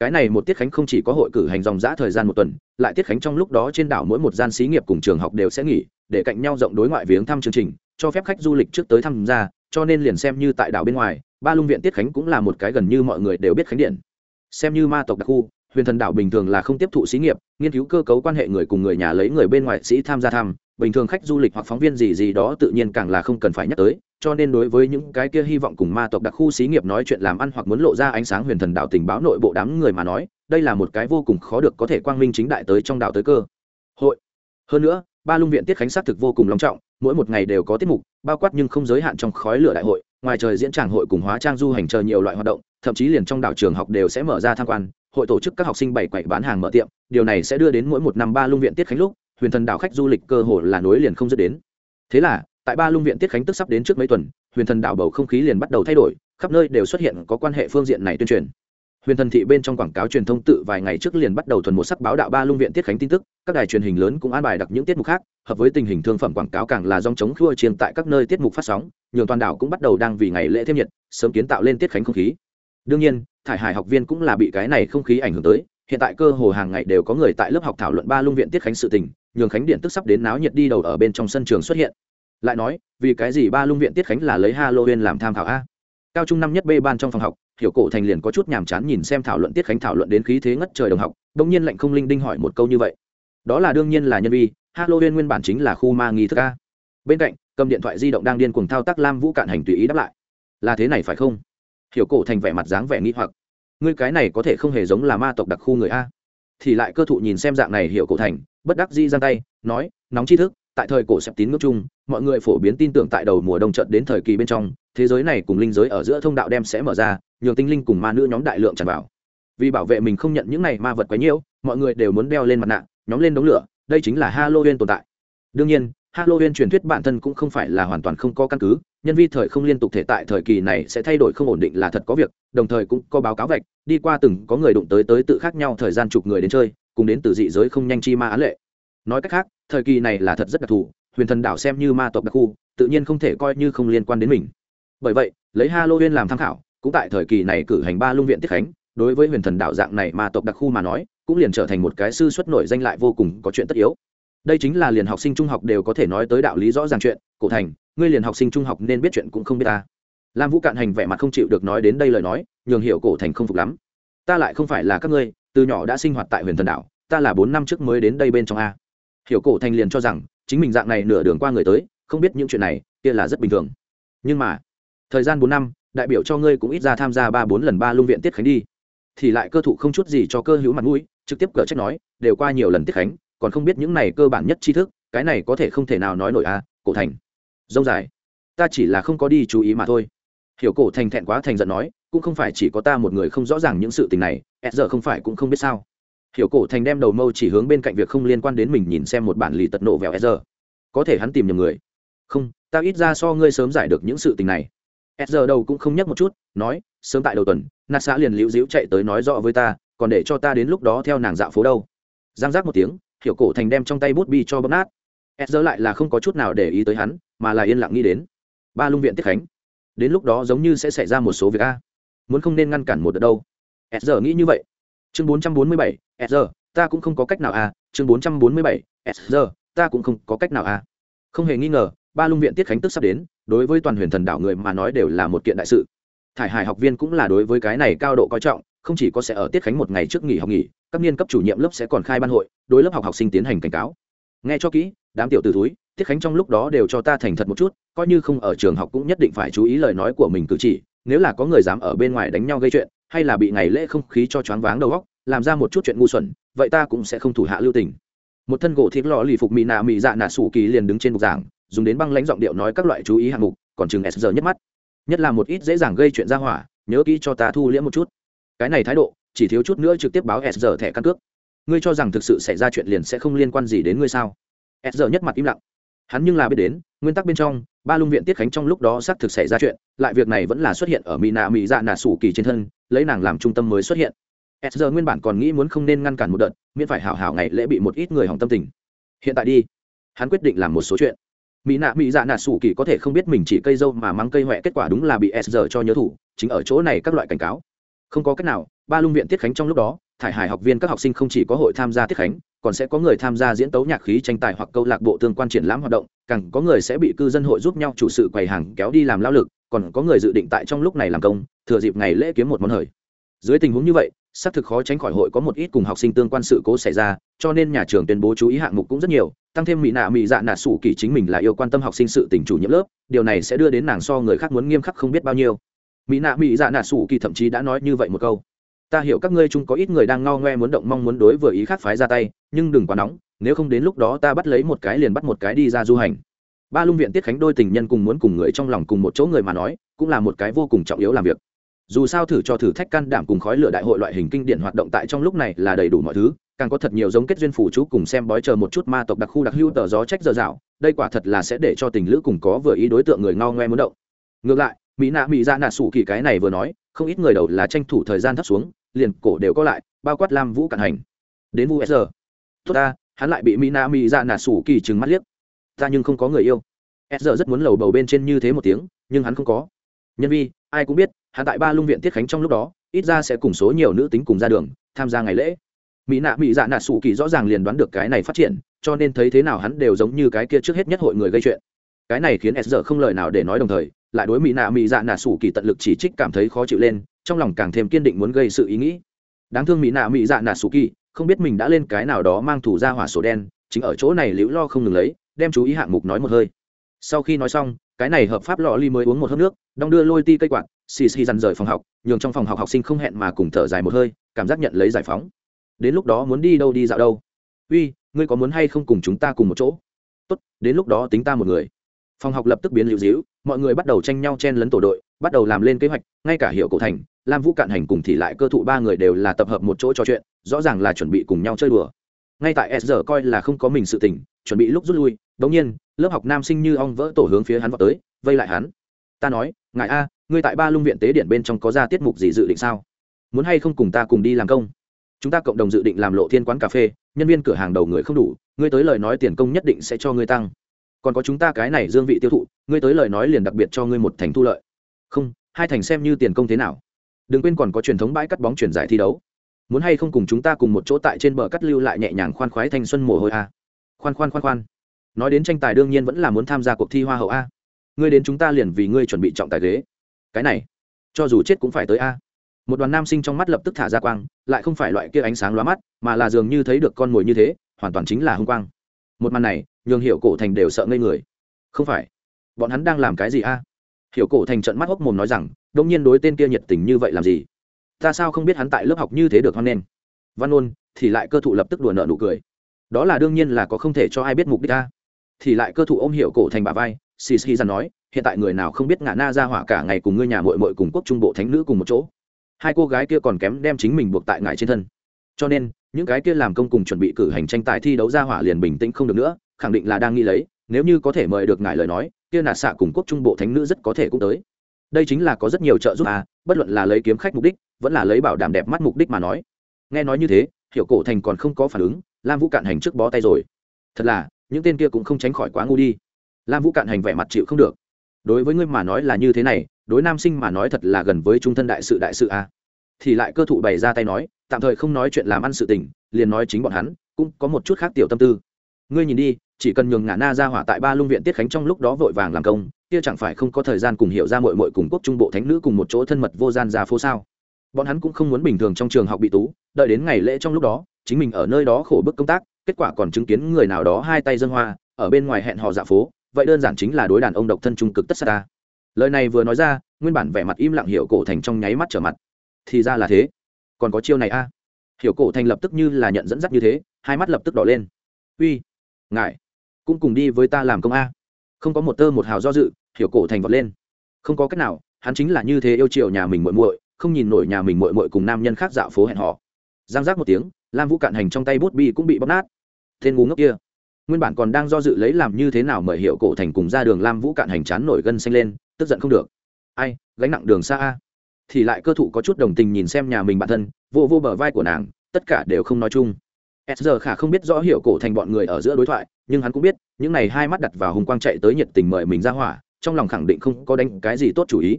Cái này một tiết khánh không chỉ có hội cử hành dòng giã thời gian một tuần, lại tiết khánh trong lúc đó trên đảo mỗi một gian xí nghiệp cùng trường học đều sẽ nghỉ, để cạnh nhau rộng đối ngoại viếng thăm chương trình, cho phép khách du lịch trước tới tham gia cho nên liền xem như tại đảo bên ngoài, ba lung viện tiết khánh cũng là một cái gần như mọi người đều biết khánh điện. Xem như ma tộc đặc khu, huyền thần đảo bình thường là không tiếp thụ xí nghiệp, nghiên cứu cơ cấu quan hệ người cùng người nhà lấy người bên ngoài sĩ tham gia thăm, bình thường khách du lịch hoặc phóng viên gì gì đó tự nhiên càng là không cần phải nhắc tới, cho nên đối với những cái kia hy vọng cùng ma tộc đặc khu xí nghiệp nói chuyện làm ăn hoặc muốn lộ ra ánh sáng huyền thần đảo tình báo nội bộ đám người mà nói, đây là một cái vô cùng khó được có thể quang minh chính đại tới trong đảo tới cơ. Hội. Hơn nữa, ba lung viện tiết khánh xác thực vô cùng long trọng mỗi một ngày đều có tiết mục, bao quát nhưng không giới hạn trong khói lửa đại hội, ngoài trời diễn tràng hội cùng hóa trang du hành chờ nhiều loại hoạt động, thậm chí liền trong đảo trường học đều sẽ mở ra tham quan, hội tổ chức các học sinh bày quậy bán hàng mở tiệm, điều này sẽ đưa đến mỗi một năm ba lung viện tiết khánh lúc, huyền thần đảo khách du lịch cơ hội là nối liền không dứt đến. Thế là, tại ba lung viện tiết khánh tức sắp đến trước mấy tuần, huyền thần đảo bầu không khí liền bắt đầu thay đổi, khắp nơi đều xuất hiện có quan hệ phương diện này tuyên truyền huyền thần thị bên trong quảng cáo truyền thông tự vài ngày trước liền bắt đầu thuần một sắc báo đạo ba lung viện tiết khánh tin tức, các đài truyền hình lớn cũng an bài đặc những tiết mục khác, hợp với tình hình thương phẩm quảng cáo càng là dòng chống khua chiên tại các nơi tiết mục phát sóng, nhường toàn đảo cũng bắt đầu đang vì ngày lễ thêm nhiệt, sớm kiến tạo lên tiết khánh không khí. Đương nhiên, thải hải học viên cũng là bị cái này không khí ảnh hưởng tới, hiện tại cơ hồ hàng ngày đều có người tại lớp học thảo luận ba lung viện tiết khánh sự tình, nhường khánh điện tức sắp đến náo nhiệt đi đầu ở bên trong sân trường xuất hiện. Lại nói, vì cái gì ba lung viện tiết khánh là lấy halloween làm tham khảo a? Cao trung năm nhất b ban trong phòng học hiểu cổ thành liền có chút nhàm chán nhìn xem thảo luận tiết khánh thảo luận đến khí thế ngất trời đồng học đông nhiên lệnh không linh đinh hỏi một câu như vậy. Đó là đương nhiên là nhân vi, halloween nguyên bản chính là khu ma nghi thức a. Bên cạnh, cầm điện thoại di động đang điên cuồng thao tác lam vũ cạn hành tùy ý đáp lại. Là thế này phải không? Hiểu cổ thành vẻ mặt dáng vẻ nghi hoặc. Ngươi cái này có thể không hề giống là ma tộc đặc khu người a. Thì lại cơ thụ nhìn xem dạng này hiểu cổ thành, bất đắc di giang tay, nói, nóng tri thức, tại thời cổ xẹp tín ngưỡng chung mọi người phổ biến tin tưởng tại đầu mùa đông trận đến thời kỳ bên trong, thế giới này cùng linh giới ở giữa thông đạo đem sẽ mở ra nhường tinh linh cùng ma nữ nhóm đại lượng tràn vào. Vì bảo vệ mình không nhận những này ma vật quấy nhiễu, mọi người đều muốn đeo lên mặt nạ, nhóm lên đống lửa, đây chính là halloween tồn tại. Đương nhiên, halloween truyền thuyết bản thân cũng không phải là hoàn toàn không có căn cứ, nhân vi thời không liên tục thể tại thời kỳ này sẽ thay đổi không ổn định là thật có việc, đồng thời cũng có báo cáo vạch, đi qua từng có người đụng tới tới tự khác nhau thời gian chục người đến chơi, cùng đến từ dị giới không nhanh chi ma án lệ. Nói cách khác, thời kỳ này là thật rất đặc thù, huyền thần đảo xem như ma tộc đặc khu, tự nhiên không thể coi như không liên quan đến mình. Bởi vậy, lấy halloween làm tham khảo cũng tại thời kỳ này cử hành ba lung viện tiết khánh, đối với huyền thần đạo dạng này mà tộc đặc khu mà nói, cũng liền trở thành một cái sư xuất nổi danh lại vô cùng có chuyện tất yếu. Đây chính là liền học sinh trung học đều có thể nói tới đạo lý rõ ràng chuyện, cổ thành, ngươi liền học sinh trung học nên biết chuyện cũng không biết ta. Lam vũ cạn hành vẻ mặt không chịu được nói đến đây lời nói, nhường hiểu cổ thành không phục lắm. Ta lại không phải là các ngươi, từ nhỏ đã sinh hoạt tại huyền thần đảo ta là bốn năm trước mới đến đây bên trong a. Hiểu cổ thành liền cho rằng, chính mình dạng này nửa đường qua người tới, không biết những chuyện này, kia là rất bình thường. Nhưng mà, thời gian bốn năm đại biểu cho ngươi cũng ít ra tham gia ba bốn lần ba lung viện tiết khánh đi. Thì lại cơ thụ không chút gì cho cơ hữu mặt mũi, trực tiếp cờ trách nói, đều qua nhiều lần tiết khánh, còn không biết những này cơ bản nhất tri thức, cái này có thể không thể nào nói nổi à cổ thành. Dông dài. Ta chỉ là không có đi chú ý mà thôi. Hiểu cổ thành thẹn quá thành giận nói, cũng không phải chỉ có ta một người không rõ ràng những sự tình này s giờ không phải cũng không biết sao. Hiểu cổ thành đem đầu mâu chỉ hướng bên cạnh việc không liên quan đến mình nhìn xem một bản lì tật nộ vèo s giờ. Có thể hắn tìm nhầm người. Không, ta ít ra so ngươi sớm giải được những sự tình này s giờ đầu cũng không nhắc một chút, nói, sớm tại đầu tuần nạt xã liền liễu dĩu chạy tới nói rõ với ta, còn để cho ta đến lúc đó theo nàng dạo phố đâu. Giang giác một tiếng, hiểu cổ thành đem trong tay bút bi cho bấm nát. S giờ lại là không có chút nào để ý tới hắn, mà là yên lặng nghĩ đến. Ba lung viện tiết khánh. Đến lúc đó giống như sẽ xảy ra một số việc a. Muốn không nên ngăn cản một đợt đâu. S giờ nghĩ như vậy. Chương bốn trăm bốn mươi bảy s giờ, ta cũng không có cách nào à. chương bốn trăm bốn mươi bảy s giờ, ta cũng không có cách nào à. không hề nghi ngờ, ba lung viện tiết khánh tức sắp đến đối với toàn huyền thần đảo người mà nói đều là một kiện đại sự. Thải hải học viên cũng là đối với cái này cao độ coi trọng, không chỉ có sẽ ở tiết khánh một ngày trước nghỉ học nghỉ, các niên cấp chủ nhiệm lớp sẽ còn khai ban hội, đối lớp học học sinh tiến hành cảnh cáo. Nghe cho kỹ, đám tiểu t ử túi tiết khánh trong lúc đó đều cho ta thành thật một chút, coi như không ở trường học cũng nhất định phải chú ý lời nói của mình cử chỉ, nếu là có người dám ở bên ngoài đánh nhau gây chuyện, hay là bị ngày lễ không khí cho choáng váng đầu góc làm ra một chút chuyện ngu xuẩn, vậy ta cũng sẽ không thủ hạ lưu tình. Một thân gỗ thịt lò lì phục mỹ nạ mỹ dạ nạ sủ kỳ liền đứng trên bục giảng dùng đến băng lãnh giọng điệu nói các loại chú ý hạng mục, còn chừng s giờ nhất mắt. Nhất là một ít dễ dàng gây chuyện ra hỏa, nhớ kỹ cho ta thu liễm một chút. Cái này thái độ, chỉ thiếu chút nữa trực tiếp báo s giờ thẻ căn cước. Ngươi cho rằng thực sự xảy ra chuyện liền sẽ không liên quan gì đến ngươi sao? S giờ nhất mặt im lặng. Hắn nhưng là biết đến, nguyên tắc bên trong, ba lung viện tiết khánh trong lúc đó xác thực xảy ra chuyện, lại việc này vẫn là xuất hiện ở mỹ nạ mỹ dạ nạ sủ kỳ trên thân, lấy nàng làm trung tâm mới xuất hiện. S giờ nguyên bản còn nghĩ muốn không nên ngăn cản một đợt, miễn phải hảo hảo ngày lễ bị một ít người hỏng tâm tình. Hiện tại đi. Hắn quyết định làm một số chuyện mỹ nạ mỹ dạ nạ sủ kỳ có thể không biết mình chỉ cây dâu mà mắng cây huệ kết quả đúng là bị s giờ cho nhớ thủ, chính ở chỗ này các loại cảnh cáo. Không có cách nào, ba lung viện tiết khánh trong lúc đó, thải hải học viên các học sinh không chỉ có hội tham gia tiết khánh, còn sẽ có người tham gia diễn tấu nhạc khí tranh tài hoặc câu lạc bộ tương quan triển lãm hoạt động, càng có người sẽ bị cư dân hội giúp nhau chủ sự quầy hàng kéo đi làm lao lực, còn có người dự định tại trong lúc này làm công, thừa dịp ngày lễ kiếm một món hời. Dưới tình huống như vậy xác thực khó tránh khỏi hội có một ít cùng học sinh tương quan sự cố xảy ra, cho nên nhà trường tuyên bố chú ý hạng mục cũng rất nhiều, tăng thêm mỹ nạ mỹ dạ nạ sủ kỳ chính mình là yêu quan tâm học sinh sự tình chủ nhiệm lớp, điều này sẽ đưa đến nàng so người khác muốn nghiêm khắc không biết bao nhiêu. Mỹ nạ mỹ dạ nạ sủ kỳ thậm chí đã nói như vậy một câu. Ta hiểu các ngươi chung có ít người đang ngao ngoe muốn động mong muốn đối vừa ý khác phái ra tay, nhưng đừng quá nóng, nếu không đến lúc đó ta bắt lấy một cái liền bắt một cái đi ra du hành. Ba lung viện tiết khánh đôi tình nhân cùng muốn cùng người trong lòng cùng một chỗ người mà nói, cũng là một cái vô cùng trọng yếu làm việc dù sao thử cho thử thách can đảm cùng khói lửa đại hội loại hình kinh điển hoạt động tại trong lúc này là đầy đủ mọi thứ, càng có thật nhiều giống kết duyên phủ chú cùng xem bói chờ một chút ma tộc đặc khu đặc hưu tờ gió trách giờ dạo, đây quả thật là sẽ để cho tình lữ cùng có vừa ý đối tượng người ngao ngoe muốn động. Ngược lại, mỹ nạ mỹ ra nạ sủ kỳ cái này vừa nói, không ít người đầu là tranh thủ thời gian thấp xuống, liền cổ đều có lại, bao quát lam vũ cạn hành. Đến vu s tốt ta, hắn lại bị mỹ nạ mỹ ra nạ sủ kỳ trừng mắt liếc. Ta nhưng không có người yêu. S rất muốn lầu bầu bên trên như thế một tiếng, nhưng hắn không có. Nhân vi, ai cũng biết hắn tại ba lung viện tiết khánh trong lúc đó, ít ra sẽ cùng số nhiều nữ tính cùng ra đường, tham gia ngày lễ. Mỹ nạ mỹ dạ nạ sủ kỳ rõ ràng liền đoán được cái này phát triển, cho nên thấy thế nào hắn đều giống như cái kia trước hết nhất hội người gây chuyện. Cái này khiến s giờ không lời nào để nói đồng thời, lại đối mỹ nạ mỹ dạ nạ sủ kỳ tận lực chỉ trích cảm thấy khó chịu lên, trong lòng càng thêm kiên định muốn gây sự ý nghĩ. Đáng thương mỹ nạ mỹ dạ nạ sủ kỳ, không biết mình đã lên cái nào đó mang thủ ra hỏa sổ đen, chính ở chỗ này liễu lo không ngừng lấy, đem chú ý hạng mục nói một hơi. Sau khi nói xong, cái này hợp pháp lọ ly mới uống một hớp nước, đong đưa lôi ti cây quạt xì xì dằn rời phòng học, nhường trong phòng học học sinh không hẹn mà cùng thở dài một hơi, cảm giác nhận lấy giải phóng. Đến lúc đó muốn đi đâu đi dạo đâu? Uy, ngươi có muốn hay không cùng chúng ta cùng một chỗ? Tốt, đến lúc đó tính ta một người. Phòng học lập tức biến lưu dĩu mọi người bắt đầu tranh nhau chen lấn tổ đội, bắt đầu làm lên kế hoạch, ngay cả hiệu cổ thành, lam vũ cạn hành cùng thì lại cơ thụ ba người đều là tập hợp một chỗ trò chuyện, rõ ràng là chuẩn bị cùng nhau chơi đùa. Ngay tại s giờ coi là không có mình sự tỉnh chuẩn bị lúc rút lui đống nhiên, lớp học nam sinh như ong vỡ tổ hướng phía hắn vào tới, vây lại hắn. Ta nói ngài a, ngươi tại ba lung viện tế điện bên trong có ra tiết mục gì dự định sao? Muốn hay không cùng ta cùng đi làm công? Chúng ta cộng đồng dự định làm lộ thiên quán cà phê, nhân viên cửa hàng đầu người không đủ, ngươi tới lời nói tiền công nhất định sẽ cho ngươi tăng. Còn có chúng ta cái này dương vị tiêu thụ, ngươi tới lời nói liền đặc biệt cho ngươi một thành thu lợi. Không, hai thành xem như tiền công thế nào. Đừng quên còn có truyền thống bãi cắt bóng chuyển giải thi đấu. Muốn hay không cùng chúng ta cùng một chỗ tại trên bờ cắt lưu lại nhẹ nhàng khoan khoái thanh xuân mồ hôi a? Khoan khoan khoan khoan. Nói đến tranh tài đương nhiên vẫn là muốn tham gia cuộc thi hoa hậu a ngươi đến chúng ta liền vì ngươi chuẩn bị trọng tài ghế. Cái này, cho dù chết cũng phải tới a. Một đoàn nam sinh trong mắt lập tức thả ra quang, lại không phải loại kia ánh sáng lóa mắt, mà là dường như thấy được con mồi như thế, hoàn toàn chính là hung quang. Một màn này, nhường hiểu cổ thành đều sợ ngây người. Không phải, bọn hắn đang làm cái gì a? Hiểu cổ thành trận mắt hốc mồm nói rằng, đông nhiên đối tên kia nhiệt tình như vậy làm gì? Ta sao không biết hắn tại lớp học như thế được hoan nghênh? Văn ôn thì lại cơ thụ lập tức đùa nợ nụ cười. Đó là đương nhiên là có không thể cho ai biết mục đích ta thì lại cơ thủ ôm hiểu cổ thành bà vai, xì xì dằn nói, hiện tại người nào không biết ngã na ra hỏa cả ngày cùng ngươi nhà mội mội cùng quốc trung bộ thánh nữ cùng một chỗ. Hai cô gái kia còn kém đem chính mình buộc tại ngài trên thân. Cho nên, những cái kia làm công cùng chuẩn bị cử hành tranh tài thi đấu ra hỏa liền bình tĩnh không được nữa, khẳng định là đang nghĩ lấy, nếu như có thể mời được ngài lời nói, kia nạt xạ cùng quốc trung bộ thánh nữ rất có thể cũng tới. Đây chính là có rất nhiều trợ giúp à bất luận là lấy kiếm khách mục đích, vẫn là lấy bảo đảm đẹp mắt mục đích mà nói. Nghe nói như thế hiểu cổ thành còn không có phản ứng, lam vũ cạn hành trước bó tay rồi. Thật là những tên kia cũng không tránh khỏi quá ngu đi. Lam vũ cạn hành vẻ mặt chịu không được. Đối với ngươi mà nói là như thế này, đối nam sinh mà nói thật là gần với trung thân đại sự đại sự a à. thì lại cơ thụ bày ra tay nói, tạm thời không nói chuyện làm ăn sự tình, liền nói chính bọn hắn, cũng có một chút khác tiểu tâm tư. Ngươi nhìn đi, chỉ cần nhường ngã na ra hỏa tại ba lung viện tiết khánh trong lúc đó vội vàng làm công, kia chẳng phải không có thời gian cùng hiểu ra mội mội cùng quốc trung bộ thánh nữ cùng một chỗ thân mật vô gian ra phố sao? Bọn hắn cũng không muốn bình thường trong trường học bị tú, đợi đến ngày lễ trong lúc đó, chính mình ở nơi đó khổ bức công tác kết quả còn chứng kiến người nào đó hai tay dân hoa, ở bên ngoài hẹn hò dạ phố, vậy đơn giản chính là đối đàn ông độc thân trung cực tất xa ta. Lời này vừa nói ra, nguyên bản vẻ mặt im lặng hiểu cổ thành trong nháy mắt trở mặt. Thì ra là thế. Còn có chiêu này a. Hiểu cổ thành lập tức như là nhận dẫn dắt như thế, hai mắt lập tức đỏ lên. Uy, ngài, cũng cùng đi với ta làm công a. Không có một tơ một hào do dự, hiểu cổ thành vọt lên. Không có cách nào, hắn chính là như thế yêu chiều nhà mình muội muội, không nhìn nổi nhà mình muội muội cùng nam nhân khác dạo phố hẹn hò. Giang giác một tiếng, lam vũ cạn hành trong tay bút bi cũng bị bóp nát tên ngu ngốc kia. Nguyên bản còn đang do dự lấy làm như thế nào mời hiệu cổ thành cùng ra đường lam vũ cạn hành chán nổi gân xanh lên, tức giận không được. Ai, gánh nặng đường xa a. Thì lại cơ thụ có chút đồng tình nhìn xem nhà mình bản thân, vô vô bờ vai của nàng, tất cả đều không nói chung. S giờ khả không biết rõ hiệu cổ thành bọn người ở giữa đối thoại, nhưng hắn cũng biết, những này hai mắt đặt vào hùng quang chạy tới nhiệt tình mời mình ra hỏa, trong lòng khẳng định không có đánh cái gì tốt chủ ý.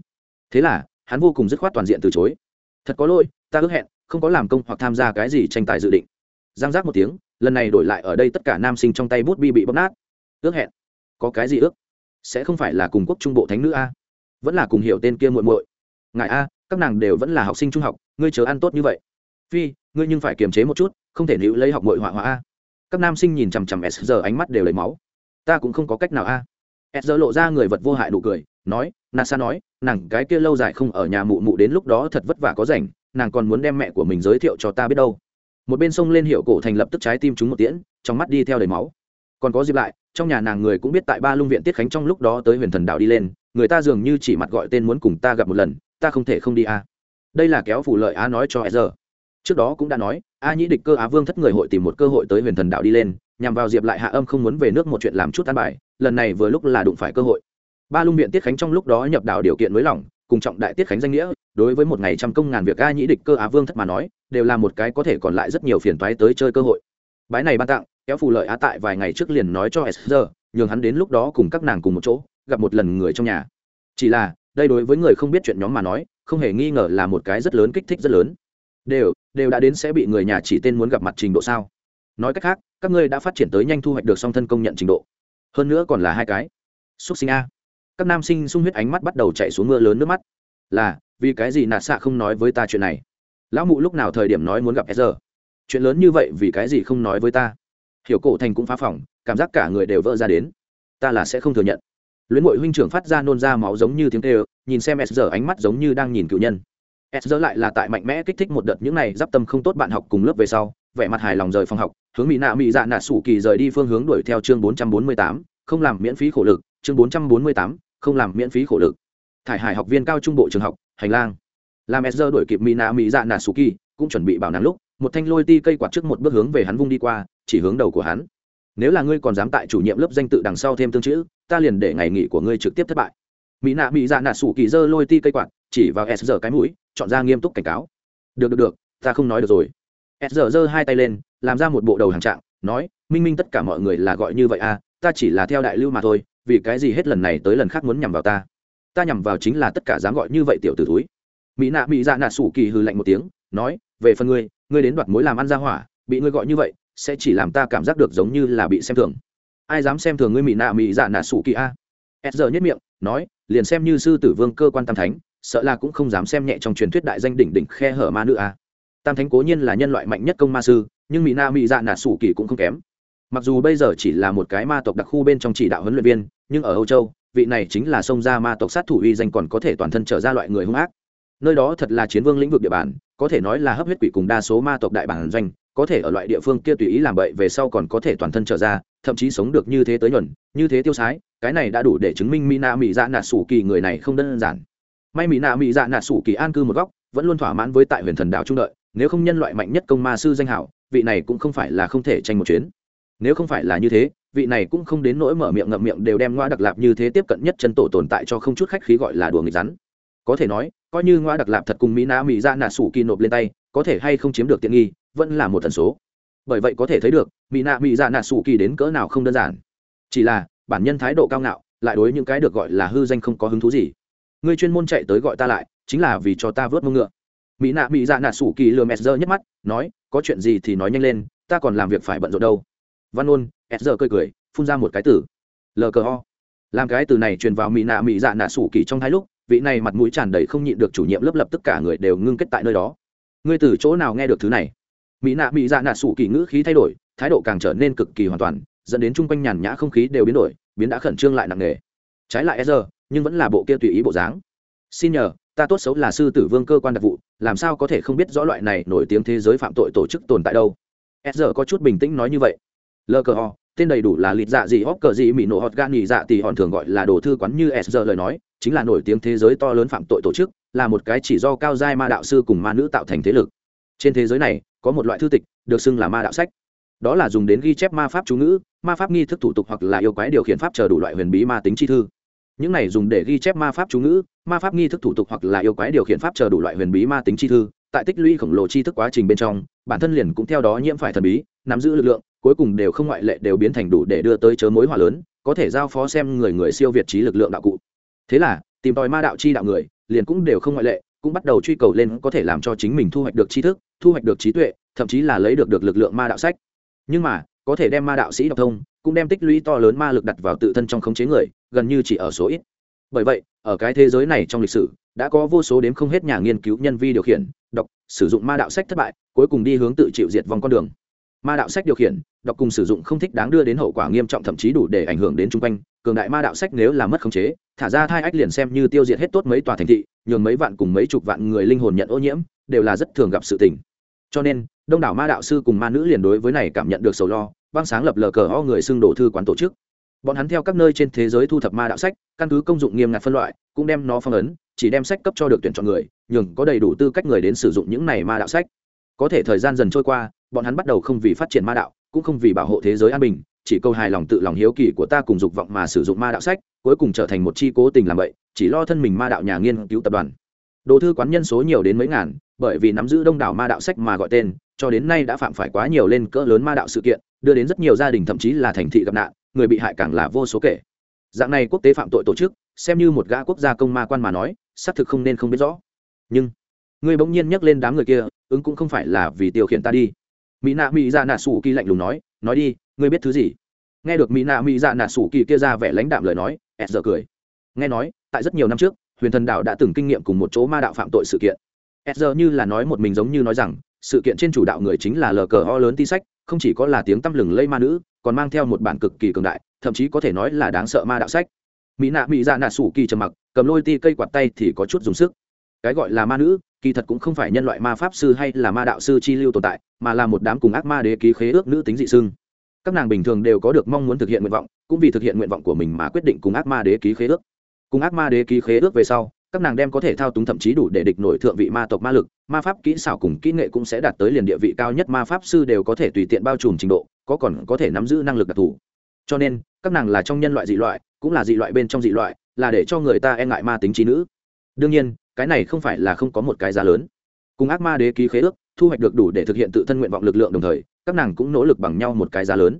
Thế là, hắn vô cùng dứt khoát toàn diện từ chối. Thật có lỗi, ta ước hẹn, không có làm công hoặc tham gia cái gì tranh tài dự định. Giang giác một tiếng lần này đổi lại ở đây tất cả nam sinh trong tay bút bi bị bóp nát. Ước hẹn. Có cái gì ước? Sẽ không phải là cùng quốc trung bộ thánh nữ a? Vẫn là cùng hiểu tên kia muội muội. Ngại a, các nàng đều vẫn là học sinh trung học, ngươi chớ ăn tốt như vậy. Phi, ngươi nhưng phải kiềm chế một chút, không thể nữ lấy học mội họa họa a. Các nam sinh nhìn chằm chằm s giờ ánh mắt đều lấy máu. Ta cũng không có cách nào a. S giờ lộ ra người vật vô hại nụ cười, nói, nasa nói, nàng cái kia lâu dài không ở nhà mụ mụ đến lúc đó thật vất vả có rảnh, nàng còn muốn đem mẹ của mình giới thiệu cho ta biết đâu một bên sông lên hiệu cổ thành lập tức trái tim chúng một tiễn, trong mắt đi theo đầy máu. Còn có dịp lại, trong nhà nàng người cũng biết tại ba lung viện tiết khánh trong lúc đó tới huyền thần đạo đi lên, người ta dường như chỉ mặt gọi tên muốn cùng ta gặp một lần, ta không thể không đi a đây là kéo phủ lợi á nói cho e giờ trước đó cũng đã nói, a nhĩ địch cơ á vương thất người hội tìm một cơ hội tới huyền thần đạo đi lên, nhằm vào diệp lại hạ âm không muốn về nước một chuyện làm chút an bài, lần này vừa lúc là đụng phải cơ hội. Ba lung viện tiết khánh trong lúc đó nhập đạo điều kiện nới lỏng cùng trọng đại tiết khánh danh nghĩa, đối với một ngày trăm công ngàn việc a nhĩ địch cơ á vương thất mà nói, đều là một cái có thể còn lại rất nhiều phiền toái tới chơi cơ hội. Bái này ban tặng, kéo phù lợi á tại vài ngày trước liền nói cho sr nhường hắn đến lúc đó cùng các nàng cùng một chỗ, gặp một lần người trong nhà. Chỉ là, đây đối với người không biết chuyện nhóm mà nói, không hề nghi ngờ là một cái rất lớn kích thích rất lớn. Đều đều đã đến sẽ bị người nhà chỉ tên muốn gặp mặt trình độ sao? Nói cách khác, các ngươi đã phát triển tới nhanh thu hoạch được song thân công nhận trình độ. Hơn nữa còn là hai cái. Xúc sinh a các nam sinh sung huyết ánh mắt bắt đầu chạy xuống mưa lớn nước mắt. Là, vì cái gì nạt xạ không nói với ta chuyện này? Lão mụ lúc nào thời điểm nói muốn gặp sr chuyện lớn như vậy vì cái gì không nói với ta? Hiểu cổ thành cũng phá phỏng cảm giác cả người đều vỡ ra đến. Ta là sẽ không thừa nhận. Luyến mội huynh trưởng phát ra nôn ra máu giống như tiếng tê nhìn xem s giờ ánh mắt giống như đang nhìn cựu nhân. S giờ lại là tại mạnh mẽ kích thích một đợt những này d i p tâm không tốt bạn học cùng lớp về sau, vẻ mặt hài lòng rời phòng học, hướng mỹ nạ mỹ dạ nạ sủ kỳ rời đi phương hướng đuổi theo chương bốn trăm bốn mươi tám, không làm miễn phí khổ lực, chương bốn trăm bốn mươi tám không làm miễn phí khổ lực. Thải hải học viên cao trung bộ trường học, hành lang. Làm s giờ đuổi kịp mina nạ mỹ dạ Nà sủ cũng chuẩn bị bảo nắng lúc, một thanh lôi ti cây quạt trước một bước hướng về hắn vung đi qua, chỉ hướng đầu của hắn. Nếu là ngươi còn dám tại chủ nhiệm lớp danh tự đằng sau thêm tương chữ, ta liền để ngày nghỉ của ngươi trực tiếp thất bại. Mỹ nạ mỹ dạ nạ sủ kỳ dơ lôi ti cây quạt, chỉ vào s giờ cái mũi, chọn ra nghiêm túc cảnh cáo. Được được được, ta không nói được rồi. S giờ giơ hai tay lên, làm ra một bộ đầu hàng trạng, nói, minh minh tất cả mọi người là gọi như vậy à ta chỉ là theo đại lưu mà thôi vì cái gì hết lần này tới lần khác muốn nhằm vào ta? Ta nhằm vào chính là tất cả dám gọi như vậy tiểu t ử túi mỹ nạ mỹ dạ nạ sủ kỳ hư lạnh một tiếng, nói, về phần ngươi ngươi đến đoạt mối làm ăn ra hỏa, bị ngươi gọi như vậy, sẽ chỉ làm ta cảm giác được giống như là bị xem thường. Ai dám xem thường ngươi mỹ nạ mỹ dạ nạ sủ kỳ a? S giờ nhất miệng, nói, liền xem như sư tử vương cơ quan tam thánh, sợ là cũng không dám xem nhẹ trong truyền thuyết đại danh đỉnh đỉnh khe hở ma nữ a. Tam thánh cố nhiên là nhân loại mạnh nhất công ma sư, nhưng mỹ na mỹ dạ nạ sủ kỳ cũng không kém mặc dù bây giờ chỉ là một cái ma tộc đặc khu bên trong chỉ đạo huấn luyện viên, nhưng ở âu châu, vị này chính là sông ra ma tộc sát thủ uy danh còn có thể toàn thân trở ra loại người hung ác. Nơi đó thật là chiến vương lĩnh vực địa bàn, có thể nói là hấp huyết quỷ cùng đa số ma tộc đại bản doanh, có thể ở loại địa phương kia tùy ý làm bậy về sau còn có thể toàn thân trở ra, thậm chí sống được như thế tới nhuần, như thế tiêu sái, cái này đã đủ để chứng minh mỹ nạ mỹ dạ nạ sủ kỳ người này không đơn giản. May mỹ nạ mỹ dạ nạ sủ kỳ an cư một góc, vẫn luôn thỏa mãn với tại huyền thần đảo trung đợi, nếu không nhân loại mạnh nhất công ma sư danh hảo, vị này cũng không phải là không thể tranh một chuyến nếu không phải là như thế, vị này cũng không đến nỗi mở miệng ngậm miệng đều đem ngoa đặc lạp như thế tiếp cận nhất chân tổ tồn tại cho không chút khách khí gọi là đùa nghịch rắn. Có thể nói, coi như ngoa đặc lạp thật cùng mỹ na mỹ dạ ra nà sủ kỳ nộp lên tay, có thể hay không chiếm được tiện nghi, vẫn là một tần số. Bởi vậy có thể thấy được, mỹ nạ mỹ dạ nạ sủ kỳ đến cỡ nào không đơn giản. Chỉ là, bản nhân thái độ cao ngạo, lại đối những cái được gọi là hư danh không có hứng thú gì. Người chuyên môn chạy tới gọi ta lại, chính là vì cho ta vớt mông ngựa. Mỹ nạ mỹ dạ nạ sủ kỳ lừa mẹt dơ nhất mắt, nói, có chuyện gì thì nói nhanh lên, ta còn làm việc phải bận rộn đâu văn ôn s giờ cười cười, phun ra một cái từ. Lờ cờ ho làm cái từ này truyền vào mỹ nạ mỹ dạ nạ sủ kỳ trong hai lúc, vị này mặt mũi tràn đầy không nhịn được chủ nhiệm lớp lập tất cả người đều ngưng kết tại nơi đó. Ngươi từ chỗ nào nghe được thứ này? Mỹ nạ mỹ dạ nạ sủ kỳ ngữ khí thay đổi, thái độ càng trở nên cực kỳ hoàn toàn, dẫn đến chung quanh nhàn nhã không khí đều biến đổi, biến đã khẩn trương lại nặng nề. Trái lại e nhưng vẫn là bộ kia tùy ý bộ dáng. Xin nhờ, ta tốt xấu là sư tử vương cơ quan đặc vụ, làm sao có thể không biết rõ loại này nổi tiếng thế giới phạm tội tổ chức tồn tại đâu? E giờ có chút bình tĩnh nói như vậy lờ cờ ho tên đầy đủ là lịt dạ gì hóc cờ gì mỹ nổ hot gan nhị dạ thì hòn thường gọi là đồ thư quán như s giờ lời nói, chính là nổi tiếng thế giới to lớn phạm tội tổ chức, là một cái chỉ do cao giai ma đạo sư cùng ma nữ tạo thành thế lực. Trên thế giới này, có một loại thư tịch, được xưng là ma đạo sách. Đó là dùng đến ghi chép ma pháp chú ngữ, ma pháp nghi thức thủ tục hoặc là yêu quái điều khiển pháp chờ đủ loại huyền bí ma tính chi thư. Những này dùng để ghi chép ma pháp chú ngữ, ma pháp nghi thức thủ tục hoặc là yêu quái điều khiển pháp chờ đủ loại huyền bí ma tính chi thư, tại tích lũy khổng lồ chi thức quá trình bên trong, bản thân liền cũng theo đó nhiễm phải thần bí, nắm giữ lực lượng cuối cùng đều không ngoại lệ đều biến thành đủ để đưa tới chớ mối hòa lớn, có thể giao phó xem người người siêu việt trí lực lượng đạo cụ. Thế là, tìm tòi ma đạo chi đạo người, liền cũng đều không ngoại lệ, cũng bắt đầu truy cầu lên có thể làm cho chính mình thu hoạch được tri thức, thu hoạch được trí tuệ, thậm chí là lấy được được lực lượng ma đạo sách. Nhưng mà, có thể đem ma đạo sĩ đọc thông, cũng đem tích lũy to lớn ma lực đặt vào tự thân trong khống chế người, gần như chỉ ở số ít. Bởi vậy, ở cái thế giới này trong lịch sử, đã có vô số đếm không hết nhà nghiên cứu nhân vi điều khiển, đọc, sử dụng ma đạo sách thất bại, cuối cùng đi hướng tự chịu diệt vong con đường ma đạo sách điều khiển, đọc cùng sử dụng không thích đáng đưa đến hậu quả nghiêm trọng thậm chí đủ để ảnh hưởng đến chung quanh. Cường đại ma đạo sách nếu là mất khống chế, thả ra thai ách liền xem như tiêu diệt hết tốt mấy tòa thành thị, nhường mấy vạn cùng mấy chục vạn người linh hồn nhận ô nhiễm, đều là rất thường gặp sự tình. Cho nên, đông đảo ma đạo sư cùng ma nữ liền đối với này cảm nhận được sầu lo băng sáng lập lờ cờ ho người xưng đổ thư quán tổ chức. Bọn hắn theo các nơi trên thế giới thu thập ma đạo sách, căn cứ công dụng nghiêm ngặt phân loại, cũng đem nó phong ấn, chỉ đem sách cấp cho được tuyển chọn người, nhường có đầy đủ tư cách người đến sử dụng những này ma đạo sách có thể thời gian dần trôi qua, bọn hắn bắt đầu không vì phát triển ma đạo, cũng không vì bảo hộ thế giới an bình, chỉ câu hài lòng tự lòng hiếu kỳ của ta cùng dục vọng mà sử dụng ma đạo sách, cuối cùng trở thành một chi cố tình làm vậy, chỉ lo thân mình ma đạo nhà nghiên cứu tập đoàn. Đồ thư quán nhân số nhiều đến mấy ngàn, bởi vì nắm giữ đông đảo ma đạo sách mà gọi tên, cho đến nay đã phạm phải quá nhiều lên cỡ lớn ma đạo sự kiện, đưa đến rất nhiều gia đình thậm chí là thành thị gặp nạn, người bị hại càng là vô số kể. Dạng này quốc tế phạm tội tổ chức, xem như một gã quốc gia công ma quan mà nói, xác thực không nên không biết rõ. Nhưng Ngươi bỗng nhiên nhắc lên đám người kia, ứng cũng không phải là vì tiêu khiển ta đi. Mỹ nạ mỹ ra nạ sủ kỳ lạnh lùng nói nói đi, ngươi biết thứ gì? Nghe được mỹ nạ mỹ dạ nạ sủ kỳ kia ra vẻ lãnh đạm lời nói ẹt giờ cười. Nghe nói, tại rất nhiều năm trước, huyền thần đạo đã từng kinh nghiệm cùng một chỗ ma đạo phạm tội sự kiện. Ẹt giờ như là nói một mình giống như nói rằng, sự kiện trên chủ đạo người chính là lờ cờ ho lớn ti sách, không chỉ có là tiếng tăm lừng lây ma nữ, còn mang theo một bản cực kỳ cường đại, thậm chí có thể nói là đáng sợ ma đạo sách. Mỹ nạ mỹ dạ nạ sủ kỳ trầm mặc, cầm lôi ti cây quạt tay thì có chút dùng sức. Cái gọi là ma nữ kỳ thật cũng không phải nhân loại ma pháp sư hay là ma đạo sư chi lưu tồn tại, mà là một đám cùng ác ma đế ký khế ước nữ tính dị xưng. Các nàng bình thường đều có được mong muốn thực hiện nguyện vọng, cũng vì thực hiện nguyện vọng của mình mà quyết định cùng ác ma đế ký khế ước. Cùng ác ma đế ký khế ước về sau, các nàng đem có thể thao túng thậm chí đủ để địch nổi thượng vị ma tộc ma lực, ma pháp kỹ xảo cùng kỹ nghệ cũng sẽ đạt tới liền địa vị cao nhất ma pháp sư đều có thể tùy tiện bao trùm trình độ, có còn có thể nắm giữ năng lực đặc thù. Cho nên, các nàng là trong nhân loại dị loại, cũng là dị loại bên trong dị loại, là để cho người ta e ngại ma tính trí nữ. Đương nhiên cái này không phải là không có một cái giá lớn. Cùng ác ma đế ký khế ước, thu hoạch được đủ để thực hiện tự thân nguyện vọng lực lượng đồng thời, các nàng cũng nỗ lực bằng nhau một cái giá lớn.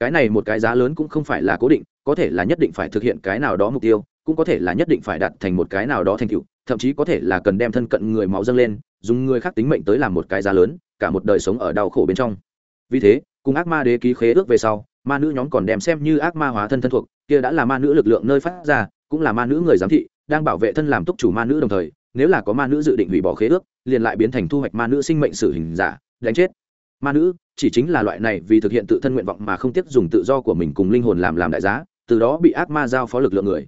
Cái này một cái giá lớn cũng không phải là cố định, có thể là nhất định phải thực hiện cái nào đó mục tiêu, cũng có thể là nhất định phải đạt thành một cái nào đó thành tựu, thậm chí có thể là cần đem thân cận người máu dâng lên, dùng người khác tính mệnh tới làm một cái giá lớn, cả một đời sống ở đau khổ bên trong. Vì thế, cùng ác ma đế ký khế ước về sau, ma nữ nhóm còn đem xem như ác ma hóa thân thân thuộc, kia đã là ma nữ lực lượng nơi phát ra, cũng là ma nữ người giám thị đang bảo vệ thân làm túc chủ ma nữ đồng thời, nếu là có ma nữ dự định hủy bỏ khế ước, liền lại biến thành thu hoạch ma nữ sinh mệnh sử hình giả, đánh chết. Ma nữ, chỉ chính là loại này vì thực hiện tự thân nguyện vọng mà không tiếc dùng tự do của mình cùng linh hồn làm làm đại giá, từ đó bị ác ma giao phó lực lượng người.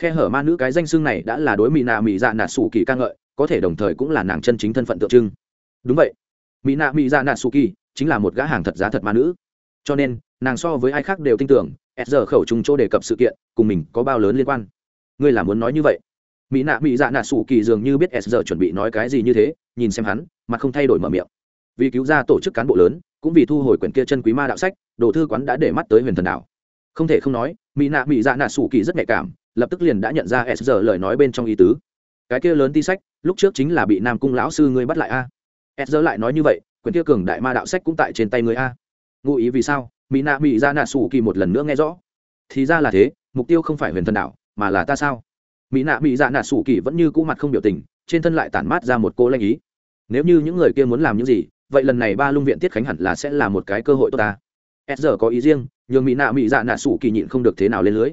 Khe hở ma nữ cái danh xưng này đã là đối mỹ nạ mỹ dạ nạt sủ kỳ ca ngợi, có thể đồng thời cũng là nàng chân chính thân phận tượng trưng. Đúng vậy. Mỹ nạ mỹ dạ nạt sủ kỳ chính là một gã hàng thật giá thật ma nữ. Cho nên, nàng so với ai khác đều tin tưởng, s giờ khẩu trùng chỗ đề cập sự kiện, cùng mình có bao lớn liên quan ngươi là muốn nói như vậy? Mỹ nạ, mỹ dạ nạ sủ kỳ dường như biết s giờ chuẩn bị nói cái gì như thế, nhìn xem hắn mà không thay đổi mở miệng. Vì cứu ra tổ chức cán bộ lớn, cũng vì thu hồi quyển kia chân quý ma đạo sách, đồ thư quán đã để mắt tới huyền thần đạo không thể không nói, mỹ nạ, mỹ dạ nạ sủ kỳ rất nhạy cảm, lập tức liền đã nhận ra s giờ lời nói bên trong ý tứ. Cái kia lớn ti sách, lúc trước chính là bị nam cung lão sư ngươi bắt lại a. S giờ lại nói như vậy, quyển kia cường đại ma đạo sách cũng tại trên tay ngươi a. Ngụ ý vì sao? Mỹ nạ, mỹ dạ nạ sủ kỳ một lần nữa nghe rõ. Thì ra là thế, mục tiêu không phải huyền thần đạo mà là ta sao? Mỹ nạ mỹ dạ nạ sủ kỳ vẫn như cũ mặt không biểu tình, trên thân lại tản mát ra một cô lanh ý. Nếu như những người kia muốn làm những gì, vậy lần này ba lung viện tiết khánh hẳn là sẽ là một cái cơ hội tốt ta. S giờ có ý riêng, nhường mỹ nạ mỹ dạ nạ sủ kỳ nhịn không được thế nào lên lưới.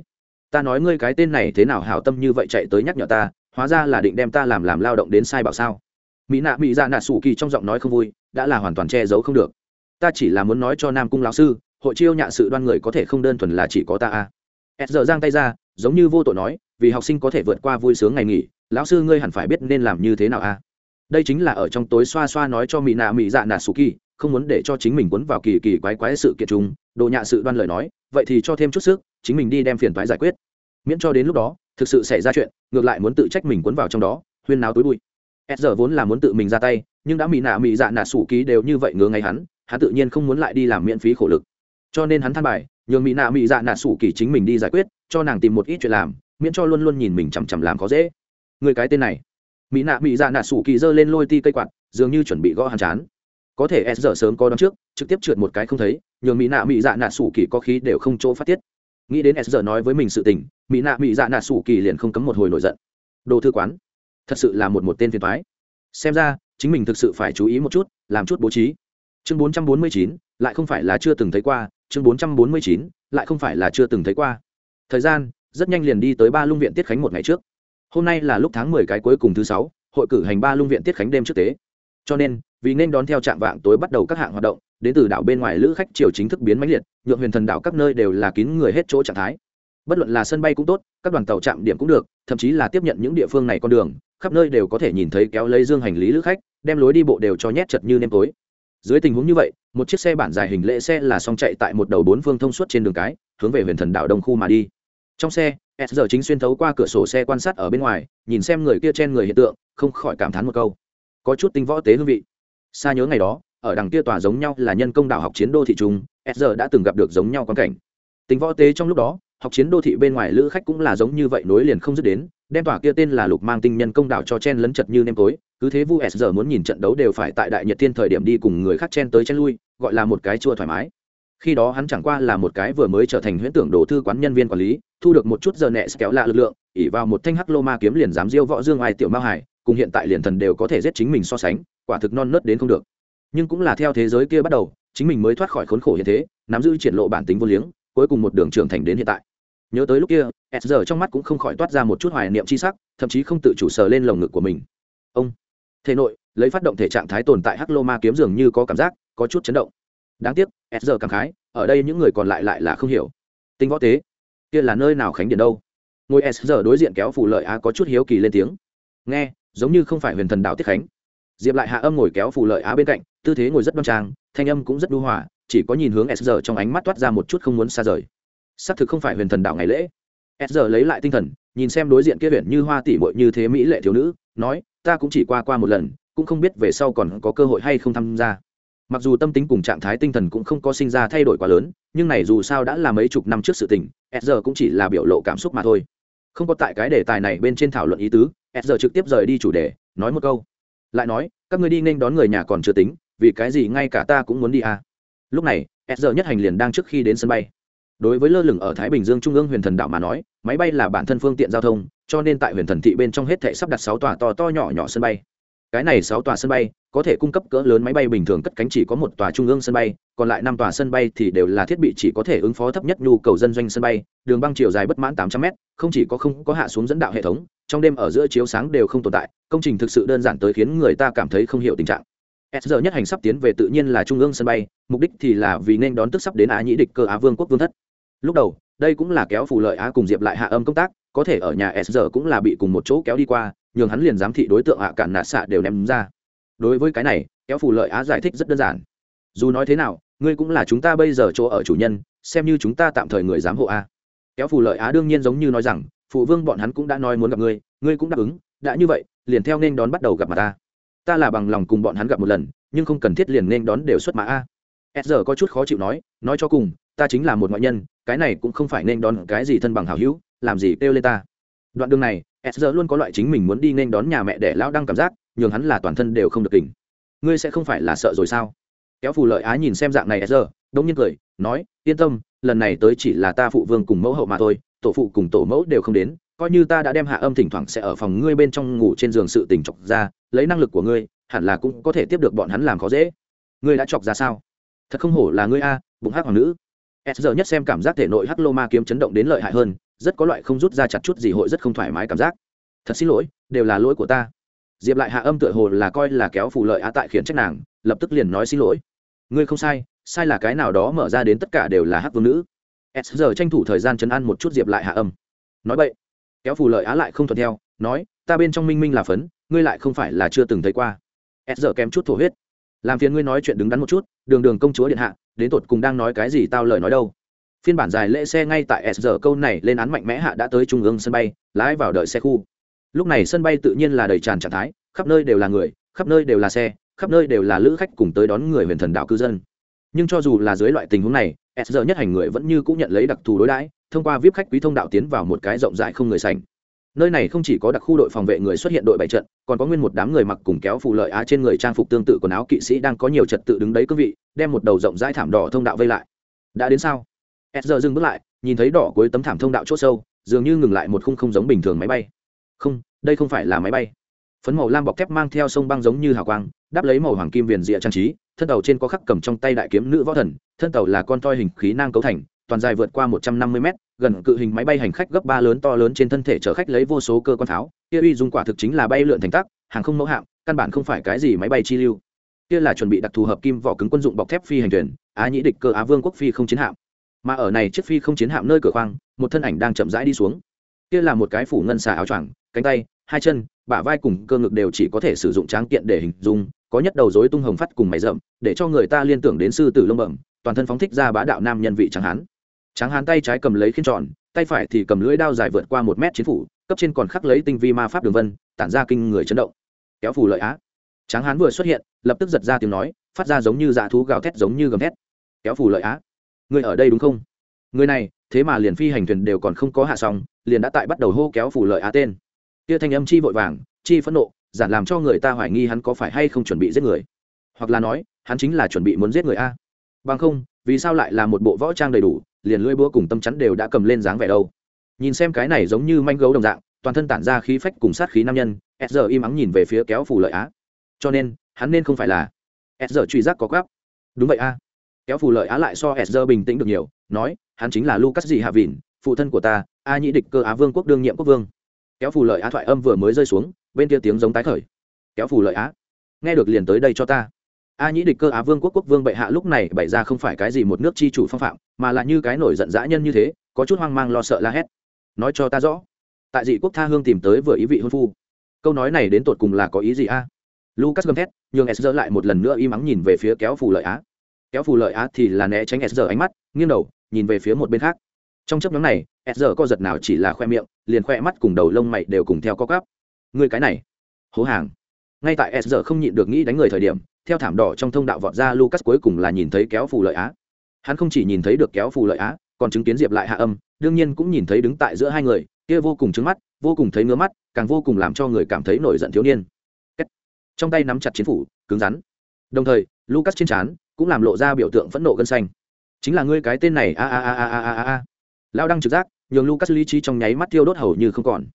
Ta nói ngươi cái tên này thế nào hảo tâm như vậy chạy tới nhắc nhở ta, hóa ra là định đem ta làm làm lao động đến sai bảo sao? Mỹ nạ mỹ dạ nạ sủ kỳ trong giọng nói không vui, đã là hoàn toàn che giấu không được. Ta chỉ là muốn nói cho nam cung lão sư, hội chiêu nhạ sự đoan người có thể không đơn thuần là chỉ có ta à. a s giờ giang tay ra giống như vô tội nói, vì học sinh có thể vượt qua vui sướng ngày nghỉ, lão sư ngươi hẳn phải biết nên làm như thế nào a đây chính là ở trong tối xoa xoa nói cho mỹ nạ mỹ dạ nạ sù kỳ, không muốn để cho chính mình quấn vào kỳ kỳ quái quái sự kiện chúng đồ nhạ sự đoan lời nói, vậy thì cho thêm chút sức, chính mình đi đem phiền toái giải quyết. Miễn cho đến lúc đó, thực sự xảy ra chuyện, ngược lại muốn tự trách mình quấn vào trong đó, huyên náo tối bụi. S giờ vốn là muốn tự mình ra tay, nhưng đã mỹ nạ mỹ dạ nạ sủ ký đều như vậy ngứa ngay hắn hắn tự nhiên không muốn lại đi làm miễn phí khổ lực. Cho nên hắn than bài, nhường mỹ nạ mỹ dạ nạ sủ kỳ chính mình đi giải quyết cho nàng tìm một ít chuyện làm, miễn cho luôn luôn nhìn mình chằm chằm làm khó dễ. Người cái tên này, mỹ nạ mỹ dạ nạ sủ kỳ giơ lên lôi ti cây quạt, dường như chuẩn bị gõ hàn chán. Có thể s giờ sớm có đón trước, trực tiếp trượt một cái không thấy, nhường mỹ nạ mỹ dạ nạ sủ kỳ có khí đều không chỗ phát tiết. Nghĩ đến s giờ nói với mình sự tình, mỹ nạ mỹ dạ nạ sủ kỳ liền không cấm một hồi nổi giận. Đồ thư quán, thật sự là một một tên phiền thoái xem ra, chính mình thực sự phải chú ý một chút, làm chút bố trí. Chương bốn trăm bốn mươi chín, lại không phải là chưa từng thấy qua, chương bốn trăm bốn mươi chín, lại không phải là chưa từng thấy qua thời gian, rất nhanh liền đi tới ba lung viện tiết khánh một ngày trước. Hôm nay là lúc tháng mười cái cuối cùng thứ sáu, hội cử hành ba lung viện tiết khánh đêm trước tế. Cho nên, vì nên đón theo trạm vạng tối bắt đầu các hạng hoạt động, đến từ đảo bên ngoài lữ khách triều chính thức biến mãnh liệt, nhượng huyền thần đảo các nơi đều là kín người hết chỗ trạng thái. Bất luận là sân bay cũng tốt, các đoàn tàu trạm điểm cũng được, thậm chí là tiếp nhận những địa phương này con đường, khắp nơi đều có thể nhìn thấy kéo lấy dương hành lý lữ khách, đem lối đi bộ đều cho nhét chật như nêm tối. Dưới tình huống như vậy, một chiếc xe bản dài hình lễ xe là song chạy tại một đầu bốn phương thông suốt trên đường cái hướng về huyền thần đảo đông khu mà đi. Trong xe, s giờ chính xuyên thấu qua cửa sổ xe quan sát ở bên ngoài, nhìn xem người kia trên người hiện tượng, không khỏi cảm thán một câu. Có chút tinh võ tế hương vị. Xa nhớ ngày đó, ở đằng kia tòa giống nhau là nhân công đảo học chiến đô thị trung, s giờ đã từng gặp được giống nhau quan cảnh. Tính võ tế trong lúc đó, học chiến đô thị bên ngoài lữ khách cũng là giống như vậy nối liền không dứt đến, đem tòa kia tên là lục mang tinh nhân công đảo cho chen lấn chật như nêm tối, cứ thế vu s giờ muốn nhìn trận đấu đều phải tại đại nhật thiên thời điểm đi cùng người khác chen tới chen lui, gọi là một cái chua thoải mái khi đó hắn chẳng qua là một cái vừa mới trở thành huyễn tưởng đồ thư quán nhân viên quản lý, thu được một chút giờ nẹ kéo lạ lực lượng ỉ vào một thanh hắc lô ma kiếm liền dám diêu võ dương ai tiểu mao hải, cùng hiện tại liền thần đều có thể giết chính mình so sánh, quả thực non nớt đến không được. Nhưng cũng là theo thế giới kia bắt đầu, chính mình mới thoát khỏi khốn khổ hiện thế, nắm giữ triển lộ bản tính vô liếng, cuối cùng một đường trưởng thành đến hiện tại. Nhớ tới lúc kia, s giờ trong mắt cũng không khỏi toát ra một chút hoài niệm c h i sắc, thậm chí không tự chủ sờ lên lồng ngực của mình. Ông, thể nội, lấy phát động thể trạng thái tồn tại hắc lô ma kiếm dường như có cảm giác, có chút chấn động đáng tiếc, s giờ cảm khái, ở đây những người còn lại lại là không hiểu. Tinh võ tế, kia là nơi nào khánh điện đâu? Ngồi s giờ đối diện kéo phủ lợi á có chút hiếu kỳ lên tiếng. Nghe, giống như không phải huyền thần đạo tiết khánh. Diệp lại hạ âm ngồi kéo phủ lợi á bên cạnh, tư thế ngồi rất đoan trang, thanh âm cũng rất đu hòa, chỉ có nhìn hướng s giờ trong ánh mắt toát ra một chút không muốn xa rời. Xác thực không phải huyền thần đạo ngày lễ. S giờ lấy lại tinh thần, nhìn xem đối diện kia huyền như hoa tỷ bội như thế mỹ lệ thiếu nữ, nói, ta cũng chỉ qua qua một lần, cũng không biết về sau còn có cơ hội hay không tham gia mặc dù tâm tính cùng trạng thái tinh thần cũng không có sinh ra thay đổi quá lớn, nhưng này dù sao đã là mấy chục năm trước sự tình, s giờ cũng chỉ là biểu lộ cảm xúc mà thôi. Không có tại cái đề tài này bên trên thảo luận ý tứ, s giờ trực tiếp rời đi chủ đề, nói một câu. Lại nói, các người đi nên đón người nhà còn chưa tính, vì cái gì ngay cả ta cũng muốn đi à. lúc này, s giờ nhất hành liền đang trước khi đến sân bay. Đối với lơ lửng ở thái bình dương trung ương huyền thần đạo mà nói, máy bay là bản thân phương tiện giao thông, cho nên tại huyền thần thị bên trong hết thể sắp đặt sáu tòa to to nhỏ nhỏ sân bay cái này sáu tòa sân bay, có thể cung cấp cỡ lớn máy bay bình thường cất cánh chỉ có một tòa trung ương sân bay, còn lại năm tòa sân bay thì đều là thiết bị chỉ có thể ứng phó thấp nhất nhu cầu dân doanh sân bay, đường băng chiều dài bất mãn tám trăm m không chỉ có không có hạ xuống dẫn đạo hệ thống, trong đêm ở giữa chiếu sáng đều không tồn tại, công trình thực sự đơn giản tới khiến người ta cảm thấy không hiểu tình trạng. S giờ nhất hành sắp tiến về tự nhiên là trung ương sân bay, mục đích thì là vì nên đón tức sắp đến á nhĩ địch cơ á vương quốc vương thất. Lúc đầu, đây cũng là kéo phù lợi á cùng diệp lại hạ âm công tác có thể ở nhà s giờ cũng là bị cùng một chỗ kéo đi qua, nhường hắn liền giám thị đối tượng hạ cản nạ xạ đều ném ra. Đối với cái này, kéo phù lợi á giải thích rất đơn giản. Dù nói thế nào, ngươi cũng là chúng ta bây giờ chỗ ở chủ nhân, xem như chúng ta tạm thời người giám hộ a. Kéo phù lợi á đương nhiên giống như nói rằng, phụ vương bọn hắn cũng đã nói muốn gặp ngươi ngươi cũng đáp ứng, đã như vậy, liền theo nên đón bắt đầu gặp mặt ta. Ta là bằng lòng cùng bọn hắn gặp một lần, nhưng không cần thiết liền nên đón đều xuất mã a. S giờ có chút khó chịu nói nói cho cùng, ta chính là một ngoại nhân, cái này cũng không phải nên đón cái gì thân bằng hảo hữu làm gì kêu lên ta? Đoạn đường này, s giờ luôn có loại chính mình muốn đi nên đón nhà mẹ để lão đăng cảm giác, nhường hắn là toàn thân đều không được tỉnh ngươi sẽ không phải là sợ rồi sao? Kéo phù lợi á nhìn xem dạng này s giờ, đông nhiên cười, nói, yên tâm, lần này tới chỉ là ta phụ vương cùng mẫu hậu mà thôi, tổ phụ cùng tổ mẫu đều không đến, coi như ta đã đem hạ âm thỉnh thoảng sẽ ở phòng ngươi bên trong ngủ trên giường sự tình chọc ra, lấy năng lực của ngươi, hẳn là cũng có thể tiếp được bọn hắn làm khó dễ. Ngươi đã chọc ra sao? Thật không hổ là ngươi a, bụng hắc hoàng nữ. S giờ nhất xem cảm giác thể nội hắc lô ma kiếm chấn động đến lợi hại hơn rất có loại không rút ra chặt chút gì hội rất không thoải mái cảm giác. Thật xin lỗi, đều là lỗi của ta. Diệp lại hạ âm tựa hồ là coi là kéo phù lợi á tại khiển trách nàng, lập tức liền nói xin lỗi. Ngươi không sai sai là cái nào đó mở ra đến tất cả đều là hát vương nữ. S giờ tranh thủ thời gian chấn an một chút diệp lại hạ âm. Nói vậy kéo phù lợi á lại không thuận theo, nói, ta bên trong minh minh là phấn, ngươi lại không phải là chưa từng thấy qua. S giờ kém chút thổ huyết. Làm phiền ngươi nói chuyện đứng đắn một chút, đường đường công chúa điện hạ, đến tột cùng đang nói cái gì tao lời nói đâu phiên bản dài lễ xe ngay tại s giờ câu này lên án mạnh mẽ hạ đã tới trung ương sân bay, lái vào đợi xe khu. Lúc này sân bay tự nhiên là đầy tràn trạng thái, khắp nơi đều là người, khắp nơi đều là xe, khắp nơi đều là lữ khách cùng tới đón người huyền thần đạo cư dân. Nhưng cho dù là dưới loại tình huống này, s giờ nhất hành người vẫn như cũng nhận lấy đặc thù đối đãi, thông qua vip khách quý thông đạo tiến vào một cái rộng rãi không người sành nơi này không chỉ có đặc khu đội phòng vệ người xuất hiện đội bảy trận, còn có nguyên một đám người mặc cùng kéo phù lợi á trên người trang phục tương tự quần áo kỵ sĩ đang có nhiều trật tự đứng đấy cương vị, đem một đầu rộng rãi thảm đỏ thông đạo vây lại. Đã đến sao? S giờ dừng bước lại, nhìn thấy đỏ cuối tấm thảm thông đạo c h ỗ sâu, dường như ngừng lại một khung không giống bình thường máy bay. Không, đây không phải là máy bay. Phấn màu lam bọc thép mang theo sông băng giống như hào quang, đáp lấy màu hoàng kim viền rịa trang trí, thân tàu trên có khắc cầm trong tay đại kiếm nữ võ thần, thân tàu là con toi hình khí nang cấu thành, toàn dài vượt qua một trăm năm mươi mét, gần cự hình máy bay hành khách gấp ba lớn to lớn trên thân thể chở khách lấy vô số cơ quan pháo. Kia uy dung quả thực chính là bay lượn thành tác hàng không mẫu hạm, căn bản không phải cái gì máy bay chi lưu. Kia là chuẩn bị đặc thù hợp kim vỏ cứng quân dụng bọc thép phi hành thuyền, á nhĩ địch cơ á vương quốc phi không chiến hạm mà ở này chiếc phi không chiến hạm nơi cửa khoang, một thân ảnh đang chậm rãi đi xuống. Kia là một cái phủ ngân xà áo choàng, cánh tay, hai chân, bả vai cùng cơ ngực đều chỉ có thể sử dụng tráng kiện để hình dung, có nhất đầu dối tung hồng phát cùng mày rậm, để cho người ta liên tưởng đến sư tử lông bẩm, toàn thân phóng thích ra bá đạo nam nhân vị tráng hán. Tráng hán tay trái cầm lấy khiên tròn, tay phải thì cầm lưỡi đao dài vượt qua một mét chiến phủ, cấp trên còn khắc lấy tinh vi ma pháp đường vân, tản ra kinh người chấn động. Kéo phủ lợi á. Tráng hán vừa xuất hiện, lập tức giật ra tiếng nói, phát ra giống như dạ thú gào thét giống như gầm thét. Kéo phủ lợi á người ở đây đúng không? Người này, thế mà liền phi hành thuyền đều còn không có hạ xong, liền đã tại bắt đầu hô kéo phủ lợi á tên. Kia thanh âm chi vội vàng, chi phẫn nộ, giản làm cho người ta hoài nghi hắn có phải hay không chuẩn bị giết người. Hoặc là nói, hắn chính là chuẩn bị muốn giết người a. Bằng không, vì sao lại là một bộ võ trang đầy đủ, liền lưỡi búa cùng tâm chắn đều đã cầm lên dáng vẻ đâu. Nhìn xem cái này giống như manh gấu đồng dạng, toàn thân tản ra khí phách cùng sát khí nam nhân, s giờ im ắng nhìn về phía kéo phủ lợi á. Cho nên, hắn nên không phải là s giờ truy giác có gáp đúng vậy a kéo phù lợi á lại so s bình tĩnh được nhiều, nói, hắn chính là lucas dị hạ vịn, phụ thân của ta, a nhĩ địch cơ á vương quốc đương nhiệm quốc vương. Kéo phù lợi á thoại âm vừa mới rơi xuống, bên kia tiếng giống tái khởi. Kéo phù lợi á, nghe được liền tới đây cho ta. A nhĩ địch cơ á vương quốc quốc vương bệ hạ lúc này bày ra không phải cái gì một nước chi chủ phong phạm, mà là như cái nổi giận dã nhân như thế, có chút hoang mang lo sợ la hét. Nói cho ta rõ, tại dị quốc tha hương tìm tới vừa ý vị hôn phu. Câu nói này đến tột cùng là có ý gì a? Lucas gầm thét, nhường s lại một lần nữa im ắng nhìn về phía kéo phù lợi á kéo phù lợi á thì là né tránh sr ánh mắt, nghiêng đầu, nhìn về phía một bên khác. Trong chấp nhóm này sr co giật nào chỉ là khoe miệng, liền khoe mắt cùng đầu lông mày đều cùng theo co cắp người cái này, hố hàng. Ngay tại sr không nhịn được nghĩ đánh người thời điểm, theo thảm đỏ trong thông đạo vọt ra lucas cuối cùng là nhìn thấy kéo phù lợi á. Hắn không chỉ nhìn thấy được kéo phù lợi á, còn chứng kiến diệp lại hạ âm, đương nhiên cũng nhìn thấy đứng tại giữa hai người, kia vô cùng trứng mắt, vô cùng thấy ngứa mắt, càng vô cùng làm cho người cảm thấy nổi giận thiếu niên. Trong tay nắm chặt chiến phủ, cứng rắn. Đồng thời, lucas trên trán cũng làm lộ ra biểu tượng phẫn nộ gân xanh. Chính là ngươi cái tên này, a a a a a a a lao đăng trực giác, nhường lucas lý trí trong nháy mắt tiêu đốt hầu như không còn.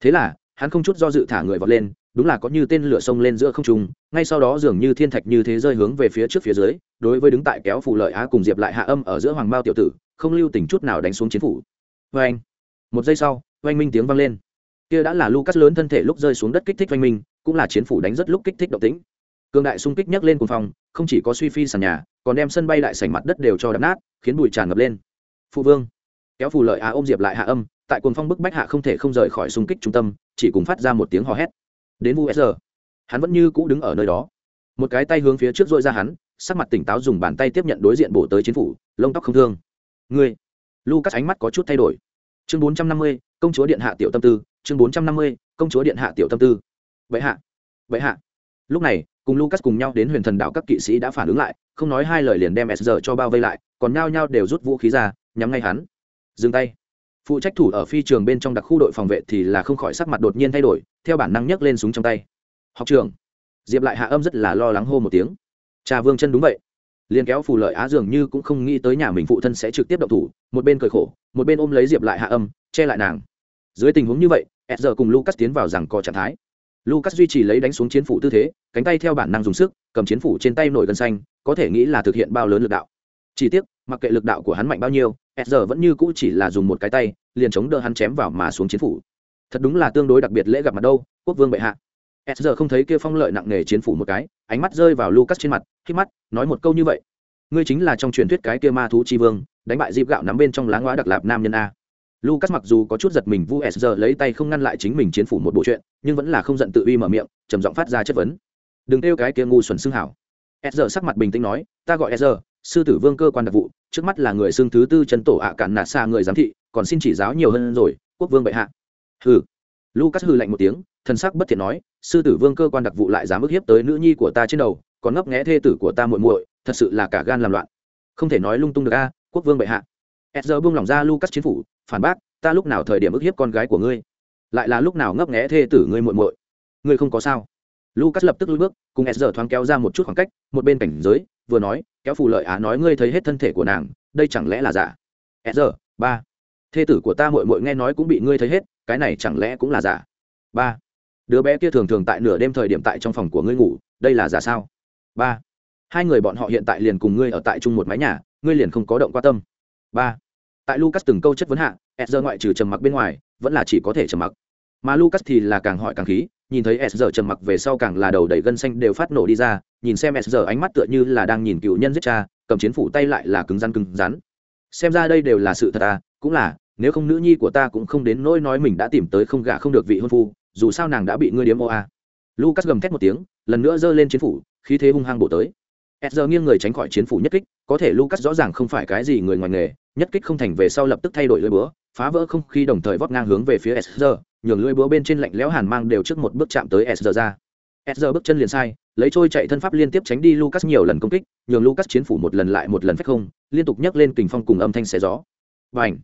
Thế là, hắn không chút do dự thả người vọt lên, đúng là có như tên lửa sông lên giữa không trung, ngay sau đó dường như thiên thạch như thế rơi hướng về phía trước phía dưới, đối với đứng tại kéo phù lợi á cùng diệp lại hạ âm ở giữa hoàng bao tiểu tử, không lưu tình chút nào đánh xuống chiến phủ. Vê anh một giây sau oanh minh tiếng vang lên. Kia đã là lucas lớn thân thể lúc rơi xuống đất kích thích oanh minh, cũng là chiến phủ đánh rất lúc kích thích động tĩnh. Cương đại xung kích nhấc lên cùng phòng không chỉ có suy phi sàn nhà, còn đem sân bay đại sảnh mặt đất đều cho đập nát, khiến bụi tràn ngập lên. Phụ vương, kéo phù lợi á ôm diệp lại hạ âm, tại cuồng phong bức bách hạ không thể không rời khỏi xung kích trung tâm, chỉ cùng phát ra một tiếng hò hét. Đến vu s hắn vẫn như cũ đứng ở nơi đó. Một cái tay hướng phía trước dội ra hắn, sắc mặt tỉnh táo dùng bàn tay tiếp nhận đối diện bổ tới chiến phủ, lông tóc không thương. Ngươi, lucas ánh mắt có chút thay đổi. Chương bốn trăm năm mươi, công chúa điện hạ tiểu tâm tư, chương bốn trăm năm mươi, công chúa điện hạ tiểu tâm tư. Vậy hạ vậy hạ. Lúc này cùng lucas cùng nhau đến huyền thần đạo các kỵ sĩ đã phản ứng lại, không nói hai lời liền đem sr cho bao vây lại, còn nhao nhao đều rút vũ khí ra, nhắm ngay hắn. Dừng tay. Phụ trách thủ ở phi trường bên trong đặc khu đội phòng vệ thì là không khỏi sắc mặt đột nhiên thay đổi, theo bản năng nhấc lên súng trong tay. Học trường diệp lại hạ âm rất là lo lắng hô một tiếng. Cha vương chân đúng vậy. Liên kéo phù lợi á dường như cũng không nghĩ tới nhà mình phụ thân sẽ trực tiếp động thủ, một bên cười khổ, một bên ôm lấy diệp lại hạ âm, che lại nàng. Dưới tình huống như vậy ed giờ cùng lucas tiến vào rằng có trạng thái lucas duy trì lấy đánh xuống chiến phủ tư thế, cánh tay theo bản năng dùng sức, cầm chiến phủ trên tay nổi gân xanh, có thể nghĩ là thực hiện bao lớn lực đạo. Chỉ tiếc, mặc kệ lực đạo của hắn mạnh bao nhiêu ed vẫn như cũ chỉ là dùng một cái tay, liền chống đỡ hắn chém vào mà xuống chiến phủ. Thật đúng là tương đối đặc biệt lễ gặp mặt đâu, quốc vương bệ hạ. S không thấy kia phong lợi nặng nề chiến phủ một cái, ánh mắt rơi vào lucas trên mặt khi mắt, nói một câu như vậy. Ngươi chính là trong truyền thuyết cái kia ma thú chi vương, đánh bại dịp gạo nắm bên trong lá ngóa đặc lạp nam nhân a lucas mặc dù có chút giật mình, vu s giờ lấy tay không ngăn lại chính mình chiến phủ một bộ chuyện, nhưng vẫn là không giận tự uy mở miệng, trầm giọng phát ra chất vấn. Đừng kêu cái kia ngu xuẩn xưng hảo. S giờ sắc mặt bình tĩnh nói, ta gọi s giờ sư tử vương cơ quan đặc vụ, trước mắt là người xưng thứ tư chân tổ ạ à cản nạt xa người giám thị, còn xin chỉ giáo nhiều hơn rồi, quốc vương bệ hạ. Hừ. Lucas hừ lạnh một tiếng, thần sắc bất thiện nói, sư tử vương cơ quan đặc vụ lại dám ức hiếp tới nữ nhi của ta trên đầu, còn ngấp nghé thê tử của ta muội muội, thật sự là cả gan làm loạn. Không thể nói lung tung được a, quốc vương bệ hạ. Ezra buông lỏng ra lucas chiến phủ, phản bác, ta lúc nào thời điểm ức hiếp con gái của ngươi? Lại là lúc nào ngấp nghẽ thê tử ngươi muội muội? Ngươi không có sao? Lucas lập tức lùi bước, cùng Ezra thoáng kéo ra một chút khoảng cách, một bên cảnh giới, vừa nói, kéo phù lợi á, nói ngươi thấy hết thân thể của nàng, đây chẳng lẽ là giả? Ezra ba, thê tử của ta muội muội nghe nói cũng bị ngươi thấy hết, cái này chẳng lẽ cũng là giả? Ba, đứa bé kia thường thường tại nửa đêm thời điểm tại trong phòng của ngươi ngủ, đây là giả sao? Ba, hai người bọn họ hiện tại liền cùng ngươi ở tại chung một mái nhà, ngươi liền không có động qua tâm. Ba tại lucas từng câu chất vấn hạ s ngoại trừ trầm mặc bên ngoài, vẫn là chỉ có thể trầm mặc. Mà lucas thì là càng hỏi càng khí, nhìn thấy s trầm mặc về sau càng là đầu đầy gân xanh đều phát nổ đi ra, nhìn xem s ánh mắt tựa như là đang nhìn cựu nhân giết cha, cầm chiến phủ tay lại là cứng rắn cứng rắn. Xem ra đây đều là sự thật à cũng là, nếu không nữ nhi của ta cũng không đến nỗi nói mình đã tìm tới không gả không được vị hôn phu, dù sao nàng đã bị ngươi điếm ô a lucas gầm thét một tiếng, lần nữa giơ lên chiến phủ, khí thế hung hăng bổ tới. Ezra nghiêng người tránh khỏi chiến phủ nhất kích có thể lucas rõ ràng không phải cái gì người ngoài nghề nhất kích không thành về sau lập tức thay đổi lưỡi búa phá vỡ không khí đồng thời vót ngang hướng về phía Ezra, nhường lưỡi búa bên trên lạnh lẽo hàn mang đều trước một bước chạm tới Ezra ra. Ezra bước chân liền sai lấy trôi chạy thân pháp liên tiếp tránh đi lucas nhiều lần công kích nhường lucas chiến phủ một lần lại một lần phách không liên tục nhấc lên kình phong cùng âm thanh xé gió. Bành!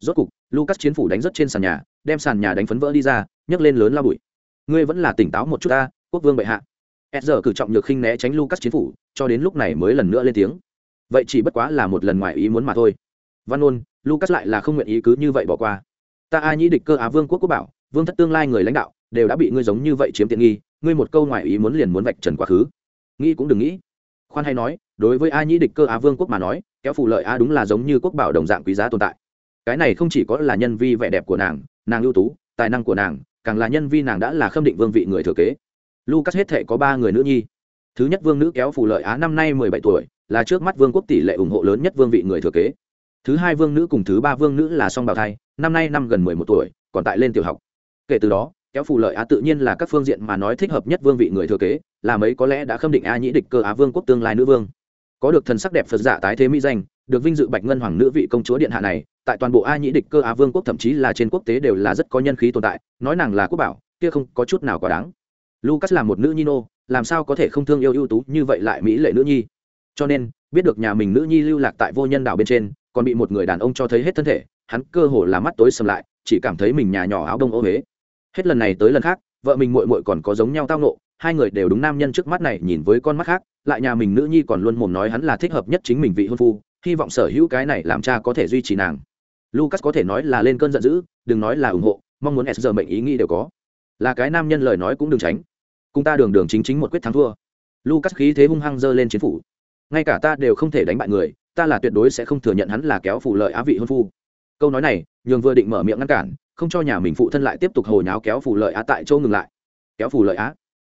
rốt cục lucas chiến phủ đánh rất trên sàn nhà đem sàn nhà đánh phấn vỡ đi ra nhấc lên lớn la bụi. Ngươi vẫn là tỉnh táo một chút a, quốc vương bệ hạ s giờ cử trọng nhược khinh né tránh lucas chiến phủ, cho đến lúc này mới lần nữa lên tiếng. Vậy chỉ bất quá là một lần ngoài ý muốn mà thôi. Văn ôn lucas lại là không nguyện ý cứ như vậy bỏ qua. Ta ai nhĩ địch cơ á vương quốc quốc bảo, vương thất tương lai người lãnh đạo, đều đã bị ngươi giống như vậy chiếm tiện nghi, ngươi một câu ngoài ý muốn liền muốn vạch trần quá khứ. Nghĩ cũng đừng nghĩ. Khoan hay nói, đối với ai nhĩ địch cơ á vương quốc mà nói, kéo phụ lợi a đúng là giống như quốc bảo đồng dạng quý giá tồn tại. Cái này không chỉ có là nhân vi vẻ đẹp của nàng nàng ưu tú, tài năng của nàng, càng là nhân vi nàng đã là khâm định vương vị người thừa kế lucas hết thể có ba người nữ nhi. Thứ nhất vương nữ kéo phù lợi á năm nay mười bảy tuổi, là trước mắt vương quốc tỷ lệ ủng hộ lớn nhất vương vị người thừa kế. Thứ hai vương nữ cùng thứ ba vương nữ là song bào thai, năm nay năm gần mười một tuổi, còn tại lên tiểu học. Kể từ đó, kéo phù lợi á tự nhiên là các phương diện mà nói thích hợp nhất vương vị người thừa kế, là mấy có lẽ đã khâm định a nhĩ địch cơ á vương quốc tương lai nữ vương. Có được thần sắc đẹp phật giả tái thế mỹ danh, được vinh dự bạch ngân hoàng nữ vị công chúa điện hạ này, tại toàn bộ a nhĩ địch cơ á vương quốc thậm chí là trên quốc tế đều là rất có nhân khí tồn tại, nói nàng là quốc bảo, kia không có chút nào quá đáng lucas là một nữ nhi nô, làm sao có thể không thương yêu ưu tú như vậy lại mỹ lệ nữ nhi? Cho nên, biết được nhà mình nữ nhi lưu lạc tại vô nhân đảo bên trên, còn bị một người đàn ông cho thấy hết thân thể, hắn cơ hồ là mắt tối sầm lại, chỉ cảm thấy mình nhà nhỏ áo đông ô huế hết lần này tới lần khác, vợ mình muội muội còn có giống nhau tao nộ, hai người đều đúng nam nhân trước mắt này nhìn với con mắt khác, lại nhà mình nữ nhi còn luôn mồm nói hắn là thích hợp nhất chính mình vị hôn phu, hy vọng sở hữu cái này làm cha có thể duy trì nàng. Lucas có thể nói là lên cơn giận dữ, đừng nói là ủng hộ, mong muốn s giờ mệnh ý nghĩ đều có. Là cái nam nhân lời nói cũng đừng tránh cùng ta đường đường chính chính một quyết thắng thua. Lucas khí thế hung hăng dơ lên chiến phủ. Ngay cả ta đều không thể đánh bại người, ta là tuyệt đối sẽ không thừa nhận hắn là kéo phụ lợi á vị hôn phu. Câu nói này, nhường vừa định mở miệng ngăn cản, không cho nhà mình phụ thân lại tiếp tục hồi nháo kéo phủ lợi á tại châu ngừng lại. Kéo phủ lợi á?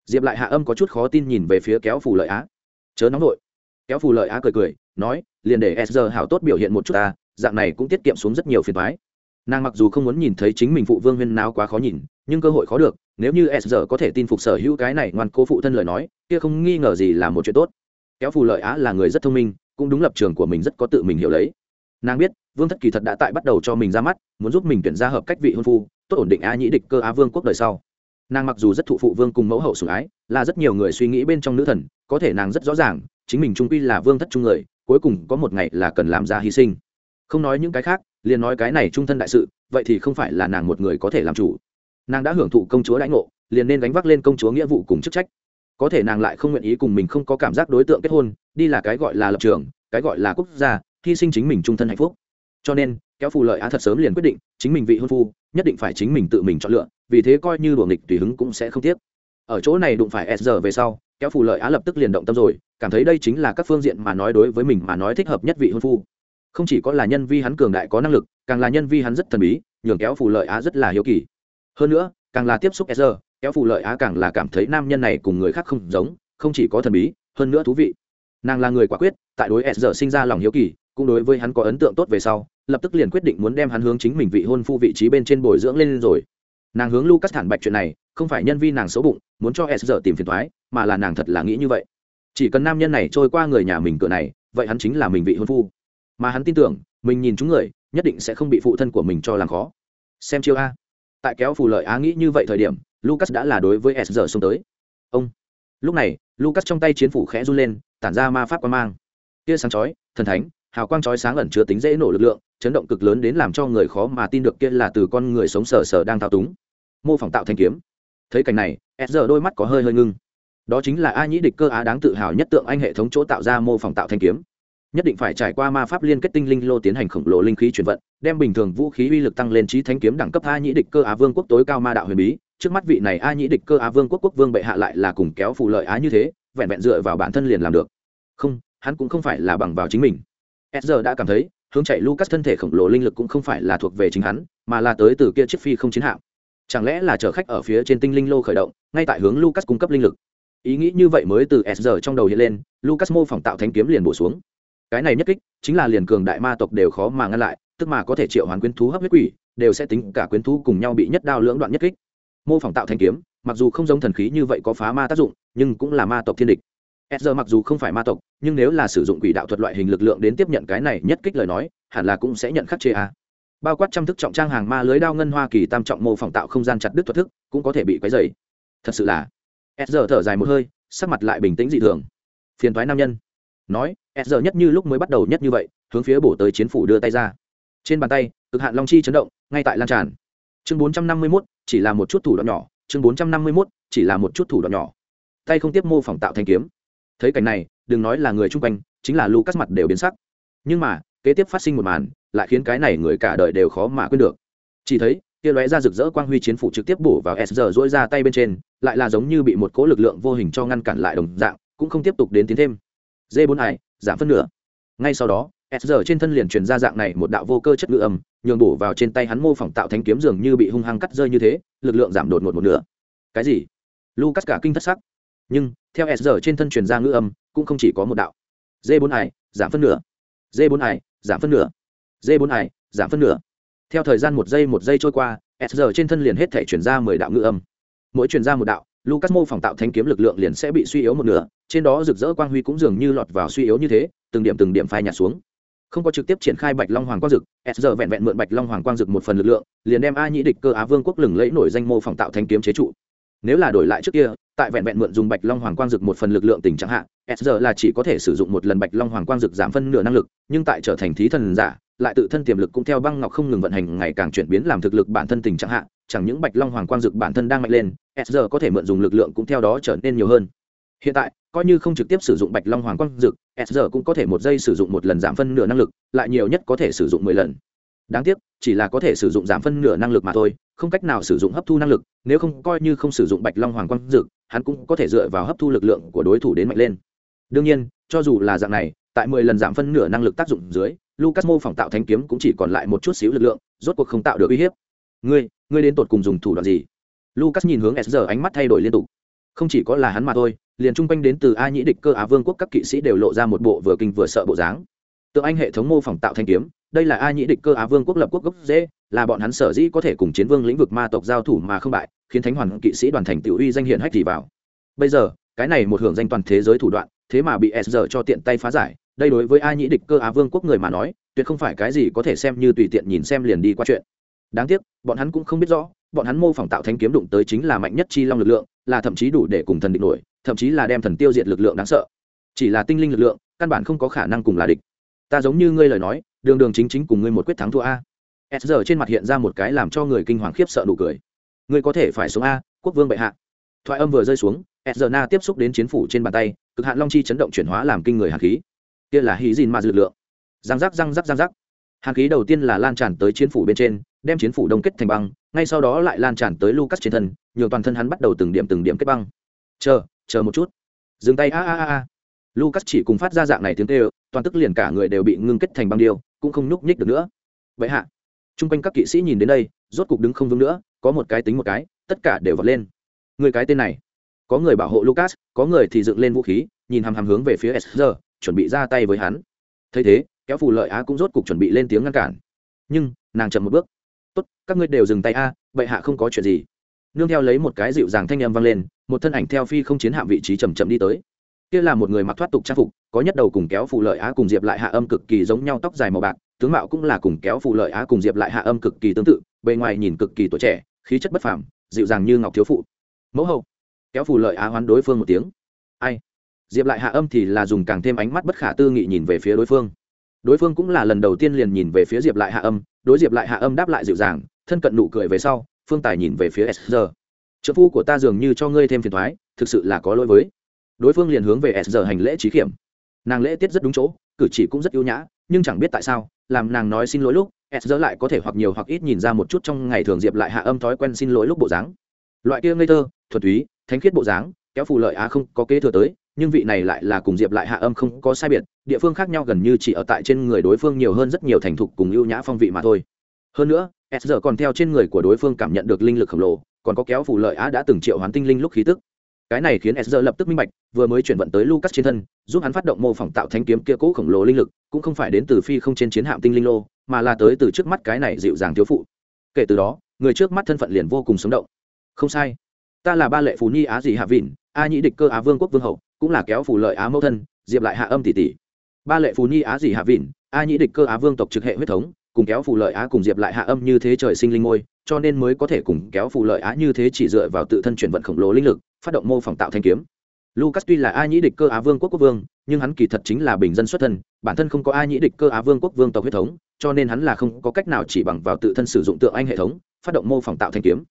Diệp lại hạ âm có chút khó tin nhìn về phía kéo phủ lợi á. Chớ nóng vội. Kéo phủ lợi á cười cười, nói, liền để s hảo tốt biểu hiện một chút ta, dạng này cũng tiết kiệm xuống rất nhiều phiền thoái nàng mặc dù không muốn nhìn thấy chính mình phụ vương huyên náo quá khó nhìn, nhưng cơ hội khó được, nếu như s có thể tin phục sở hữu cái này ngoan cố phụ thân lời nói, kia không nghi ngờ gì là một chuyện tốt. Kéo phù lợi á là người rất thông minh, cũng đúng lập trường của mình rất có tự mình hiểu lấy. Nàng biết, vương thất kỳ thật đã tại bắt đầu cho mình ra mắt, muốn giúp mình tuyển ra hợp cách vị hôn phu, tốt ổn định á nhĩ địch cơ á vương quốc đời sau. Nàng mặc dù rất thụ phụ vương cùng mẫu hậu sủng ái, là rất nhiều người suy nghĩ bên trong nữ thần, có thể nàng rất rõ ràng, chính mình trung quy là vương thất trung người, cuối cùng có một ngày là cần làm ra hy sinh. Không nói những cái khác liền nói cái này trung thân đại sự, vậy thì không phải là nàng một người có thể làm chủ. Nàng đã hưởng thụ công chúa lãnh ngộ, liền nên gánh vác lên công chúa nghĩa vụ cùng chức trách. Có thể nàng lại không nguyện ý cùng mình không có cảm giác đối tượng kết hôn, đi là cái gọi là lập trường, cái gọi là quốc gia, hy sinh chính mình trung thân hạnh phúc. Cho nên, kéo phù lợi á thật sớm liền quyết định, chính mình vị hôn phu, nhất định phải chính mình tự mình chọn lựa, vì thế coi như đùa nghịch tùy hứng cũng sẽ không tiếc. Ở chỗ này đụng phải s giờ về sau, kéo phù lợi á lập tức liền động tâm rồi, cảm thấy đây chính là các phương diện mà nói đối với mình mà nói thích hợp nhất vị hôn phu không chỉ có là nhân vi hắn cường đại có năng lực, càng là nhân vi hắn rất thần bí, nhường kéo phù lợi á rất là hiếu kỳ. Hơn nữa, càng là tiếp xúc s giờ kéo phù lợi á càng là cảm thấy nam nhân này cùng người khác không giống, không chỉ có thần bí, hơn nữa thú vị. Nàng là người quả quyết, tại đối s giờ sinh ra lòng hiếu kỳ, cũng đối với hắn có ấn tượng tốt về sau, lập tức liền quyết định muốn đem hắn hướng chính mình vị hôn phu vị trí bên trên bồi dưỡng lên rồi. Nàng hướng lucas thản bạch chuyện này, không phải nhân vi nàng xấu bụng, muốn cho s giờ tìm phiền thoái mà là nàng thật là nghĩ như vậy. Chỉ cần nam nhân này trôi qua người nhà mình cửa này, vậy hắn chính là mình vị hôn phu mà hắn tin tưởng, mình nhìn chúng người, nhất định sẽ không bị phụ thân của mình cho làm khó. Xem chiêu a. Tại kéo phù lợi á nghĩ như vậy thời điểm, lucas đã là đối với s giờ xông tới. Ông. Lúc này, lucas trong tay chiến phủ khẽ run lên, tản ra ma pháp quan mang. Tia sáng chói, thần thánh, hào quang chói sáng ẩn chứa tính dễ nổ lực lượng, chấn động cực lớn đến làm cho người khó mà tin được kia là từ con người sống sờ sờ đang thao túng. Mô phỏng tạo thanh kiếm. Thấy cảnh này, s giờ đôi mắt có hơi hơi ngưng. Đó chính là a nhĩ địch cơ á đáng tự hào nhất tượng anh hệ thống chỗ tạo ra mô phỏng tạo thanh kiếm nhất định phải trải qua ma pháp liên kết tinh linh lô tiến hành khổng lồ linh khí chuyển vận, đem bình thường vũ khí uy lực tăng lên trí thanh kiếm đẳng cấp a nhĩ địch cơ á vương quốc tối cao ma đạo huyền bí. Trước mắt vị này a nhĩ địch cơ á vương quốc quốc vương bệ hạ lại là cùng kéo phụ lợi á như thế, vẹn vẹn dựa vào bản thân liền làm được. Không, hắn cũng không phải là bằng vào chính mình. S giờ đã cảm thấy, hướng chạy lucas thân thể khổng lồ linh lực cũng không phải là thuộc về chính hắn, mà là tới từ kia chiếc phi không chiến hạm. Chẳng lẽ là chở khách ở phía trên tinh linh lô khởi động, ngay tại hướng lucas cung cấp linh lực? Ý nghĩ như vậy mới từ s giờ trong đầu hiện lên, lucas mô phỏng tạo thánh kiếm liền bổ xuống cái này nhất kích chính là liền cường đại ma tộc đều khó mà ngăn lại, tức mà có thể triệu hoàn quyến thú hấp huyết quỷ, đều sẽ tính cả quyến thú cùng nhau bị nhất đao lưỡng đoạn nhất kích. Mô phỏng tạo thanh kiếm, mặc dù không giống thần khí như vậy có phá ma tác dụng, nhưng cũng là ma tộc thiên địch. S giờ mặc dù không phải ma tộc, nhưng nếu là sử dụng quỷ đạo thuật loại hình lực lượng đến tiếp nhận cái này nhất kích lời nói, hẳn là cũng sẽ nhận khắc chế a. Bao quát trăm thức trọng trang hàng ma lưới đao ngân hoa kỳ tam trọng mô phỏng tạo không gian chặt đứt thuật thức, cũng có thể bị quấy dày thật sự là s giờ thở dài một hơi, sắc mặt lại bình tĩnh dị thường. Phiền thoái nam nhân nói s giờ nhất như lúc mới bắt đầu nhất như vậy, hướng phía bổ tới chiến phủ đưa tay ra. Trên bàn tay, cực hạn long chi chấn động, ngay tại lan tràn. Chương bốn trăm năm mươi mốt, chỉ là một chút thủ đoạn nhỏ. Chương bốn trăm năm mươi mốt, chỉ là một chút thủ đoạn nhỏ. Tay không tiếp mô phỏng tạo thanh kiếm. Thấy cảnh này, đừng nói là người chung quanh, chính là lucas mặt đều biến sắc. Nhưng mà, kế tiếp phát sinh một màn, lại khiến cái này người cả đời đều khó mà quên được. Chỉ thấy, kia lóe ra rực rỡ quang huy chiến phủ trực tiếp bổ vào s giờ dỗi ra tay bên trên, lại là giống như bị một cỗ lực lượng vô hình cho ngăn cản lại đồng dạng, cũng không tiếp tục đến tiến thêm d bốn ải giảm phân nửa. Ngay sau đó, s giờ trên thân liền truyền ra dạng này một đạo vô cơ chất ngữ âm, nhường bổ vào trên tay hắn mô phỏng tạo thánh kiếm dường như bị hung hăng cắt rơi như thế, lực lượng giảm đột ngột một nửa. Cái gì? Lucas cả kinh thất sắc. Nhưng, theo s giờ trên thân truyền ra ngữ âm, cũng không chỉ có một đạo. D bốn ải giảm phân nửa. D bốn ải giảm phân nửa. D bốn ải giảm phân nửa. Theo thời gian một giây một giây trôi qua, s giờ trên thân liền hết thể chuyển ra mười đạo ngữ âm. Mỗi chuyển ra một đạo lucas mô phỏng tạo thanh kiếm lực lượng liền sẽ bị suy yếu một nửa, trên đó rực rỡ quang huy cũng dường như lọt vào suy yếu như thế, từng điểm từng điểm phai nhạt xuống. Không có trực tiếp triển khai bạch long hoàng quang dực, s giờ vẹn vẹn mượn bạch long hoàng quang dực một phần lực lượng, liền đem a nhĩ địch cơ á vương quốc lừng lẫy nổi danh mô phỏng tạo thanh kiếm chế trụ. Nếu là đổi lại trước kia, tại vẹn vẹn mượn dùng bạch long hoàng quang dực một phần lực lượng tình trạng hạ, s giờ là chỉ có thể sử dụng một lần bạch long hoàng quang dực giảm phân nửa năng lực, nhưng tại trở thành thí thần giả, lại tự thân tiềm lực cũng theo băng ngọc không ngừng vận hành ngày càng chuyển biến làm thực lực bản thân tình trạng hạ, chẳng những bạch long hoàng quang dực bản thân đang mạnh lên SR có thể mượn dùng lực lượng cũng theo đó trở nên nhiều hơn. Hiện tại, coi như không trực tiếp sử dụng bạch long hoàng quang dực SR cũng có thể một giây sử dụng một lần giảm phân nửa năng lực, lại nhiều nhất có thể sử dụng mười lần. Đáng tiếc, chỉ là có thể sử dụng giảm phân nửa năng lực mà thôi, không cách nào sử dụng hấp thu năng lực, nếu không coi như không sử dụng bạch long hoàng quang dực, hắn cũng có thể dựa vào hấp thu lực lượng của đối thủ đến mạnh lên. Đương nhiên, cho dù là dạng này, tại mười lần giảm phân nửa năng lực tác dụng dưới, lucas mô phỏng tạo thanh kiếm cũng chỉ còn lại một chút xíu lực lượng, rốt cuộc không tạo được uy hiếp. Ngươi ngươi đến tột cùng dùng thủ đoạn gì? Lucas nhìn hướng s ánh mắt thay đổi liên tục. Không chỉ có là hắn mà thôi, liền chung quanh đến từ a nhĩ địch cơ á vương quốc các kỵ sĩ đều lộ ra một bộ vừa kinh vừa sợ bộ dáng. Tượng anh hệ thống mô phỏng tạo thanh kiếm, đây là a nhĩ địch cơ á vương quốc lập quốc gốc dễ là bọn hắn sở dĩ có thể cùng chiến vương lĩnh vực ma tộc giao thủ mà không bại, khiến thánh hoàn kỵ sĩ đoàn thành tiểu uy danh hiển hách thì vào. Bây giờ, cái này một hưởng danh toàn thế giới thủ đoạn, thế mà bị s cho tiện tay phá giải, đây đối với a nhĩ địch cơ á vương quốc người mà nói, tuyệt không phải cái gì có thể xem như tùy tiện nhìn xem liền đi qua chuyện. Đáng tiếc, bọn hắn cũng không biết rõ bọn hắn mô phỏng tạo thanh kiếm đụng tới chính là mạnh nhất chi long lực lượng, là thậm chí đủ để cùng thần địch nổi, thậm chí là đem thần tiêu diệt lực lượng đáng sợ. Chỉ là tinh linh lực lượng, căn bản không có khả năng cùng là địch. Ta giống như ngươi lời nói, đường đường chính chính cùng ngươi một quyết thắng thua a. S giờ trên mặt hiện ra một cái làm cho người kinh hoàng khiếp sợ nụ cười. Ngươi có thể phải xuống a, quốc vương bệ hạ. Thoại âm vừa rơi xuống, s giờ na tiếp xúc đến chiến phủ trên bàn tay, cực hạn long chi chấn động chuyển hóa làm kinh người hạt khí. Kia là hí dìn ma lực lượng. Răng rắc răng rắc răng rắc. Hạt khí đầu tiên là lan tràn tới chiến phủ bên trên, đem chiến phủ đông kết thành băng ngay sau đó lại lan tràn tới lucas trên thân, nhường toàn thân hắn bắt đầu từng điểm từng điểm kết băng. Chờ chờ một chút. Dừng tay, a a a a. Lucas chỉ cùng phát ra dạng này tiếng kêu, toàn tức liền cả người đều bị ngưng kết thành băng điêu, cũng không nhúc nhích được nữa. Vậy hạ. Chung quanh các kỵ sĩ nhìn đến đây, rốt cục đứng không vững nữa, có một cái tính một cái, tất cả đều vọt lên. Người cái tên này. Có người bảo hộ lucas, có người thì dựng lên vũ khí, nhìn hằm hằm hướng về phía s chuẩn bị ra tay với hắn. Thấy thế, kéo phù lợi á cũng rốt cục chuẩn bị lên tiếng ngăn cản. Nhưng, nàng chậm một bước tốt, các ngươi đều dừng tay a, bệ hạ không có chuyện gì. Nương theo lấy một cái dịu dàng thanh âm vang lên, một thân ảnh theo phi không chiến hạm vị trí chầm chậm đi tới. Kia là một người mặc thoát tục trang phục, có nhất đầu cùng kéo phù lợi á cùng diệp lại hạ âm cực kỳ giống nhau, tóc dài màu bạc, tướng mạo cũng là cùng kéo phù lợi á cùng diệp lại hạ âm cực kỳ tương tự, bề ngoài nhìn cực kỳ tuổi trẻ, khí chất bất phàm, dịu dàng như ngọc thiếu phụ. Mẫu hậu. Kéo phù lợi á hoán đối phương một tiếng. Ai? Diệp lại hạ âm thì là dùng càng thêm ánh mắt bất khả tư nghị nhìn về phía đối phương đối phương cũng là lần đầu tiên liền nhìn về phía diệp lại hạ âm đối diệp lại hạ âm đáp lại dịu dàng thân cận nụ cười về sau phương tài nhìn về phía s giờ trợ phu của ta dường như cho ngươi thêm phiền thoái thực sự là có lỗi với. Đối phương liền hướng về s giờ hành lễ trí kiểm, nàng lễ tiết rất đúng chỗ cử chỉ cũng rất ưu nhã nhưng chẳng biết tại sao làm nàng nói xin lỗi lúc s giờ lại có thể hoặc nhiều hoặc ít nhìn ra một chút trong ngày thường diệp lại hạ âm thói quen xin lỗi lúc bộ dáng. Loại kia ngây thơ thuật túy thánh khiết bộ dáng kéo phù lợi á không có kế thừa tới nhưng vị này lại là cùng diệp lại hạ âm không có sai biệt địa phương khác nhau gần như chỉ ở tại trên người đối phương nhiều hơn rất nhiều thành thục cùng ưu nhã phong vị mà thôi. Hơn nữa, s giờ còn theo trên người của đối phương cảm nhận được linh lực khổng lồ, còn có kéo phù lợi á đã từng triệu hoán tinh linh lúc khí tức. Cái này khiến s giờ lập tức minh bạch, vừa mới chuyển vận tới lucas trên thân, giúp hắn phát động mô phỏng tạo thanh kiếm kia cũ khổng lồ linh lực, cũng không phải đến từ phi không trên chiến hạm tinh linh lô, mà là tới từ trước mắt cái này dịu dàng thiếu phụ. Kể từ đó, người trước mắt thân phận liền vô cùng sống động. Không sai. Ta là ba lệ phù nhi á dị hạ vịn, a nhĩ địch cơ á vương quốc vương hậu, cũng là kéo phù lợi á mẫu thân, diệp lại hạ âm tỷ tỷ ba lệ phù nhi á dì hạ vịn, a nhĩ địch cơ á vương tộc trực hệ huyết thống, cùng kéo phù lợi á cùng diệp lại hạ âm như thế trời sinh linh ngôi, cho nên mới có thể cùng kéo phù lợi á như thế chỉ dựa vào tự thân chuyển vận khổng lồ linh lực, phát động mô phỏng tạo thanh kiếm. Lucas tuy là a nhĩ địch cơ á vương quốc quốc vương, nhưng hắn kỳ thật chính là bình dân xuất thân, bản thân không có a nhĩ địch cơ á vương quốc vương tộc huyết thống, cho nên hắn là không có cách nào chỉ bằng vào tự thân sử dụng tượng anh hệ thống, phát động mô phỏng tạo thanh kiếm.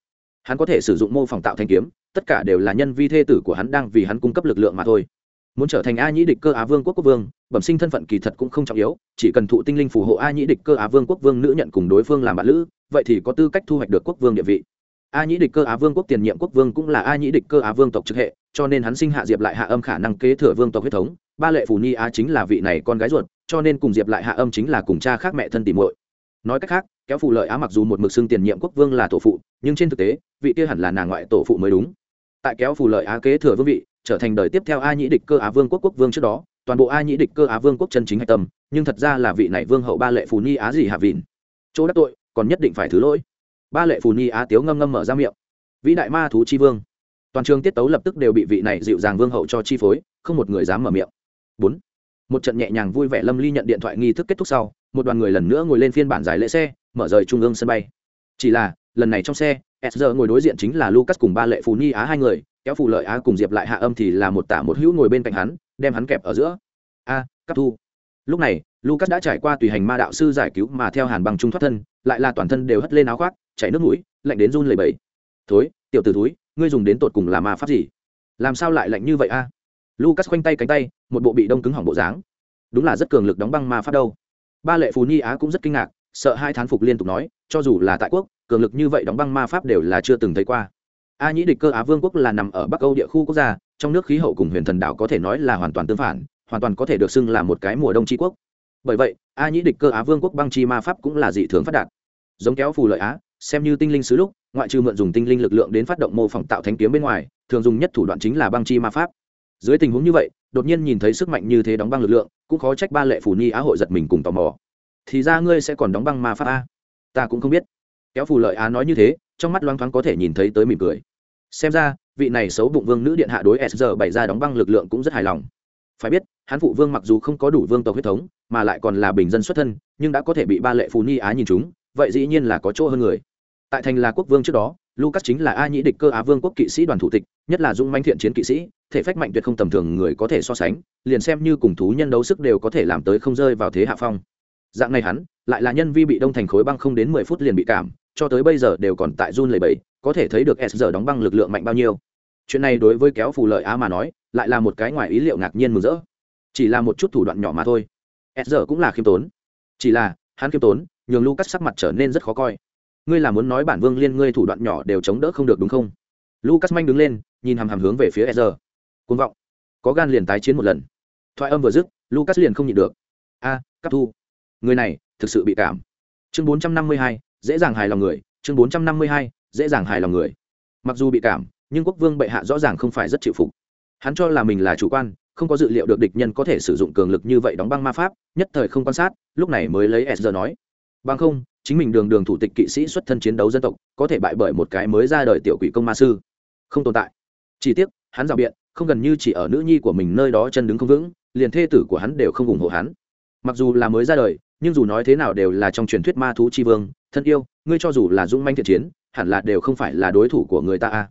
Hắn có thể sử dụng mô phỏng tạo thanh kiếm, tất cả đều là nhân vi thê tử của hắn đang vì hắn cung cấp lực lượng mà thôi muốn trở thành a nhĩ địch cơ á vương quốc quốc vương, bẩm sinh thân phận kỳ thật cũng không trọng yếu, chỉ cần thụ tinh linh phù hộ a nhĩ địch cơ á vương quốc vương nữ nhận cùng đối phương làm bạn lữ, vậy thì có tư cách thu hoạch được quốc vương địa vị. A nhĩ địch cơ á vương quốc tiền nhiệm quốc vương cũng là a nhĩ địch cơ á vương tộc trực hệ, cho nên hắn sinh hạ diệp lại hạ âm khả năng kế thừa vương tộc huyết thống, ba lệ phù ni á chính là vị này con gái ruột, cho nên cùng diệp lại hạ âm chính là cùng cha khác mẹ thân tìm muội. Nói cách khác, kéo phù lợi á mặc dù một mực xưng tiền nhiệm quốc vương là tổ phụ, nhưng trên thực tế, vị kia hẳn là nàng ngoại tổ phụ mới đúng. Tại kéo phù lợi á kế thừa vương vị trở thành đời tiếp theo a nhĩ địch cơ á vương quốc quốc vương trước đó, toàn bộ a nhĩ địch cơ á vương quốc chân chính hạch tâm, nhưng thật ra là vị này vương hậu ba lệ phù ni á gì hạ vịn. Chỗ đắc tội, còn nhất định phải thứ lỗi. Ba lệ phù ni á tiếu ngâm ngâm mở ra miệng. Vĩ đại ma thú chi vương. Toàn trường tiết tấu lập tức đều bị vị này dịu dàng vương hậu cho chi phối, không một người dám mở miệng. Bốn. Một trận nhẹ nhàng vui vẻ lâm ly nhận điện thoại nghi thức kết thúc sau, một đoàn người lần nữa ngồi lên phiên bản giải lễ xe, mở rời trung ương sân bay. Chỉ là, lần này trong xe, s ngồi đối diện chính là lucas cùng ba lệ phù ni á hai người kéo phù lợi á cùng diệp lại hạ âm thì là một tả một hữu ngồi bên cạnh hắn đem hắn kẹp ở giữa. A à, cấp thu. Lúc này lucas đã trải qua tùy hành ma đạo sư giải cứu mà theo hàn bằng trung thoát thân lại là toàn thân đều hất lên áo khoác chảy nước mũi lạnh đến run lầy bẫy thối tiểu t ử thúi ngươi dùng đến tột cùng là ma pháp gì? Làm sao lại lạnh như vậy a? Lucas khoanh tay cánh tay một bộ bị đông cứng hỏng bộ dáng. Đúng là rất cường lực đóng băng ma pháp đâu. Ba lệ phù ni á cũng rất kinh ngạc sợ hai thán phục liên tục nói cho dù là tại quốc cường lực như vậy đóng băng ma pháp đều là chưa từng thấy qua a nhĩ địch cơ á vương quốc là nằm ở bắc âu địa khu quốc gia, trong nước khí hậu cùng huyền thần đảo có thể nói là hoàn toàn tương phản, hoàn toàn có thể được xưng là một cái mùa đông tri quốc. Bởi vậy, a nhĩ địch cơ á vương quốc băng chi ma pháp cũng là dị thường phát đạt. Giống kéo phù lợi á, xem như tinh linh sứ lúc, ngoại trừ mượn dùng tinh linh lực lượng đến phát động mô phỏng tạo thánh kiếm bên ngoài, thường dùng nhất thủ đoạn chính là băng chi ma pháp. Dưới tình huống như vậy, đột nhiên nhìn thấy sức mạnh như thế đóng băng lực lượng, cũng khó trách ba lệ phù ni á hội giật mình cùng tò mò. Thì ra ngươi sẽ còn đóng băng ma pháp a? Ta cũng không biết. Kéo phù lợi á nói như thế, trong mắt loang thoáng có thể nhìn thấy tới mỉm cười xem ra, vị này xấu bụng vương nữ điện hạ đối s giờ bày ra đóng băng lực lượng cũng rất hài lòng. Phải biết, hắn phụ vương mặc dù không có đủ vương tộc huyết thống, mà lại còn là bình dân xuất thân, nhưng đã có thể bị ba lệ phù ni á nhìn chúng, vậy dĩ nhiên là có chỗ hơn người. Tại thành là quốc vương trước đó, lucas chính là a nhĩ địch cơ á vương quốc kỵ sĩ đoàn thủ tịch, nhất là dung manh thiện chiến kỵ sĩ, thể phách mạnh tuyệt không tầm thường người có thể so sánh, liền xem như cùng thú nhân đấu sức đều có thể làm tới không rơi vào thế hạ phong. Dạng này hắn, lại là nhân vi bị đông thành khối băng không đến mười phút liền bị cảm, cho tới bây giờ đều còn tại run lầy bẫy có thể thấy được s giờ đóng băng lực lượng mạnh bao nhiêu. Chuyện này đối với kéo phù lợi á mà nói lại là một cái ngoài ý liệu ngạc nhiên mừng rỡ. Chỉ là một chút thủ đoạn nhỏ mà thôi. S giờ cũng là khiêm tốn. Chỉ là hắn khiêm tốn nhường lucas sắc mặt trở nên rất khó coi. Ngươi là muốn nói bản vương liên ngươi thủ đoạn nhỏ đều chống đỡ không được đúng không? Lucas manh đứng lên nhìn hàm hàm hướng về phía s giờ. Côn vọng. Có gan liền tái chiến một lần. Thoại âm vừa dứt lucas liền không nhịn được. A à, cấp thu. Người này thực sự bị cảm. Chương bốn trăm năm mươi hai dễ dàng hài lòng người. Chương bốn trăm năm mươi hai dễ dàng hài lòng người. Mặc dù bị cảm, nhưng quốc vương bệ hạ rõ ràng không phải rất chịu phục. Hắn cho là mình là chủ quan, không có dự liệu được địch nhân có thể sử dụng cường lực như vậy đóng băng ma pháp, nhất thời không quan sát, lúc này mới lấy s nói. Bằng không, chính mình đường đường thủ tịch kỵ sĩ xuất thân chiến đấu dân tộc, có thể bại bởi một cái mới ra đời tiểu quỷ công ma sư. Không tồn tại. Chỉ tiếc, hắn rào biện, không gần như chỉ ở nữ nhi của mình nơi đó chân đứng không vững, liền thê tử của hắn đều không ủng hộ hắn. Mặc dù là mới ra đời, nhưng dù nói thế nào đều là trong truyền thuyết ma thú chi vương, thân yêu, ngươi cho dù là dũng manh thiện chiến hẳn là đều không phải là đối thủ của người ta a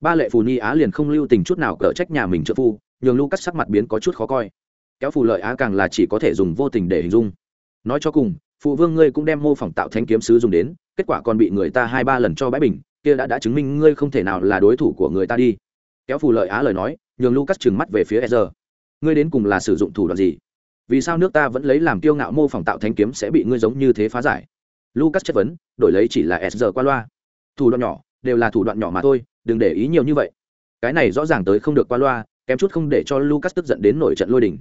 ba lệ phù ni á liền không lưu tình chút nào cở trách nhà mình trợ phu, nhường lucas sắc mặt biến có chút khó coi. Kéo phù lợi á càng là chỉ có thể dùng vô tình để hình dung. Nói cho cùng phụ vương ngươi cũng đem mô phỏng tạo thanh kiếm sứ dùng đến, kết quả còn bị người ta hai ba lần cho bãi bình, kia đã đã chứng minh ngươi không thể nào là đối thủ của người ta đi. Kéo phù lợi á lời nói, nhường lucas trừng mắt về phía e ngươi đến cùng là sử dụng thủ đoạn gì? Vì sao nước ta vẫn lấy làm kiêu ngạo mô phỏng tạo thanh kiếm sẽ bị ngươi giống như thế phá giải? Lucas chất vấn, đổi lấy chỉ là s qua loa thủ đoạn nhỏ, đều là thủ đoạn nhỏ mà thôi, đừng để ý nhiều như vậy. Cái này rõ ràng tới không được qua loa, kém chút không để cho lucas tức giận đến nổi trận lôi đình.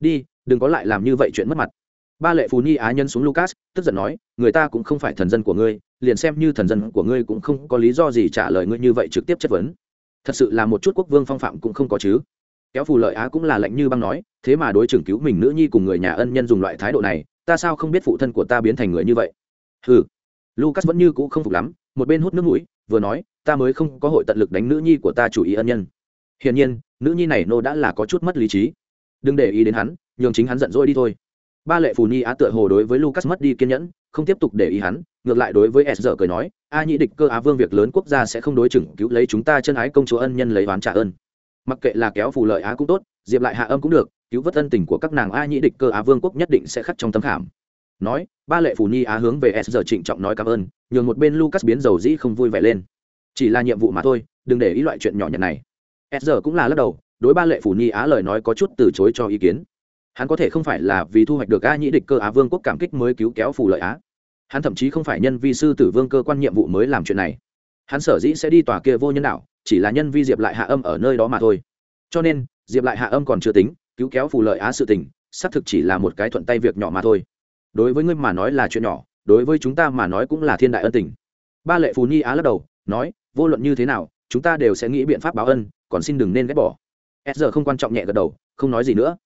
Đi, đừng có lại làm như vậy chuyện mất mặt. Ba lệ phù nhi á nhân xuống lucas, tức giận nói, người ta cũng không phải thần dân của ngươi, liền xem như thần dân của ngươi cũng không có lý do gì trả lời ngươi như vậy trực tiếp chất vấn. Thật sự là một chút quốc vương phong phạm cũng không có chứ. Kéo phù lợi á cũng là lạnh như băng nói, thế mà đối trưởng cứu mình nữ nhi cùng người nhà ân nhân dùng loại thái độ này, ta sao không biết phụ thân của ta biến thành người như vậy? Ừ lucas vẫn như cũ không phục lắm một bên hút nước mũi, vừa nói, ta mới không có hội tận lực đánh nữ nhi của ta chủ ý ân nhân. Hiển nhiên, nữ nhi này nô đã là có chút mất lý trí. Đừng để ý đến hắn, nhường chính hắn giận dỗi đi thôi. Ba lệ phù ni á tựa hồ đối với lucas mất đi kiên nhẫn, không tiếp tục để ý hắn, ngược lại đối với s giờ cười nói, a nhĩ địch cơ á vương việc lớn quốc gia sẽ không đối chừng, cứu lấy chúng ta chân ái công chúa ân nhân lấy oán trả ơn. Mặc kệ là kéo phù lợi á cũng tốt, diệp lại hạ âm cũng được, cứu vớt ân tình của các nàng a nhĩ địch cơ á vương quốc nhất định sẽ khắc trong tấm khảm. Nói, ba lệ phù ni á hướng về s giờ trịnh trọng nói cảm ơn nhường một bên lucas biến dầu dĩ không vui vẻ lên. Chỉ là nhiệm vụ mà thôi, đừng để ý loại chuyện nhỏ nhặt này. S giờ cũng là lắc đầu, đối ba lệ phủ Nhi á lời nói có chút từ chối cho ý kiến. Hắn có thể không phải là vì thu hoạch được a nhĩ địch cơ á vương quốc cảm kích mới cứu kéo phù lợi á. Hắn thậm chí không phải nhân vi sư tử vương cơ quan nhiệm vụ mới làm chuyện này. Hắn sở dĩ sẽ đi tòa kia vô nhân đạo chỉ là nhân vi diệp lại hạ âm ở nơi đó mà thôi. Cho nên, diệp lại hạ âm còn chưa tính, cứu kéo phù lợi á sự tình, xác thực chỉ là một cái thuận tay việc nhỏ mà thôi. Đối với ngươi mà nói là chuyện nhỏ đối với chúng ta mà nói cũng là thiên đại ân tình. Ba lệ phù nhi á lắc đầu, nói, vô luận như thế nào, chúng ta đều sẽ nghĩ biện pháp báo ân, còn xin đừng nên ghét bỏ. S giờ không quan trọng nhẹ gật đầu, không nói gì nữa.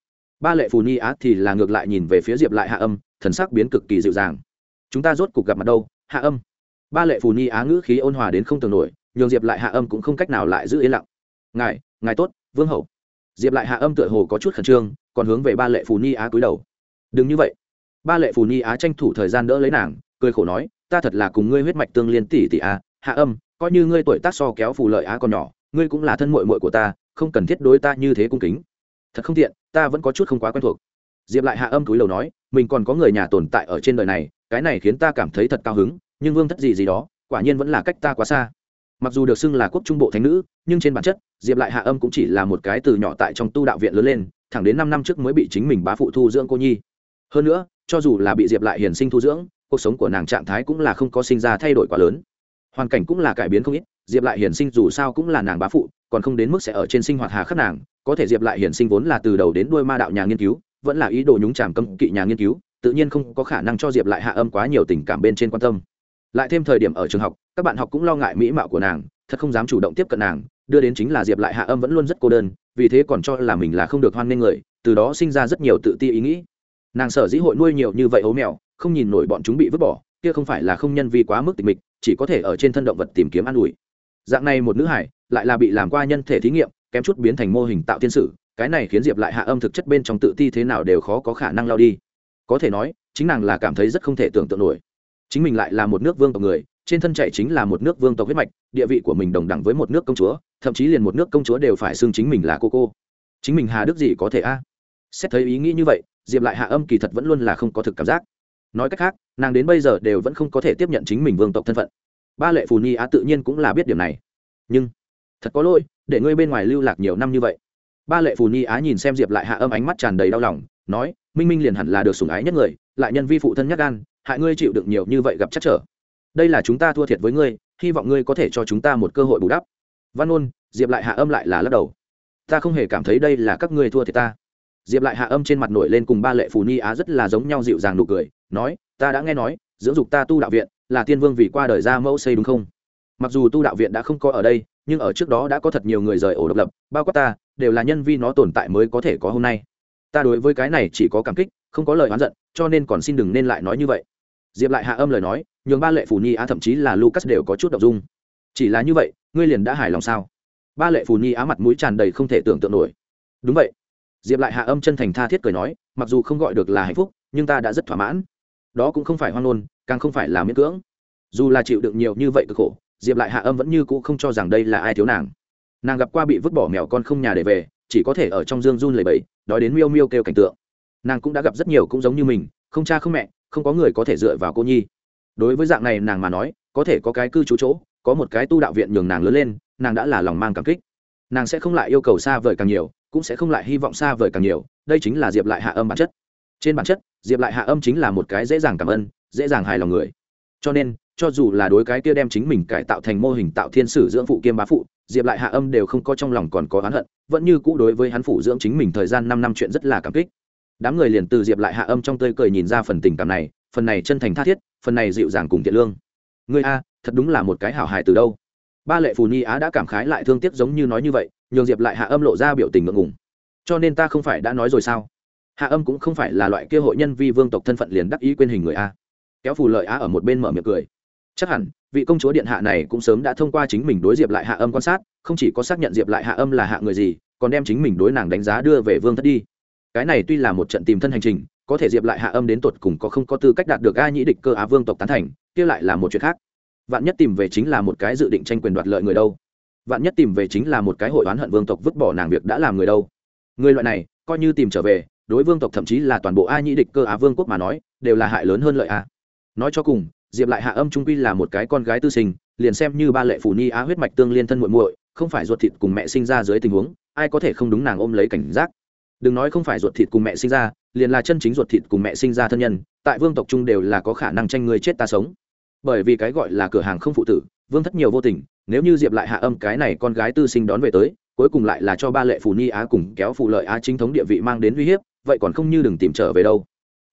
Ba lệ phù nhi á thì là ngược lại nhìn về phía diệp lại hạ âm, thần sắc biến cực kỳ dịu dàng. Chúng ta rốt cuộc gặp mặt đâu, hạ âm? Ba lệ phù nhi á ngữ khí ôn hòa đến không tưởng nổi, nhường diệp lại hạ âm cũng không cách nào lại giữ yên lặng. Ngài ngài tốt, vương hậu. Diệp lại hạ âm tựa hồ có chút khẩn trương, còn hướng về ba lệ phù nhi á cúi đầu. Đừng như vậy ba lệ phù nhi á tranh thủ thời gian đỡ lấy nàng cười khổ nói ta thật là cùng ngươi huyết mạch tương liên tỷ tỷ a, hạ âm coi như ngươi tuổi tác so kéo phù lợi á còn nhỏ ngươi cũng là thân mội mội của ta không cần thiết đối ta như thế cung kính. Thật không tiện ta vẫn có chút không quá quen thuộc. Diệp lại hạ âm túi đầu nói mình còn có người nhà tồn tại ở trên đời này cái này khiến ta cảm thấy thật cao hứng nhưng vương thất gì gì đó quả nhiên vẫn là cách ta quá xa. Mặc dù được xưng là quốc trung bộ thánh nữ nhưng trên bản chất diệp lại hạ âm cũng chỉ là một cái từ nhỏ tại trong tu đạo viện lớn lên thẳng đến năm năm trước mới bị chính mình bá phụ thu dưỡng cô nhi. Hơn nữa cho dù là bị diệp lại hiền sinh thu dưỡng, cuộc sống của nàng trạng thái cũng là không có sinh ra thay đổi quá lớn. Hoàn cảnh cũng là cải biến không ít, diệp lại hiền sinh dù sao cũng là nàng bá phụ, còn không đến mức sẽ ở trên sinh hoạt hà khắc nàng, có thể diệp lại hiền sinh vốn là từ đầu đến đuôi ma đạo nhà nghiên cứu, vẫn là ý đồ nhúng chàm cấm kỵ nhà nghiên cứu, tự nhiên không có khả năng cho diệp lại hạ âm quá nhiều tình cảm bên trên quan tâm. Lại thêm thời điểm ở trường học, các bạn học cũng lo ngại mỹ mạo của nàng, thật không dám chủ động tiếp cận nàng, đưa đến chính là diệp lại hạ âm vẫn luôn rất cô đơn, vì thế còn cho là mình là không được hoan nghênh người, từ đó sinh ra rất nhiều tự ti ý nghĩ nàng sở dĩ hội nuôi nhiều như vậy ấu mèo, không nhìn nổi bọn chúng bị vứt bỏ, kia không phải là không nhân vi quá mức tịch mịch, chỉ có thể ở trên thân động vật tìm kiếm an ủi. Dạng này một nữ hải, lại là bị làm qua nhân thể thí nghiệm, kém chút biến thành mô hình tạo thiên sử, cái này khiến diệp lại hạ âm thực chất bên trong tự ti thế nào đều khó có khả năng lao đi. Có thể nói, chính nàng là cảm thấy rất không thể tưởng tượng nổi. Chính mình lại là một nước vương tộc người, trên thân chạy chính là một nước vương tộc huyết mạch, địa vị của mình đồng đẳng với một nước công chúa, thậm chí liền một nước công chúa đều phải xưng chính mình là cô cô. Chính mình hà đức gì có thể a? Xét thấy ý nghĩ như vậy diệp lại hạ âm kỳ thật vẫn luôn là không có thực cảm giác. Nói cách khác, nàng đến bây giờ đều vẫn không có thể tiếp nhận chính mình vương tộc thân phận. Ba lệ phù nhi á tự nhiên cũng là biết điểm này. Nhưng, thật có lỗi, để ngươi bên ngoài lưu lạc nhiều năm như vậy. Ba lệ phù nhi á nhìn xem diệp lại hạ âm ánh mắt tràn đầy đau lòng, nói, minh minh liền hẳn là được sủng ái nhất người, lại nhân vi phụ thân nhắc gan, hại ngươi chịu đựng nhiều như vậy gặp chắc trở. Đây là chúng ta thua thiệt với ngươi, hy vọng ngươi có thể cho chúng ta một cơ hội bù đắp. Văn ôn diệp lại hạ âm lại là lắc đầu. Ta không hề cảm thấy đây là các ngươi thua thiệt ta diệp lại hạ âm trên mặt nổi lên cùng ba lệ phù ni á rất là giống nhau dịu dàng nụ cười, nói, ta đã nghe nói, dưỡng dục ta tu đạo viện là tiên vương vì qua đời ra mẫu xây đúng không? Mặc dù tu đạo viện đã không có ở đây, nhưng ở trước đó đã có thật nhiều người rời ổ độc lập, bao quát ta, đều là nhân vi nó tồn tại mới có thể có hôm nay. Ta đối với cái này chỉ có cảm kích, không có lời oán giận, cho nên còn xin đừng nên lại nói như vậy. Diệp lại hạ âm lời nói, nhường ba lệ phù nhi á thậm chí là lucas đều có chút đ ộ n g dung. Chỉ là như vậy, ngươi liền đã hài lòng sao? Ba lệ phù nhi á mặt mũi tràn đầy không thể tưởng tượng nổi. Đúng vậy diệp lại hạ âm chân thành tha thiết cười nói, mặc dù không gọi được là hạnh phúc, nhưng ta đã rất thỏa mãn. Đó cũng không phải hoang ngôn, càng không phải là miễn cưỡng. Dù là chịu đựng nhiều như vậy cực khổ, diệp lại hạ âm vẫn như cũ không cho rằng đây là ai thiếu nàng. Nàng gặp qua bị vứt bỏ mèo con không nhà để về, chỉ có thể ở trong dương run lầy bẫy đói đến miêu miêu kêu cảnh tượng. Nàng cũng đã gặp rất nhiều cũng giống như mình, không cha không mẹ, không có người có thể dựa vào cô nhi. Đối với dạng này nàng mà nói, có thể có cái cư trú chỗ, có một cái tu đạo viện nhường nàng lớn lên, nàng đã là lòng mang cảm kích. Nàng sẽ không lại yêu cầu xa vời càng nhiều cũng sẽ không lại hy vọng xa vời càng nhiều, đây chính là diệp lại hạ âm bản chất. Trên bản chất, diệp lại hạ âm chính là một cái dễ dàng cảm ơn, dễ dàng hài lòng người. Cho nên, cho dù là đối cái kia đem chính mình cải tạo thành mô hình tạo thiên sử dưỡng phụ kiêm bá phụ, diệp lại hạ âm đều không có trong lòng còn có oán hận, vẫn như cũ đối với hắn phụ dưỡng chính mình thời gian năm năm chuyện rất là cảm kích. Đám người liền từ diệp lại hạ âm trong tơi cười nhìn ra phần tình cảm này, phần này chân thành tha thiết, phần này dịu dàng cùng thiện lương. Người a, thật đúng là một cái hảo hài từ đâu? Ba lệ phù ni á đã cảm khái lại thương tiếc giống như nói như vậy, nhường diệp lại hạ âm lộ ra biểu tình ngượng ngùng. Cho nên ta không phải đã nói rồi sao? Hạ âm cũng không phải là loại kia hội nhân vi vương tộc thân phận liền đắc ý quên hình người a. Kéo phù lợi á ở một bên mở miệng cười. Chắc hẳn, vị công chúa điện hạ này cũng sớm đã thông qua chính mình đối diệp lại hạ âm quan sát, không chỉ có xác nhận diệp lại hạ âm là hạ người gì, còn đem chính mình đối nàng đánh giá đưa về vương thất đi. Cái này tuy là một trận tìm thân hành trình, có thể diệp lại hạ âm đến tột cùng có không có tư cách đạt được a nhĩ địch cơ á vương tộc tán thành, kia lại là một chuyện khác vạn nhất tìm về chính là một cái dự định tranh quyền đoạt lợi người đâu. Vạn nhất tìm về chính là một cái hội oán hận vương tộc vứt bỏ nàng việc đã làm người đâu. Người loại này, coi như tìm trở về, đối vương tộc thậm chí là toàn bộ a nhĩ địch cơ á vương quốc mà nói, đều là hại lớn hơn lợi a. Nói cho cùng, diệp lại hạ âm trung quy là một cái con gái tư sinh, liền xem như ba lệ phủ ni á huyết mạch tương liên thân muội muội, không phải ruột thịt cùng mẹ sinh ra dưới tình huống, ai có thể không đúng nàng ôm lấy cảnh giác. Đừng nói không phải ruột thịt cùng mẹ sinh ra, liền là chân chính ruột thịt cùng mẹ sinh ra thân nhân, tại vương tộc trung đều là có khả năng tranh người chết ta sống bởi vì cái gọi là cửa hàng không phụ tử, vương thất nhiều vô tình, nếu như diệp lại hạ âm cái này con gái tư sinh đón về tới, cuối cùng lại là cho ba lệ phù nhi á cùng kéo phù lợi á chính thống địa vị mang đến uy hiếp, vậy còn không như đừng tìm trở về đâu.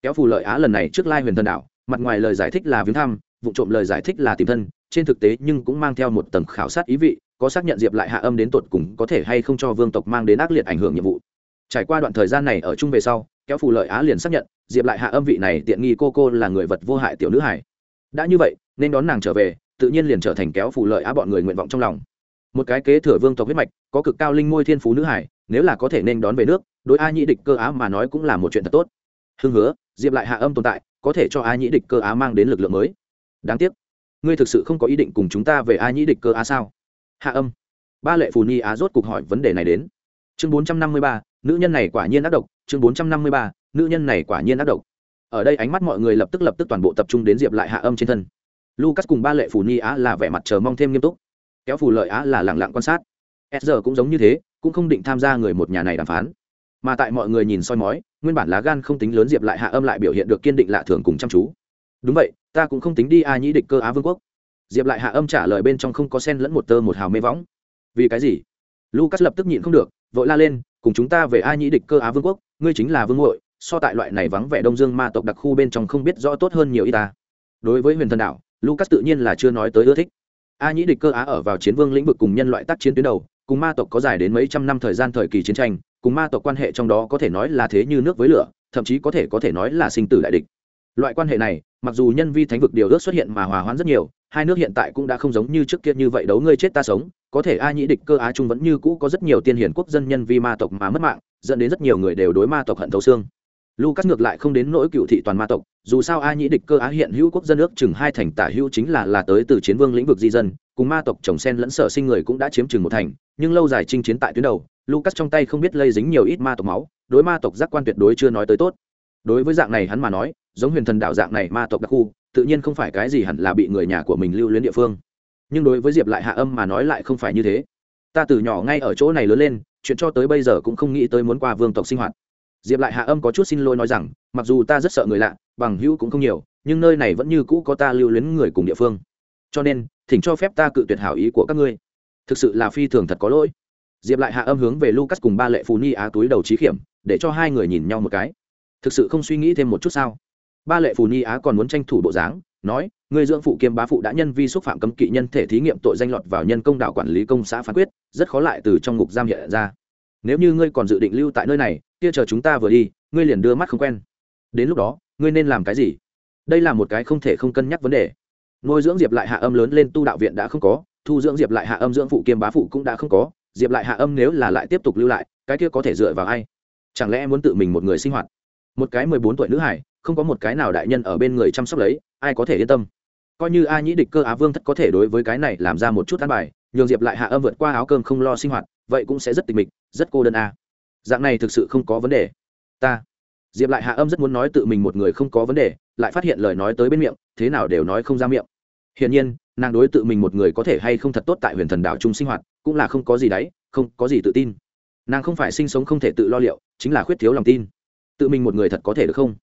Kéo phù lợi á lần này trước lai huyền thần đảo mặt ngoài lời giải thích là viếng thăm, vụ trộm lời giải thích là tìm thân, trên thực tế nhưng cũng mang theo một tầng khảo sát ý vị, có xác nhận diệp lại hạ âm đến tột cùng có thể hay không cho vương tộc mang đến ác liệt ảnh hưởng nhiệm vụ. Trải qua đoạn thời gian này ở chung về sau, kéo phù lợi á liền xác nhận, diệp lại hạ âm vị này tiện nghi cô cô là người vật vô hại tiểu nữ hải đã như vậy, nên đón nàng trở về, tự nhiên liền trở thành kéo phù lợi á bọn người nguyện vọng trong lòng. Một cái kế thừa vương tộc huyết mạch, có cực cao linh môi thiên phú nữ hải, nếu là có thể nên đón về nước, đối a nhĩ địch cơ á mà nói cũng là một chuyện thật tốt. Hưng hứa, diệp lại hạ âm tồn tại, có thể cho a nhĩ địch cơ á mang đến lực lượng mới. Đáng tiếc, ngươi thực sự không có ý định cùng chúng ta về a nhĩ địch cơ á sao? Hạ âm. Ba lệ phù ni á rốt cuộc hỏi vấn đề này đến. Chương bốn trăm năm mươi ba, nữ nhân này quả nhiên ác độc. Chương bốn trăm năm mươi ba, nữ nhân này quả nhiên ác độc ở đây ánh mắt mọi người lập tức lập tức toàn bộ tập trung đến diệp lại hạ âm trên thân. Lucas cùng ba lệ phù ni á là vẻ mặt chờ mong thêm nghiêm túc. Kéo phù lợi á là lẳng lặng quan sát. S giờ cũng giống như thế, cũng không định tham gia người một nhà này đàm phán. Mà tại mọi người nhìn soi mói, nguyên bản lá gan không tính lớn diệp lại hạ âm lại biểu hiện được kiên định lạ thường cùng chăm chú. Đúng vậy, ta cũng không tính đi a nhĩ địch cơ á vương quốc. Diệp lại hạ âm trả lời bên trong không có sen lẫn một tơ một hào mê võng. Vì cái gì? Lucas lập tức nhịn không được, vội la lên, cùng chúng ta về a nhĩ địch cơ á vương quốc, ngươi chính là vương hội so tại loại này vắng vẻ đông dương ma tộc đặc khu bên trong không biết rõ tốt hơn nhiều y ta. Đối với huyền thần đảo lucas tự nhiên là chưa nói tới ưa thích. A nhĩ địch cơ á ở vào chiến vương lĩnh vực cùng nhân loại tác chiến tuyến đầu, cùng ma tộc có dài đến mấy trăm năm thời gian thời kỳ chiến tranh, cùng ma tộc quan hệ trong đó có thể nói là thế như nước với lửa, thậm chí có thể có thể nói là sinh tử đại địch. Loại quan hệ này, mặc dù nhân vi thánh vực điều ước xuất hiện mà hòa hoãn rất nhiều, hai nước hiện tại cũng đã không giống như trước kia như vậy đấu ngươi chết ta sống, có thể a nhĩ địch cơ á trung vẫn như cũ có rất nhiều tiên hiển quốc dân nhân vi ma tộc mà mất mạng, dẫn đến rất nhiều người đều đối ma tộc hận thấu xương lucas ngược lại không đến nỗi cựu thị toàn ma tộc, dù sao a nhĩ địch cơ á hiện hữu quốc dân ước chừng hai thành tả hữu chính là là tới từ chiến vương lĩnh vực di dân, cùng ma tộc trồng sen lẫn sở sinh người cũng đã chiếm chừng một thành, nhưng lâu dài chinh chiến tại tuyến đầu, lucas trong tay không biết lây dính nhiều ít ma tộc máu, đối ma tộc giác quan tuyệt đối chưa nói tới tốt. Đối với dạng này hắn mà nói, giống huyền thần đạo dạng này ma tộc đặc khu, tự nhiên không phải cái gì hẳn là bị người nhà của mình lưu luyến địa phương. Nhưng đối với diệp lại hạ âm mà nói lại không phải như thế. Ta từ nhỏ ngay ở chỗ này lớn lên, chuyện cho tới bây giờ cũng không nghĩ tới muốn qua vương tộc sinh hoạt diệp lại hạ âm có chút xin lỗi nói rằng, mặc dù ta rất sợ người lạ, bằng hữu cũng không nhiều, nhưng nơi này vẫn như cũ có ta lưu luyến người cùng địa phương. Cho nên, thỉnh cho phép ta cự tuyệt hảo ý của các ngươi. Thực sự là phi thường thật có lỗi. Diệp lại hạ âm hướng về lucas cùng ba lệ phù ni á túi đầu trí khiểm, để cho hai người nhìn nhau một cái. Thực sự không suy nghĩ thêm một chút sao? Ba lệ phù ni á còn muốn tranh thủ bộ dáng, nói người dưỡng phụ kiêm bá phụ đã nhân vi xúc phạm cấm kỵ nhân thể thí nghiệm tội danh lọt vào nhân công đạo quản lý công xã phán quyết, rất khó lại từ trong ngục giam hiện ra. Nếu như ngươi còn dự định lưu tại nơi này kia chờ chúng ta vừa đi, ngươi liền đưa mắt không quen. Đến lúc đó, ngươi nên làm cái gì? Đây là một cái không thể không cân nhắc vấn đề. Nuôi dưỡng diệp lại hạ âm lớn lên tu đạo viện đã không có, thu dưỡng diệp lại hạ âm dưỡng phụ kiêm bá phụ cũng đã không có. Diệp lại hạ âm nếu là lại tiếp tục lưu lại, cái kia có thể dựa vào ai? Chẳng lẽ muốn tự mình một người sinh hoạt? Một cái mười bốn tuổi nữ hải, không có một cái nào đại nhân ở bên người chăm sóc lấy, ai có thể yên tâm? Coi như a nhĩ địch cơ á vương thất có thể đối với cái này làm ra một chút an bài, nhường diệp lại hạ âm vượt qua áo cơm không lo sinh hoạt, vậy cũng sẽ rất tịch mịch, rất cô đơn a. à dạng này thực sự không có vấn đề. Ta, diệp lại hạ âm rất muốn nói tự mình một người không có vấn đề, lại phát hiện lời nói tới bên miệng, thế nào đều nói không ra miệng. Hiển nhiên, nàng đối tự mình một người có thể hay không thật tốt tại huyền thần đảo chung sinh hoạt, cũng là không có gì đấy, không có gì tự tin. Nàng không phải sinh sống không thể tự lo liệu, chính là khuyết thiếu lòng tin. Tự mình một người thật có thể được không?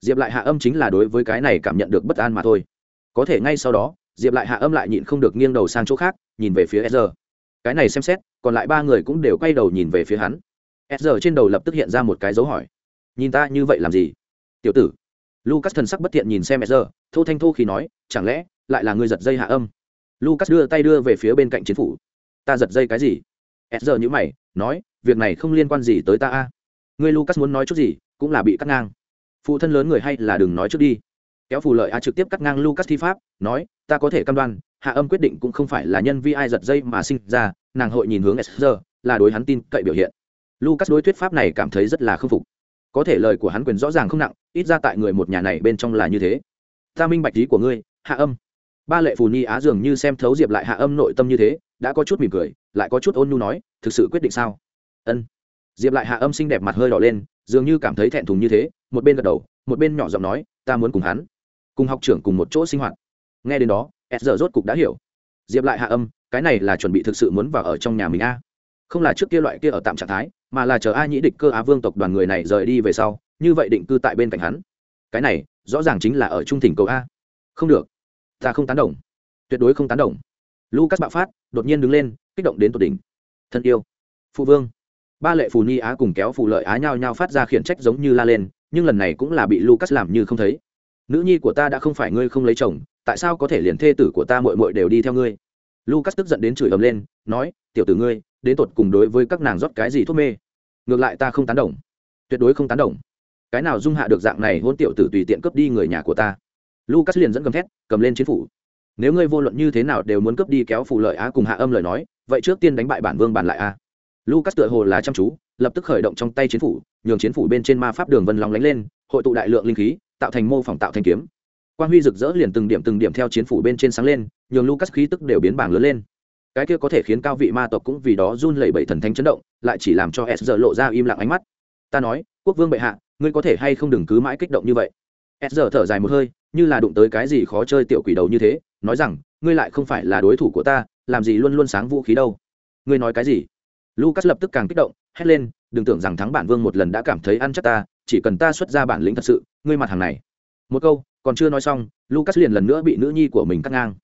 Diệp lại hạ âm chính là đối với cái này cảm nhận được bất an mà thôi. Có thể ngay sau đó, diệp lại hạ âm lại nhịn không được nghiêng đầu sang chỗ khác, nhìn về phía sr cái này xem xét, còn lại ba người cũng đều quay đầu nhìn về phía hắn sr trên đầu lập tức hiện ra một cái dấu hỏi. Nhìn ta như vậy làm gì? Tiểu tử. Lucas thần sắc bất thiện nhìn xem sr thô thanh thô khi nói, chẳng lẽ lại là người giật dây hạ âm? Lucas đưa tay đưa về phía bên cạnh chiến phủ. Ta giật dây cái gì? Sr nhữ mày, nói, việc này không liên quan gì tới ta a. Ngươi lucas muốn nói chút gì, cũng là bị cắt ngang. Phụ thân lớn người hay là đừng nói trước đi. Kéo phù lợi a trực tiếp cắt ngang lucas thi pháp, nói, ta có thể cam đoan, hạ âm quyết định cũng không phải là nhân vi ai giật dây mà sinh ra, nàng hội nhìn hướng sr là đối hắn tin cậy biểu hiện lucas đối thuyết pháp này cảm thấy rất là khâm phục. Có thể lời của hắn quyền rõ ràng không nặng, ít ra tại người một nhà này bên trong là như thế. Ta minh bạch ý của ngươi, hạ âm. Ba lệ phù ni á dường như xem thấu diệp lại hạ âm nội tâm như thế, đã có chút mỉm cười, lại có chút ôn nhu nói, thực sự quyết định sao? Ân. Diệp lại hạ âm xinh đẹp mặt hơi đỏ lên, dường như cảm thấy thẹn thùng như thế, một bên gật đầu, một bên nhỏ giọng nói, ta muốn cùng hắn, cùng học trưởng cùng một chỗ sinh hoạt. Nghe đến đó, s giờ rốt cục đã hiểu. Diệp lại hạ âm, cái này là chuẩn bị thực sự muốn vào ở trong nhà mình a không là trước kia loại kia ở tạm trạng thái, mà là chờ a nhĩ địch cơ á vương tộc đoàn người này rời đi về sau, như vậy định cư tại bên cạnh hắn. Cái này, rõ ràng chính là ở trung thỉnh cầu a. Không được. Ta không tán đồng. Tuyệt đối không tán đồng. Lucas bạo phát, đột nhiên đứng lên, kích động đến tột đỉnh. Thân yêu. Phụ vương. Ba lệ phù ni á cùng kéo phù lợi á nhao nhao phát ra khiển trách giống như la lên, nhưng lần này cũng là bị lucas làm như không thấy. Nữ nhi của ta đã không phải ngươi không lấy chồng, tại sao có thể liền thê tử của ta mội mội đều đi theo ngươi? Lucas tức giận đến chửi ầm lên, nói, tiểu tử ngươi, đến tột cùng đối với các nàng rót cái gì thuốc mê? Ngược lại ta không tán đồng. Tuyệt đối không tán đồng. Cái nào dung hạ được dạng này hôn tiểu tử tùy tiện cướp đi người nhà của ta? Lucas liền dẫn cầm thét, cầm lên chiến phủ. Nếu ngươi vô luận như thế nào đều muốn cướp đi kéo phù lợi á cùng hạ âm lời nói, vậy trước tiên đánh bại bản vương bàn lại a. Lucas tựa hồ là chăm chú, lập tức khởi động trong tay chiến phủ, nhường chiến phủ bên trên ma pháp đường vân lóng lánh lên, hội tụ đại lượng linh khí, tạo thành mô phỏng tạo thành kiếm quang huy rực rỡ liền từng điểm từng điểm theo chiến phủ bên trên sáng lên, nhường lucas khí tức đều biến bảng lớn lên. Cái kia có thể khiến cao vị ma tộc cũng vì đó run lẩy bẩy thần thánh chấn động, lại chỉ làm cho s giờ lộ ra im lặng ánh mắt. Ta nói, quốc vương bệ hạ, ngươi có thể hay không đừng cứ mãi kích động như vậy. S giờ thở dài một hơi, như là đụng tới cái gì khó chơi tiểu quỷ đầu như thế, nói rằng, ngươi lại không phải là đối thủ của ta, làm gì luôn luôn sáng vũ khí đâu. Ngươi nói cái gì? Lucas lập tức càng kích động, hét lên, đừng tưởng rằng thắng bản vương một lần đã cảm thấy ăn chắc ta, chỉ cần ta xuất ra bản lĩnh thật sự, ngươi mặt hàng này. Một câu còn chưa nói xong, lucas liền lần nữa bị nữ nhi của mình cắt ngang.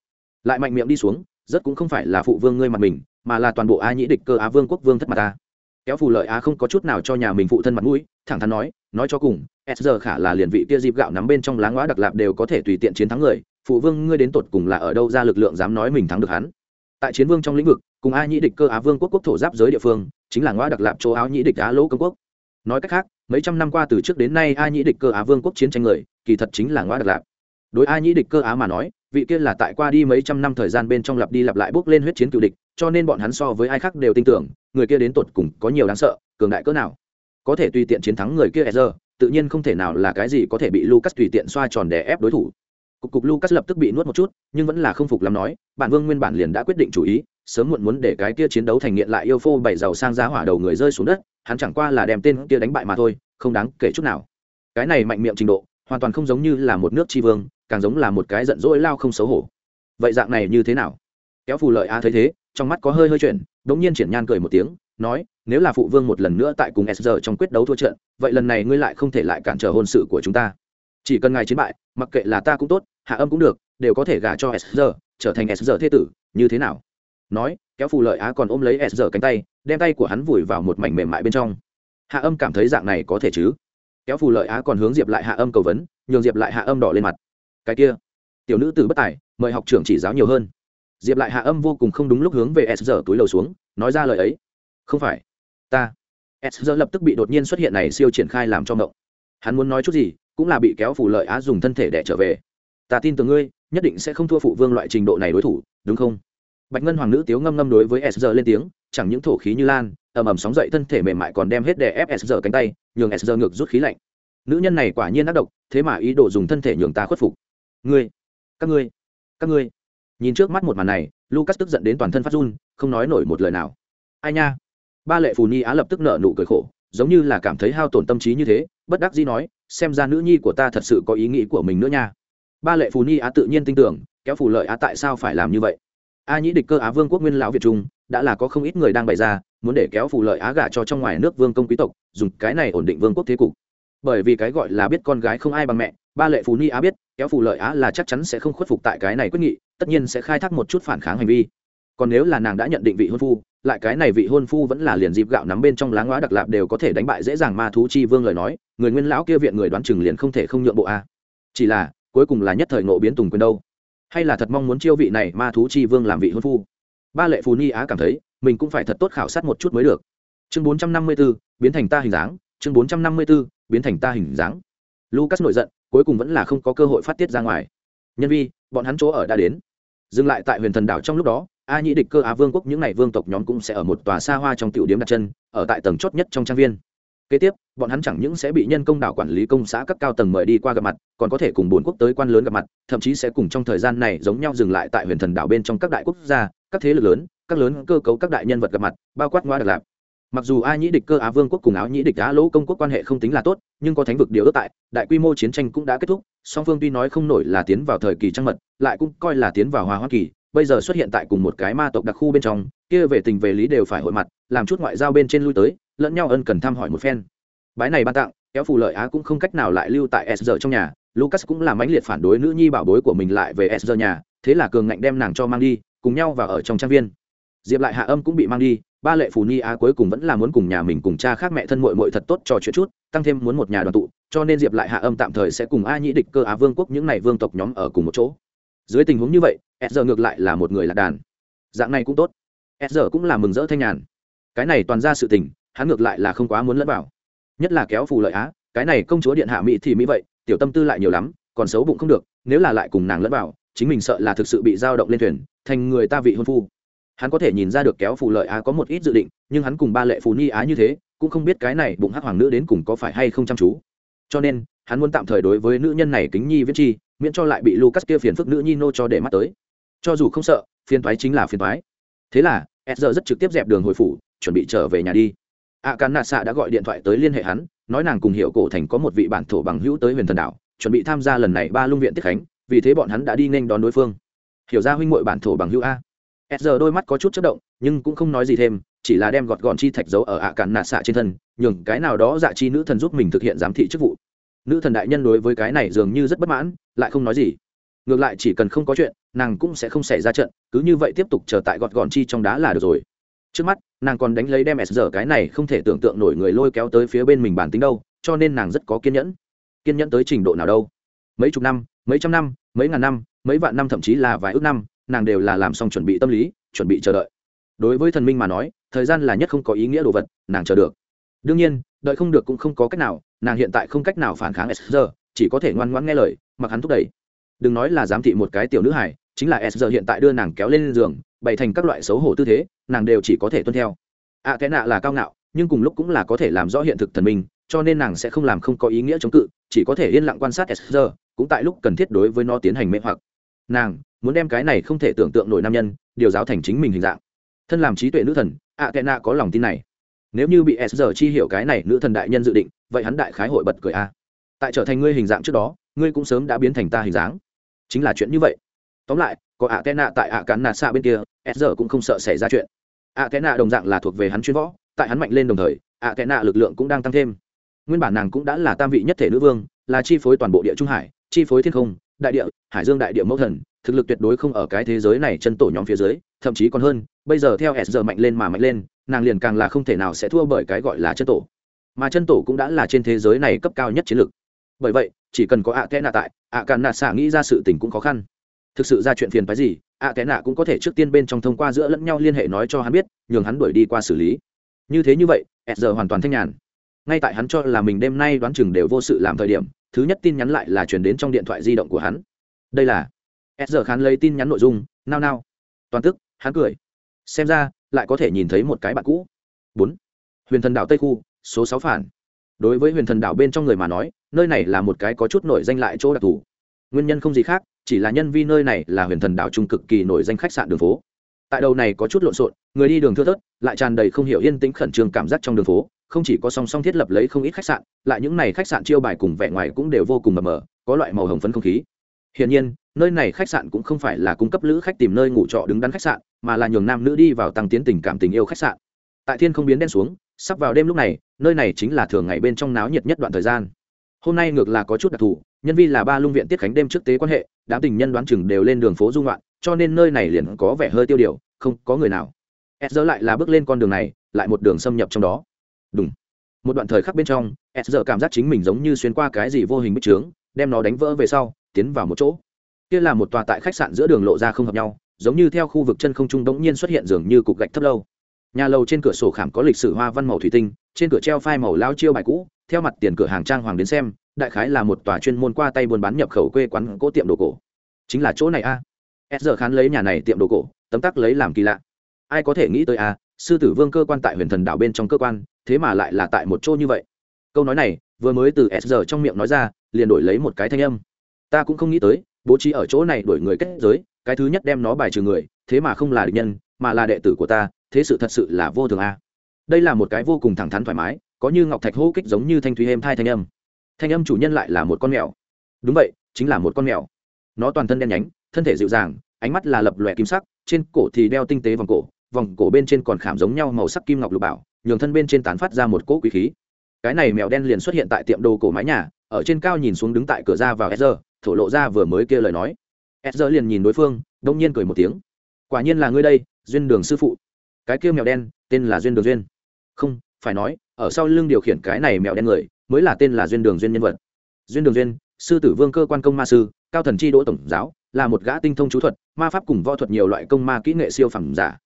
Lại mạnh miệng đi xuống, rất cũng không phải là phụ vương ngươi mặt mình, mà là toàn bộ a nhĩ địch cơ á vương quốc vương thất mặt ta. Kéo phù lợi á không có chút nào cho nhà mình phụ thân mặt mũi, thẳng thắn nói nói cho cùng, s giờ khả là liền vị kia dịp gạo nắm bên trong lá ngõ đặc lạp đều có thể tùy tiện chiến thắng người, phụ vương ngươi đến tột cùng là ở đâu ra lực lượng dám nói mình thắng được hắn. Tại chiến vương trong lĩnh vực, cùng a nhĩ địch cơ á vương quốc quốc thổ giáp giới địa phương, chính là ngõ đặc lạp châu áo nhĩ địch á lỗ công quốc. Nói cách khác mấy trăm năm qua từ trước đến nay a nhĩ địch cơ á vương quốc chiến tranh người, kỳ thật chính là ngoa đặc lạp. Đối a nhĩ địch cơ á mà nói, vị kia là tại qua đi mấy trăm năm thời gian bên trong lặp đi lặp lại bước lên huyết chiến cựu địch, cho nên bọn hắn so với ai khác đều tin tưởng, người kia đến tột cùng có nhiều đáng sợ, cường đại cỡ nào. Có thể tùy tiện chiến thắng người kia e giờ tự nhiên không thể nào là cái gì có thể bị lucas tùy tiện xoa tròn để ép đối thủ. Cục cục lucas lập tức bị nuốt một chút, nhưng vẫn là không phục lắm nói, bản vương nguyên bản liền đã quyết định chủ ý sớm muộn muốn để cái kia chiến đấu thành nghiện lại yêu phô bảy giàu sang giá hỏa đầu người rơi xuống đất, hắn chẳng qua là đem tên kia đánh bại mà thôi, không đáng kể chút nào. Cái này mạnh miệng trình độ, hoàn toàn không giống như là một nước tri vương, càng giống là một cái giận dỗi lao không xấu hổ. Vậy dạng này như thế nào? Kéo phù lợi a thấy thế, trong mắt có hơi hơi chuyển đ ỗ n g nhiên triển nhan cười một tiếng, nói, nếu là phụ vương một lần nữa tại cùng s trong quyết đấu thua trận, vậy lần này ngươi lại không thể lại cản trở hôn sự của chúng ta. Chỉ cần ngài chiến bại, mặc kệ là ta cũng tốt, hạ âm cũng được, đều có thể gả cho s trở thành s thế tử, như thế nào? Nói, kéo phù lợi á còn ôm lấy s giờ cánh tay, đem tay của hắn vùi vào một mảnh mềm mại bên trong. Hạ âm cảm thấy dạng này có thể chứ? Kéo phù lợi á còn hướng diệp lại hạ âm cầu vấn, nhường diệp lại hạ âm đỏ lên mặt. Cái kia, tiểu nữ tử bất tài, mời học trưởng chỉ giáo nhiều hơn. Diệp lại hạ âm vô cùng không đúng lúc hướng về s giờ túi lầu xuống, nói ra lời ấy. Không phải, ta. S giờ lập tức bị đột nhiên xuất hiện này siêu triển khai làm cho mộng hắn muốn nói chút gì, cũng là bị kéo phù lợi á dùng thân thể để trở về. Ta tin tưởng ngươi, nhất định sẽ không thua phụ vương loại trình độ này đối thủ, đúng không? Bạch ngân hoàng nữ tiếu ngâm ngâm đối với s giờ lên tiếng, chẳng những thổ khí như lan, ầm ầm sóng dậy thân thể mềm mại còn đem hết đè ép s giờ cánh tay, nhường s giờ ngược rút khí lạnh. Nữ nhân này quả nhiên ác độc, thế mà ý đồ dùng thân thể nhường ta khuất phục. Ngươi, các ngươi các ngươi. Nhìn trước mắt một màn này, lucas tức giận đến toàn thân phát run, không nói nổi một lời nào. Ai nha? Ba lệ phù ni á lập tức nợ nụ cười khổ, giống như là cảm thấy hao tổn tâm trí như thế, bất đắc dĩ nói, xem ra nữ nhi của ta thật sự có ý nghĩ của mình nữa nha. Ba lệ phù ni á tự nhiên tin tưởng, kéo phù lợi á tại sao phải làm như vậy? A nhĩ địch cơ á vương quốc nguyên lão việt trung, đã là có không ít người đang bày ra, muốn để kéo phù lợi á gả cho trong ngoài nước vương công quý tộc, dùng cái này ổn định vương quốc thế cục. Bởi vì cái gọi là biết con gái không ai bằng mẹ, ba lệ phù ni á biết, kéo phù lợi á là chắc chắn sẽ không khuất phục tại cái này quyết nghị, tất nhiên sẽ khai thác một chút phản kháng hành vi. Còn nếu là nàng đã nhận định vị hôn phu, lại cái này vị hôn phu vẫn là liền dịp gạo nắm bên trong lá ngóa đặc lạp đều có thể đánh bại dễ dàng ma thú chi vương lời nói, người nguyên lão kia viện người đoán chừng liền không thể không nhượng bộ a. Chỉ là, cuối cùng là nhất thời nộ biến tùng quyền đâu hay là thật mong muốn chiêu vị này ma thú chi vương làm vị hôn phu? Ba lệ phù ni á cảm thấy mình cũng phải thật tốt khảo sát một chút mới được. Chương bốn trăm năm mươi 454, biến thành ta hình dáng. Chương bốn trăm năm mươi 454, biến thành ta hình dáng. Lucas nổi giận cuối cùng vẫn là không có cơ hội phát tiết ra ngoài. Nhân vi bọn hắn chỗ ở đã đến. Dừng lại tại huyền thần đảo trong lúc đó a nhĩ địch cơ á vương quốc những n à y vương tộc nhóm cũng sẽ ở một tòa xa hoa trong tiểu điếm đặt chân ở tại tầng chót nhất trong trang viên kế tiếp, bọn hắn chẳng những sẽ bị nhân công đảo quản lý công xã các cao tầng mời đi qua gặp mặt, còn có thể cùng bốn quốc tới quan lớn gặp mặt, thậm chí sẽ cùng trong thời gian này giống nhau dừng lại tại huyền thần đảo bên trong các đại quốc gia, các thế lực lớn, các lớn cơ cấu các đại nhân vật gặp mặt, bao quát ngoa đặc lạp. Mặc dù a nhĩ địch cơ á vương quốc cùng áo nhĩ địch á lỗ công quốc quan hệ không tính là tốt, nhưng có thánh vực điều ước tại, đại quy mô chiến tranh cũng đã kết thúc, song phương tuy nói không nổi là tiến vào thời kỳ trăng mật, lại cũng coi là tiến vào hòa hoa kỳ, bây giờ xuất hiện tại cùng một cái ma tộc đặc khu bên trong, kia về tình về lý đều phải hội mặt, làm chút ngoại giao bên trên lui tới lẫn nhau ân cần thăm hỏi một phen. Bái này ban tặng, kéo phù lợi á cũng không cách nào lại lưu tại s giờ trong nhà. Lucas cũng làm mãnh liệt phản đối nữ nhi bảo bối của mình lại về s giờ nhà, thế là cường ngạnh đem nàng cho mang đi, cùng nhau và ở trong trang viên. Diệp lại hạ âm cũng bị mang đi, ba lệ phù ni á cuối cùng vẫn là muốn cùng nhà mình cùng cha khác mẹ thân mội mội thật tốt trò chuyện chút, tăng thêm muốn một nhà đoàn tụ, cho nên diệp lại hạ âm tạm thời sẽ cùng a nhĩ địch cơ á vương quốc những n à y vương tộc nhóm ở cùng một chỗ. Dưới tình huống như vậy, s giờ ngược lại là một người lạc đàn. Dạng này cũng tốt. S giờ cũng là mừng rỡ thanh nhàn. Cái này toàn ra sự tình hắn ngược lại là không quá muốn lẫn vào. Nhất là kéo phù lợi á, cái này công chúa điện hạ mỹ thì mỹ vậy, tiểu tâm tư lại nhiều lắm, còn xấu bụng không được, nếu là lại cùng nàng lẫn vào, chính mình sợ là thực sự bị dao động lên thuyền, thành người ta vị hôn phu. Hắn có thể nhìn ra được kéo phù lợi á có một ít dự định, nhưng hắn cùng ba lệ phù nhi á như thế, cũng không biết cái này bụng hắc hoàng nữ đến cùng có phải hay không chăm chú. Cho nên, hắn muốn tạm thời đối với nữ nhân này kính nhi viết chi, miễn cho lại bị lucas kia phiền phức nữ nhi nô cho để mắt tới. Cho dù không sợ, phiền thoái chính là phiền thoái thế là s giờ rất trực tiếp dẹp đường hồi phủ, chuẩn bị trở về nhà đi a cán nạ xạ đã gọi điện thoại tới liên hệ hắn, nói nàng cùng hiệu cổ thành có một vị bản thổ bằng hữu tới huyền thần đảo, chuẩn bị tham gia lần này ba lung viện tiết khánh, vì thế bọn hắn đã đi nhanh đón đối phương. Hiểu ra huynh m bản thổ bằng hữu a. S giờ đôi mắt có chút chất động, nhưng cũng không nói gì thêm, chỉ là đem gọt gọn chi thạch dấu ở ạ cạn nạ xạ trên thân, nhường cái nào đó dạ chi nữ thần giúp mình thực hiện giám thị chức vụ. Nữ thần đại nhân đối với cái này dường như rất bất mãn, lại không nói gì. Ngược lại chỉ cần không có chuyện, nàng cũng sẽ không xảy ra trận, cứ như vậy tiếp tục chờ tại gọt gọn chi trong đá là được rồi trước mắt, nàng còn đánh lấy đem s giờ cái này không thể tưởng tượng nổi người lôi kéo tới phía bên mình bản tính đâu, cho nên nàng rất có kiên nhẫn. Kiên nhẫn tới trình độ nào đâu? Mấy chục năm, mấy trăm năm, mấy ngàn năm, mấy vạn năm thậm chí là vài ước năm, nàng đều là làm xong chuẩn bị tâm lý, chuẩn bị chờ đợi. Đối với thần minh mà nói, thời gian là nhất không có ý nghĩa đồ vật, nàng chờ được. Đương nhiên, đợi không được cũng không có cách nào, nàng hiện tại không cách nào phản kháng s giờ chỉ có thể ngoan ngoãn nghe lời, mặc hắn thúc đẩy. Đừng nói là giám thị một cái tiểu nữ hải chính là s giờ hiện tại đưa nàng kéo lên giường, bày thành các loại xấu hổ tư thế nàng đều chỉ có thể tuân theo. Ạ à, cái nạ là cao ngạo nhưng cùng lúc cũng là có thể làm rõ hiện thực thần minh cho nên nàng sẽ không làm không có ý nghĩa chống cự chỉ có thể yên lặng quan sát s cũng tại lúc cần thiết đối với nó tiến hành mê hoặc. Nàng muốn đem cái này không thể tưởng tượng nổi nam nhân điều giáo thành chính mình hình dạng. Thân làm trí tuệ nữ thần à, ạ tệ nạ có lòng tin này. Nếu như bị s chi hiểu cái này nữ thần đại nhân dự định vậy hắn đại khái hội bật cười a. Tại trở thành ngươi hình dạng trước đó ngươi cũng sớm đã biến thành ta hình dáng. Chính là chuyện như vậy. Tóm lại có ạ tệ nạ tại ạ cán nạ xạ bên kia, s giờ cũng không sợ xảy ra chuyện. Ạ tệ nạ đồng dạng là thuộc về hắn chuyên võ, tại hắn mạnh lên đồng thời ạ tệ nạ lực lượng cũng đang tăng thêm. Nguyên bản nàng cũng đã là tam vị nhất thể nữ vương, là chi phối toàn bộ địa trung hải, chi phối thiên không, đại địa, hải dương đại địa mẫu thần, thực lực tuyệt đối không ở cái thế giới này chân tổ nhóm phía dưới, thậm chí còn hơn, bây giờ theo s giờ mạnh lên mà mạnh lên, nàng liền càng là không thể nào sẽ thua bởi cái gọi là chân tổ. Mà chân tổ cũng đã là trên thế giới này cấp cao nhất chiến lược. Bởi vậy, chỉ cần có ạ à nạ tại, ạ càn nạ xả nghĩ ra sự tình cũng khó khăn thực sự ra chuyện phiền phái gì, ạ kẽ nạ cũng có thể trước tiên bên trong thông qua giữa lẫn nhau liên hệ nói cho hắn biết, nhường hắn đuổi đi qua xử lý. Như thế như vậy s giờ hoàn toàn thanh nhàn. Ngay tại hắn cho là mình đêm nay đoán chừng đều vô sự làm thời điểm, thứ nhất tin nhắn lại là chuyển đến trong điện thoại di động của hắn. Đây là s giờ khán lấy tin nhắn nội dung, nao nao. Toàn tức, hắn cười. Xem ra, lại có thể nhìn thấy một cái bạn cũ. Bốn. Huyền thần đảo tây khu, số sáu phản. Đối với huyền thần đảo bên trong người mà nói, nơi này là một cái có chút nổi danh lại chỗ đặc thù. Nguyên nhân không gì khác chỉ là nhân vi nơi này là huyền thần đảo trung cực kỳ nổi danh khách sạn đường phố. Tại đầu này có chút lộn xộn, người đi đường thưa thớt, lại tràn đầy không hiểu yên tĩnh khẩn trương cảm giác trong đường phố, không chỉ có song song thiết lập lấy không ít khách sạn, lại những này khách sạn chiêu bài cùng vẻ ngoài cũng đều vô cùng mờ mờ, có loại màu hồng phấn không khí. Hiển nhiên, nơi này khách sạn cũng không phải là cung cấp lữ khách tìm nơi ngủ trọ đứng đắn khách sạn, mà là nhường nam nữ đi vào tăng tiến tình cảm tình yêu khách sạn. Tại thiên không biến đen xuống, sắp vào đêm lúc này, nơi này chính là thường ngày bên trong náo nhiệt nhất đoạn thời gian. Hôm nay ngược là có chút đặc thù, nhân vi là ba lung viện tiết khánh đêm trước tế quan hệ đám tình nhân đoán chừng đều lên đường phố dung loạn cho nên nơi này liền có vẻ hơi tiêu điều, không có người nào. S giờ lại là bước lên con đường này, lại một đường xâm nhập trong đó. Đúng một đoạn thời khắc bên trong s giờ cảm giác chính mình giống như xuyên qua cái gì vô hình bích trướng, đem nó đánh vỡ về sau, tiến vào một chỗ. Kia là một tòa tại khách sạn giữa đường lộ ra không hợp nhau, giống như theo khu vực chân không trung đống nhiên xuất hiện dường như cục gạch thấp lâu. Nhà lầu trên cửa sổ khảm có lịch sử hoa văn màu thủy tinh, trên cửa treo phai màu lao chiêu bài cũ, theo mặt tiền cửa hàng trang hoàng đến xem đại khái là một tòa chuyên môn qua tay buôn bán nhập khẩu quê quán cỗ tiệm đồ cổ. Chính là chỗ này a. À. s giờ khán lấy nhà này tiệm đồ cổ, tấm tắc lấy làm kỳ lạ. Ai có thể nghĩ tới a, sư tử vương cơ quan tại huyền thần đảo bên trong cơ quan, thế mà lại là tại một chỗ như vậy. Câu nói này, vừa mới từ s giờ trong miệng nói ra, liền đổi lấy một cái thanh âm. Ta cũng không nghĩ tới, bố trí ở chỗ này đổi người kết giới, cái thứ nhất đem nó bài trừ người, thế mà không là địch nhân, mà là đệ tử của ta, thế sự thật sự là vô thường a. Đây là một cái vô cùng thẳng thắn thoải mái, có như ngọc thạch hô kích giống như thanh thúy êm thai thanh âm thanh âm chủ nhân lại là một con mèo. Đúng vậy, chính là một con mèo. Nó toàn thân đen nhánh, thân thể dịu dàng, ánh mắt là lập lòe kim sắc, trên cổ thì đeo tinh tế vòng cổ vòng cổ bên trên còn khảm giống nhau màu sắc kim ngọc lục bảo, nhường thân bên trên tán phát ra một cỗ quý khí. Cái này mèo đen liền xuất hiện tại tiệm đồ cổ mái nhà, ở trên cao nhìn xuống đứng tại cửa ra vào sr thổ lộ ra vừa mới kia lời nói. Sr liền nhìn đối phương, đông nhiên cười một tiếng. Quả nhiên là ngươi đây, duyên đường sư phụ. Cái kia mèo đen, tên là duyên đường duyên. Không, phải nói, ở sau lưng điều khiển cái này mèo đen người mới là tên là duyên đường duyên nhân vật. Duyên đường duyên, sư tử vương cơ quan công ma sư, cao thần chi đỗ tổng giáo, là một gã tinh thông chú thuật, ma pháp cùng võ thuật nhiều loại công ma kỹ nghệ siêu phẩm giả.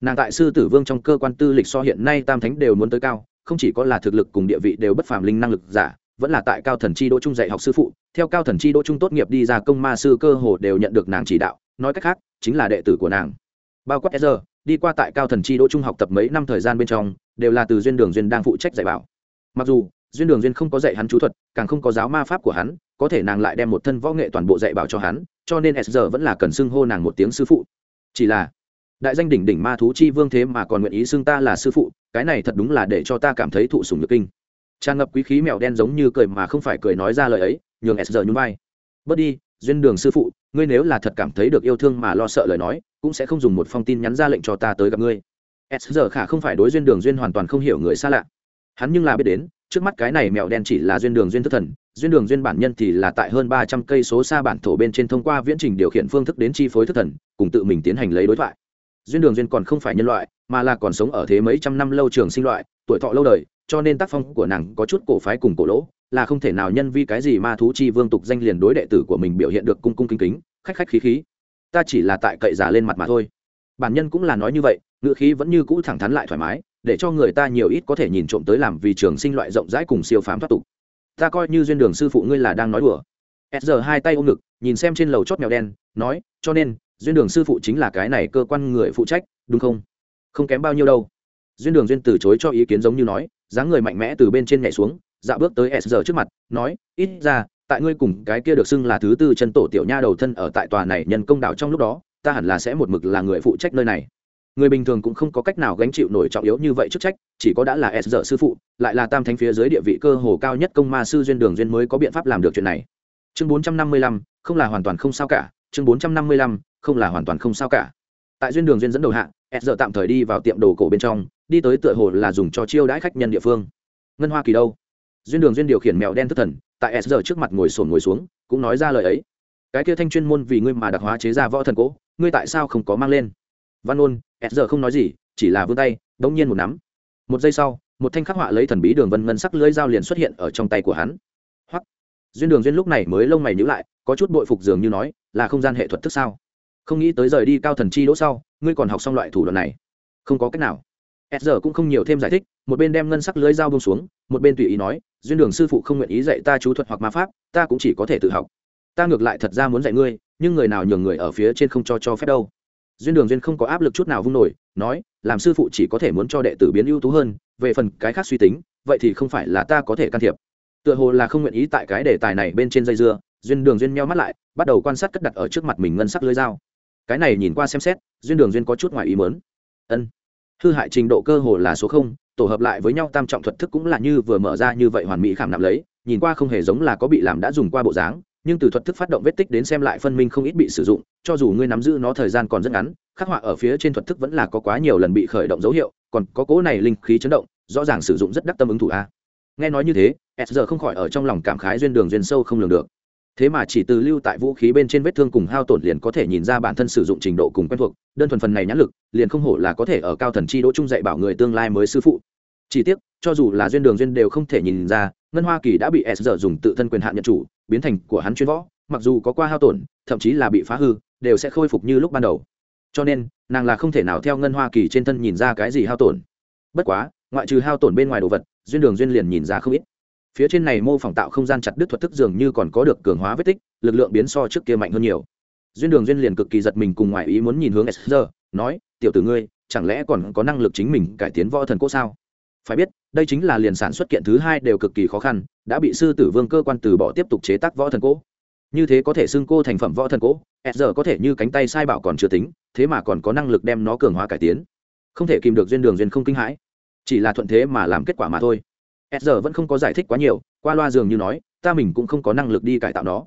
Nàng tại sư tử vương trong cơ quan tư lịch so hiện nay tam thánh đều muốn tới cao, không chỉ có là thực lực cùng địa vị đều bất phàm linh năng lực giả, vẫn là tại cao thần chi đỗ trung dạy học sư phụ, theo cao thần chi đỗ trung tốt nghiệp đi ra công ma sư cơ hồ đều nhận được nàng chỉ đạo, nói cách khác, chính là đệ tử của nàng. Bao quát giờ đi qua tại cao thần chi đỗ trung học tập mấy năm thời gian bên trong, đều là từ duyên đường duyên đang phụ trách dạy bảo. Mặc dù duyên đường duyên không có dạy hắn chú thuật, càng không có giáo ma pháp của hắn, có thể nàng lại đem một thân võ nghệ toàn bộ dạy bảo cho hắn, cho nên s giờ vẫn là cần xưng hô nàng một tiếng sư phụ. Chỉ là, đại danh đỉnh đỉnh ma thú chi vương thế mà còn nguyện ý xưng ta là sư phụ, cái này thật đúng là để cho ta cảm thấy thụ sùng nhược kinh. Tràn ngập quý khí mèo đen giống như cười mà không phải cười nói ra lời ấy, nhường s giờ nhún vai. Bớt đi, duyên đường sư phụ, ngươi nếu là thật cảm thấy được yêu thương mà lo sợ lời nói, cũng sẽ không dùng một phong tin nhắn ra lệnh cho ta tới gặp ngươi. S giờ khả không phải đối duyên đường duyên hoàn toàn không hiểu người xa lạ. Hắn nhưng là biết đến trước mắt cái này mèo đen chỉ là duyên đường duyên thức thần, duyên đường duyên bản nhân thì là tại hơn ba trăm cây số xa bản thổ bên trên thông qua viễn trình điều khiển phương thức đến chi phối thức thần, cùng tự mình tiến hành lấy đối thoại. Duyên đường duyên còn không phải nhân loại, mà là còn sống ở thế mấy trăm năm lâu trường sinh loại, tuổi thọ lâu đời, cho nên tác phong của nàng có chút cổ phái cùng cổ lỗ, là không thể nào nhân vi cái gì ma thú chi vương tục danh liền đối đệ tử của mình biểu hiện được cung cung kính kính, khách khách khí khí. Ta chỉ là tại cậy giả lên mặt mà thôi. Bản nhân cũng là nói như vậy ngựa khí vẫn như cũ thẳng thắn lại thoải mái để cho người ta nhiều ít có thể nhìn trộm tới làm vì trường sinh loại rộng rãi cùng siêu phàm thoát tục. Ta coi như duyên đường sư phụ ngươi là đang nói đùa. S giờ hai tay ôm ngực, nhìn xem trên lầu chót mèo đen, nói, cho nên, duyên đường sư phụ chính là cái này cơ quan người phụ trách, đúng không? Không kém bao nhiêu đâu. Duyên đường duyên từ chối cho ý kiến giống như nói, dáng người mạnh mẽ từ bên trên nhảy xuống dạo bước tới s giờ trước mặt, nói, ít ra, tại ngươi cùng cái kia được xưng là thứ tư chân tổ tiểu nha đầu thân ở tại tòa này nhân công đảo trong lúc đó, ta hẳn là sẽ một mực là người phụ trách nơi này người bình thường cũng không có cách nào gánh chịu nổi trọng yếu như vậy chức trách chỉ có đã là s giờ sư phụ lại là tam thánh phía dưới địa vị cơ hồ cao nhất công ma sư duyên đường duyên mới có biện pháp làm được chuyện này. Chương bốn trăm năm mươi lăm không là hoàn toàn không sao cả. Chương bốn trăm năm mươi lăm không là hoàn toàn không sao cả. Tại duyên đường duyên dẫn đầu hạng, s giờ tạm thời đi vào tiệm đồ cổ bên trong đi tới tựa hồ là dùng cho chiêu đãi khách nhân địa phương. Ngân hoa kỳ đâu? Duyên đường duyên điều khiển mèo đen thất thần tại s giờ trước mặt ngồi sồn ngồi xuống cũng nói ra lời ấy. Cái kia thanh chuyên môn vì ngươi mà đặc hóa chế ra võ thần cố ngươi tại sao không có mang lên? Văn ôn s giờ không nói gì, chỉ là vươn tay đ ỗ n g nhiên một nắm. Một giây sau, một thanh khắc họa lấy thần bí đường vân ngân sắc lưỡi dao liền xuất hiện ở trong tay của hắn. Hoặc duyên đường duyên lúc này mới lông mày nhữ lại, có chút bội phục dường như nói, là không gian hệ thuật thức sao? Không nghĩ tới rời đi cao thần chi đỗ sau, ngươi còn học xong loại thủ đoạn này. Không có cách nào. S giờ cũng không nhiều thêm giải thích, một bên đem ngân sắc lưới dao bông xuống, một bên tùy ý nói, duyên đường sư phụ không nguyện ý dạy ta chú thuật hoặc ma pháp, ta cũng chỉ có thể tự học. Ta ngược lại thật ra muốn dạy ngươi, nhưng người nào nhường người ở phía trên không cho cho phép đâu duyên đường duyên không có áp lực chút nào vung nổi, nói, làm sư phụ chỉ có thể muốn cho đệ tử biến ưu tú hơn, về phần cái khác suy tính, vậy thì không phải là ta có thể can thiệp. Tựa hồ là không nguyện ý tại cái đề tài này bên trên dây dưa, duyên đường duyên meo mắt lại, bắt đầu quan sát cất đặt ở trước mặt mình ngân sắc lưới dao. Cái này nhìn qua xem xét, duyên đường duyên có chút ngoài ý mớn ân. Hư hại trình độ cơ hồ là số không, tổ hợp lại với nhau tam trọng thuật thức cũng là như vừa mở ra như vậy hoàn mỹ khảm nạm lấy, nhìn qua không hề giống là có bị làm đã dùng qua bộ dáng nhưng từ thuật thức phát động vết tích đến xem lại phân minh không ít bị sử dụng, cho dù ngươi nắm giữ nó thời gian còn rất ngắn, khắc họa ở phía trên thuật thức vẫn là có quá nhiều lần bị khởi động dấu hiệu, còn có cố này linh khí chấn động, rõ ràng sử dụng rất đắc tâm ứng thủ a. Nghe nói như thế, s giờ không khỏi ở trong lòng cảm khái duyên đường duyên sâu không lường được. Thế mà chỉ từ lưu tại vũ khí bên trên vết thương cùng hao tổn liền có thể nhìn ra bản thân sử dụng trình độ cùng quen thuộc, đơn thuần phần này nhãn lực, liền không hổ là có thể ở cao thần chi đỗ trung dạy bảo người tương lai mới sư phụ. Chỉ tiếc, cho dù là duyên đường duyên đều không thể nhìn ra ngân hoa kỳ đã bị s giờ dùng tự thân quyền hạn nhận chủ, biến thành của hắn chuyên võ, mặc dù có qua hao tổn, thậm chí là bị phá hư, đều sẽ khôi phục như lúc ban đầu. Cho nên, nàng là không thể nào theo ngân hoa kỳ trên thân nhìn ra cái gì hao tổn. Bất quá, ngoại trừ hao tổn bên ngoài đồ vật, duyên đường duyên liền nhìn ra không ít. Phía trên này mô phỏng tạo không gian chặt đứt thuật thức dường như còn có được cường hóa vết tích, lực lượng biến so trước kia mạnh hơn nhiều. Duyên đường duyên liền cực kỳ giật mình cùng ngoại ý muốn nhìn hướng s giờ, nói, tiểu tử ngươi, chẳng lẽ còn có năng lực chính mình cải tiến võ thần cỗ sao? Phải biết đây chính là liền sản xuất kiện thứ hai đều cực kỳ khó khăn, đã bị sư tử vương cơ quan từ bỏ tiếp tục chế tác võ thần cỗ. Như thế có thể xưng cô thành phẩm võ thần cỗ s giờ có thể như cánh tay sai bảo còn chưa tính, thế mà còn có năng lực đem nó cường hóa cải tiến. Không thể kìm được duyên đường duyên không kinh hãi. Chỉ là thuận thế mà làm kết quả mà thôi. S giờ vẫn không có giải thích quá nhiều, qua loa dường như nói, ta mình cũng không có năng lực đi cải tạo nó.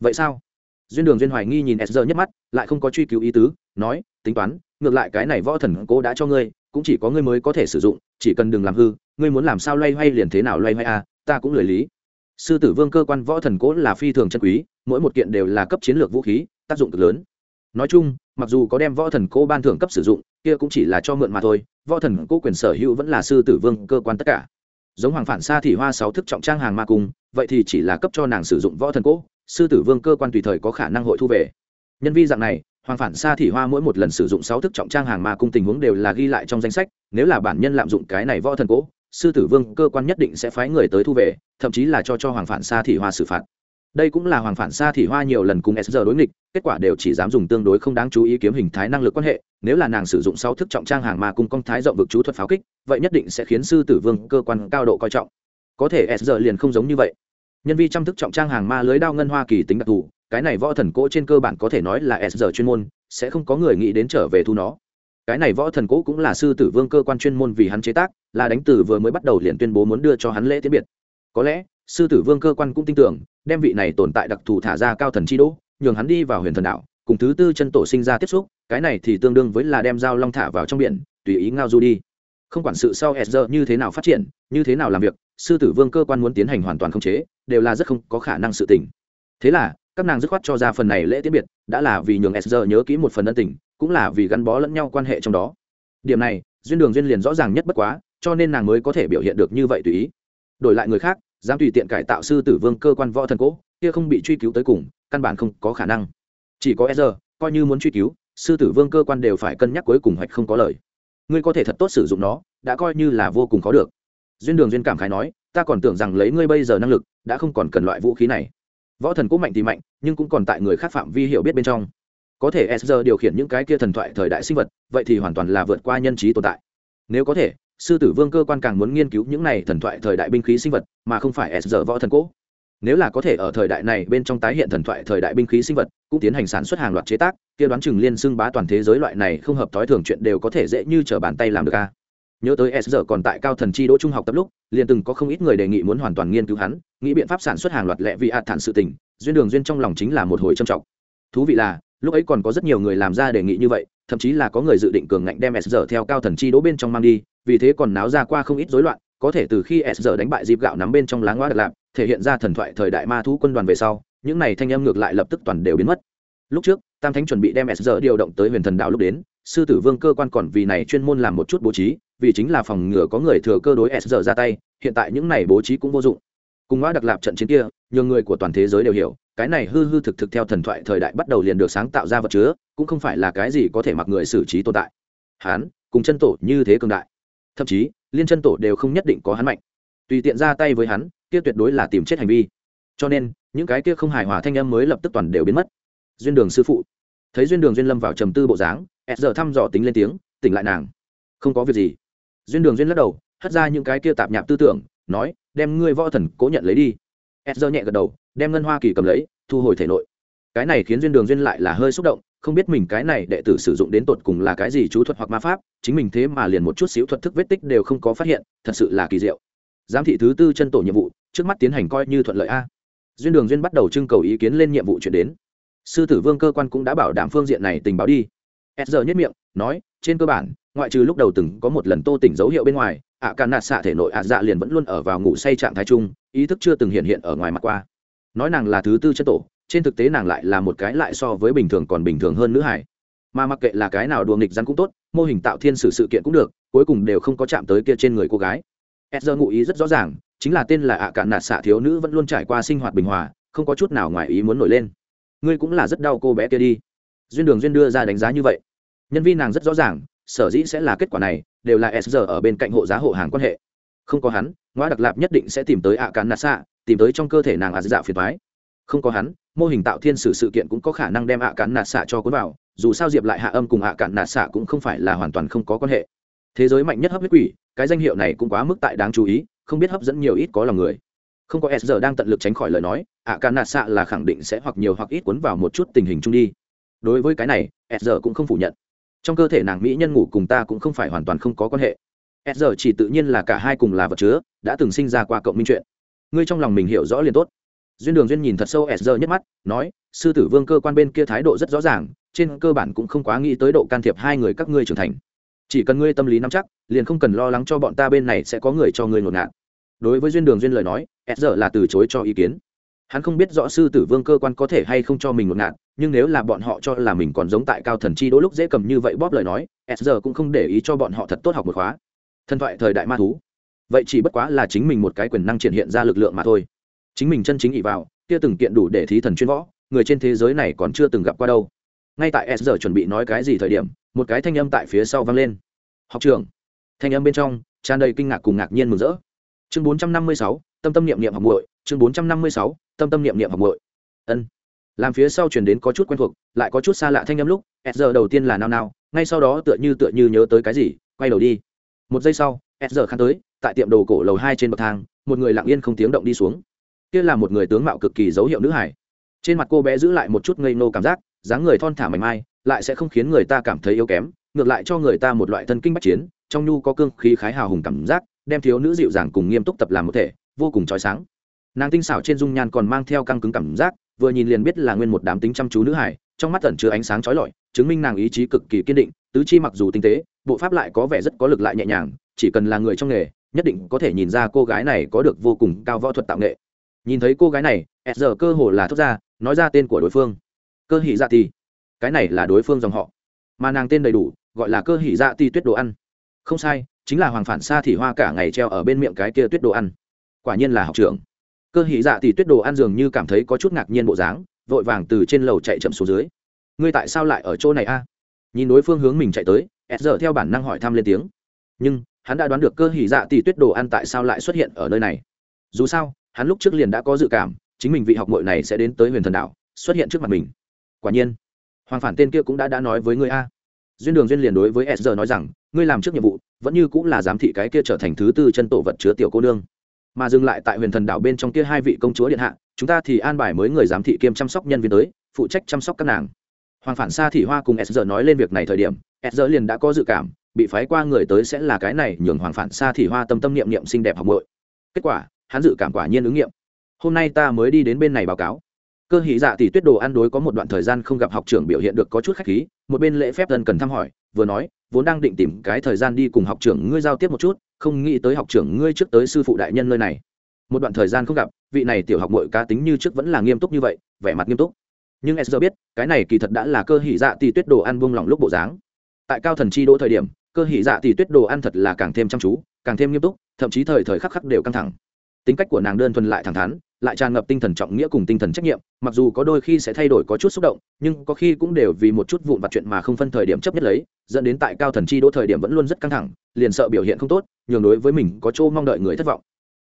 Vậy sao? Duyên đường duyên hoài nghi nhìn s giờ nhất mắt, lại không có truy cứu ý tứ, nói, tính toán, ngược lại cái này võ thần cố đã cho ngươi, cũng chỉ có ngươi mới có thể sử dụng chỉ cần đừng làm hư, ngươi muốn làm sao loay hoay liền thế nào loay hoay à ta cũng lười lý. Sư tử vương cơ quan võ thần cố là phi thường chân quý, mỗi một kiện đều là cấp chiến lược vũ khí, tác dụng cực lớn. Nói chung, mặc dù có đem võ thần cố ban thưởng cấp sử dụng, kia cũng chỉ là cho mượn mà thôi, võ thần cố quyền sở hữu vẫn là sư tử vương cơ quan tất cả. Giống hoàng phản xa thì hoa sáu thức trọng trang hàng ma cung, vậy thì chỉ là cấp cho nàng sử dụng võ thần cố, sư tử vương cơ quan tùy thời có khả năng hội thu về. Nhân vi dạng này hoàng phản xa Thị hoa mỗi một lần sử dụng sáu thức trọng trang hàng ma cung tình huống đều là ghi lại trong danh sách, nếu là bản nhân lạm dụng cái này võ thần cố, sư tử vương cơ quan nhất định sẽ phái người tới thu về, thậm chí là cho cho hoàng phản xa Thị hoa xử phạt. Đây cũng là hoàng phản xa Thị hoa nhiều lần cùng s đối nghịch, kết quả đều chỉ dám dùng tương đối không đáng chú ý kiếm hình thái năng lực quan hệ, nếu là nàng sử dụng sáu thức trọng trang hàng ma cung công thái rộng vực chú thuật pháo kích, vậy nhất định sẽ khiến sư tử vương cơ quan cao độ coi trọng. Có thể s liền không giống như vậy. Nhân vi trăm thức trọng trang hàng ma lưới đao ngân hoa kỳ tính đặc thù cái này võ thần cỗ trên cơ bản có thể nói là s chuyên môn, sẽ không có người nghĩ đến trở về thu nó. Cái này võ thần cỗ cũng là sư tử vương cơ quan chuyên môn vì hắn chế tác, là đánh tử vừa mới bắt đầu liền tuyên bố muốn đưa cho hắn lễ tiễn biệt. Có lẽ, sư tử vương cơ quan cũng tin tưởng, đem vị này tồn tại đặc thù thả ra cao thần chi đỗ nhường hắn đi vào huyền thần đạo, cùng thứ tư chân tổ sinh ra tiếp xúc, cái này thì tương đương với là đem dao long thả vào trong biển, tùy ý ngao du đi. Không quản sự sau s như thế nào phát triển, như thế nào làm việc, sư tử vương cơ quan muốn tiến hành hoàn toàn khống chế, đều là rất không có khả năng sự tình. Thế là các nàng dứt khoát cho ra phần này lễ tiễn biệt, đã là vì nhường s nhớ kỹ một phần ân tình, cũng là vì gắn bó lẫn nhau quan hệ trong đó. Điểm này, duyên đường duyên liền rõ ràng nhất bất quá, cho nên nàng mới có thể biểu hiện được như vậy tùy ý. Đổi lại người khác, dám tùy tiện cải tạo sư tử vương cơ quan võ thần cỗ kia không bị truy cứu tới cùng, căn bản không có khả năng. Chỉ có e coi như muốn truy cứu, sư tử vương cơ quan đều phải cân nhắc cuối cùng hoạch không có lời. Ngươi có thể thật tốt sử dụng nó, đã coi như là vô cùng khó được. Duyên đường duyên cảm khái nói, ta còn tưởng rằng lấy ngươi bây giờ năng lực, đã không còn cần loại vũ khí này võ thần cũng mạnh thì mạnh, nhưng cũng còn tại người khác phạm vi hiểu biết bên trong. Có thể s điều khiển những cái kia thần thoại thời đại sinh vật, vậy thì hoàn toàn là vượt qua nhân trí tồn tại. Nếu có thể, sư tử vương cơ quan càng muốn nghiên cứu những này thần thoại thời đại binh khí sinh vật, mà không phải s giờ võ thần cỗ nếu là có thể ở thời đại này bên trong tái hiện thần thoại thời đại binh khí sinh vật, cũng tiến hành sản xuất hàng loạt chế tác, kia đoán chừng liên xưng bá toàn thế giới loại này không hợp thói thường chuyện đều có thể dễ như trở bàn tay làm được ca nhớ tới s giờ còn tại cao thần chi đỗ trung học tập lúc, liền từng có không ít người đề nghị muốn hoàn toàn nghiên cứu hắn, nghĩ biện pháp sản xuất hàng loạt lệ vị hạt thản sự tình, duyên đường duyên trong lòng chính là một hồi trầm trọng. Thú vị là, lúc ấy còn có rất nhiều người làm ra đề nghị như vậy, thậm chí là có người dự định cường ngạnh đem s giờ theo cao thần chi đỗ bên trong mang đi, vì thế còn náo ra qua không ít rối loạn, có thể từ khi s giờ đánh bại dịp gạo nắm bên trong láng hoa đặc lạp thể hiện ra thần thoại thời đại ma thú quân đoàn về sau, những này thanh âm ngược lại lập tức toàn đều biến mất. Lúc trước, tam thánh chuẩn bị đem s giờ điều động tới huyền thần đạo lúc đến, sư tử vương cơ quan còn vì này chuyên môn làm một chút bố trí vì chính là phòng ngừa có người thừa cơ đối s giờ ra tay, hiện tại những này bố trí cũng vô dụng. Cùng ngã đặc lạp trận chiến kia, nhiều người của toàn thế giới đều hiểu, cái này hư hư thực thực theo thần thoại thời đại bắt đầu liền được sáng tạo ra vật chứa, cũng không phải là cái gì có thể mặc người xử trí tồn tại. Hán, cùng chân tổ như thế cường đại. Thậm chí, liên chân tổ đều không nhất định có hắn mạnh. Tùy tiện ra tay với hắn, kia tuyệt đối là tìm chết hành vi. Cho nên, những cái kia không hài hòa thanh âm mới lập tức toàn đều biến mất. Duyên đường sư phụ. Thấy duyên đường duyên lâm vào trầm tư bộ dáng, s giờ thăm dò tính lên tiếng, tỉnh lại nàng. Không có việc gì duyên đường duyên lắc đầu, hất ra những cái kia tạp nhạp tư tưởng, nói, đem ngươi võ thần cố nhận lấy đi. S giờ nhẹ gật đầu, đem ngân hoa kỳ cầm lấy, thu hồi thể nội. Cái này khiến duyên đường duyên lại là hơi xúc động, không biết mình cái này đệ tử sử dụng đến tột cùng là cái gì chú thuật hoặc ma pháp, chính mình thế mà liền một chút xíu thuật thức vết tích đều không có phát hiện, thật sự là kỳ diệu. Giám thị thứ tư chân tổ nhiệm vụ, trước mắt tiến hành coi như thuận lợi a. Duyên đường duyên bắt đầu trưng cầu ý kiến lên nhiệm vụ chuyển đến. Sư tử vương cơ quan cũng đã bảo đảm phương diện này tình báo đi. S giờ nhất miệng, nói trên cơ bản, ngoại trừ lúc đầu từng có một lần tô tỉnh dấu hiệu bên ngoài ạ ca nạt xạ thể nội ạ dạ liền vẫn luôn ở vào ngủ say trạng thái chung, ý thức chưa từng hiện hiện ở ngoài mặt qua. Nói nàng là thứ tư chất tổ, trên thực tế nàng lại là một cái lại so với bình thường còn bình thường hơn nữ hải. Mà mặc kệ là cái nào đùa nghịch rắn cũng tốt, mô hình tạo thiên sử sự kiện cũng được, cuối cùng đều không có chạm tới kia trên người cô gái. S giờ ngụ ý rất rõ ràng, chính là tên là ạ cạn nạt xạ thiếu nữ vẫn luôn trải qua sinh hoạt bình hòa, không có chút nào ngoài ý muốn nổi lên. Ngươi cũng là rất đau cô bé kia đi. Duyên đường duyên đưa ra đánh giá như vậy nhân viên nàng rất rõ ràng, sở dĩ sẽ là kết quả này, đều là s giờ ở bên cạnh hộ giá hộ hàng quan hệ. Không có hắn ngoa đặc lạp nhất định sẽ tìm tới ạ cán nạ xạ tìm tới trong cơ thể nàng ạ dạ phiền thoái không có hắn, mô hình tạo thiên sử sự kiện cũng có khả năng đem ạ cán nạ xạ cho cuốn vào, dù sao diệp lại hạ âm cùng ạ cạn nạ xạ cũng không phải là hoàn toàn không có quan hệ. Thế giới mạnh nhất hấp huyết quỷ, cái danh hiệu này cũng quá mức tại đáng chú ý, không biết hấp dẫn nhiều ít có lòng người. Không có s giờ đang tận lực tránh khỏi lời nói ạ cạn nạ xạ là khẳng định sẽ hoặc nhiều hoặc ít cuốn vào một chút tình hình chung đi. Đối với cái này, s giờ cũng không phủ nhận trong cơ thể nàng mỹ nhân ngủ cùng ta cũng không phải hoàn toàn không có quan hệ. S giờ chỉ tự nhiên là cả hai cùng là vật chứa, đã từng sinh ra qua cộng minh chuyện. Ngươi trong lòng mình hiểu rõ liền tốt. Duyên đường duyên nhìn thật sâu s giờ nhất mắt, nói, sư tử vương cơ quan bên kia thái độ rất rõ ràng, trên cơ bản cũng không quá nghĩ tới độ can thiệp hai người các ngươi trưởng thành. Chỉ cần ngươi tâm lý nắm chắc, liền không cần lo lắng cho bọn ta bên này sẽ có người cho ngươi ngột ngạt. Đối với duyên đường duyên lời nói s giờ là từ chối cho ý kiến. Hắn không biết rõ sư tử vương cơ quan có thể hay không cho mình ngột ngạt nhưng nếu là bọn họ cho là mình còn giống tại cao thần chi đỗ lúc dễ cầm như vậy bóp lời nói, s giờ cũng không để ý cho bọn họ thật tốt học một khóa. Thần thoại thời đại ma thú. Vậy chỉ bất quá là chính mình một cái quyền năng triển hiện ra lực lượng mà thôi. Chính mình chân chính ỉ vào, kia từng kiện đủ để thí thần chuyên võ, người trên thế giới này còn chưa từng gặp qua đâu. Ngay tại s giờ chuẩn bị nói cái gì thời điểm, một cái thanh âm tại phía sau vang lên. Học trường thanh âm bên trong, tràn đầy kinh ngạc cùng ngạc nhiên mừng rỡ. Chương bốn trăm năm mươi sáu, tâm tâm niệm niệm học muội, chương bốn trăm năm mươi sáu, tâm tâm niệm niệm học muội. Ân làm phía sau chuyển đến có chút quen thuộc, lại có chút xa lạ thanh âm lúc, s giờ đầu tiên là nao nao, ngay sau đó tựa như tựa như nhớ tới cái gì, quay đầu đi. Một giây sau, s giờ khăn tới, tại tiệm đồ cổ lầu hai trên bậc thang, một người lặng yên không tiếng động đi xuống. Kia là một người tướng mạo cực kỳ dấu hiệu nữ hải. Trên mặt cô bé giữ lại một chút ngây nô cảm giác, dáng người thon thả mảnh mai, lại sẽ không khiến người ta cảm thấy yếu kém, ngược lại cho người ta một loại thân kinh bách chiến, trong nhu có cương khí khái hào hùng cảm giác, đem thiếu nữ dịu dàng cùng nghiêm túc tập làm một thể, vô cùng trói sáng. Nàng tinh xảo trên dung nhan còn mang theo căng cứng cảm giác vừa nhìn liền biết là nguyên một đám tính chăm chú nữ hải, trong mắt tẩn chứa ánh sáng trói lọi, chứng minh nàng ý chí cực kỳ kiên định, tứ chi mặc dù tinh tế, bộ pháp lại có vẻ rất có lực lại nhẹ nhàng, chỉ cần là người trong nghề, nhất định có thể nhìn ra cô gái này có được vô cùng cao võ thuật tạo nghệ. Nhìn thấy cô gái này, s giờ cơ hồ là thốt ra, nói ra tên của đối phương. Cơ hỉ dạ thì cái này là đối phương dòng họ. Mà nàng tên đầy đủ, gọi là cơ hỉ dạ ti tuyết đồ ăn. Không sai, chính là hoàng phản xa thì hoa cả ngày treo ở bên miệng cái kia tuyết đồ ăn. Quả nhiên là học trưởng cơ hỉ dạ Tỷ tuyết đồ ăn dường như cảm thấy có chút ngạc nhiên bộ dáng, vội vàng từ trên lầu chạy chậm xuống dưới. Ngươi tại sao lại ở chỗ này a? Nhìn đối phương hướng mình chạy tới, s giờ theo bản năng hỏi thăm lên tiếng. Nhưng, hắn đã đoán được cơ hỉ dạ Tỷ tuyết đồ ăn tại sao lại xuất hiện ở nơi này. Dù sao, hắn lúc trước liền đã có dự cảm, chính mình vị học mội này sẽ đến tới huyền thần đảo, xuất hiện trước mặt mình. Quả nhiên, hoàng phản tên kia cũng đã đã nói với ngươi a. Duyên đường duyên liền đối với s giờ nói rằng, ngươi làm trước nhiệm vụ, vẫn như cũng là giám thị cái kia trở thành thứ tư chân tổ vật chứa tiểu cô nương mà dừng lại tại huyền thần đảo bên trong kia hai vị công chúa điện hạ, chúng ta thì an bài mới người giám thị kiêm chăm sóc nhân viên tới, phụ trách chăm sóc các nàng. Hoàng phản xa thị hoa cùng s giờ nói lên việc này thời điểm, s giờ liền đã có dự cảm, bị phái qua người tới sẽ là cái này nhường hoàng phản xa thị hoa tâm tâm niệm niệm xinh đẹp học bội kết quả, hắn dự cảm quả nhiên ứng nghiệm. Hôm nay ta mới đi đến bên này báo cáo. Cơ hỷ dạ Thì tuyết đồ ăn đối có một đoạn thời gian không gặp học trưởng biểu hiện được có chút khách khí, một bên lễ phép dân cần thăm hỏi, vừa nói, vốn đang định tìm cái thời gian đi cùng học trưởng ngươi giao tiếp một chút không nghĩ tới học trưởng ngươi trước tới sư phụ đại nhân nơi này. Một đoạn thời gian không gặp, vị này tiểu học mội cá tính như trước vẫn là nghiêm túc như vậy, vẻ mặt nghiêm túc. Nhưng s biết, cái này kỳ thật đã là cơ hỷ dạ tỷ tuyết đồ ăn buông lỏng lúc bộ dáng. Tại cao thần chi đỗ thời điểm, cơ hỷ dạ tỷ tuyết đồ ăn thật là càng thêm chăm chú, càng thêm nghiêm túc, thậm chí thời thời khắc khắc đều căng thẳng tính cách của nàng đơn thuần lại thẳng thắn, lại tràn ngập tinh thần trọng nghĩa cùng tinh thần trách nhiệm, mặc dù có đôi khi sẽ thay đổi có chút xúc động, nhưng có khi cũng đều vì một chút vụn vặt chuyện mà không phân thời điểm chấp nhất lấy, dẫn đến tại cao thần chi đỗ thời điểm vẫn luôn rất căng thẳng, liền sợ biểu hiện không tốt, nhường đối với mình có chỗ mong đợi người thất vọng.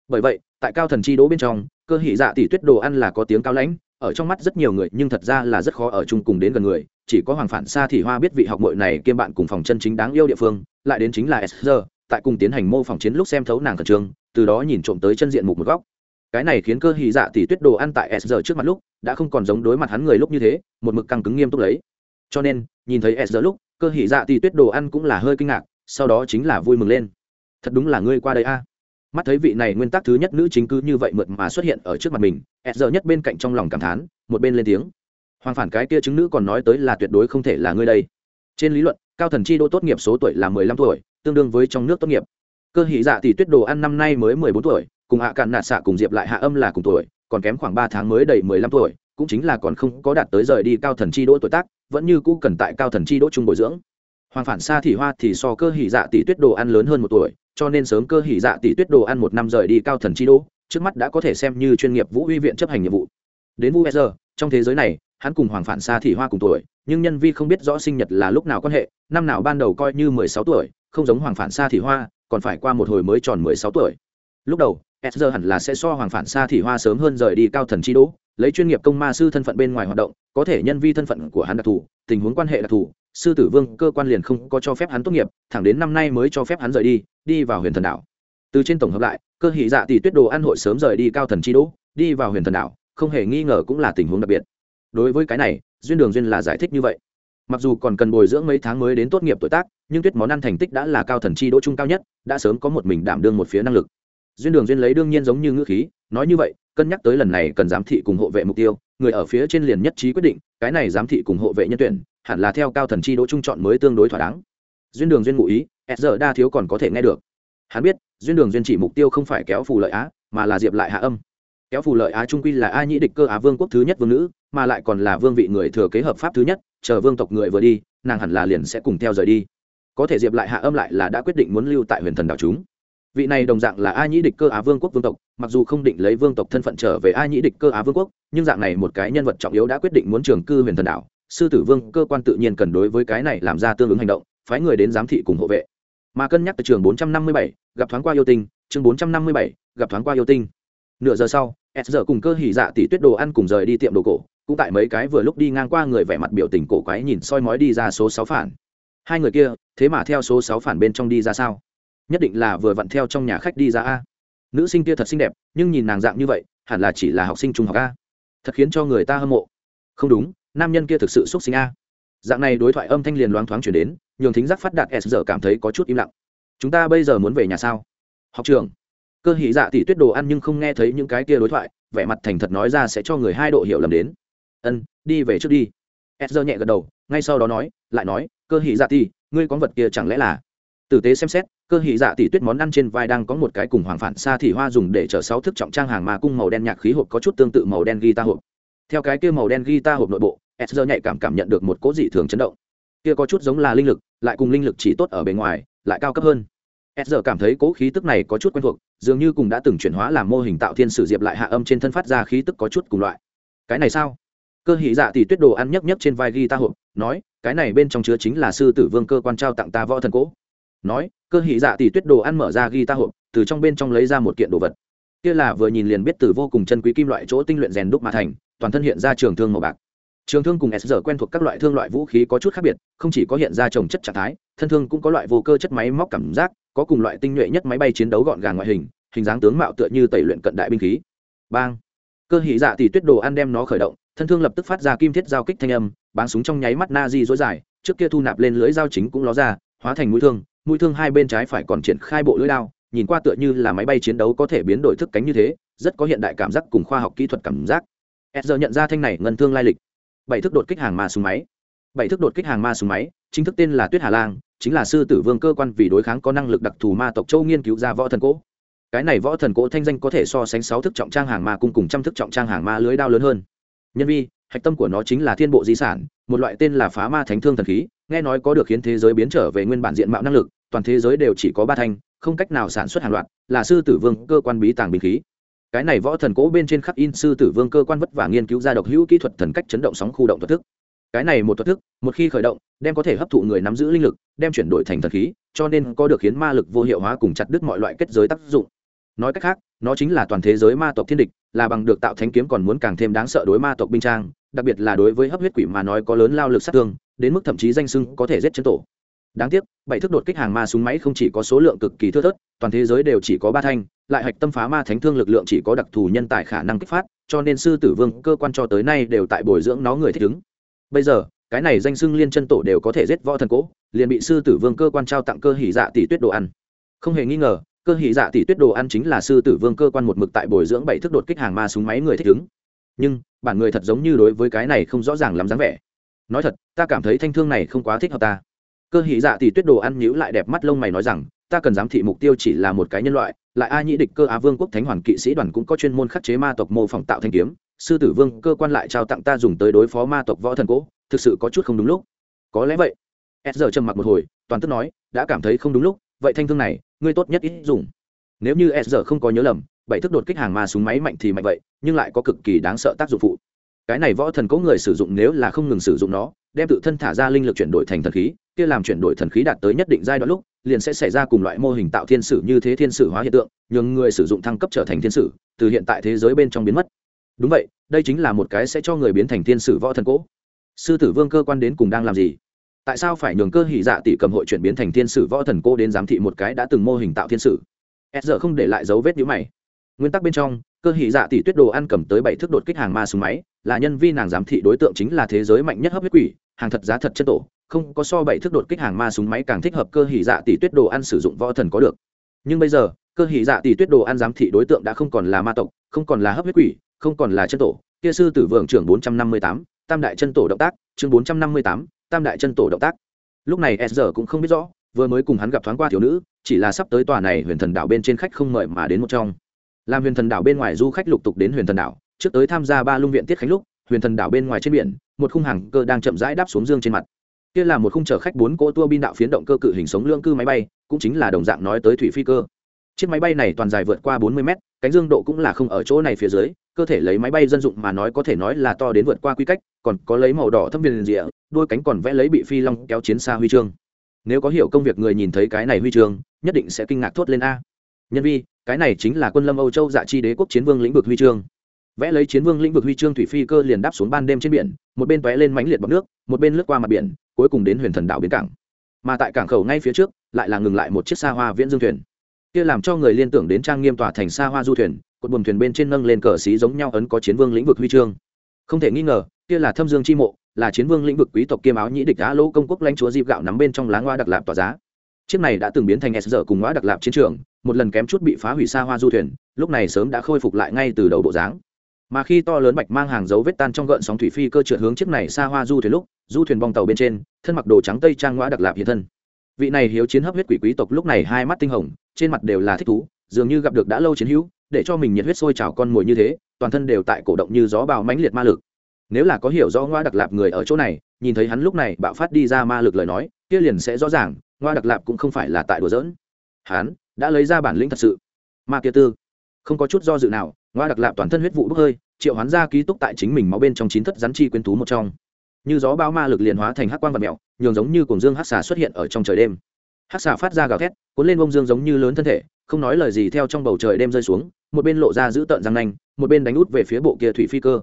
Bởi vậy, tại cao thần chi đỗ bên trong, cơ hỷ dạ tỷ tuyết đồ ăn là có tiếng cao lãnh, ở trong mắt rất nhiều người, nhưng thật ra là rất khó ở chung cùng đến gần người, chỉ có hoàng phản xa thì hoa biết vị học mội này kiêm bạn cùng phòng chân chính đáng yêu địa phương, lại đến chính là sr tại cùng tiến hành mô phỏng chiến lúc xem thấu nàng khẩn trương từ đó nhìn trộm tới chân diện mục một góc. Cái này khiến cơ hì dạ tỷ tuyết đồ ăn tại s giờ trước mặt lúc, đã không còn giống đối mặt hắn người lúc như thế, một mực căng cứng nghiêm túc lấy. Cho nên, nhìn thấy s giờ lúc, cơ hì dạ tỷ tuyết đồ ăn cũng là hơi kinh ngạc, sau đó chính là vui mừng lên. Thật đúng là ngươi qua đây a. Mắt thấy vị này nguyên tắc thứ nhất nữ chính cứ như vậy mượt mà xuất hiện ở trước mặt mình, s giờ nhất bên cạnh trong lòng cảm thán, một bên lên tiếng. Hoàng phản cái kia chứng nữ còn nói tới là tuyệt đối không thể là ngươi đây. Trên lý luận, cao thần chi đô tốt nghiệp số tuổi là mười lăm tuổi, tương đương với trong nước tốt nghiệp cơ hỷ dạ tỷ tuyết đồ ăn năm nay mới mười bốn tuổi, cùng hạ cạn nạt xạ cùng diệp lại hạ âm là cùng tuổi, còn kém khoảng ba tháng mới đầy mười lăm tuổi, cũng chính là còn không có đạt tới rời đi cao thần chi đỗ tuổi tác, vẫn như cũ cần tại cao thần chi đỗ trung bồi dưỡng. Hoàng phản xa thì hoa thì so cơ hỷ dạ tỷ tuyết đồ ăn lớn hơn một tuổi, cho nên sớm cơ hỷ dạ tỷ tuyết đồ ăn một năm rời đi cao thần chi đỗ, trước mắt đã có thể xem như chuyên nghiệp vũ huy viện chấp hành nhiệm vụ. Đến vu giờ, trong thế giới này, hắn cùng hoàng phản xa thì hoa cùng tuổi, nhưng nhân vi không biết rõ sinh nhật là lúc nào quan hệ, năm nào ban đầu coi như mười sáu tuổi, không giống hoàng phản xa thì hoa còn phải qua một hồi mới tròn mười sáu tuổi. Lúc đầu s hẳn là sẽ so hoàng phản xa thì hoa sớm hơn rời đi cao thần chi đỗ lấy chuyên nghiệp công ma sư thân phận bên ngoài hoạt động, có thể nhân vi thân phận của hắn đặc thù, tình huống quan hệ đặc thù, sư tử vương cơ quan liền không có cho phép hắn tốt nghiệp, thẳng đến năm nay mới cho phép hắn rời đi đi vào huyền thần đảo. Từ trên tổng hợp lại, cơ hỷ dạ tỷ tuyết đồ ăn hội sớm rời đi cao thần chi đỗ đi vào huyền thần đảo, không hề nghi ngờ cũng là tình huống đặc biệt. Đối với cái này, duyên đường duyên là giải thích như vậy mặc dù còn cần bồi dưỡng mấy tháng mới đến tốt nghiệp tuổi tác, nhưng tuyết món ăn thành tích đã là cao thần chi đỗ trung cao nhất, đã sớm có một mình đảm đương một phía năng lực. Duyên đường duyên lấy đương nhiên giống như ngữ khí, nói như vậy, cân nhắc tới lần này cần giám thị cùng hộ vệ mục tiêu, người ở phía trên liền nhất trí quyết định, cái này giám thị cùng hộ vệ nhân tuyển, hẳn là theo cao thần chi đỗ trung chọn mới tương đối thỏa đáng. Duyên đường duyên ngụ ý, s giờ đa thiếu còn có thể nghe được. Hắn biết, duyên đường duyên chỉ mục tiêu không phải kéo phù lợi á, mà là diệp lại hạ âm. Kéo phù lợi á trung quy là a nhĩ địch cơ á vương quốc thứ nhất vương nữ, mà lại còn là vương vị người thừa kế hợp pháp thứ nhất chờ vương tộc người vừa đi nàng hẳn là liền sẽ cùng theo rời đi. Có thể diệp lại hạ âm lại là đã quyết định muốn lưu tại huyền thần đảo chúng. Vị này đồng dạng là a nhĩ địch cơ á vương quốc vương tộc mặc dù không định lấy vương tộc thân phận trở về a nhĩ địch cơ á vương quốc nhưng dạng này một cái nhân vật trọng yếu đã quyết định muốn trường cư huyền thần đảo. Sư tử vương cơ quan tự nhiên cần đối với cái này làm ra tương ứng hành động phái người đến giám thị cùng hộ vệ. Mà cân nhắc từ trường 457, gặp thoáng qua yêu tinh chương 457, gặp thoáng qua yêu tinh. Nửa giờ sau s giờ cùng cơ hỉ dạ tỷ tuyết đồ ăn cùng rời đi tiệm đồ cổ cũng tại mấy cái vừa lúc đi ngang qua người vẻ mặt biểu tình cổ quái nhìn soi mói đi ra số sáu phản. Hai người kia, thế mà theo số sáu phản bên trong đi ra sao? Nhất định là vừa vặn theo trong nhà khách đi ra a. Nữ sinh kia thật xinh đẹp, nhưng nhìn nàng dạng như vậy, hẳn là chỉ là học sinh trung học a. Thật khiến cho người ta hâm mộ. Không đúng, nam nhân kia thực sự xúc sinh a. Dạng này đối thoại âm thanh liền loáng thoáng chuyển đến, nhường thính giác phát đạt s giờ cảm thấy có chút im lặng. Chúng ta bây giờ muốn về nhà sao? Học trường. Cơ hỷ dạ tỷ tuyết đồ ăn nhưng không nghe thấy những cái kia đối thoại, vẻ mặt thành thật nói ra sẽ cho người hai độ hiểu lầm đến ân, đi về trước đi. Edger nhẹ gật đầu, ngay sau đó nói, lại nói, cơ hỷ dạ tỷ, ngươi con vật kia chẳng lẽ là? Tử tế xem xét, cơ hỷ dạ tỷ tuyết món ăn trên vai đang có một cái cùng hoàng phản xa thì hoa dùng để chở sáu thức trọng trang hàng mà cung màu đen nhạc khí hộp có chút tương tự màu đen guitar hộp. Theo cái kia màu đen guitar hộp nội bộ edger nhạy cảm cảm nhận được một cố dị thường chấn động. Kia có chút giống là linh lực, lại cùng linh lực chỉ tốt ở bề ngoài, lại cao cấp hơn. Edger cảm thấy cố khí tức này có chút quen thuộc, dường như cùng đã từng chuyển hóa làm mô hình tạo thiên sử diệp lại hạ âm trên thân phát ra khí tức có chút cùng loại. Cái này sao? Cơ hỷ dạ Tỷ tuyết đồ ăn nhấc nhấc trên vai ghi ta hộp, nói, cái này bên trong chứa chính là sư tử vương cơ quan trao tặng ta võ thần cố. Nói, cơ hỷ dạ Tỷ tuyết đồ ăn mở ra ghi ta hộp, từ trong bên trong lấy ra một kiện đồ vật. Kia là vừa nhìn liền biết từ vô cùng chân quý kim loại chỗ tinh luyện rèn đúc mà thành, toàn thân hiện ra trường thương màu bạc. Trường thương cùng s giờ quen thuộc các loại thương loại vũ khí có chút khác biệt, không chỉ có hiện ra trồng chất trạng thái, thân thương cũng có loại vô cơ chất máy móc cảm giác, có cùng loại tinh nhuệ nhất máy bay chiến đấu gọn gàng ngoại hình hình dáng tướng mạo tựa như tẩy luyện cận đại binh khí. Bang! Cơ hỉ dạ thì tuyết đồ ăn đem nó khởi động, thân thương lập tức phát ra kim thiết giao kích thanh âm báng súng trong nháy mắt na di dối dài, trước kia thu nạp lên lưới dao chính cũng ló ra, hóa thành mũi thương mũi thương hai bên trái phải còn triển khai bộ lưỡi đao, nhìn qua tựa như là máy bay chiến đấu có thể biến đổi thức cánh như thế, rất có hiện đại cảm giác cùng khoa học kỹ thuật cảm giác. E giờ nhận ra thanh này ngân thương lai lịch. Bảy thức đột kích hàng ma súng máy. Bảy thức đột kích hàng ma súng máy, chính thức tên là tuyết hà lang, chính là sư tử vương cơ quan vì đối kháng có năng lực đặc thù ma tộc châu nghiên cứu ra võ thần cỗ cái này võ thần cỗ thanh danh có thể so sánh sáu thức trọng trang hàng ma cung cùng trăm thức trọng trang hàng ma lưới đao lớn hơn. Nhân vi, hạch tâm của nó chính là thiên bộ di sản, một loại tên là phá ma thánh thương thần khí, nghe nói có được khiến thế giới biến trở về nguyên bản diện mạo năng lực, toàn thế giới đều chỉ có ba thanh, không cách nào sản xuất hàng loạt, là sư tử vương cơ quan bí tàng binh khí. Cái này võ thần cỗ bên trên khắc in sư tử vương cơ quan vất vả nghiên cứu ra độc hữu kỹ thuật thần cách chấn động sóng khu động thuật thức. Cái này một thuật thức, một khi khởi động, đem có thể hấp thụ người nắm giữ linh lực, đem chuyển đổi thành thần khí, cho nên có được khiến ma lực vô hiệu hóa cùng chặt đứt mọi loại kết giới tác dụng nói cách khác, nó chính là toàn thế giới ma tộc thiên địch, là bằng được tạo thánh kiếm còn muốn càng thêm đáng sợ đối ma tộc binh trang, đặc biệt là đối với hấp huyết quỷ mà nói có lớn lao lực sát thương, đến mức thậm chí danh sưng có thể giết chân tổ. Đáng tiếc, bảy thức đột kích hàng ma súng máy không chỉ có số lượng cực kỳ thưa thớt, toàn thế giới đều chỉ có ba thanh, lại hạch tâm phá ma thánh thương lực lượng chỉ có đặc thù nhân tài khả năng kích phát, cho nên sư tử vương cơ quan cho tới nay đều tại bồi dưỡng nó người thích ứng. Bây giờ, cái này danh sưng liên chân tổ đều có thể giết võ thần cỗ liền bị sư tử vương cơ quan trao tặng cơ hỉ dạ tỷ tuyết đồ ăn. Không hề nghi ngờ cơ hỉ dạ tỷ tuyết đồ ăn chính là sư tử vương cơ quan một mực tại bồi dưỡng bảy thức đột kích hàng ma súng máy người thích ứng. Nhưng, bản người thật giống như đối với cái này không rõ ràng lắm dáng vẻ. Nói thật, ta cảm thấy thanh thương này không quá thích hợp ta. Cơ hỉ dạ tỷ tuyết đồ ăn nhíu lại đẹp mắt lông mày nói rằng, ta cần giám thị mục tiêu chỉ là một cái nhân loại, lại a nhĩ địch cơ á vương quốc thánh hoàn kỵ sĩ đoàn cũng có chuyên môn khắc chế ma tộc mô phỏng tạo thanh kiếm. Sư tử vương cơ quan lại trao tặng ta dùng tới đối phó ma tộc võ thần cỗ thực sự có chút không đúng lúc. Có lẽ vậy. S giờ trầm mặc một hồi, toàn tức nói, đã cảm thấy không đúng lúc, vậy thanh thương này ngươi tốt nhất ít dùng. Nếu như s giờ không có nhớ lầm, bảy thức đột kích hàng ma súng máy mạnh thì mạnh vậy, nhưng lại có cực kỳ đáng sợ tác dụng phụ. Cái này võ thần có người sử dụng nếu là không ngừng sử dụng nó, đem tự thân thả ra linh lực chuyển đổi thành thần khí, kia làm chuyển đổi thần khí đạt tới nhất định giai đoạn lúc, liền sẽ xảy ra cùng loại mô hình tạo thiên sử như thế thiên sử hóa hiện tượng, nhường người sử dụng thăng cấp trở thành thiên sử, từ hiện tại thế giới bên trong biến mất. Đúng vậy, đây chính là một cái sẽ cho người biến thành thiên sử võ thần cố sư tử vương cơ quan đến cùng đang làm gì? tại sao phải nhường cơ Hỷ dạ tỷ cầm hội chuyển biến thành thiên sử võ thần cô đến giám thị một cái đã từng mô hình tạo thiên sử? S giờ không để lại dấu vết nhữ mày. Nguyên tắc bên trong cơ Hỷ dạ tỷ tuyết đồ ăn cầm tới bảy thước đột kích hàng ma súng máy là nhân vi nàng giám thị đối tượng chính là thế giới mạnh nhất hấp huyết quỷ hàng thật giá thật chất tổ không có so bảy thước đột kích hàng ma súng máy càng thích hợp cơ Hỷ dạ tỷ tuyết đồ ăn sử dụng võ thần có được. Nhưng bây giờ cơ Hỷ dạ tỷ tuyết đồ ăn giám thị đối tượng đã không còn là ma tộc không còn là hấp huyết quỷ không còn là chân tổ. Kia sư tử vượng trưởng 458, tam đại chân tổ động tác chương 458, tam đại chân tổ động tác. Lúc này s giờ cũng không biết rõ, vừa mới cùng hắn gặp thoáng qua thiếu nữ, chỉ là sắp tới tòa này huyền thần đảo bên trên khách không mời mà đến một trong. Làm huyền thần đảo bên ngoài du khách lục tục đến huyền thần đảo, trước tới tham gia ba lung viện tiết khánh lúc, huyền thần đảo bên ngoài trên biển, một khung hàng cơ đang chậm rãi đáp xuống dương trên mặt. Kia là một khung chở khách bốn cỗ tua bin đạo phiến động cơ cự hình sống lương cư máy bay, cũng chính là đồng dạng nói tới thủy phi cơ. Chiếc máy bay này toàn dài vượt qua bốn mươi mét, cánh dương độ cũng là không ở chỗ này phía dưới, cơ thể lấy máy bay dân dụng mà nói có thể nói là to đến vượt qua quy cách, còn có lấy màu đỏ thâm viên rìa đôi cánh còn vẽ lấy bị phi long kéo chiến xa huy chương. Nếu có hiểu công việc người nhìn thấy cái này huy chương, nhất định sẽ kinh ngạc thốt lên a. Nhân vi, cái này chính là quân lâm âu châu dạ chi đế quốc chiến vương lĩnh vực huy chương. Vẽ lấy chiến vương lĩnh vực huy chương thủy phi cơ liền đáp xuống ban đêm trên biển, một bên tóe lên mánh liệt bọc nước, một bên lướt qua mặt biển, cuối cùng đến huyền thần đảo bến cảng. Mà tại cảng khẩu ngay phía trước, lại là ngừng lại một chiếc xa hoa viễn dương thuyền. Kia làm cho người liên tưởng đến trang nghiêm tòa thành xa hoa du thuyền, cột buồm thuyền bên trên nâng lên cờ xí giống nhau ấn có chiến vương lĩnh vực huy chương. Không thể nghi ngờ, kia là thâm dương chi mộ là chiến vương lĩnh vực quý tộc kiêm áo nhĩ địch á lỗ công quốc lãnh chúa dịp gạo nắm bên trong lá ngoa đặc lạp tỏa giá. Chiếc này đã từng biến thành s giờ cùng ngoa đặc lạp chiến trường, một lần kém chút bị phá hủy xa hoa du thuyền, lúc này sớm đã khôi phục lại ngay từ đầu bộ dáng. Mà khi to lớn bạch mang hàng dấu vết tan trong gợn sóng thủy phi cơ trượt hướng chiếc này xa hoa du thuyền lúc, du thuyền bong tàu bên trên, thân mặc đồ trắng tây trang ngoa đặc lạp hiện thân. Vị này hiếu chiến hấp huyết quỷ quý tộc lúc này hai mắt tinh hồng, trên mặt đều là thích thú, dường như gặp được đã lâu chiến hữu, để cho mình nhiệt huyết sôi trào con mồi như thế, toàn thân đều tại cổ động như gió bào mãnh liệt ma lực nếu là có hiểu rõ ngoa đặc lạp người ở chỗ này, nhìn thấy hắn lúc này bạo phát đi ra ma lực lời nói, kia liền sẽ rõ ràng, ngoa đặc lạp cũng không phải là tại đùa giỡn. Hắn đã lấy ra bản lĩnh thật sự. Ma kia tư, không có chút do dự nào, ngoa đặc lạp toàn thân huyết vụ bốc hơi, triệu hoán ra ký túc tại chính mình máu bên trong chín thất rắn chi quyến thú một trong. Như gió bao ma lực liền hóa thành hắc quang vật mèo, nhường giống như cuồng dương hắc xà xuất hiện ở trong trời đêm. Hắc xà phát ra gào thét, cuốn lên bông dương giống như lớn thân thể, không nói lời gì theo trong bầu trời đêm rơi xuống, một bên lộ ra giữ tợn răng nanh, một bên đánh út về phía bộ kia thủy phi cơ.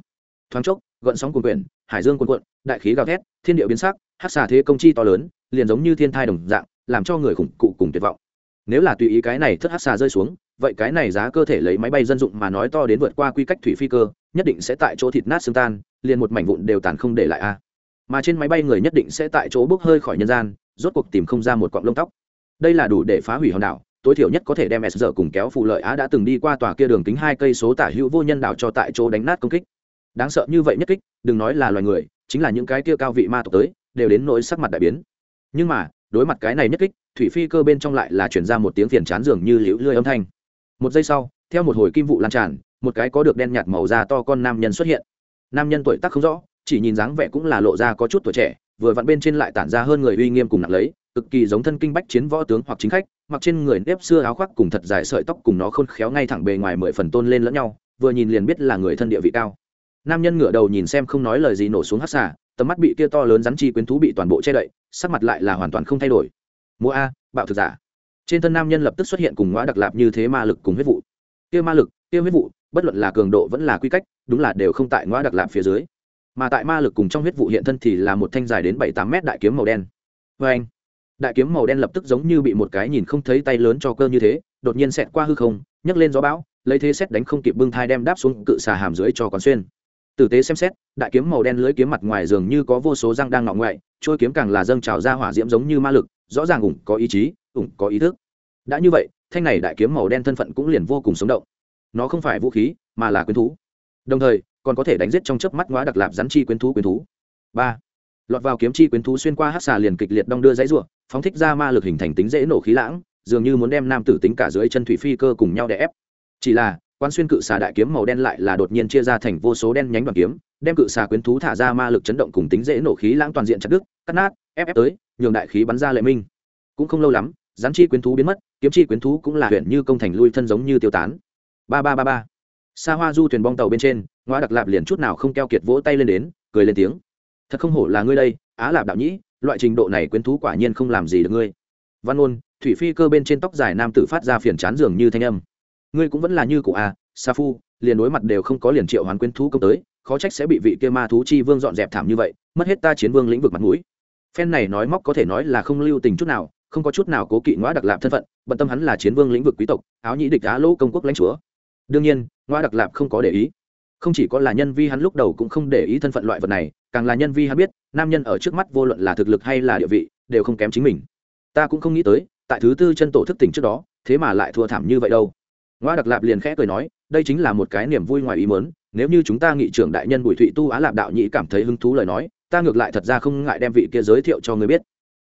Thoáng chốc gợn sóng cuồn quyển, hải dương cuồn cuộn, đại khí gào thét, thiên địa biến sắc, hắc xà thế công chi to lớn, liền giống như thiên thai đồng dạng, làm cho người khủng cụ cùng tuyệt vọng. Nếu là tùy ý cái này thất hắc xà rơi xuống, vậy cái này giá cơ thể lấy máy bay dân dụng mà nói to đến vượt qua quy cách thủy phi cơ, nhất định sẽ tại chỗ thịt nát xương tan, liền một mảnh vụn đều tàn không để lại a. Mà trên máy bay người nhất định sẽ tại chỗ bốc hơi khỏi nhân gian, rốt cuộc tìm không ra một cọng lông tóc. Đây là đủ để phá hủy hòn đảo, tối thiểu nhất có thể đem s giờ cùng kéo phụ lợi á đã từng đi qua tòa kia đường kính hai cây số tả hữu vô nhân đảo cho tại chỗ đánh nát công kích đáng sợ như vậy nhất kích, đừng nói là loài người, chính là những cái kia cao vị ma tộc tới, đều đến nỗi sắc mặt đại biến. Nhưng mà, đối mặt cái này nhất kích, thủy phi cơ bên trong lại là chuyển ra một tiếng phiền chán dường như liễu lươi âm thanh. Một giây sau, theo một hồi kim vụ lan tràn, một cái có được đen nhạt màu da to con nam nhân xuất hiện. Nam nhân tuổi tác không rõ, chỉ nhìn dáng vẻ cũng là lộ ra có chút tuổi trẻ, vừa vặn bên trên lại tản ra hơn người uy nghiêm cùng nặng lấy, cực kỳ giống thân kinh bách chiến võ tướng hoặc chính khách, mặc trên người nếp xưa áo khoác cùng thật dài sợi tóc cùng nó khôn khéo ngay thẳng bề ngoài mười phần tôn lên lẫn nhau, vừa nhìn liền biết là người thân địa vị cao nam nhân ngửa đầu nhìn xem không nói lời gì nổ xuống hát xả tầm mắt bị kia to lớn rắn chi quyến thú bị toàn bộ che đậy, sắc mặt lại là hoàn toàn không thay đổi. Mua a, bạo thực giả. Trên thân nam nhân lập tức xuất hiện cùng ngõ đặc lạp như thế ma lực cùng huyết vụ. Kia ma lực, kia huyết vụ, bất luận là cường độ vẫn là quy cách, đúng là đều không tại ngõ đặc lạp phía dưới. Mà tại ma lực cùng trong huyết vụ hiện thân thì là một thanh dài đến bảy tám mét đại kiếm màu đen. Vê anh, đại kiếm màu đen lập tức giống như bị một cái nhìn không thấy tay lớn cho cơ như thế, đột nhiên xẹt qua hư không, nhấc lên gió bão, lấy thế xét đánh không kịp bưng thai đem đáp xuống cự xà hàm dưới cho con xuyên tử tế xem xét, đại kiếm màu đen lưới kiếm mặt ngoài dường như có vô số răng đang ngọ ngoại, trôi kiếm càng là dâng trào ra hỏa diễm giống như ma lực, rõ ràng ủng có ý chí ủng có ý thức. Đã như vậy, thanh này đại kiếm màu đen thân phận cũng liền vô cùng sống động. Nó không phải vũ khí, mà là quyến thú. Đồng thời, còn có thể đánh giết trong chớp mắt ngóa đặc lạp rắn chi quyến thú quyến thú. Ba. Lọt vào kiếm chi quyến thú xuyên qua hát xà liền kịch liệt đong đưa dãy ruộng phóng thích ra ma lực hình thành tính dễ nổ khí lãng, dường như muốn đem nam tử tính cả dưới chân thủy phi cơ cùng nhau đè ép. Chỉ là quan xuyên cự xà đại kiếm màu đen lại là đột nhiên chia ra thành vô số đen nhánh đoàn kiếm, đem cự xà quyến thú thả ra ma lực chấn động cùng tính dễ nổ khí lãng toàn diện chặt đứt, cắt nát, ép ép tới, nhường đại khí bắn ra lệ minh. Cũng không lâu lắm, rắn chi quyến thú biến mất, kiếm chi quyến thú cũng là huyện như công thành lui thân giống như tiêu tán. Ba ba ba ba. Xa hoa du thuyền bong tàu bên trên, ngoa đặc lạp liền chút nào không keo kiệt vỗ tay lên đến, cười lên tiếng. Thật không hổ là ngươi đây, á lạp đạo nhĩ, loại trình độ này quyến thú quả nhiên không làm gì được ngươi. Văn ôn, thủy phi cơ bên trên tóc dài nam tử phát ra phiền chán dường như thanh âm ngươi cũng vẫn là như cụ a, sa phu, liền đối mặt đều không có liền triệu hoán quyến thú công tới, khó trách sẽ bị vị kia ma thú chi vương dọn dẹp thảm như vậy, mất hết ta chiến vương lĩnh vực mặt mũi. Phen này nói móc có thể nói là không lưu tình chút nào, không có chút nào cố kỵ ngoã đặc lạp thân phận, bận tâm hắn là chiến vương lĩnh vực quý tộc, áo nhĩ địch á lỗ công quốc lãnh chúa. Đương nhiên, ngoa đặc lạp không có để ý. Không chỉ có là nhân vi hắn lúc đầu cũng không để ý thân phận loại vật này, càng là nhân vi hắn biết, nam nhân ở trước mắt vô luận là thực lực hay là địa vị, đều không kém chính mình. Ta cũng không nghĩ tới, tại thứ tư chân tổ thức tỉnh trước đó, thế mà lại thua thảm như vậy đâu ngoa đặc lạp liền khẽ cười nói, đây chính là một cái niềm vui ngoài ý mớn nếu như chúng ta nghị trưởng đại nhân bùi thụy tu á lạp đạo nhĩ cảm thấy hứng thú lời nói, ta ngược lại thật ra không ngại đem vị kia giới thiệu cho người biết.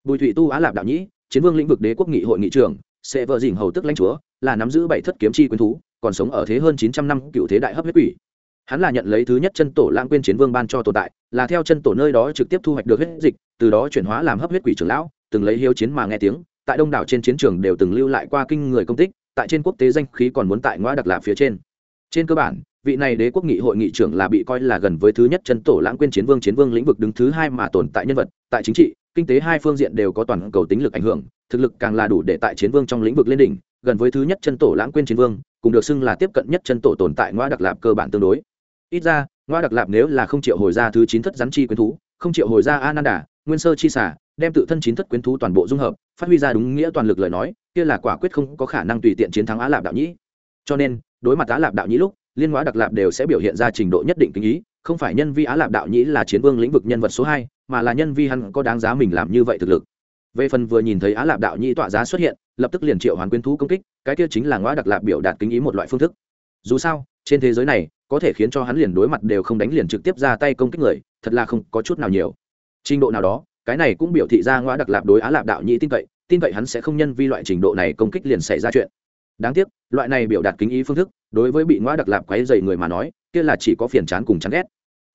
Bùi thụy tu á lạp đạo nhĩ, chiến vương lĩnh vực đế quốc nghị hội nghị trưởng, sẽ vợ dình hầu tức lãnh chúa, là nắm giữ bảy thất kiếm chi quyến thú, còn sống ở thế hơn chín trăm năm cựu thế đại hấp huyết quỷ. Hắn là nhận lấy thứ nhất chân tổ lãng quên chiến vương ban cho tồn tại, là theo chân tổ nơi đó trực tiếp thu hoạch được huyết dịch, từ đó chuyển hóa làm hấp huyết quỷ trưởng lão, từng lấy hiếu chiến mà nghe tiếng, tại đông đảo trên chiến trường đều từng lưu lại qua kinh người công tích tại trên quốc tế danh khí còn muốn tại ngoa đặc lạp phía trên. Trên cơ bản, vị này đế quốc nghị hội nghị trưởng là bị coi là gần với thứ nhất chân tổ lãng quên chiến vương chiến vương lĩnh vực đứng thứ hai mà tồn tại nhân vật, tại chính trị, kinh tế hai phương diện đều có toàn cầu tính lực ảnh hưởng, thực lực càng là đủ để tại chiến vương trong lĩnh vực lên đỉnh, gần với thứ nhất chân tổ lãng quên chiến vương, cùng được xưng là tiếp cận nhất chân tổ tồn tại ngoa đặc lạp cơ bản tương đối. Ít ra ngoa đặc lạp nếu là không triệu hồi ra thứ chín thất rắn chi quyến thú, không triệu hồi ra ananda, nguyên sơ chi xả đem tự thân chín thất quyến thú toàn bộ dung hợp, phát huy ra đúng nghĩa toàn lực lời nói, kia là quả quyết không có khả năng tùy tiện chiến thắng á lạp đạo nhĩ. Cho nên, đối mặt á lạp đạo nhĩ lúc, liên hóa đặc lạp đều sẽ biểu hiện ra trình độ nhất định kinh ý, không phải nhân vi á lạp đạo nhĩ là chiến vương lĩnh vực nhân vật số hai, mà là nhân vi hắn có đáng giá mình làm như vậy thực lực. Về phần vừa nhìn thấy á lạp đạo nhĩ tọa giá xuất hiện, lập tức liền triệu hoàn quyến thú công kích, cái kia chính là ngõ đặc lạp biểu đạt kính ý một loại phương thức. Dù sao, trên thế giới này, có thể khiến cho hắn liền đối mặt đều không đánh liền trực tiếp ra tay công kích người, thật là không có chút nào nhiều. Trình độ nào đó cái này cũng biểu thị ra ngoa đặc lạp đối á lạp đạo nhĩ tin cậy tin cậy hắn sẽ không nhân vi loại trình độ này công kích liền xảy ra chuyện. Đáng tiếc, loại này biểu đạt kính ý phương thức, đối với bị ngoa đặc lạp quấy dày người mà nói, kia là chỉ có phiền chán cùng chán ghét.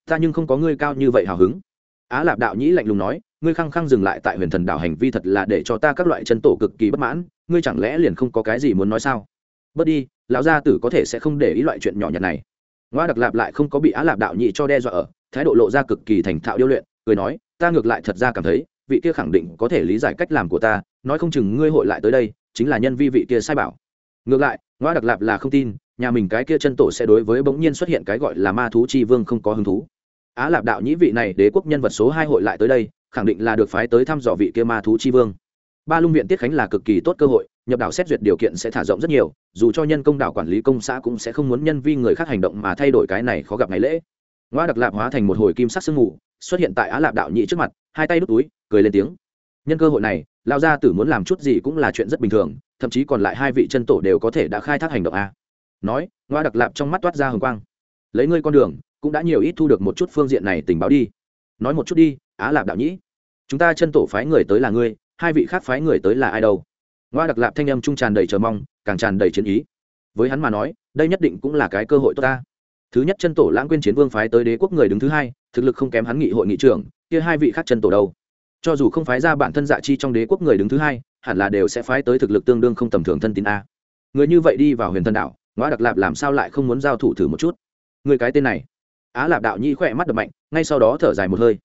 Ta nhưng không có ngươi cao như vậy hào hứng. Á lạp đạo nhĩ lạnh lùng nói, ngươi khăng khăng dừng lại tại huyền thần đảo hành vi thật là để cho ta các loại chân tổ cực kỳ bất mãn, ngươi chẳng lẽ liền không có cái gì muốn nói sao? Bớt đi, lão gia tử có thể sẽ không để ý loại chuyện nhỏ nhặt này. Ngoa đặc lạp lại không có bị á lạp đạo nhị cho đe dọa ở, thái độ lộ ra cực kỳ thành thạo điêu luyện, cười nói ta ngược lại thật ra cảm thấy, vị kia khẳng định có thể lý giải cách làm của ta, nói không chừng ngươi hội lại tới đây, chính là nhân vi vị kia sai bảo. Ngược lại, ngoa đặc lạp là không tin, nhà mình cái kia chân tổ sẽ đối với bỗng nhiên xuất hiện cái gọi là ma thú chi vương không có hứng thú. Á lạp đạo nhĩ vị này, đế quốc nhân vật số hai hội lại tới đây, khẳng định là được phái tới thăm dò vị kia ma thú chi vương. Ba lung viện tiết khánh là cực kỳ tốt cơ hội, nhập đảo xét duyệt điều kiện sẽ thả rộng rất nhiều, dù cho nhân công đảo quản lý công xã cũng sẽ không muốn nhân vi người khác hành động mà thay đổi cái này khó gặp ngày lễ. Ngoa đặc lạp hóa thành một hồi kim sắc sương mù xuất hiện tại á lạp đạo nhị trước mặt, hai tay đút túi, cười lên tiếng. Nhân cơ hội này lao gia tử muốn làm chút gì cũng là chuyện rất bình thường, thậm chí còn lại hai vị chân tổ đều có thể đã khai thác hành động a. Nói, ngoa đặc lạp trong mắt toát ra hồng quang. Lấy ngươi con đường, cũng đã nhiều ít thu được một chút phương diện này tình báo đi. Nói một chút đi, á lạp đạo nhĩ chúng ta chân tổ phái người tới là ngươi, hai vị khác phái người tới là ai đâu? Ngoa đặc lạp thanh âm trung tràn đầy chờ mong, càng tràn đầy chiến ý. Với hắn mà nói, đây nhất định cũng là cái cơ hội tốt ta thứ nhất chân tổ lãng quên chiến vương phái tới đế quốc người đứng thứ hai, thực lực không kém hắn nghị hội nghị trưởng, kia hai vị khác chân tổ đâu? Cho dù không phái ra bản thân dạ chi trong đế quốc người đứng thứ hai, hẳn là đều sẽ phái tới thực lực tương đương không tầm thường thân tín a. Người như vậy đi vào huyền thần đảo ngoa đặc lạp làm sao lại không muốn giao thủ thử một chút? Người cái tên này. Á lạp đạo nhi khỏe mắt đập mạnh, ngay sau đó thở dài một hơi.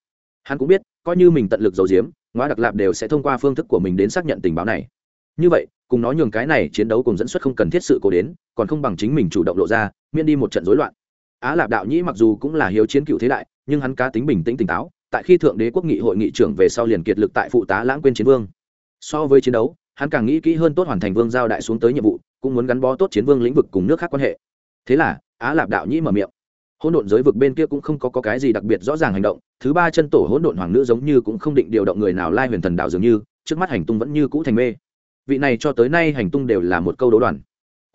Hắn cũng biết, coi như mình tận lực giấu giếm ngoa đặc lạp đều sẽ thông qua phương thức của mình đến xác nhận tình báo này. Như vậy, cùng nói nhường cái này chiến đấu cùng dẫn xuất không cần thiết sự cố đến, còn không bằng chính mình chủ động lộ ra, miễn đi một trận rối loạn á lạp đạo nhĩ mặc dù cũng là hiếu chiến cựu thế đại nhưng hắn cá tính bình tĩnh tỉnh táo tại khi thượng đế quốc nghị hội nghị trưởng về sau liền kiệt lực tại phụ tá lãng quên chiến vương. So với chiến đấu hắn càng nghĩ kỹ hơn tốt hoàn thành vương giao đại xuống tới nhiệm vụ cũng muốn gắn bó tốt chiến vương lĩnh vực cùng nước khác quan hệ. Thế là á lạp đạo nhĩ mở miệng. Hỗn độn giới vực bên kia cũng không có, có cái gì đặc biệt rõ ràng hành động thứ ba chân tổ hỗn độn hoàng nữ giống như cũng không định điều động người nào lai huyền thần đạo dường như trước mắt hành tung vẫn như cũ thành mê. Vị này cho tới nay hành tung đều là một câu đố đoàn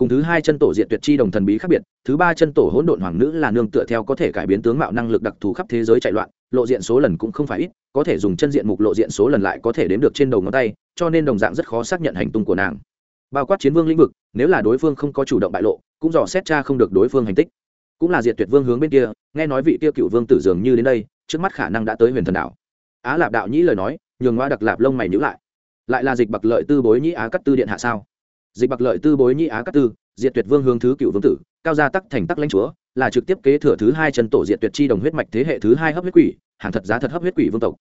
cùng thứ hai chân tổ diện tuyệt chi đồng thần bí khác biệt, thứ ba chân tổ hỗn độn hoàng nữ là nương tựa theo có thể cải biến tướng mạo năng lực đặc thù khắp thế giới chạy loạn, lộ diện số lần cũng không phải ít, có thể dùng chân diện mục lộ diện số lần lại có thể đếm được trên đầu ngón tay, cho nên đồng dạng rất khó xác nhận hành tung của nàng. Bao quát chiến vương lĩnh vực, nếu là đối phương không có chủ động bại lộ, cũng dò xét cha không được đối phương hành tích. Cũng là diệt tuyệt vương hướng bên kia, nghe nói vị tiêu cựu vương tử dường như đến đây, trước mắt khả năng đã tới huyền thần đảo. Á lạp đạo nhĩ lời nói, nhường ngoa đặc lạp lông mày nhữ lại. Lại là dịch bậc lợi tư bối nhĩ á cắt tư điện hạ sao? Dịch bậc lợi tư bối nhĩ á các tư, diệt tuyệt vương hướng thứ cựu vương tử, cao gia tắc thành tắc lãnh chúa, là trực tiếp kế thừa thứ hai chân tổ diệt tuyệt chi đồng huyết mạch thế hệ thứ hai hấp huyết quỷ, hàng thật giá thật hấp huyết quỷ vương tộc.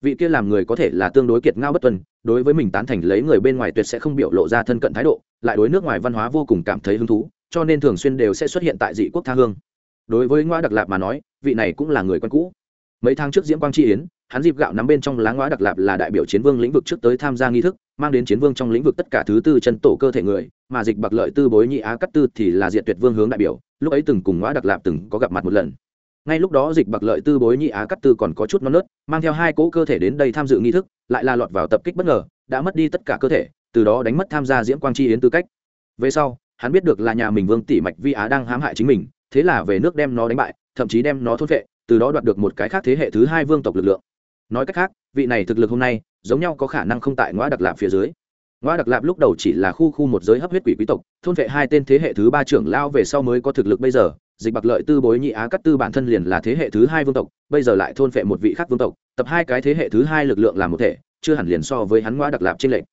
Vị kia làm người có thể là tương đối kiệt ngao bất tuân đối với mình tán thành lấy người bên ngoài tuyệt sẽ không biểu lộ ra thân cận thái độ, lại đối nước ngoài văn hóa vô cùng cảm thấy hứng thú, cho nên thường xuyên đều sẽ xuất hiện tại dị quốc tha hương. Đối với ngoa đặc lạp mà nói, vị này cũng là người quen cũ. Mấy tháng trước diễm quang tri yến, hắn dịp gạo nắm bên trong lá ngoa đặc lạp là đại biểu chiến vương lĩnh vực trước tới tham gia nghi thức mang đến chiến vương trong lĩnh vực tất cả thứ tư chân tổ cơ thể người, mà dịch bạc lợi tư bối nhị á cắt tư thì là diện tuyệt vương hướng đại biểu, lúc ấy từng cùng ngõ đặc lạp từng có gặp mặt một lần. Ngay lúc đó dịch bạc lợi tư bối nhị á cắt tư còn có chút non nớt, mang theo hai cỗ cơ thể đến đây tham dự nghi thức, lại là lọt vào tập kích bất ngờ, đã mất đi tất cả cơ thể, từ đó đánh mất tham gia diễm quang chi yến tư cách. Về sau, hắn biết được là nhà mình vương tỷ mạch vi á đang hãm hại chính mình, thế là về nước đem nó đánh bại, thậm chí đem nó thốt vệ từ đó đoạt được một cái khác thế hệ thứ hai vương tộc lực lượng. Nói cách khác, vị này thực lực hôm nay giống nhau có khả năng không tại ngõ đặc lạp phía dưới. Ngõ đặc lạp lúc đầu chỉ là khu khu một giới hấp huyết quỷ quý tộc, thôn vệ hai tên thế hệ thứ ba trưởng lao về sau mới có thực lực bây giờ, dịch bạc lợi tư bối nhị á cắt tư bản thân liền là thế hệ thứ hai vương tộc, bây giờ lại thôn vệ một vị khác vương tộc, tập hai cái thế hệ thứ hai lực lượng làm một thể, chưa hẳn liền so với hắn ngõ đặc lạp trên lệnh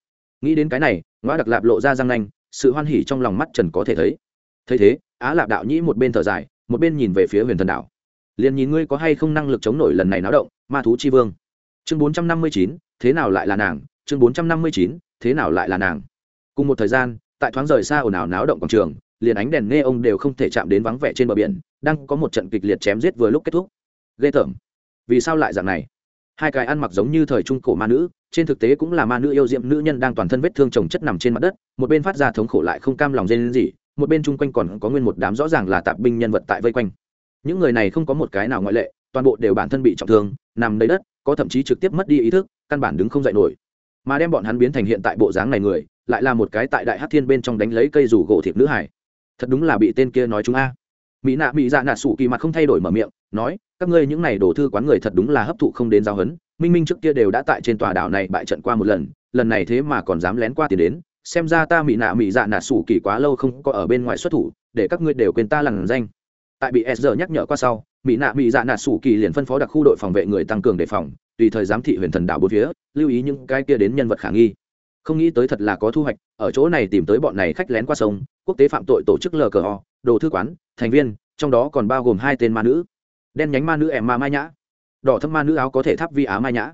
nghĩ đến cái này ngõ đặc lạp lộ ra răng nanh, sự hoan hỉ trong lòng mắt trần có thể thấy. Thấy thế, á lạp đạo nhĩ một bên thở dài, một bên nhìn về phía huyền thần đảo liền nhìn ngươi có hay không năng lực chống nổi lần này náo động, ma thú chi vương. Chương bốn trăm năm mươi chín thế nào lại là nàng, chương bốn trăm năm mươi chín, thế nào lại là nàng. Cùng một thời gian, tại thoáng rời xa ồn ào náo động quảng trường, liền ánh đèn nghe ông đều không thể chạm đến vắng vẻ trên bờ biển, đang có một trận kịch liệt chém giết vừa lúc kết thúc. Ghê tởm. Vì sao lại dạng này? Hai cái ăn mặc giống như thời trung cổ ma nữ, trên thực tế cũng là ma nữ yêu diệm nữ nhân đang toàn thân vết thương chồng chất nằm trên mặt đất, một bên phát ra thống khổ lại không cam lòng dên gì một bên chung quanh còn có nguyên một đám rõ ràng là tạp binh nhân vật tại vây quanh. Những người này không có một cái nào ngoại lệ, toàn bộ đều bản thân bị trọng thương, nằm lấy đất, có thậm chí trực tiếp mất đi ý thức căn bản đứng không dậy nổi. Mà đem bọn hắn biến thành hiện tại bộ dáng này người, lại là một cái tại đại hát thiên bên trong đánh lấy cây rủ gỗ thiệp nữ hải thật đúng là bị tên kia nói chúng a. Mỹ nạ, mỹ dạ nạ sủ kỳ mặt không thay đổi mở miệng, nói, các ngươi những này đổ thư quán người thật đúng là hấp thụ không đến giao hấn. Minh minh trước kia đều đã tại trên tòa đảo này bại trận qua một lần lần này thế mà còn dám lén qua tiền đến. Xem ra ta mỹ nạ, mỹ dạ nạ sủ kỳ quá lâu không có ở bên ngoài xuất thủ, để các ngươi đều quên ta lằn danh. Tại bị s nhắc nhở qua sau, mỹ nạ, mỹ dạ nạ sủ kỳ liền phân phó đặc khu đội phòng vệ người tăng cường đề phòng tùy thời giám thị huyền thần đảo bốn phía, lưu ý những cái kia đến nhân vật khả nghi. Không nghĩ tới thật là có thu hoạch, ở chỗ này tìm tới bọn này khách lén qua sông, quốc tế phạm tội tổ chức lờ cờ ho đồ thư quán, thành viên, trong đó còn bao gồm hai tên ma nữ. Đen nhánh ma nữ em ma mai nhã, đỏ thâm ma nữ áo có thể tháp vi á mai nhã.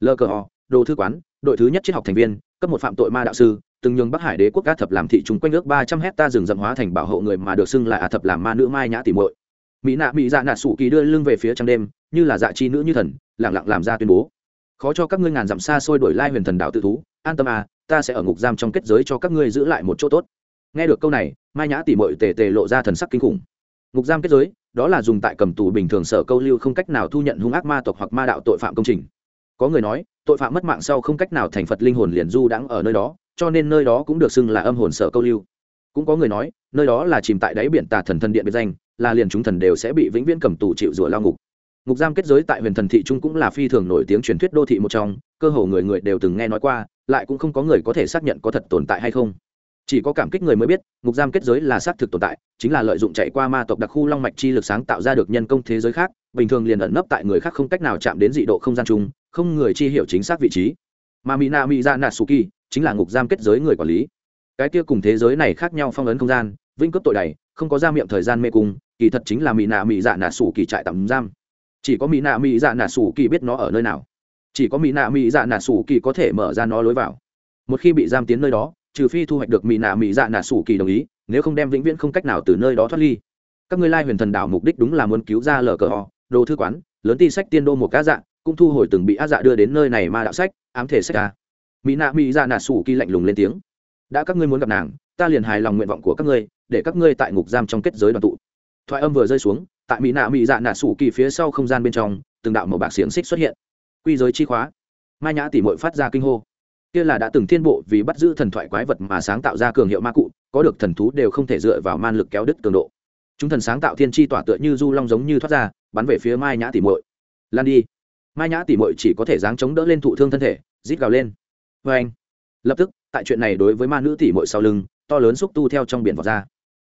Lờ cờ ho đồ thư quán, đội thứ nhất triết học thành viên, cấp một phạm tội ma đạo sư, từng nhường bắc hải đế quốc ca thập làm thị chúng quanh nước ba trăm hecta rừng rậm hóa thành bảo hộ người mà được xưng là a thập làm ma nữ mai nhã tỉ muội. Mỹ nạ mỹ dạ nạ sủ kỳ đưa lưng về phía trăng đêm như là dạ chi nữ như thần, lẳng lặng làm ra tuyên bố. Khó cho các ngươi ngàn dặm xa xôi đổi lai huyền thần đạo tự thú, an tâm à ta sẽ ở ngục giam trong kết giới cho các ngươi giữ lại một chỗ tốt. Nghe được câu này, mai nhã tỉ mội tề tề lộ ra thần sắc kinh khủng. Ngục giam kết giới, đó là dùng tại cầm tù bình thường sở câu lưu không cách nào thu nhận hung ác ma tộc hoặc ma đạo tội phạm công trình. Có người nói, tội phạm mất mạng sau không cách nào thành phật linh hồn liền du đãng ở nơi đó, cho nên nơi đó cũng được xưng là âm hồn sở câu lưu. Cũng có người nói, nơi đó là chìm tại đáy biển tà thần thần điện biệt danh, là liền chúng thần đều sẽ bị vĩnh viễn cầm tù chịu rủa lao ngục ngục giam kết giới tại huyền thần thị trung cũng là phi thường nổi tiếng truyền thuyết đô thị một trong, cơ hồ người người đều từng nghe nói qua, lại cũng không có người có thể xác nhận có thật tồn tại hay không. Chỉ có cảm kích người mới biết, ngục giam kết giới là xác thực tồn tại, chính là lợi dụng chạy qua ma tộc đặc khu long mạch chi lực sáng tạo ra được nhân công thế giới khác, bình thường liền ẩn nấp tại người khác không cách nào chạm đến dị độ không gian chung không người chi hiểu chính xác vị trí. Mà mina na mỹ ra natsuki chính là ngục giam kết giới người quản lý. Cái kia cùng thế giới này khác nhau phong ấn không gian, vĩnh cấp tội đầy, không có ra miệng thời gian mê cung, kỳ thật chính là mỹ nạ mỹ dạ nạ sủ kỳ trại tạm giam chỉ có mỹ nạ mỹ dạ nạ sủ kỳ biết nó ở nơi nào. Chỉ có mỹ nạ mỹ dạ nạ sủ kỳ có thể mở ra nó lối vào. Một khi bị giam tiến nơi đó, trừ phi thu hoạch được mỹ nạ mỹ dạ nạ sủ kỳ đồng ý, nếu không đem vĩnh viễn không cách nào từ nơi đó thoát ly. Các ngươi lai huyền thần đảo mục đích đúng là muốn cứu ra lờ cờ ho đồ thư quán, lớn ti sách tiên đô một cá dạ cũng thu hồi từng bị á dạ đưa đến nơi này ma đạo sách, ám thể sách ca mỹ nạ mỹ dạ nạ sủ kỳ lạnh lùng lên tiếng. Đã các ngươi muốn gặp nàng, ta liền hài lòng nguyện vọng của các ngươi, để các ngươi tại ngục giam trong kết giới đoàn tụ thoại âm vừa rơi xuống, tại mỹ nạ mỹ dạ nạ sủ kỳ phía sau không gian bên trong, từng đạo màu bạc xiềng xích xuất hiện. Quy giới chi khóa. Mai nhã tỉ mội phát ra kinh hô. Kia là đã từng thiên bộ vì bắt giữ thần thoại quái vật mà sáng tạo ra cường hiệu ma cụ, có được thần thú đều không thể dựa vào man lực kéo đứt cường độ. Chúng thần sáng tạo thiên tri tỏa tựa như du long giống như thoát ra, bắn về phía mai nhã tỉ mội lan đi. Mai nhã tỉ mội chỉ có thể dáng chống đỡ lên thụ thương thân thể, rít gào lên. Vê anh lập tức, tại chuyện này đối với ma nữ tỉ mội sau lưng, to lớn xúc tu theo trong biển vọt ra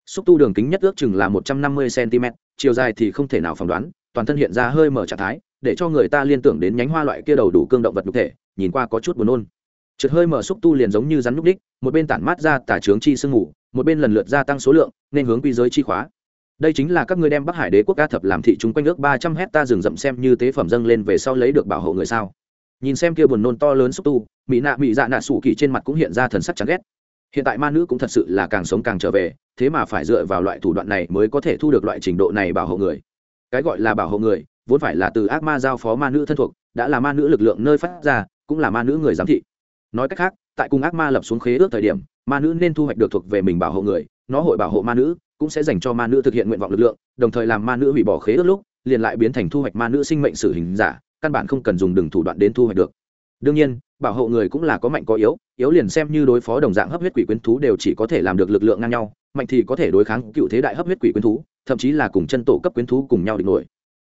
xúc tu đường kính nhất ước chừng là một trăm năm mươi cm, chiều dài thì không thể nào phỏng đoán, toàn thân hiện ra hơi mở trạng thái, để cho người ta liên tưởng đến nhánh hoa loại kia đầu đủ cương động vật nhục thể, nhìn qua có chút buồn nôn. Trượt hơi mở xúc tu liền giống như rắn núp đích một bên tản mát ra tả trướng chi sương ngủ một bên lần lượt gia tăng số lượng, nên hướng quy giới chi khóa. Đây chính là các ngươi đem bắc hải đế quốc ca thập làm thị chúng quanh nước ba trăm hecta rừng rậm xem như tế phẩm dâng lên về sau lấy được bảo hộ người sao. Nhìn xem kia buồn nôn to lớn xúc tu, mỹ nạ mỹ dạ nạ sủ kỳ trên mặt cũng hiện ra thần sắc chán ghét. Hiện tại ma nữ cũng thật sự là càng sống càng trở về thế mà phải dựa vào loại thủ đoạn này mới có thể thu được loại trình độ này bảo hộ người. Cái gọi là bảo hộ người, vốn phải là từ ác ma giao phó ma nữ thân thuộc, đã là ma nữ lực lượng nơi phát ra, cũng là ma nữ người giám thị. Nói cách khác, tại cùng ác ma lập xuống khế ước thời điểm, ma nữ nên thu hoạch được thuộc về mình bảo hộ người, nó hội bảo hộ ma nữ, cũng sẽ dành cho ma nữ thực hiện nguyện vọng lực lượng, đồng thời làm ma nữ hủy bỏ khế ước lúc, liền lại biến thành thu hoạch ma nữ sinh mệnh sử hình giả, căn bản không cần dùng đừng thủ đoạn đến thu hoạch được. Đương nhiên, bảo hộ người cũng là có mạnh có yếu yếu liền xem như đối phó đồng dạng hấp huyết quỷ quyến thú đều chỉ có thể làm được lực lượng ngang nhau, mạnh thì có thể đối kháng cựu thế đại hấp huyết quỷ quyến thú, thậm chí là cùng chân tổ cấp quyến thú cùng nhau địch nổi.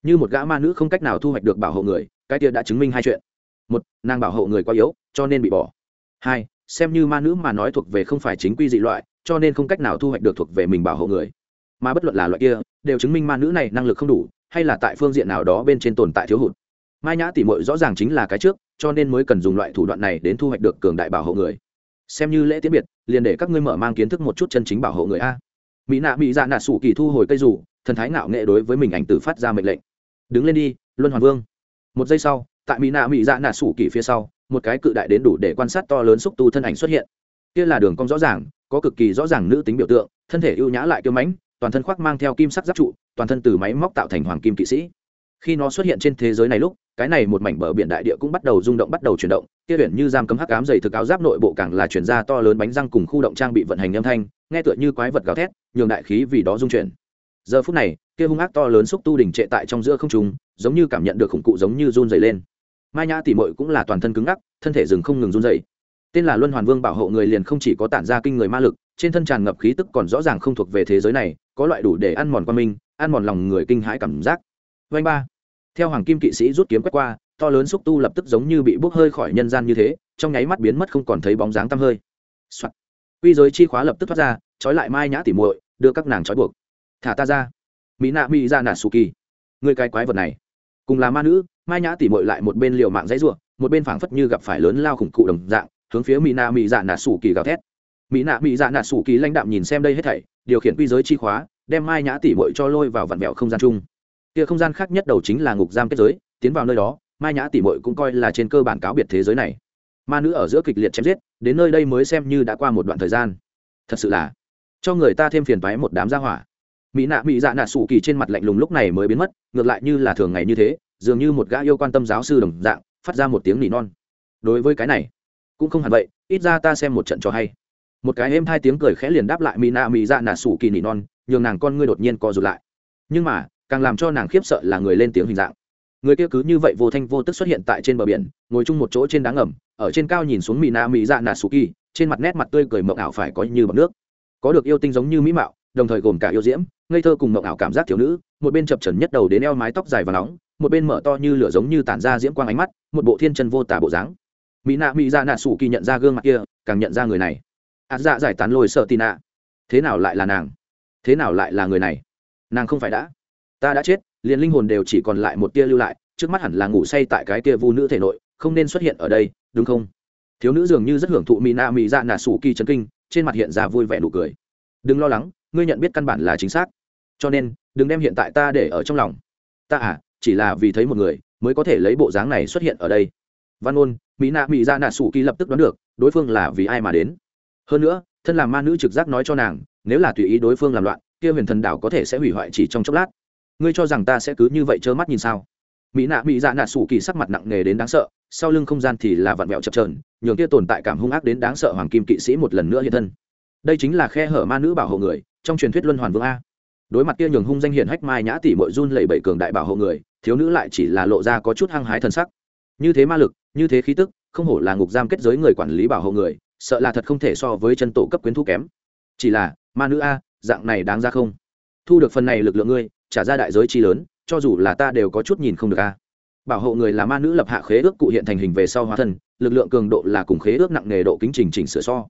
Như một gã ma nữ không cách nào thu hoạch được bảo hộ người, cái kia đã chứng minh hai chuyện. Một, nàng bảo hộ người quá yếu, cho nên bị bỏ. Hai, xem như ma nữ mà nói thuộc về không phải chính quy dị loại, cho nên không cách nào thu hoạch được thuộc về mình bảo hộ người. Mà bất luận là loại kia, đều chứng minh ma nữ này năng lực không đủ, hay là tại phương diện nào đó bên trên tồn tại thiếu hụt mai nhã tỉ mội rõ ràng chính là cái trước, cho nên mới cần dùng loại thủ đoạn này đến thu hoạch được cường đại bảo hộ người. Xem như lễ tiễn biệt, liền để các ngươi mở mang kiến thức một chút chân chính bảo hộ người a. Mỹ nạ mỹ dạ nạ sủ kỳ thu hồi cây rủ, thần thái ngạo nghệ đối với mình ảnh tử phát ra mệnh lệnh. Đứng lên đi, luân hoàn vương. Một giây sau, tại mỹ nạ mỹ dạ nạ sủ kỳ phía sau, một cái cự đại đến đủ để quan sát to lớn xúc tu thân ảnh xuất hiện. Kia là đường cong rõ ràng, có cực kỳ rõ ràng nữ tính biểu tượng, thân thể ưu nhã lại kiêu mãnh, toàn thân khoác mang theo kim sắc giáp trụ, toàn thân từ máy móc tạo thành hoàng kim kỵ sĩ khi nó xuất hiện trên thế giới này lúc, cái này một mảnh bờ biển đại địa cũng bắt đầu rung động, bắt đầu chuyển động. Kia biển như giam cấm hắc ám dày thực áo giáp nội bộ càng là chuyển ra to lớn bánh răng cùng khu động trang bị vận hành âm thanh, nghe tựa như quái vật gào thét, nhường đại khí vì đó rung chuyển. Giờ phút này, kia hung ác to lớn xúc tu đỉnh trệ tại trong giữa không trung, giống như cảm nhận được khủng cụ giống như run dày lên. Mai nhã tỉ mội cũng là toàn thân cứng ngắc, thân thể rừng không ngừng run dày tên là luân hoàn vương bảo hộ người liền không chỉ có tản ra kinh người ma lực, trên thân tràn ngập khí tức còn rõ ràng không thuộc về thế giới này, có loại đủ để ăn mòn quan minh ăn mòn lòng người kinh hãi cảm giác vanh ba. Theo hoàng kim kỵ sĩ rút kiếm quét qua, to lớn xúc tu lập tức giống như bị bốc hơi khỏi nhân gian như thế, trong nháy mắt biến mất không còn thấy bóng dáng tăm hơi、Soạn. quy giới chi khóa lập tức thoát ra, trói lại mai nhã tỉ muội, đưa các nàng trói buộc. Thả ta ra. Mỹ nạ mỹ ra nà su kỳ. Người cái quái vật này. Cùng là ma nữ, mai nhã tỉ muội lại một bên liều mạng dãy ruộng một bên phảng phất như gặp phải lớn lao khủng cụ đồng dạng, hướng phía mỹ nạ mỹ dạ nà su kỳ gào thét. Mỹ nạ mỹ dạ nà su kỳ lãnh đạm nhìn xem đây hết thảy, điều khiển quy giới chi khóa, đem mai nhã tỉ muội cho lôi vào vặn vẹo không gian chung kia không gian khác nhất đầu chính là ngục giam kết giới, tiến vào nơi đó, mai nhã tỉ muội cũng coi là trên cơ bản cáo biệt thế giới này. Ma nữ ở giữa kịch liệt chém giết, đến nơi đây mới xem như đã qua một đoạn thời gian. Thật sự là, cho người ta thêm phiền toái một đám gia hỏa. Mỹ nạ mỹ dạ nạ sủ kỳ trên mặt lạnh lùng lúc này mới biến mất, ngược lại như là thường ngày như thế, dường như một gã yêu quan tâm giáo sư đồng dạng, phát ra một tiếng nỉ non. Đối với cái này, cũng không hẳn vậy, ít ra ta xem một trận cho hay. Một cái êm hai tiếng cười khẽ liền đáp lại mỹ nạ mỹ dạ nạ sủ kỳ nỉ non, nhường nàng con ngươi đột nhiên co rụt lại. Nhưng mà càng làm cho nàng khiếp sợ là người lên tiếng hình dạng. Người kia cứ như vậy vô thanh vô tức xuất hiện tại trên bờ biển, ngồi chung một chỗ trên đá ngầm, ở trên cao nhìn xuống mỹ na mỹ dạ nà su kỳ trên mặt nét mặt tươi cười mộng ảo phải có như bọc nước. Có được yêu tinh giống như mỹ mạo, đồng thời gồm cả yêu diễm, ngây thơ cùng mộng ảo cảm giác thiếu nữ, một bên chập trần nhất đầu đến eo mái tóc dài và nóng, một bên mở to như lửa giống như tản ra diễm quang ánh mắt, một bộ thiên chân vô tả bộ dáng. Mỹ nạ mỹ ra nà sủ kỳ nhận ra gương mặt kia, càng nhận ra người này. Ạt dạ giải tán lôi sợ tì nạ. Thế nào lại là nàng? Thế nào lại là người này? Nàng không phải đã ta đã chết, liền linh hồn đều chỉ còn lại một tia lưu lại, trước mắt hẳn là ngủ say tại cái tia vu nữ thể nội, không nên xuất hiện ở đây, đúng không? Thiếu nữ dường như rất hưởng thụ mỹ na mỹ dạ nà sủ kỳ chấn kinh, trên mặt hiện ra vui vẻ nụ cười. Đừng lo lắng, ngươi nhận biết căn bản là chính xác. Cho nên, đừng đem hiện tại ta để ở trong lòng. Ta à chỉ là vì thấy một người, mới có thể lấy bộ dáng này xuất hiện ở đây. Văn ôn mỹ nạ mỹ dạ nà sủ kỳ lập tức đoán được, đối phương là vì ai mà đến. Hơn nữa, thân làm ma nữ trực giác nói cho nàng, nếu là tùy ý đối phương làm loạn, kia huyền thần đảo có thể sẽ hủy hoại chỉ trong chốc lát ngươi cho rằng ta sẽ cứ như vậy trơ mắt nhìn sao? Mỹ nạ mỹ dạ nạ sủ kỳ sắc mặt nặng nề đến đáng sợ, sau lưng không gian thì là vặn vẹo chập trờn nhường kia tồn tại cảm hung ác đến đáng sợ hoàng kim kỵ sĩ một lần nữa hiện thân. Đây chính là khe hở ma nữ bảo hộ người, trong truyền thuyết luân hoàn vương a. Đối mặt kia nhường hung danh hiển hách mai nhã tỷ mội run lẩy bẩy cường đại bảo hộ người, thiếu nữ lại chỉ là lộ ra có chút hăng hái thần sắc. Như thế ma lực, như thế khí tức, không hổ là ngục giam kết giới người quản lý bảo hộ người, sợ là thật không thể so với chân tổ cấp quyến thu kém. Chỉ là, ma nữ a, dạng này đáng ra không? Thu được phần này lực lượng ngươi trả ra đại giới chi lớn, cho dù là ta đều có chút nhìn không được a. Bảo hộ người là ma nữ lập hạ khế ước cụ hiện thành hình về sau hóa thân, lực lượng cường độ là cùng khế ước nặng nghề độ kính trình chỉnh sửa so.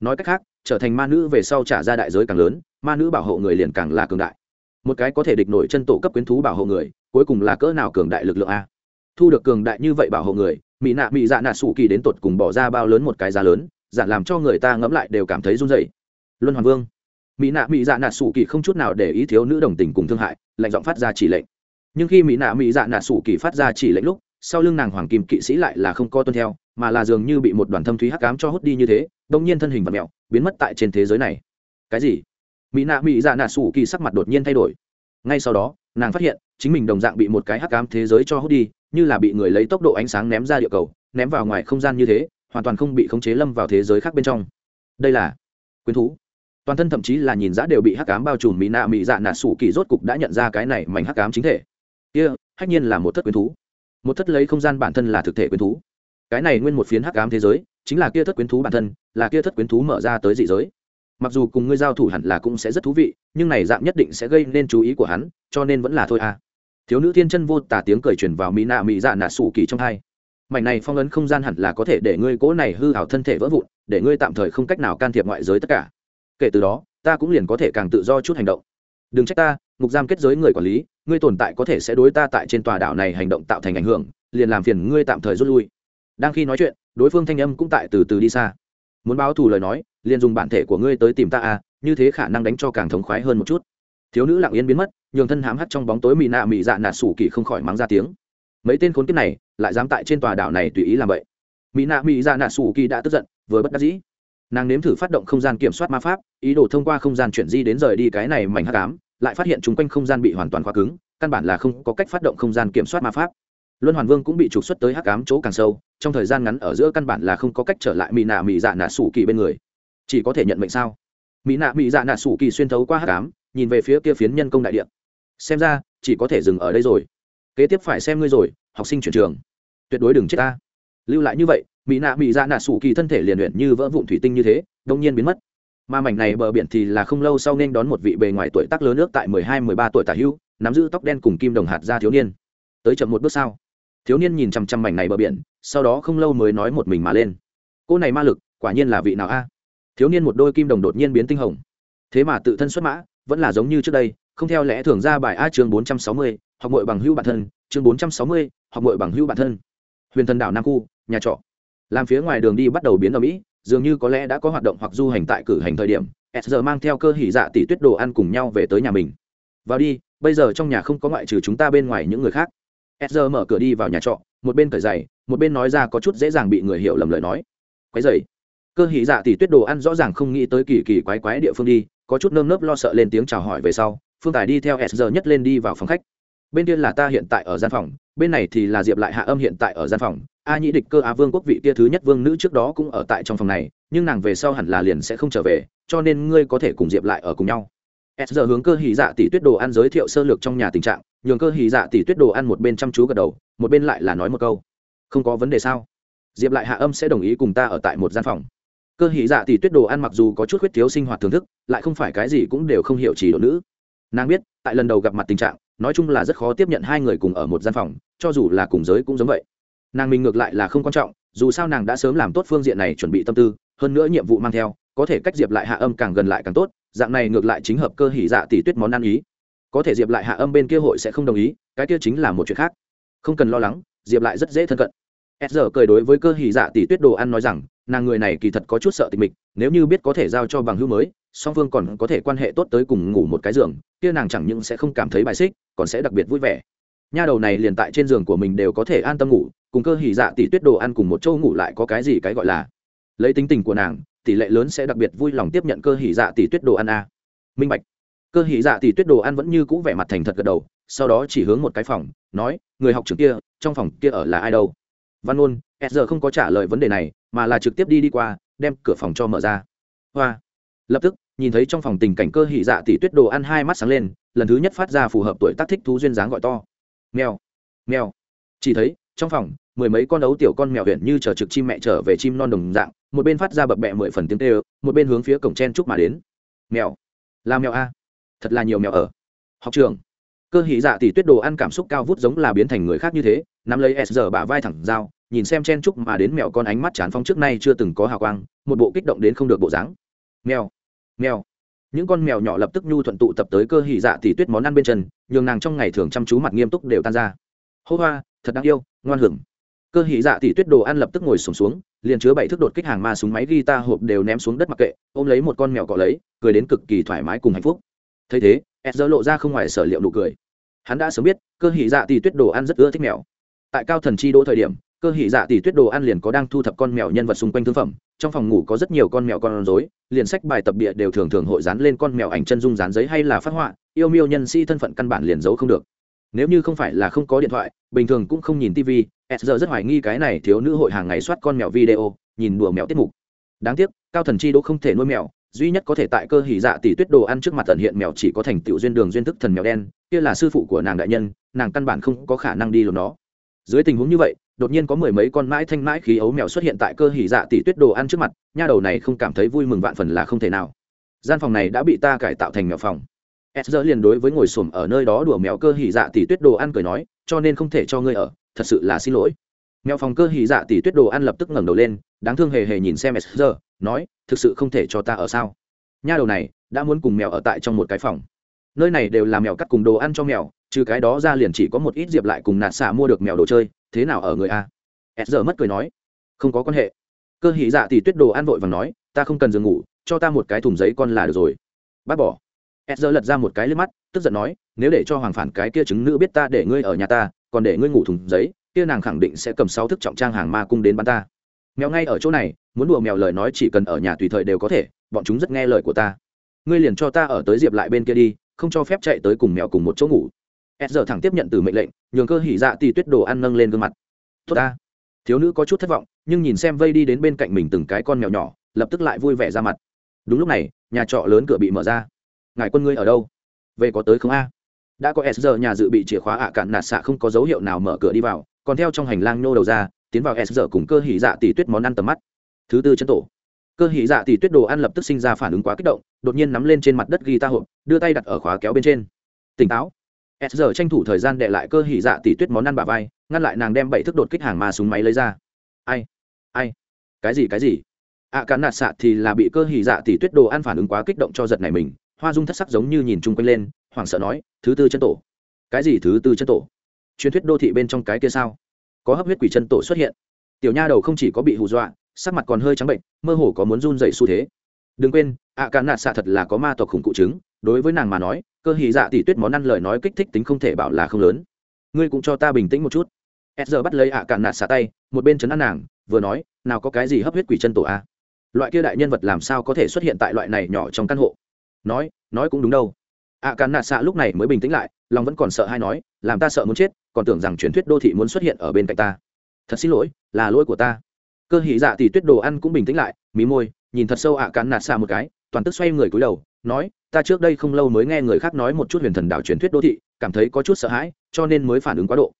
Nói cách khác, trở thành ma nữ về sau trả ra đại giới càng lớn, ma nữ bảo hộ người liền càng là cường đại. Một cái có thể địch nổi chân tổ cấp quyến thú bảo hộ người, cuối cùng là cỡ nào cường đại lực lượng a? Thu được cường đại như vậy bảo hộ người mỹ nạ mỹ dạ nạ sủ kỳ đến tột cùng bỏ ra bao lớn một cái giá lớn giản làm cho người ta ngẫm lại đều cảm thấy run rẩy. Luân hoàng vương mỹ nạ mỹ dạ nạ sủ kỳ không chút nào để ý thiếu nữ đồng tình cùng thương hại lệnh giọng phát ra chỉ lệnh. Nhưng khi mỹ nạ mỹ dạ nạ sủ kỳ phát ra chỉ lệnh lúc, sau lưng nàng hoàng kim kỵ sĩ lại là không co tuân theo, mà là dường như bị một đoàn thâm thúy hắc cám cho hút đi như thế, đông nhiên thân hình vật mẹo biến mất tại trên thế giới này. Cái gì? Mỹ nạ mỹ dạ nạ sủ kỳ sắc mặt đột nhiên thay đổi. Ngay sau đó, nàng phát hiện, chính mình đồng dạng bị một cái hắc cám thế giới cho hút đi, như là bị người lấy tốc độ ánh sáng ném ra địa cầu, ném vào ngoài không gian như thế, hoàn toàn không bị khống chế lâm vào thế giới khác bên trong. Đây là quyến thú toàn thân thậm chí là nhìn dã đều bị hắc cám bao trùm mỹ nạ mỹ dạ nạ sủ kỳ rốt cục đã nhận ra cái này mảnh hắc cám chính thể. Kia、yeah, hách nhiên là một thất quyến thú. Một thất lấy không gian bản thân là thực thể quyến thú. Cái này nguyên một phiến hắc cám thế giới chính là kia thất quyến thú bản thân là kia thất quyến thú mở ra tới dị giới. Mặc dù cùng ngươi giao thủ hẳn là cũng sẽ rất thú vị nhưng này dạng nhất định sẽ gây nên chú ý của hắn cho nên vẫn là thôi à. Thiếu nữ thiên chân vô tả tiếng cười truyền vào mỹ nạ mỹ dạ nạ sủ kỳ trong hai. Mảnh này phong ấn không gian hẳn là có thể để ngươi cố này hư hảo thân thể vỡ vụn để ngươi tạm thời không cách nào can thiệp ngoại giới tất cả kể từ đó, ta cũng liền có thể càng tự do chút hành động. Đừng trách ta, ngục giam kết giới người quản lý, ngươi tồn tại có thể sẽ đối ta tại trên tòa đảo này hành động tạo thành ảnh hưởng, liền làm phiền ngươi tạm thời rút lui. Đang khi nói chuyện, đối phương thanh âm cũng tại từ từ đi xa. Muốn báo thù lời nói, liền dùng bản thể của ngươi tới tìm ta à như thế khả năng đánh cho càng thống khoái hơn một chút. Thiếu nữ lặng yên biến mất, nhường thân hám hắt trong bóng tối mị nạ mị dạ nạt sủ kỳ không khỏi mắng ra tiếng. Mấy tên khốn kiếp này, lại dám tại trên tòa đảo này tùy ý làm vậy. Mỹ nạ mỹ dạ nạ sủ kỳ đã tức giận, vừa bất đắc dĩ nàng nếm thử phát động không gian kiểm soát ma pháp, ý đồ thông qua không gian chuyển di đến rời đi cái này mảnh hắc ám, lại phát hiện chung quanh không gian bị hoàn toàn khóa cứng, căn bản là không có cách phát động không gian kiểm soát ma pháp. Luân hoàn vương cũng bị trục xuất tới hắc ám chỗ càng sâu, trong thời gian ngắn ở giữa căn bản là không có cách trở lại mỹ nạ mỹ dạ nạ sủ kỳ bên người. Chỉ có thể nhận mệnh sao? Mỹ nạ mỹ dạ nạ sủ kỳ xuyên thấu qua hắc ám, nhìn về phía kia phiến nhân công đại điện xem ra, chỉ có thể dừng ở đây rồi. Kế tiếp phải xem ngươi rồi, học sinh chuyển trường. Tuyệt đối đừng chết ta lưu lại như vậy, mỹ nạ mỹ ra nạ sủ kỳ thân thể liền luyện như vỡ vụn thủy tinh như thế đông nhiên biến mất. Mà mảnh này bờ biển thì là không lâu sau nên đón một vị bề ngoài tuổi tác lớn nước tại mười hai, mười ba tuổi tả hưu nắm giữ tóc đen cùng kim đồng hạt ra thiếu niên. Tới chậm một bước sau, thiếu niên nhìn chằm chằm mảnh này bờ biển, sau đó không lâu mới nói một mình mà lên. Cô này ma lực, quả nhiên là vị nào a? Thiếu niên một đôi kim đồng đột nhiên biến tinh hồng. Thế mà tự thân xuất mã, vẫn là giống như trước đây, không theo lẽ thường ra bài a chương bốn trăm sáu mươi, học mội bằng hữu bản thân, chương bốn trăm sáu mươi, học mội bằng hữu bản thân. Huyền thần đảo nam khu nhà trọ. Làm phía ngoài đường đi bắt đầu biến ở mỹ dường như có lẽ đã có hoạt động hoặc du hành tại cử hành thời điểm, s giờ mang theo cơ hỉ dạ tỷ tuyết đồ ăn cùng nhau về tới nhà mình. Vào đi, bây giờ trong nhà không có ngoại trừ chúng ta bên ngoài những người khác. S giờ mở cửa đi vào nhà trọ, một bên cởi giày, một bên nói ra có chút dễ dàng bị người hiểu lầm lời nói. Quái dày cơ hỉ dạ tỷ tuyết đồ ăn rõ ràng không nghĩ tới kỳ kỳ quái quái địa phương đi, có chút nơm nớp lo sợ lên tiếng chào hỏi về sau, phương tài đi theo s giờ nhất lên đi vào phòng khách. Bên kia là ta hiện tại ở gian phòng bên này thì là diệp lại hạ âm hiện tại ở gian phòng. A nhĩ địch cơ á vương quốc vị kia thứ nhất vương nữ trước đó cũng ở tại trong phòng này, nhưng nàng về sau hẳn là liền sẽ không trở về, cho nên ngươi có thể cùng diệp lại ở cùng nhau. S giờ hướng cơ hì dạ tỷ tuyết đồ ăn giới thiệu sơ lược trong nhà tình trạng, nhường cơ hì dạ tỷ tuyết đồ ăn một bên chăm chú gật đầu, một bên lại là nói một câu. Không có vấn đề sao? Diệp lại hạ âm sẽ đồng ý cùng ta ở tại một gian phòng. Cơ hì dạ tỷ tuyết đồ ăn mặc dù có chút khuyết thiếu sinh hoạt thưởng thức, lại không phải cái gì cũng đều không hiểu chỉ độ nữ. Nàng biết, tại lần đầu gặp mặt tình trạng nói chung là rất khó tiếp nhận hai người cùng ở một gian phòng, cho dù là cùng giới cũng giống vậy. Nàng mình ngược lại là không quan trọng, dù sao nàng đã sớm làm tốt phương diện này chuẩn bị tâm tư, hơn nữa nhiệm vụ mang theo, có thể cách diệp lại hạ âm càng gần lại càng tốt, dạng này ngược lại chính hợp cơ hỉ dạ tỷ tuyết món ăn ý. Có thể diệp lại hạ âm bên kia hội sẽ không đồng ý, cái kia chính là một chuyện khác. Không cần lo lắng, diệp lại rất dễ thân cận. S giờ cười đối với cơ hỉ dạ tỷ tuyết đồ ăn nói rằng nàng người này kỳ thật có chút sợ tịch mịch, nếu như biết có thể giao cho bằng hữu mới, song phương còn có thể quan hệ tốt tới cùng ngủ một cái giường, kia nàng chẳng những sẽ không cảm thấy bài xích, còn sẽ đặc biệt vui vẻ. Nha đầu này liền tại trên giường của mình đều có thể an tâm ngủ, cùng cơ hỉ dạ tỷ tuyết đồ ăn cùng một chỗ ngủ lại có cái gì cái gọi là. Lấy tính tình của nàng, tỷ lệ lớn sẽ đặc biệt vui lòng tiếp nhận cơ hỉ dạ tỷ tuyết đồ ăn a. Minh bạch. Cơ hỉ dạ tỷ tuyết đồ ăn vẫn như cũ vẻ mặt thành thật gật đầu, sau đó chỉ hướng một cái phòng, nói, người học trưởng kia, trong phòng kia ở là ai đâu? Văn ôn s giờ không có trả lời vấn đề này, mà là trực tiếp đi đi qua, đem cửa phòng cho mở ra. Hoa. Lập tức, nhìn thấy trong phòng tình cảnh cơ hỉ dạ tỷ tuyết đồ ăn hai mắt sáng lên, lần thứ nhất phát ra phù hợp tuổi tác thích thú duyên dáng gọi to. Mèo. Mèo. Chỉ thấy, trong phòng, mười mấy con ấu tiểu con mèo huyện như chờ trực chim mẹ trở về chim non đồng dạng, một bên phát ra bập bẹ mười phần tiếng tê một bên hướng phía cổng chen chúc mà đến. Mèo. Là mèo a. Thật là nhiều mèo ở. Học trường. Cơ hỉ dạ tỷ tuyết đồ ăn cảm xúc cao vút giống là biến thành người khác như thế, nắm lấy s giờ bả vai thẳng dao nhìn xem chen chúc mà đến mèo con ánh mắt chán phong trước nay chưa từng có hào quang một bộ kích động đến không được bộ dáng. Mèo mèo. Những con mèo nhỏ lập tức nhu thuận tụ tập tới cơ hỉ dạ tỷ tuyết món ăn bên chân nhường nàng trong ngày thường chăm chú mặt nghiêm túc đều tan ra. Hô hoa thật đáng yêu ngoan hưởng. Cơ hỉ dạ tỷ tuyết đồ ăn lập tức ngồi sùng xuống, xuống liền chứa bảy thước đột kích hàng ma súng máy guitar hộp đều ném xuống đất mặc kệ ôm lấy một con mèo cọ lấy cười đến cực kỳ thoải mái cùng hạnh phúc. Thấy thế ed dơ lộ ra không ngoài sở liệu nụ cười. Hắn đã sớm biết cơ hỉ dạ tỷ tuyết đồ ăn rất ưa thích mèo. Tại cao thần chi đỗ thời điểm cơ hỉ dạ tỷ tuyết đồ ăn liền có đang thu thập con mèo nhân vật xung quanh thương phẩm, trong phòng ngủ có rất nhiều con mèo con rối, liền sách bài tập bịa đều thường thường hội dán lên con mèo ảnh chân dung dán giấy hay là phát họa, yêu miêu nhân sĩ thân phận căn bản liền giấu không được. Nếu như không phải là không có điện thoại, bình thường cũng không nhìn tv s giờ rất hoài nghi cái này thiếu nữ hội hàng ngày soát con mèo video, nhìn đùa mèo tiết mục. Đáng tiếc, cao thần chi đỗ không thể nuôi mèo, duy nhất có thể tại cơ hỉ dạ tỷ tuyết đồ ăn trước mặt tận hiện mèo chỉ có thành tựu duyên đường duyên thức thần mèo đen, kia là sư phụ của nàng đại nhân, nàng căn bản không có khả năng đi lột nó. Dưới tình huống như vậy đột nhiên có mười mấy con mãi thanh mãi khí ấu mèo xuất hiện tại cơ hỉ dạ tỷ tuyết đồ ăn trước mặt, nha đầu này không cảm thấy vui mừng vạn phần là không thể nào. Gian phòng này đã bị ta cải tạo thành mèo phòng. S giờ liền đối với ngồi xổm ở nơi đó đùa mèo cơ hỉ dạ tỷ tuyết đồ ăn cười nói, cho nên không thể cho ngươi ở, thật sự là xin lỗi. Mèo phòng cơ hỉ dạ tỷ tuyết đồ ăn lập tức ngẩng đầu lên, đáng thương hề hề nhìn xem s giờ nói, thực sự không thể cho ta ở sao? Nha đầu này đã muốn cùng mèo ở tại trong một cái phòng. Nơi này đều là mèo cắt cùng đồ ăn cho mèo, trừ cái đó ra liền chỉ có một ít diệp lại cùng nạt xả mua được mèo đồ chơi thế nào ở người a? S giờ mất cười nói, không có quan hệ. Cơ hỉ dạ thì tuyết đồ ăn vội và nói, ta không cần giường ngủ, cho ta một cái thùng giấy con là được rồi. Bác bỏ. S giờ lật ra một cái lên mắt, tức giận nói, nếu để cho hoàng phản cái kia chứng nữ biết ta để ngươi ở nhà ta, còn để ngươi ngủ thùng giấy, kia nàng khẳng định sẽ cầm sáu thức trọng trang hàng ma cung đến bắn ta. Mèo ngay ở chỗ này, muốn đùa mèo lời nói chỉ cần ở nhà tùy thời đều có thể, bọn chúng rất nghe lời của ta. Ngươi liền cho ta ở tới diệp lại bên kia đi, không cho phép chạy tới cùng mèo cùng một chỗ ngủ s giờ thẳng tiếp nhận từ mệnh lệnh, nhường cơ hỉ dạ tỷ tuyết đồ ăn nâng lên gương mặt. Tốt ta. Thiếu nữ có chút thất vọng, nhưng nhìn xem vây đi đến bên cạnh mình từng cái con mèo nhỏ, lập tức lại vui vẻ ra mặt. Đúng lúc này, nhà trọ lớn cửa bị mở ra. Ngài quân ngươi ở đâu? Về có tới không a? Đã có s giờ nhà dự bị chìa khóa ạ cạn nạt xạ không có dấu hiệu nào mở cửa đi vào, còn theo trong hành lang nhô đầu ra, tiến vào s giờ cùng cơ hỉ dạ tỷ tuyết món ăn tầm mắt. Thứ tư chân tổ. Cơ hỉ dạ tỷ tuyết đồ ăn lập tức sinh ra phản ứng quá kích động, đột nhiên nắm lên trên mặt đất ghi ta hộp, đưa tay đặt ở khóa kéo bên trên. Tỉnh táo s giờ tranh thủ thời gian đệ lại cơ hỉ dạ tỷ tuyết món ăn bà vai ngăn lại nàng đem bảy thức đột kích hàng mà súng máy lấy ra. Ai? Ai? Cái gì cái gì? Ạ à, cán nạt xạ thì là bị cơ hỉ dạ tỷ tuyết đồ ăn phản ứng quá kích động cho giật này mình hoa dung thất sắc giống như nhìn chung quanh lên hoảng sợ nói thứ tư chân tổ. Cái gì thứ tư chân tổ? Truyền thuyết đô thị bên trong cái kia sao? Có hấp huyết quỷ chân tổ xuất hiện. Tiểu nha đầu không chỉ có bị hù dọa sắc mặt còn hơi trắng bệnh mơ hồ có muốn run dậy xu thế. Đừng quên ạ à, cán nạt xạ thật là có ma tộc khủng cụ chứng đối với nàng mà nói cơ hỉ dạ tỷ tuyết món ăn lời nói kích thích tính không thể bảo là không lớn. Ngươi cũng cho ta bình tĩnh một chút. S giờ bắt lấy ạ à cạn nạt xả tay, một bên chấn an nàng, vừa nói, nào có cái gì hấp huyết quỷ chân tổ a? Loại kia đại nhân vật làm sao có thể xuất hiện tại loại này nhỏ trong căn hộ? Nói nói cũng đúng đâu. Ạ à cạn nạt xạ lúc này mới bình tĩnh lại, lòng vẫn còn sợ hay nói, làm ta sợ muốn chết, còn tưởng rằng truyền thuyết đô thị muốn xuất hiện ở bên cạnh ta. Thật xin lỗi, là lỗi của ta. Cơ hỉ dạ tỷ tuyết đồ ăn cũng bình tĩnh lại, mí môi, nhìn thật sâu ạ cạn nạt xạ một cái, toàn tức xoay người cúi đầu, nói ta trước đây không lâu mới nghe người khác nói một chút huyền thần đảo truyền thuyết đô thị, cảm thấy có chút sợ hãi, cho nên mới phản ứng quá độ.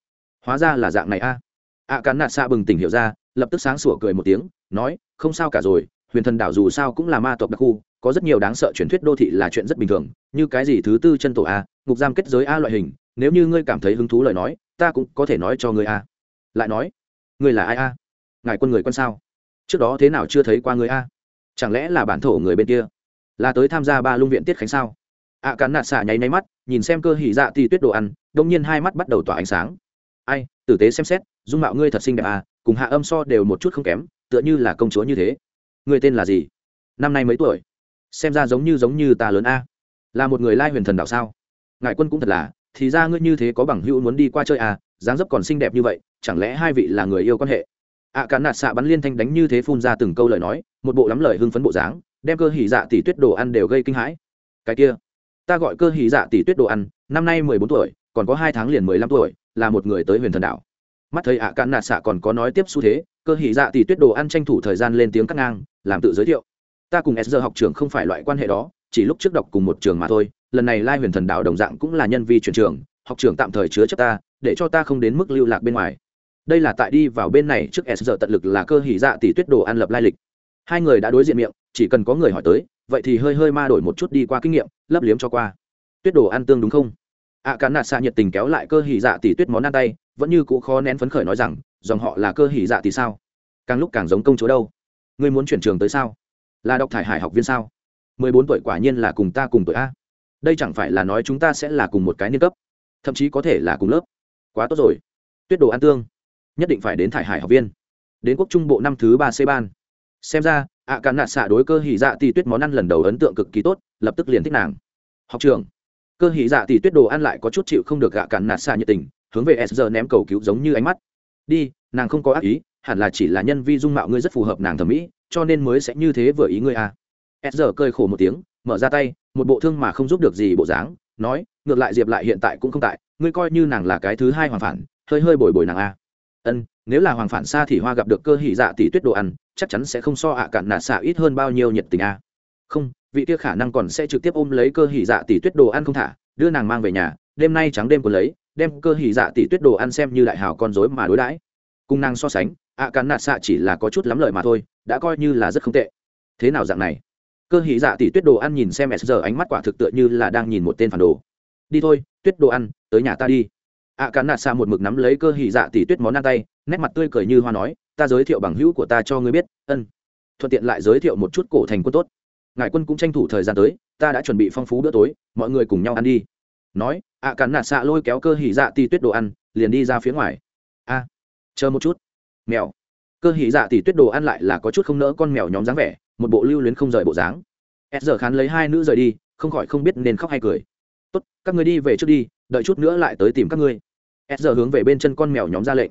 Hóa ra là dạng này a. À. ạ cắn nạt xa bừng tỉnh hiểu ra, lập tức sáng sủa cười một tiếng, nói, không sao cả rồi, huyền thần đảo dù sao cũng là ma tộc đặc khu, có rất nhiều đáng sợ truyền thuyết đô thị là chuyện rất bình thường, như cái gì thứ tư chân tổ a, ngục giam kết giới a loại hình, nếu như ngươi cảm thấy hứng thú lời nói, ta cũng có thể nói cho ngươi a. Lại nói, ngươi là ai a? Ngài quân người quân sao? Trước đó thế nào chưa thấy qua ngươi a? Chẳng lẽ là bản thổ người bên kia? Là tới tham gia ba lung viện tiết khánh sao? Ạ à, cắn nạt xạ nháy nháy mắt nhìn xem cơ hỉ dạ thì tuyết đồ ăn đông nhiên hai mắt bắt đầu tỏa ánh sáng. Ai tử tế xem xét dung mạo ngươi thật xinh đẹp à cùng hạ âm so đều một chút không kém tựa như là công chúa như thế. Ngươi tên là gì? Năm nay mấy tuổi? Xem ra giống như giống như ta lớn a. Là một người lai huyền thần đạo sao? Ngại quân cũng thật là thì ra ngươi như thế có bằng hữu muốn đi qua chơi à dáng dấp còn xinh đẹp như vậy chẳng lẽ hai vị là người yêu quan hệ? Ạ à, cán nạt xạ bắn liên thanh đánh như thế phun ra từng câu lời nói một bộ lắm lời hưng phấn bộ dáng đem cơ hỉ dạ tỷ tuyết đồ ăn đều gây kinh hãi. Cái kia, ta gọi cơ hỉ dạ tỷ tuyết đồ ăn, năm nay mười bốn tuổi, còn có hai tháng liền mười lăm tuổi, là một người tới huyền thần đảo. Mắt thấy ạ cạn nạt xạ còn có nói tiếp xu thế, cơ hỉ dạ tỷ tuyết đồ ăn tranh thủ thời gian lên tiếng cắt ngang, làm tự giới thiệu. Ta cùng s học trường không phải loại quan hệ đó, chỉ lúc trước đọc cùng một trường mà thôi, lần này lai huyền thần đạo đồng dạng cũng là nhân vi chuyển trường, học trường tạm thời chứa chấp ta, để cho ta không đến mức lưu lạc bên ngoài. Đây là tại đi vào bên này trước s tận lực là cơ hỉ dạ tỷ tuyết đồ ăn lập lai lịch. Hai người đã đối diện miệng chỉ cần có người hỏi tới vậy thì hơi hơi ma đổi một chút đi qua kinh nghiệm lấp liếm cho qua. Tuyết đồ ăn tương đúng không? Ạ à, cán nạt xạ nhiệt tình kéo lại cơ hỉ dạ tỷ tuyết món ăn tay vẫn như cũ khó nén phấn khởi nói rằng dòng họ là cơ hỉ dạ tỷ sao? Càng lúc càng giống công chúa đâu? Ngươi muốn chuyển trường tới sao? Là đọc thải hải học viên sao? Mười bốn tuổi quả nhiên là cùng ta cùng tuổi a. Đây chẳng phải là nói chúng ta sẽ là cùng một cái niên cấp thậm chí có thể là cùng lớp. Quá tốt rồi. Tuyết đồ ăn tương. Nhất định phải đến thải hải học viên. Đến quốc trung bộ năm thứ ba c ban xem ra, ạ cạn nạt xạ đối cơ hỉ dạ tỷ tuyết món ăn lần đầu ấn tượng cực kỳ tốt, lập tức liền thích nàng học trường cơ hỉ dạ tỷ tuyết đồ ăn lại có chút chịu không được gạ cạn nạt xạ nhiệt tình, hướng về s giờ ném cầu cứu giống như ánh mắt đi, nàng không có ác ý, hẳn là chỉ là nhân vi dung mạo ngươi rất phù hợp nàng thẩm mỹ, cho nên mới sẽ như thế vừa ý ngươi à. s giờ cơi khổ một tiếng, mở ra tay, một bộ thương mà không giúp được gì bộ dáng, nói, ngược lại diệp lại hiện tại cũng không tại, ngươi coi như nàng là cái thứ hai hoàng phản, hơi hơi bồi bồi nàng a à. ân nếu là hoàng phản xa thì hoa gặp được cơ hỉ dạ tỷ tuyết đồ ăn, chắc chắn sẽ không so ạ cạn nạt xạ ít hơn bao nhiêu nhiệt tình a. À. không, vị kia khả năng còn sẽ trực tiếp ôm lấy cơ hỉ dạ tỷ tuyết đồ ăn không thả, đưa nàng mang về nhà, đêm nay trắng đêm còn lấy, đem cơ hỉ dạ tỷ tuyết đồ ăn xem như đại hào con dối mà đối đãi. Cùng nàng so sánh, ạ cạn nạt xạ chỉ là có chút lắm lời mà thôi, đã coi như là rất không tệ. Thế nào dạng này? Cơ hỉ dạ tỷ tuyết đồ ăn nhìn xem s giờ ánh mắt quả thực tựa như là đang nhìn một tên phản đồ. Đi thôi, tuyết đồ ăn, tới nhà ta đi ạ cạn nạ xa một mực nắm lấy cơ hỉ dạ tỷ tuyết món ăn tay, nét mặt tươi cười như hoa nói, ta giới thiệu bằng hữu của ta cho ngươi biết, ân. Thuận tiện lại giới thiệu một chút cổ thành quân tốt. Ngài quân cũng tranh thủ thời gian tới, ta đã chuẩn bị phong phú bữa tối, mọi người cùng nhau ăn đi. Nói, ạ cắn nạ xạ lôi kéo cơ hỉ dạ tỷ tuyết đồ ăn, liền đi ra phía ngoài. A, chờ một chút. Mèo. Cơ hỉ dạ tỷ tuyết đồ ăn lại là có chút không nỡ con mèo nhóm dáng vẻ, một bộ lưu luyến không rời bộ dáng. S giờ khán lấy hai nữ rời đi, không khỏi không biết nên khóc hay cười. Tốt, các người đi về trước đi, đợi chút nữa lại tới tìm các ngươi s giờ hướng về bên chân con mèo nhóm ra lệnh.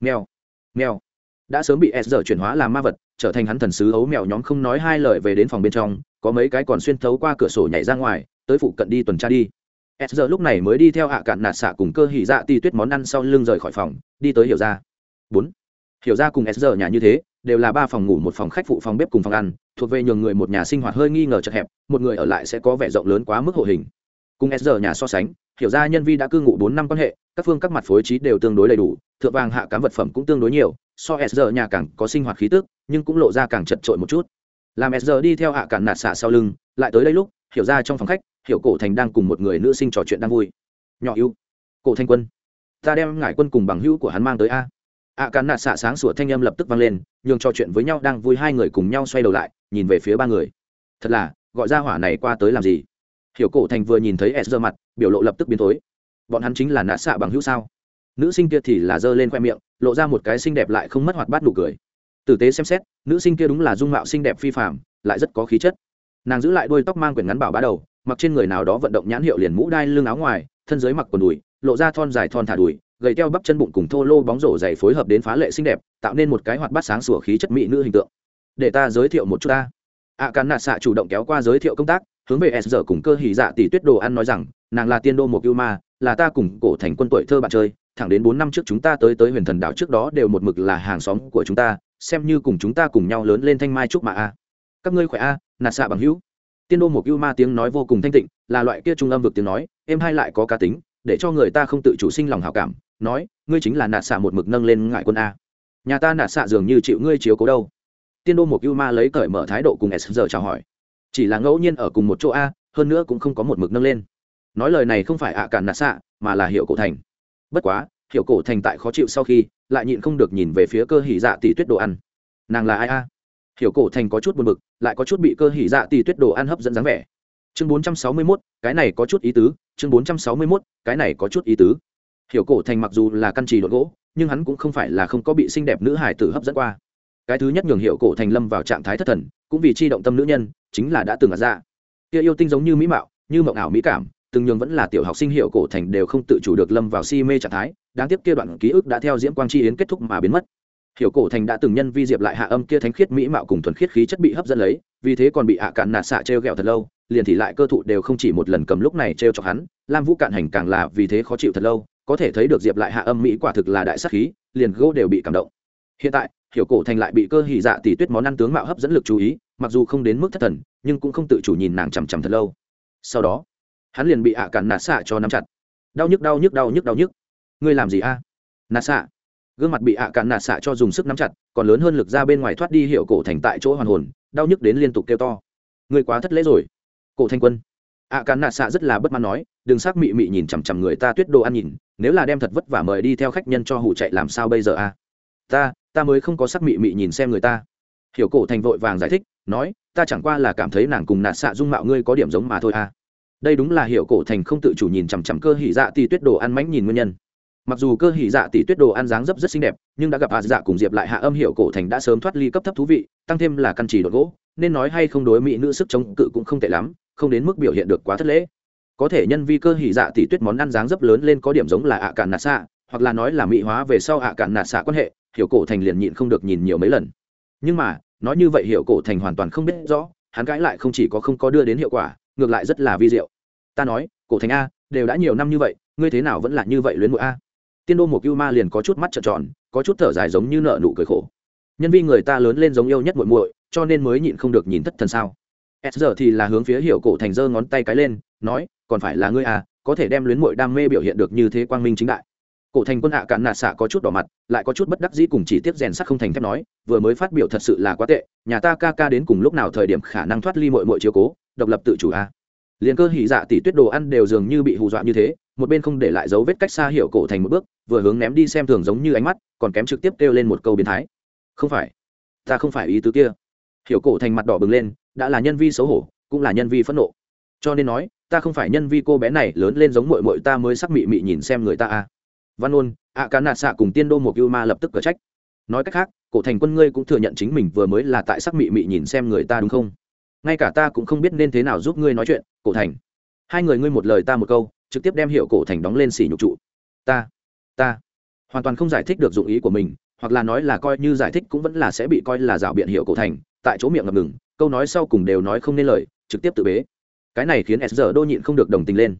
Mèo mèo. Đã sớm bị s giờ chuyển hóa làm ma vật, trở thành hắn thần sứ ấu mèo nhóm không nói hai lời về đến phòng bên trong, có mấy cái còn xuyên thấu qua cửa sổ nhảy ra ngoài, tới phụ cận đi tuần tra đi. S giờ lúc này mới đi theo hạ cạn nạt xạ cùng cơ hỉ dạ ti tuyết món ăn sau lưng rời khỏi phòng, đi tới hiểu ra bốn. Hiểu ra cùng s giờ nhà như thế, đều là ba phòng ngủ một phòng khách phụ phòng bếp cùng phòng ăn, thuộc về nhường người một nhà sinh hoạt hơi nghi ngờ chật hẹp, một người ở lại sẽ có vẻ rộng lớn quá mức hộ hình cùng s giờ nhà so sánh, hiểu ra nhân vi đã cư ngụ bốn năm quan hệ, các phương các mặt phối trí đều tương đối đầy đủ, thượng vàng hạ cám vật phẩm cũng tương đối nhiều, so s giờ nhà càng có sinh hoạt khí tức, nhưng cũng lộ ra càng chật trội một chút. Làm s giờ đi theo hạ cản nạt xạ sau lưng, lại tới đây lúc, hiểu ra trong phòng khách, hiểu cổ thành đang cùng một người nữ sinh trò chuyện đang vui. Nhỏ ưu cổ thanh quân, ta đem ngải quân cùng bằng hữu của hắn mang tới a. Ạ cản nạt xạ sáng sủa thanh âm lập tức vang lên, nhường trò chuyện với nhau đang vui hai người cùng nhau xoay đầu lại, nhìn về phía ba người. Thật là, gọi ra hỏa này qua tới làm gì? Hiểu cổ thành vừa nhìn thấy s giờ mặt, biểu lộ lập tức biến thối. bọn hắn chính là nạ xạ bằng hữu sao? Nữ sinh kia thì là giơ lên khoe miệng, lộ ra một cái xinh đẹp lại không mất hoạt bát nụ cười. Tử tế xem xét, nữ sinh kia đúng là dung mạo xinh đẹp phi phạm lại rất có khí chất. Nàng giữ lại đôi tóc mang quyển ngắn bảo bá đầu, mặc trên người nào đó vận động nhãn hiệu liền mũ đai lưng áo ngoài, thân dưới mặc quần đùi, lộ ra thon dài thon thả đùi, gầy teo bắp chân bụng cùng thô lô bóng rổ dày phối hợp đến phá lệ xinh đẹp, tạo nên một cái hoạt bát sáng sủa khí chất mỹ nữ hình tượng. Để ta giới thiệu một chút ta ạ cắn nạt xạ chủ động kéo qua giới thiệu công tác, hướng về s giờ cùng cơ hỉ dạ tỷ tuyết đồ ăn nói rằng, nàng là tiên đô một yêu ma, là ta cùng cổ thành quân tuổi thơ bạn chơi, thẳng đến bốn năm trước chúng ta tới tới huyền thần đảo trước đó đều một mực là hàng xóm của chúng ta, xem như cùng chúng ta cùng nhau lớn lên thanh mai trúc mà a. Các ngươi khỏe a, nạt xạ bằng hữu. Tiên đô một yêu ma tiếng nói vô cùng thanh tịnh, là loại kia trung âm vực tiếng nói, em hai lại có cá tính, để cho người ta không tự chủ sinh lòng hảo cảm, nói, ngươi chính là nạt xạ một mực nâng lên ngại quân a. Nhà ta nạt xạ dường như chịu ngươi chiếu cố đâu tiên đô một yêu ma lấy cởi mở thái độ cùng s giờ chào hỏi. Chỉ là ngẫu nhiên ở cùng một chỗ a hơn nữa cũng không có một mực nâng lên. Nói lời này không phải ạ cản nạ xạ mà là hiệu cổ thành. Bất quá hiệu cổ thành tại khó chịu sau khi lại nhịn không được nhìn về phía cơ hỉ dạ tỷ tuyết đồ ăn. Nàng là ai a? Hiểu cổ thành có chút buồn bực lại có chút bị cơ hỉ dạ tỷ tuyết đồ ăn hấp dẫn dáng vẻ. Chương bốn trăm sáu mươi 461, cái này có chút ý tứ chương bốn trăm sáu mươi 461, cái này có chút ý tứ. Hiểu cổ thành mặc dù là căn trì đột gỗ nhưng hắn cũng không phải là không có bị xinh đẹp nữ hải tử hấp dẫn qua cái thứ nhất nhường hiệu cổ thành lâm vào trạng thái thất thần, cũng vì chi động tâm nữ nhân, chính là đã từng ở ra dạ. kia yêu tinh giống như mỹ mạo, như mộng ảo mỹ cảm, từng nhường vẫn là tiểu học sinh hiệu cổ thành đều không tự chủ được lâm vào si mê trạng thái, đáng tiếc kia đoạn ký ức đã theo diễm quang chi yến kết thúc mà biến mất. Hiểu cổ thành đã từng nhân vi diệp lại hạ âm kia thánh khiết mỹ mạo cùng thuần khiết khí chất bị hấp dẫn lấy, vì thế còn bị hạ cạn nạt xạ t r g ẹ o thật lâu, liền thì lại cơ thụ đều không chỉ một lần cầm lúc này t r e o cho hắn, lam vũ cạn hành càng là vì thế khó chịu thật lâu, có thể thấy được diệp lại hạ âm mỹ quả thực là đại sắc khí, liền gỗ đều bị cảm động. Hiện tại hiểu cổ thành lại bị cơ hỉ dạ tỷ tuyết món ăn tướng mạo hấp dẫn lực chú ý, mặc dù không đến mức thất thần, nhưng cũng không tự chủ nhìn nàng chằm chằm thật lâu. Sau đó, hắn liền bị ạ cản nạt xạ cho nắm chặt. Đau nhức đau nhức đau nhức đau nhức. Ngươi làm gì a? À? nạt xạ. Gương mặt bị ạ cản nạt xạ cho dùng sức nắm chặt, còn lớn hơn lực ra bên ngoài thoát đi hiệu cổ thành tại chỗ hoàn hồn, đau nhức đến liên tục kêu to. Ngươi quá thất lễ rồi. Cổ thanh quân. Ạ cản nạt xạ rất là bất mãn nói, đừng sắc mị mị nhìn chằm chằm người ta tuyết đồ ăn nhìn, nếu là đem thật vất vả mời đi theo khách nhân cho hủ chạy làm sao bây giờ a? Ta ta mới không có sắc mị mị nhìn xem người ta. Hiểu cổ thành vội vàng giải thích, nói, ta chẳng qua là cảm thấy nàng cùng nạt xạ dung mạo ngươi có điểm giống mà thôi à. đây đúng là hiểu cổ thành không tự chủ nhìn chằm chằm cơ hỉ dạ tỷ tuyết đồ ăn mánh nhìn nguyên nhân. Mặc dù cơ hỉ dạ tỷ tuyết đồ ăn dáng dấp rất xinh đẹp, nhưng đã gặp hạ dạ cùng diệp lại hạ âm hiểu cổ thành đã sớm thoát ly cấp thấp thú vị, tăng thêm là căn trì đột gỗ, nên nói hay không đối mỹ nữ sức chống cự cũng không tệ lắm, không đến mức biểu hiện được quá thất lễ. Có thể nhân vi cơ hỉ dạ tỷ tuyết món ăn dáng dấp lớn lên có điểm giống là ạ cạn nạt xạ, hoặc là nói là mỹ hóa về sau ạ cạn nạt xạ quan hệ hiểu cổ thành liền nhịn không được nhìn nhiều mấy lần. Nhưng mà, nói như vậy hiểu cổ thành hoàn toàn không biết rõ, hắn cãi lại không chỉ có không có đưa đến hiệu quả, ngược lại rất là vi diệu. Ta nói, cổ thành a, đều đã nhiều năm như vậy, ngươi thế nào vẫn là như vậy luyến mũi a? Tiên đô một cưu ma liền có chút mắt trợn tròn, có chút thở dài giống như nợ nụ cười khổ. Nhân viên người ta lớn lên giống yêu nhất muội muội, cho nên mới nhịn không được nhìn thất thần sao. S giờ thì là hướng phía hiểu cổ thành giơ ngón tay cái lên, nói, còn phải là ngươi à có thể đem luyến muội đam mê biểu hiện được như thế quang minh chính đại cổ thành quân hạ cạn nạt xạ có chút đỏ mặt, lại có chút bất đắc dĩ cùng chỉ tiếp rèn sắc không thành thép nói, vừa mới phát biểu thật sự là quá tệ, nhà ta ca ca đến cùng lúc nào thời điểm khả năng thoát ly mội mội chiếu cố, độc lập tự chủ a. À. liền cơ hỉ dạ tỷ tuyết đồ ăn đều dường như bị hù dọa như thế, một bên không để lại dấu vết cách xa hiệu cổ thành một bước, vừa hướng ném đi xem thường giống như ánh mắt, còn kém trực tiếp kêu lên một câu biến thái. Không phải, ta không phải ý tứ kia. Hiểu cổ thành mặt đỏ bừng lên, đã là nhân vi xấu hổ, cũng là nhân vi phẫn nộ. Cho nên nói, ta không phải nhân vi cô bé này lớn lên giống mội mội ta mới sắc mị mị nhìn xem người ta a văn ôn ạ cá nạt xạ cùng tiên đô một yêu ma lập tức cở trách. Nói cách khác, cổ thành quân ngươi cũng thừa nhận chính mình vừa mới là tại sắc mị mị nhìn xem người ta đúng không? Ngay cả ta cũng không biết nên thế nào giúp ngươi nói chuyện, cổ thành. Hai người ngươi một lời ta một câu, trực tiếp đem hiệu cổ thành đóng lên xỉ nhục trụ. Ta ta hoàn toàn không giải thích được dụng ý của mình, hoặc là nói là coi như giải thích cũng vẫn là sẽ bị coi là rào biện hiệu cổ thành, tại chỗ miệng ngập ngừng, câu nói sau cùng đều nói không nên lời, trực tiếp tự bế. Cái này khiến s giờ đô nhịn không được đồng tình lên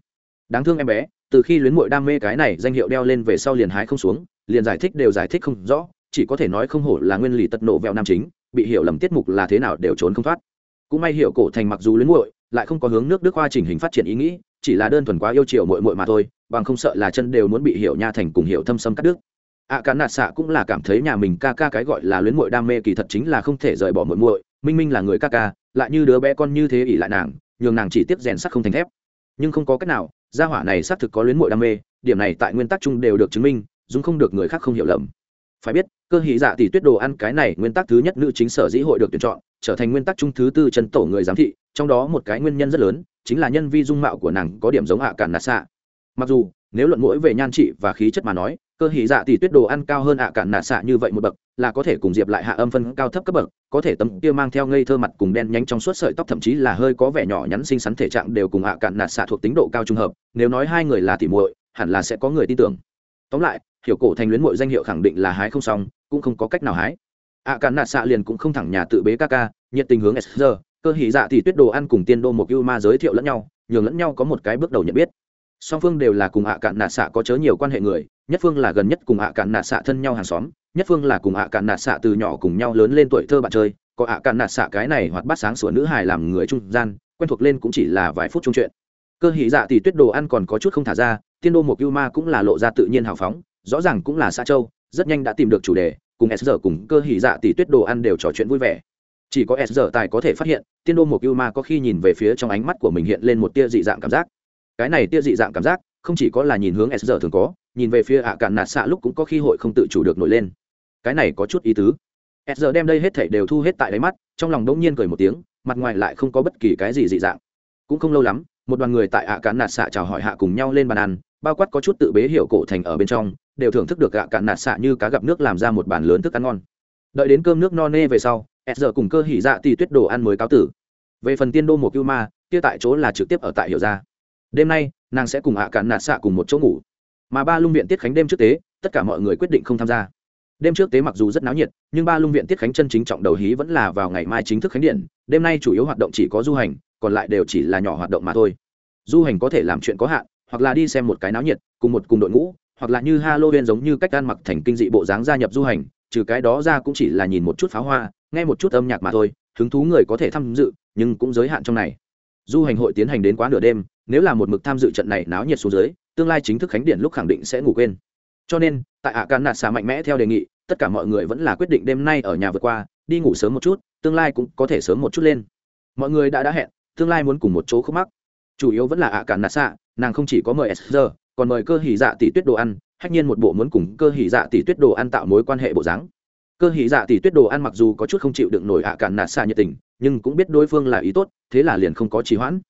đáng thương em bé từ khi luyến mội đam mê cái này danh hiệu đeo lên về sau liền hái không xuống liền giải thích đều giải thích không rõ chỉ có thể nói không hổ là nguyên lý tật nộ vẹo nam chính bị hiểu lầm tiết mục là thế nào đều trốn không thoát. Cũng may hiểu cổ thành mặc dù luyến muội lại không có hướng nước đức hoa trình hình phát triển ý nghĩ chỉ là đơn thuần quá yêu chiều muội muội mà thôi bằng không sợ là chân đều muốn bị hiểu nha thành cùng hiểu thâm sâm cắt đứt. Ạ à, cán nạt xạ cũng là cảm thấy nhà mình ca ca cái gọi là luyến muội đam mê kỳ thật chính là không thể rời bỏ muội muội minh minh là người ca ca lại như đứa bé con như thế ỉ lại nàng nhường nàng chỉ tiếp rèn sắt không thành thép. Nhưng không có cách nào gia hỏa này xác thực có luyến muội đam mê, điểm này tại nguyên tắc chung đều được chứng minh dung không được người khác không hiểu lầm. Phải biết, cơ hỷ dạ tỷ tuyết đồ ăn cái này nguyên tắc thứ nhất nữ chính sở dĩ hội được tuyển chọn, trở thành nguyên tắc chung thứ tư chân tổ người giám thị, trong đó một cái nguyên nhân rất lớn, chính là nhân vi dung mạo của nàng có điểm giống hạ cản nạt xạ. Mặc dù, nếu luận mũi về nhan trị và khí chất mà nói cơ hỷ dạ tỷ tuyết đồ ăn cao hơn ạ cản nạ xạ như vậy một bậc, là có thể cùng diệp lại hạ âm phân cao thấp cấp bậc, có thể tấm kia mang theo ngây thơ mặt cùng đen nhánh trong suốt sợi tóc thậm chí là hơi có vẻ nhỏ nhắn xinh xắn thể trạng đều cùng ạ cản nạ xạ thuộc tính độ cao trung hợp, nếu nói hai người là tỉ muội, hẳn là sẽ có người tin tưởng. Tóm lại, hiểu cổ thành luyến muội danh hiệu khẳng định là hái không xong, cũng không có cách nào hái. Ạ cản nạ xạ liền cũng không thẳng nhà tự bế ca ca, nhiệt tình hướng sr cơ hỷ dạ tỷ tuyết đồ ăn cùng tiên đô một yêu ma giới thiệu lẫn nhau, nhường lẫn nhau có một cái bước đầu nhận biết. Song phương đều là cùng ạ cạn nạ xạ có chớ nhiều quan hệ người nhất phương là gần nhất cùng ạ cạn nạt xạ thân nhau hàng xóm, nhất phương là cùng ạ cạn nạt xạ từ nhỏ cùng nhau lớn lên tuổi thơ bạn chơi, có ạ cạn nạt xạ cái này hoặc bắt sáng sủa nữ hài làm người trung gian, quen thuộc lên cũng chỉ là vài phút chung chuyện. Cơ hỷ dạ thì tuyết đồ ăn còn có chút không thả ra, tiên đô một Yêu ma cũng là lộ ra tự nhiên hào phóng, rõ ràng cũng là xa châu, rất nhanh đã tìm được chủ đề, cùng s giờ cùng cơ hỉ dạ tỷ tuyết đồ ăn đều trò chuyện vui vẻ. Chỉ có s giờ tài có thể phát hiện, tiên đô một yêu ma có khi nhìn về phía trong ánh mắt của mình hiện lên một tia dị dạng cảm giác. Cái này tia dị dạng cảm giác, không chỉ có là nhìn hướng s giờ thường có nhìn về phía ạ cạn nạt xạ lúc cũng có khi hội không tự chủ được nổi lên. Cái này có chút ý tứ. S giờ đem đây hết thảy đều thu hết tại đáy mắt, trong lòng đống nhiên cười một tiếng, mặt ngoài lại không có bất kỳ cái gì dị dạng. Cũng không lâu lắm, một đoàn người tại ạ cạn nạt xạ chào hỏi hạ cùng nhau lên bàn ăn, bao quát có chút tự bế hiểu cổ thành ở bên trong, đều thưởng thức được gạ cạn nạt xạ như cá gặp nước làm ra một bàn lớn thức ăn ngon. Đợi đến cơm nước no nê về sau s giờ cùng cơ hỉ dạ thì tuyết đồ ăn mới cáo tử. Về phần tiên đô một cưu ma, kia tại chỗ là trực tiếp ở tại hiểu gia. Đêm nay, nàng sẽ cùng ạ cạn nạt xạ cùng một chỗ ngủ mà ba lung viện tiết khánh đêm trước tế, tất cả mọi người quyết định không tham gia. Đêm trước tế mặc dù rất náo nhiệt, nhưng ba lung viện tiết khánh chân chính trọng đầu hí vẫn là vào ngày mai chính thức khánh điện, đêm nay chủ yếu hoạt động chỉ có du hành, còn lại đều chỉ là nhỏ hoạt động mà thôi. Du hành có thể làm chuyện có hạn, hoặc là đi xem một cái náo nhiệt, cùng một cùng đội ngũ, hoặc là như halloween giống như cách ăn mặc thành kinh dị bộ dáng gia nhập du hành, trừ cái đó ra cũng chỉ là nhìn một chút pháo hoa, nghe một chút âm nhạc mà thôi, hứng thú người có thể tham dự, nhưng cũng giới hạn trong này. Du hành hội tiến hành đến quá nửa đêm nếu là một mực tham dự trận này náo nhiệt xuống dưới, tương lai chính thức khánh điện lúc khẳng định sẽ ngủ quên. Cho nên, tại ạ can nạt xà mạnh mẽ theo đề nghị, tất cả mọi người vẫn là quyết định đêm nay ở nhà vượt qua, đi ngủ sớm một chút, tương lai cũng có thể sớm một chút lên. Mọi người đã đã hẹn, tương lai muốn cùng một chỗ khúc mắc. Chủ yếu vẫn là ạ Can nạt xạ nàng không chỉ có mời sr còn mời cơ hỉ dạ tỷ tuyết đồ ăn, hách nhiên một bộ muốn cùng cơ hỉ dạ tỷ tuyết đồ ăn tạo mối quan hệ bộ dáng. Cơ hỉ dạ tỷ tuyết đồ ăn mặc dù có chút không chịu đựng nổi ạ Can nạt xạ nhiệt tình, nhưng cũng biết đối phương là ý tốt, thế là liền không có trì hoãn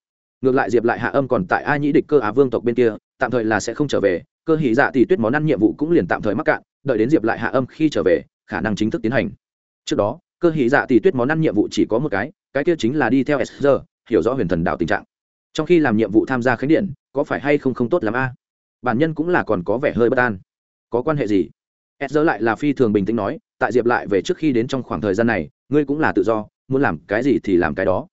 ngược lại diệp lại hạ âm còn tại a nhĩ địch cơ á vương tộc bên kia, tạm thời là sẽ không trở về. Cơ hỉ dạ tỷ tuyết món ăn nhiệm vụ cũng liền tạm thời mắc cạn, đợi đến diệp lại hạ âm khi trở về, khả năng chính thức tiến hành. Trước đó, cơ hỉ dạ tỷ tuyết món ăn nhiệm vụ chỉ có một cái cái kia chính là đi theo sr hiểu rõ huyền thần đạo tình trạng. Trong khi làm nhiệm vụ tham gia khánh điện, có phải hay không không tốt lắm a? Bản nhân cũng là còn có vẻ hơi bất an. Có quan hệ gì? Sr lại là phi thường bình tĩnh nói, tại diệp lại về trước khi đến trong khoảng thời gian này, ngươi cũng là tự do, muốn làm cái gì thì làm cái đó.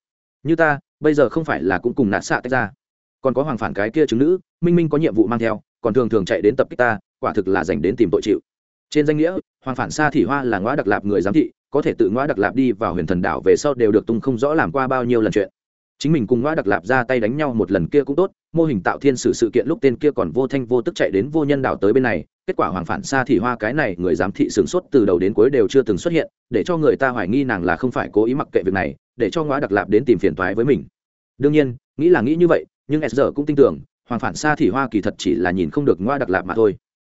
Như ta bây giờ không phải là cũng cùng nạt xạ tách ra. Còn có hoàng phản cái kia chứng nữ, minh minh có nhiệm vụ mang theo, còn thường thường chạy đến tập kích ta, quả thực là dành đến tìm tội chịu. Trên danh nghĩa, hoàng phản xa thị hoa là ngõ đặc lạp người giám thị, có thể tự ngõ đặc lạp đi vào huyền thần đảo về sau đều được tung không rõ làm qua bao nhiêu lần chuyện. Chính mình cùng ngõ đặc lạp ra tay đánh nhau một lần kia cũng tốt, mô hình tạo thiên sử sự kiện lúc tên kia còn vô thanh vô tức chạy đến vô nhân đảo tới bên này kết quả hoàng phản sa thị hoa cái này người giám thị sửng sốt từ đầu đến cuối đều chưa từng xuất hiện, để cho người ta hoài nghi nàng là không phải cố ý mặc kệ việc này, để cho ngõ đặc lạp đến tìm phiền toái với mình. Đương nhiên, nghĩ là nghĩ như vậy, nhưng s cũng tin tưởng, hoàng phản sa thị hoa kỳ thật chỉ là nhìn không được ngõ đặc lạp mà thôi.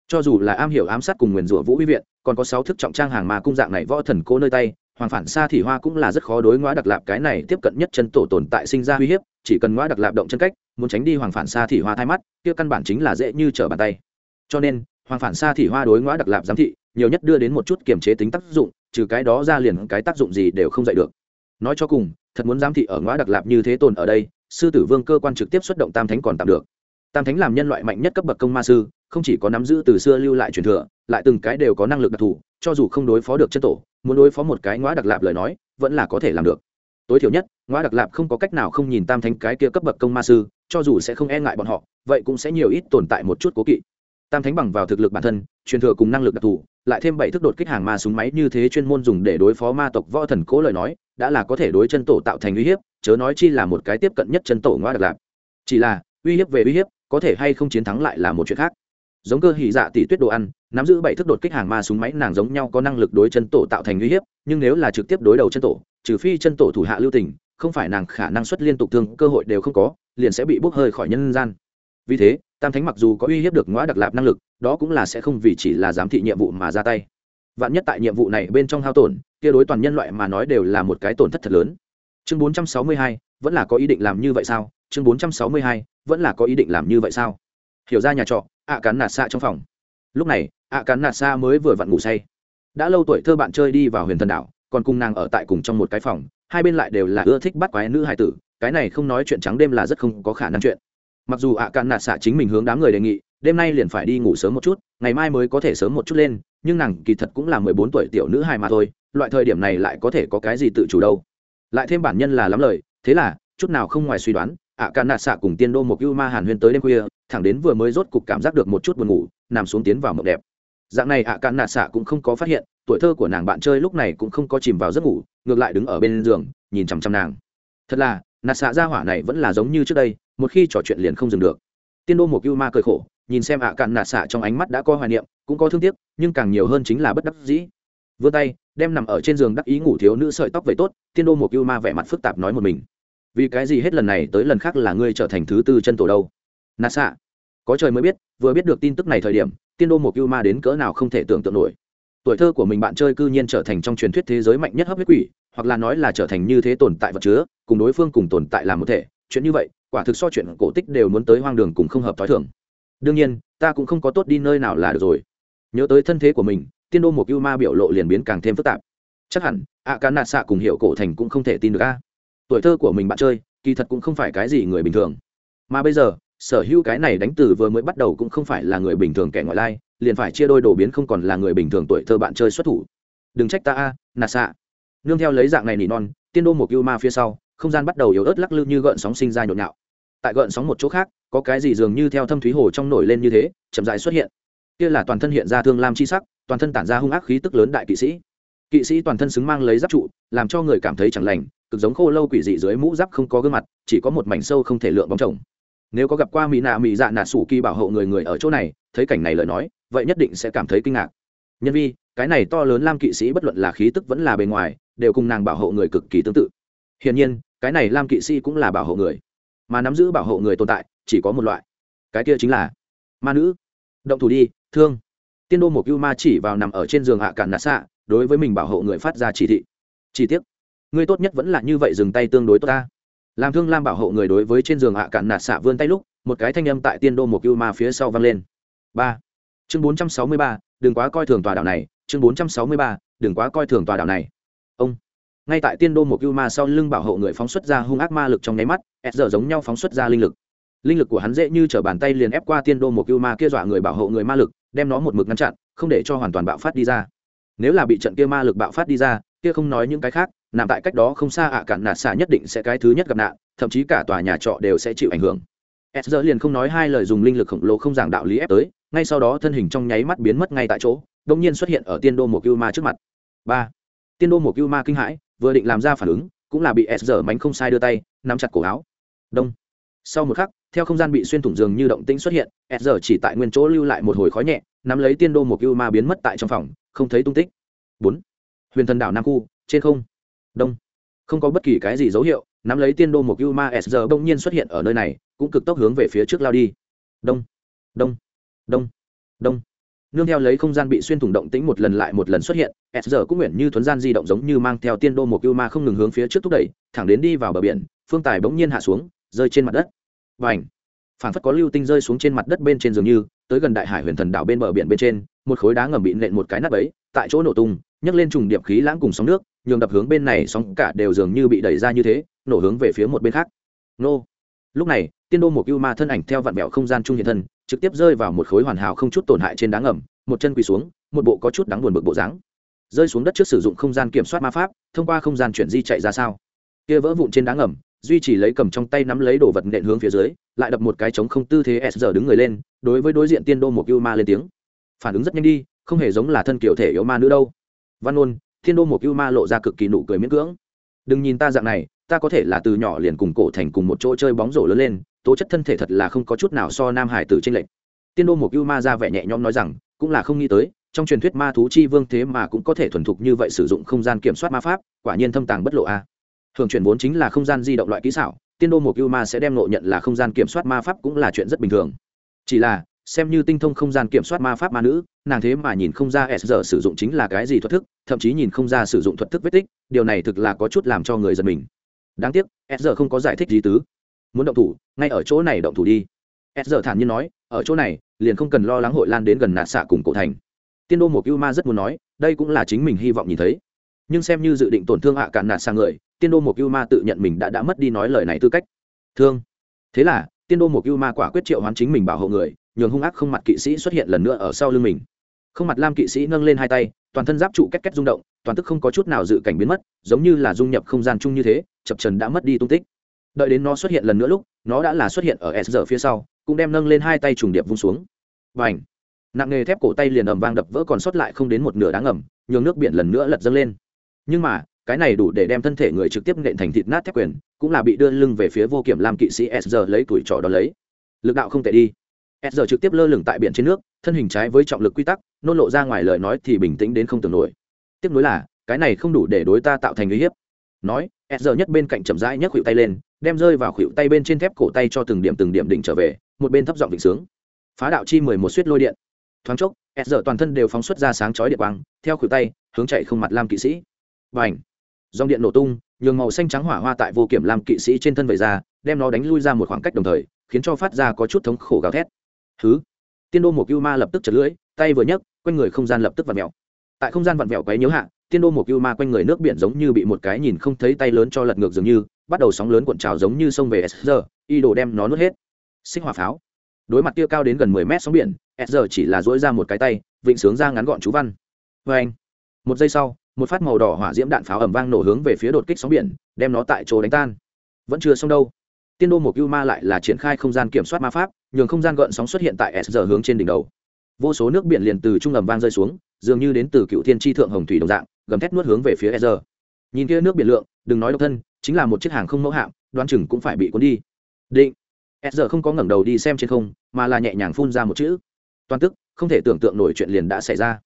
Cho dù là am hiểu ám sát cùng nguyền rủa vũ huy viện, còn có sáu thức trọng trang hàng mà cung dạng này võ thần cố nơi tay, hoàng phản xa thì hoa cũng là rất khó đối ngõ đặc lạp cái này tiếp cận nhất chân tổ tồn tại sinh ra uy hiếp, chỉ cần ngõ đặc lạp động chân cách, muốn tránh đi hoàng phản xa thì hoa thay mắt, kia căn bản chính là dễ như trở bàn tay. Cho nên hoàng phản xa thì hoa đối ngoã đặc lạp giám thị, nhiều nhất đưa đến một chút kiềm chế tính tác dụng, trừ cái đó ra liền cái tác dụng gì đều không dạy được. Nói cho cùng, thật muốn giám thị ở ngoã đặc lạp như thế tồn ở đây, sư tử vương cơ quan trực tiếp xuất động tam thánh còn tạm được. Tam thánh làm nhân loại mạnh nhất cấp bậc công ma sư, không chỉ có nắm giữ từ xưa lưu lại truyền thừa, lại từng cái đều có năng lực đặc thù, cho dù không đối phó được chân tổ, muốn đối phó một cái ngoã đặc lạp lời nói, vẫn là có thể làm được. Tối thiểu nhất ngoa đặc lạp không có cách nào không nhìn tam thánh cái kia cấp bậc công ma sư, cho dù sẽ không e ngại bọn họ, vậy cũng sẽ nhiều ít tồn tại một chút cố kỵ tam thánh bằng vào thực lực bản thân, truyền thừa cùng năng lực đặc thù, lại thêm bảy thức đột kích hàng ma súng máy như thế chuyên môn dùng để đối phó ma tộc võ thần cố lời nói, đã là có thể đối chân tổ tạo thành uy hiếp, chớ nói chi là một cái tiếp cận nhất chân tổ ngoa đặc lạc chỉ là, uy hiếp về uy hiếp, có thể hay không chiến thắng lại là một chuyện khác. Giống cơ hỉ dạ tỷ tuyết đồ ăn, nắm giữ bảy thức đột kích hàng ma súng máy nàng giống nhau có năng lực đối chân tổ tạo thành uy hiếp, nhưng nếu là trực tiếp đối đầu chân tổ, trừ phi chân tổ thủ hạ lưu tình, không phải nàng khả năng xuất liên tục thương, cơ hội đều không có, liền sẽ bị bốc hơi khỏi nhân gian. Vì thế tam thánh mặc dù có uy hiếp được ngõ đặc lạp năng lực đó cũng là sẽ không vì chỉ là giám thị nhiệm vụ mà ra tay. Vạn nhất tại nhiệm vụ này bên trong hao tổn kia đối toàn nhân loại mà nói đều là một cái tổn thất thật lớn. Chương 462, vẫn là có ý định làm như vậy sao? Chương 462, vẫn là có ý định làm như vậy sao? Hiểu ra nhà trọ ạ cắn nạt xa trong phòng. Lúc này ạ cắn nạt xa mới vừa vặn ngủ say. Đã lâu tuổi thơ bạn chơi đi vào huyền thần đảo còn cùng nàng ở tại cùng trong một cái phòng hai bên lại đều là ưa thích bắt quái nữ hài tử cái này không nói chuyện trắng đêm là rất không có khả năng chuyện mặc dù ạ cạn nạt xạ chính mình hướng đám người đề nghị, đêm nay liền phải đi ngủ sớm một chút, ngày mai mới có thể sớm một chút lên, nhưng nàng kỳ thật cũng là mười bốn tuổi tiểu nữ hài mà thôi, loại thời điểm này lại có thể có cái gì tự chủ đâu. Lại thêm bản nhân là lắm lời, thế là, chút nào không ngoài suy đoán, ạ cạn nạt xạ cùng tiên đô một ưu ma hàn huyên tới đêm khuya, thẳng đến vừa mới rốt cục cảm giác được một chút buồn ngủ, nằm xuống tiến vào mộng đẹp. Dạng này ạ cạn nạt xạ cũng không có phát hiện, tuổi thơ của nàng bạn chơi lúc này cũng không có chìm vào giấc ngủ, ngược lại đứng ở bên giường, nhìn chằm chằm nàng. Thật là, nạt xạ ra hỏa này vẫn là giống như trước đây một khi trò chuyện liền không dừng được. Tiên đô một yêu ma cười khổ, nhìn xem ạ cạn nạ xạ trong ánh mắt đã có hoài niệm, cũng có thương tiếc, nhưng càng nhiều hơn chính là bất đắc dĩ. Vươn tay, đem nằm ở trên giường đắc ý ngủ thiếu nữ sợi tóc vậy tốt, tiên đô một yêu ma vẻ mặt phức tạp nói một mình. Vì cái gì hết lần này tới lần khác là ngươi trở thành thứ tư chân tổ đâu? Nà xạ, có trời mới biết, vừa biết được tin tức này thời điểm, tiên đô một cưu ma đến cỡ nào không thể tưởng tượng nổi. Tuổi thơ của mình bạn chơi cư nhiên trở thành trong truyền thuyết thế giới mạnh nhất hấp huyết quỷ, hoặc là nói là trở thành như thế tồn tại vật chứa, cùng đối phương cùng tồn tại làm một thể, chuyện như vậy quả thực so chuyện cổ tích đều muốn tới hoang đường cùng không hợp t h ó i thường. Đương nhiên ta cũng không có tốt đi nơi nào là được rồi. Nhớ tới thân thế của mình tiên đô một cưu ma biểu lộ liền biến càng thêm phức tạp. Chắc hẳn ạ à, cá nạt xạ cùng hiệu cổ thành cũng không thể tin được a. Tuổi thơ của mình bạn chơi kỳ thật cũng không phải cái gì người bình thường. Mà bây giờ sở hữu cái này đánh từ vừa mới bắt đầu cũng không phải là người bình thường kẻ ngoại lai liền phải chia đôi đồ biến không còn là người bình thường tuổi thơ bạn chơi xuất thủ. Đừng trách ta a nà xạ nương theo lấy dạng này nỉ non tiên đô một yêu ma phía sau không gian bắt đầu yếu ớt lắc lư như gợn sóng sinh ra nhộn nhạo. Tại gợn sóng một chỗ khác, có cái gì dường như theo thâm thúy hồ trong nổi lên như thế, chậm dài xuất hiện. Kia là toàn thân hiện ra thương lam chi sắc, toàn thân tản ra hung ác khí tức lớn đại kỵ sĩ. Kỵ sĩ toàn thân xứng mang lấy giáp trụ, làm cho người cảm thấy chẳng lành, cực giống khô lâu quỷ dị dưới mũ giáp không có gương mặt, chỉ có một mảnh sâu không thể lượng bóng chồng. Nếu có gặp qua mỹ nạ mỹ dạ nạ sủ kỳ bảo hộ người người ở chỗ này, thấy cảnh này lời nói, vậy nhất định sẽ cảm thấy kinh ngạc. Nhân vi, cái này to lớn lam kỵ sĩ bất luận là khí tức vẫn là bề ngoài, đều cùng nàng bảo hộ người cực kỳ tương tự. Hiển nhiên cái này lam kỵ sĩ cũng là bảo hộ người, mà nắm giữ bảo hộ người tồn tại chỉ có một loại, cái kia chính là ma nữ. Động thủ đi, thương. Tiên đô một cưu ma chỉ vào nằm ở trên giường hạ cản nạt xạ đối với mình bảo hộ người phát ra chỉ thị. Chỉ tiếc ngươi tốt nhất vẫn là như vậy dừng tay tương đối tốt ta. Làm thương lam bảo hộ người đối với trên giường hạ cản nạt xạ vươn tay lúc, một cái thanh âm tại tiên đô một cưu ma phía sau vang lên. Ba. Chương bốn trăm sáu mươi ba, đừng quá coi thường tòa đảo này, chương bốn trăm sáu mươi ba, đừng quá coi thường tòa đảo này. Ông ngay tại tiên đô một cưu ma sau lưng bảo hộ người phóng xuất ra hung ác ma lực trong nháy mắt, s giờ giống nhau phóng xuất ra linh lực. Linh lực của hắn dễ như t bàn tay liền ép qua tiên đô một cưu ma kia dọa người bảo hộ người ma lực, đem nó một mực ngăn chặn, không để cho hoàn toàn bạo phát đi ra. Nếu là bị trận kia ma lực bạo phát đi ra, kia không nói những cái khác, nằm tại cách đó không xa ạ cản nạt xả nhất định sẽ cái thứ nhất gặp nạn, thậm chí cả tòa nhà trọ đều sẽ chịu ảnh hưởng. S giờ liền không nói hai lời dùng linh lực khổng lồ không giảng đạo lý ép tới, ngay sau đó thân hình trong nháy mắt biến mất ngay tại chỗ đông nhiên xuất hiện ở tiên đô một cưu ma trước mặt. Ba. Tiên đô một cưu ma kinh hãi vừa định làm ra phản ứng, cũng là bị s giờ mánh không sai đưa tay, nắm chặt cổ áo. Đông. Sau một khắc, theo không gian bị xuyên thủng giường như động tĩnh xuất hiện, s giờ chỉ tại nguyên chỗ lưu lại một hồi khói nhẹ, nắm lấy tiên đô một cưu ma biến mất tại trong phòng, không thấy tung tích. Bốn. Huyền thần đảo nam khu, trên không. Đông. Không có bất kỳ cái gì dấu hiệu, nắm lấy tiên đô một cưu ma s giờ bỗng nhiên xuất hiện ở nơi này, cũng cực tốc hướng về phía trước lao đi. Đông. Đông. Đông. Đông nương theo lấy không gian bị xuyên thủng động tĩnh một lần lại một lần xuất hiện, s giờ cũng nguyện như thuấn gian di động giống như mang theo tiên đô một yêu ma không ngừng hướng phía trước thúc đẩy, thẳng đến đi vào bờ biển, phương tài bỗng nhiên hạ xuống, rơi trên mặt đất. Và ảnh phản phất có lưu tinh rơi xuống trên mặt đất bên trên dường như, tới gần đại hải huyền thần đảo bên bờ biển bên trên, một khối đá ngầm bị nện một cái nắp ấy, tại chỗ nổ tung, nhấc lên trùng điệp khí lãng cùng sóng nước, nhường đập hướng bên này sóng cả đều dường như bị đẩy ra như thế, nổ hướng về phía một bên khác. Nô! Lúc này, tiên đô một cưu ma thân ảnh theo vạn bẹo không gian trung hiện thân, trực tiếp rơi vào một khối hoàn hảo không chút tổn hại trên đá ngầm, một chân quỳ xuống, một bộ có chút đáng buồn bực bộ dáng. Rơi xuống đất trước sử dụng không gian kiểm soát ma pháp, thông qua không gian chuyển di chạy ra sao. Kia vỡ vụn trên đá ngầm, duy chỉ lấy cầm trong tay nắm lấy đồ vật nện hướng phía dưới, lại đập một cái trống không tư thế s giờ đứng người lên, đối với đối diện tiên đô một yêu ma lên tiếng. Phản ứng rất nhanh đi, không hề giống là thân kiểu thể yếu ma nữa đâu. Văn ôn thiên đô một yêu ma lộ ra cực kỳ nụ cười miễn cưỡng. Đừng nhìn ta dạng này ta có thể là từ nhỏ liền cùng cổ thành cùng một chỗ chơi bóng rổ lớn lên, tố chất thân thể thật là không có chút nào so nam hải tử trên lệnh tiên đô một yêu ma ra vẻ nhẹ nhõm nói rằng, cũng là không nghĩ tới, trong truyền thuyết ma thú chi vương thế mà cũng có thể thuần thục như vậy sử dụng không gian kiểm soát ma pháp, quả nhiên thâm tàng bất lộ a. Thường chuyển vốn chính là không gian di động loại kỹ xảo, tiên đô một yêu ma sẽ đem nộ nhận là không gian kiểm soát ma pháp cũng là chuyện rất bình thường. Chỉ là, xem như tinh thông không gian kiểm soát ma pháp ma nữ, nàng thế mà nhìn không ra s giờ sử dụng chính là cái gì thuật thức, thậm chí nhìn không ra sử dụng thuật thức vết tích, điều này thực là có chút làm cho người giật mình đáng tiếc, s giờ không có giải thích gì tứ. Muốn động thủ, ngay ở chỗ này động thủ đi. S giờ thản nhiên nói, ở chỗ này, liền không cần lo lắng hội lan đến gần nạt xạ cùng cổ thành. Tiên đô một yêu ma rất muốn nói, đây cũng là chính mình hy vọng nhìn thấy. Nhưng xem như dự định tổn thương hạ cạn nạt sang người, tiên đô một yêu ma tự nhận mình đã đã mất đi nói lời này tư cách. Thương. Thế là, tiên đô một yêu ma quả quyết triệu hoán chính mình bảo hộ người, nhường hung ác không mặt kỵ sĩ xuất hiện lần nữa ở sau lưng mình. Không mặt lam kỵ sĩ nâng lên hai tay, toàn thân giáp trụ két két rung động, toàn tức không có chút nào dự cảnh biến mất, giống như là dung nhập không gian chung như thế chập trần đã mất đi tung tích. Đợi đến nó xuất hiện lần nữa lúc, nó đã là xuất hiện ở s giờ phía sau, cũng đem nâng lên hai tay trùng điệp vung xuống. Và ảnh nặng nghề thép cổ tay liền ầm vang đập vỡ còn sót lại không đến một nửa đáng ẩm nhường nước biển lần nữa lật dâng lên. Nhưng mà, cái này đủ để đem thân thể người trực tiếp nện thành thịt nát thép quyền, cũng là bị đưa lưng về phía vô kiểm làm kỵ sĩ s giờ lấy tuổi trọ đó lấy. Lực đạo không tệ đi. S giờ trực tiếp lơ lửng tại biển trên nước, thân hình trái với trọng lực quy tắc, nôn lộ ra ngoài lời nói thì bình tĩnh đến không tưởng nổi. Tiếp nối là, cái này không đủ để đối ta tạo thành uy hiếp nói s giờ nhất bên cạnh chậm rãi nhấc khuỷu tay lên, đem rơi vào khuỷu tay bên trên thép cổ tay cho từng điểm từng điểm đỉnh trở về, một bên thấp giọng vịnh sướng. Phá đạo chi mười một suýt lôi điện. Thoáng chốc s giờ toàn thân đều phóng xuất ra sáng chói điện quang, theo khuỷu tay, hướng chạy không mặt lam kỵ sĩ. Và ảnh dòng điện nổ tung, nhường màu xanh trắng hỏa hoa tại vô kiểm lam kỵ sĩ trên thân vẩy ra, đem nó đánh lui ra một khoảng cách đồng thời, khiến cho phát ra có chút thống khổ gào thét. Thứ tiên đô một cưu ma lập tức chật lưỡi, tay vừa nhấc, quanh người không gian lập tức vặn vẹo tại không gian vặn vẹo quấy nhiễu hạ tiên đô một cưu ma quanh người nước biển giống như bị một cái nhìn không thấy tay lớn cho lật ngược dường như, bắt đầu sóng lớn cuộn trào giống như sông về s y đồ đem nó nuốt hết. Sinh hỏa pháo. Đối mặt kia cao đến gần mười mét sóng biển, s chỉ là dỗi ra một cái tay, vịnh sướng ra ngắn gọn chú văn. Vê anh, một giây sau, một phát màu đỏ hỏa diễm đạn pháo ẩm vang nổ hướng về phía đột kích sóng biển, đem nó tại chỗ đánh tan. Vẫn chưa xong đâu. Tiên đô một cưu ma lại là triển khai không gian kiểm soát ma pháp, nhường không gian gợn sóng xuất hiện tại s hướng trên đỉnh đầu vô số nước biển liền từ trung ầm vang rơi xuống, dường như đến từ cựu thiên tri thượng hồng thủy đồng dạng, gầm thét nuốt hướng về phía e nhìn kia nước biển lượng, đừng nói độc thân, chính là một chiếc hàng không mẫu hạm đoan chừng cũng phải bị cuốn đi. Định. E không có ngẩng đầu đi xem trên không, mà là nhẹ nhàng phun ra một chữ. Toàn tức, không thể tưởng tượng nổi chuyện liền đã xảy ra.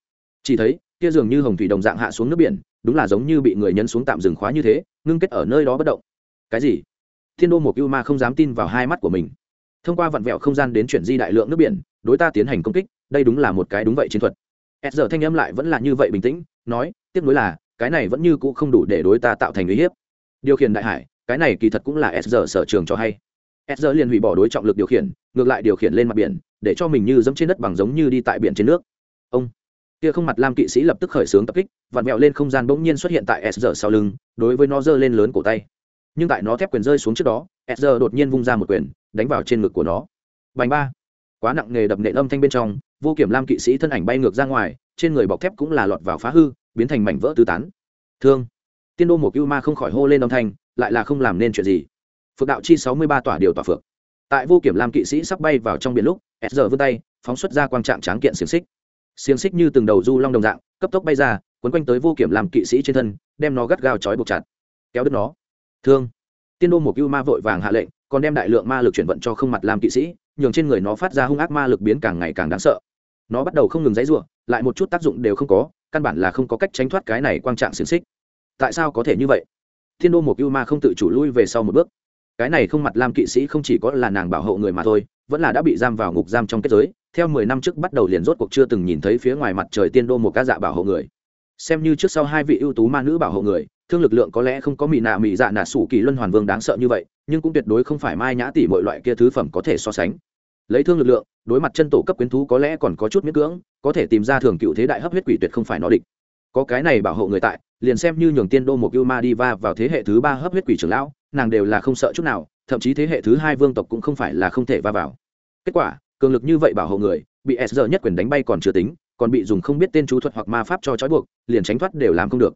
Chỉ thấy, kia dường như hồng thủy đồng dạng hạ xuống nước biển, đúng là giống như bị người nhấn xuống tạm dừng khóa như thế, ngưng kết ở nơi đó bất động. Cái gì? Thiên đô một yêu ma không dám tin vào hai mắt của mình. Thông qua vặn vẹo không gian đến chuyển di đại lượng nước biển đối ta tiến hành công kích, đây đúng là một cái đúng vậy chiến thuật. S giờ thanh âm lại vẫn là như vậy bình tĩnh, nói tiếp nối là, cái này vẫn như cũ không đủ để đối ta tạo thành uy hiếp. Điều khiển đại hải, cái này kỳ thật cũng là s giờ sở trường cho hay. S giờ liền hủy bỏ đối trọng lực điều khiển, ngược lại điều khiển lên mặt biển, để cho mình như dẫm trên đất bằng giống như đi tại biển trên nước. Ông, kia không mặt lam kỵ sĩ lập tức khởi xướng tập kích, vặn vẹo lên không gian bỗng nhiên xuất hiện tại s giờ sau lưng, đối với nó giơ lên lớn cổ tay. Nhưng tại nó thép quyền rơi xuống trước đó, s giờ đột nhiên vung ra một quyền, đánh vào trên ngực của nó. Bành ba quá nặng nghề đập nện âm thanh bên trong, vô kiểm lam kỵ sĩ thân ảnh bay ngược ra ngoài, trên người bọc thép cũng là lọt vào phá hư, biến thành mảnh vỡ tứ tán. Thương. Tiên đô một cưu ma không khỏi hô lên âm thanh, lại là không làm nên chuyện gì. Phượng đạo chi sáu mươi ba tỏa điều tỏa phượng. Tại vô kiểm lam kỵ sĩ sắp bay vào trong biển lúc, s giờ vươn tay, phóng xuất ra quang trạng tráng kiện xiềng xích. Xiềng xích như từng đầu du long đồng dạng, cấp tốc bay ra quấn quanh tới vô kiểm lam kỵ sĩ trên thân, đem nó gắt gao trói buộc chặt. Kéo đứt nó. Thương. Tiên đô một cưu ma vội vàng hạ lệnh, còn đem đại lượng ma lực chuyển vận cho không mặt lam kỵ sĩ nhường trên người nó phát ra hung ác ma lực biến càng ngày càng đáng sợ. Nó bắt đầu không ngừng dãy ruộng lại một chút tác dụng đều không có, căn bản là không có cách tránh thoát cái này quang trạng xiềng xích. Tại sao có thể như vậy? Thiên đô một yêu ma không tự chủ lui về sau một bước. Cái này không mặt lam kỵ sĩ không chỉ có là nàng bảo hộ người mà thôi, vẫn là đã bị giam vào ngục giam trong kết giới, theo mười năm trước bắt đầu liền rốt cuộc chưa từng nhìn thấy phía ngoài mặt trời tiên đô một ca dạ bảo hộ người. Xem như trước sau hai vị ưu tú ma nữ bảo hộ người thương lực lượng có lẽ không có mỹ nạ mỹ dạ nạ sủ kỳ luân hoàn vương đáng sợ như vậy, nhưng cũng tuyệt đối không phải mai nhã tỷ mọi loại kia thứ phẩm có thể so sánh. Lấy thương lực lượng, đối mặt chân tổ cấp quyến thú có lẽ còn có chút miễn cưỡng, có thể tìm ra thường cựu thế đại hấp huyết quỷ tuyệt không phải nó địch. Có cái này bảo hộ người tại, liền xem như nhường tiên đô một yêu ma đi va vào thế hệ thứ ba hấp huyết quỷ trưởng lão, nàng đều là không sợ chút nào, thậm chí thế hệ thứ hai vương tộc cũng không phải là không thể va vào. Kết quả, cường lực như vậy bảo hộ người, bị s giờ nhất quyền đánh bay còn chưa tính, còn bị dùng không biết tên chú thuật hoặc ma pháp cho trói buộc, liền tránh thoát đều làm không được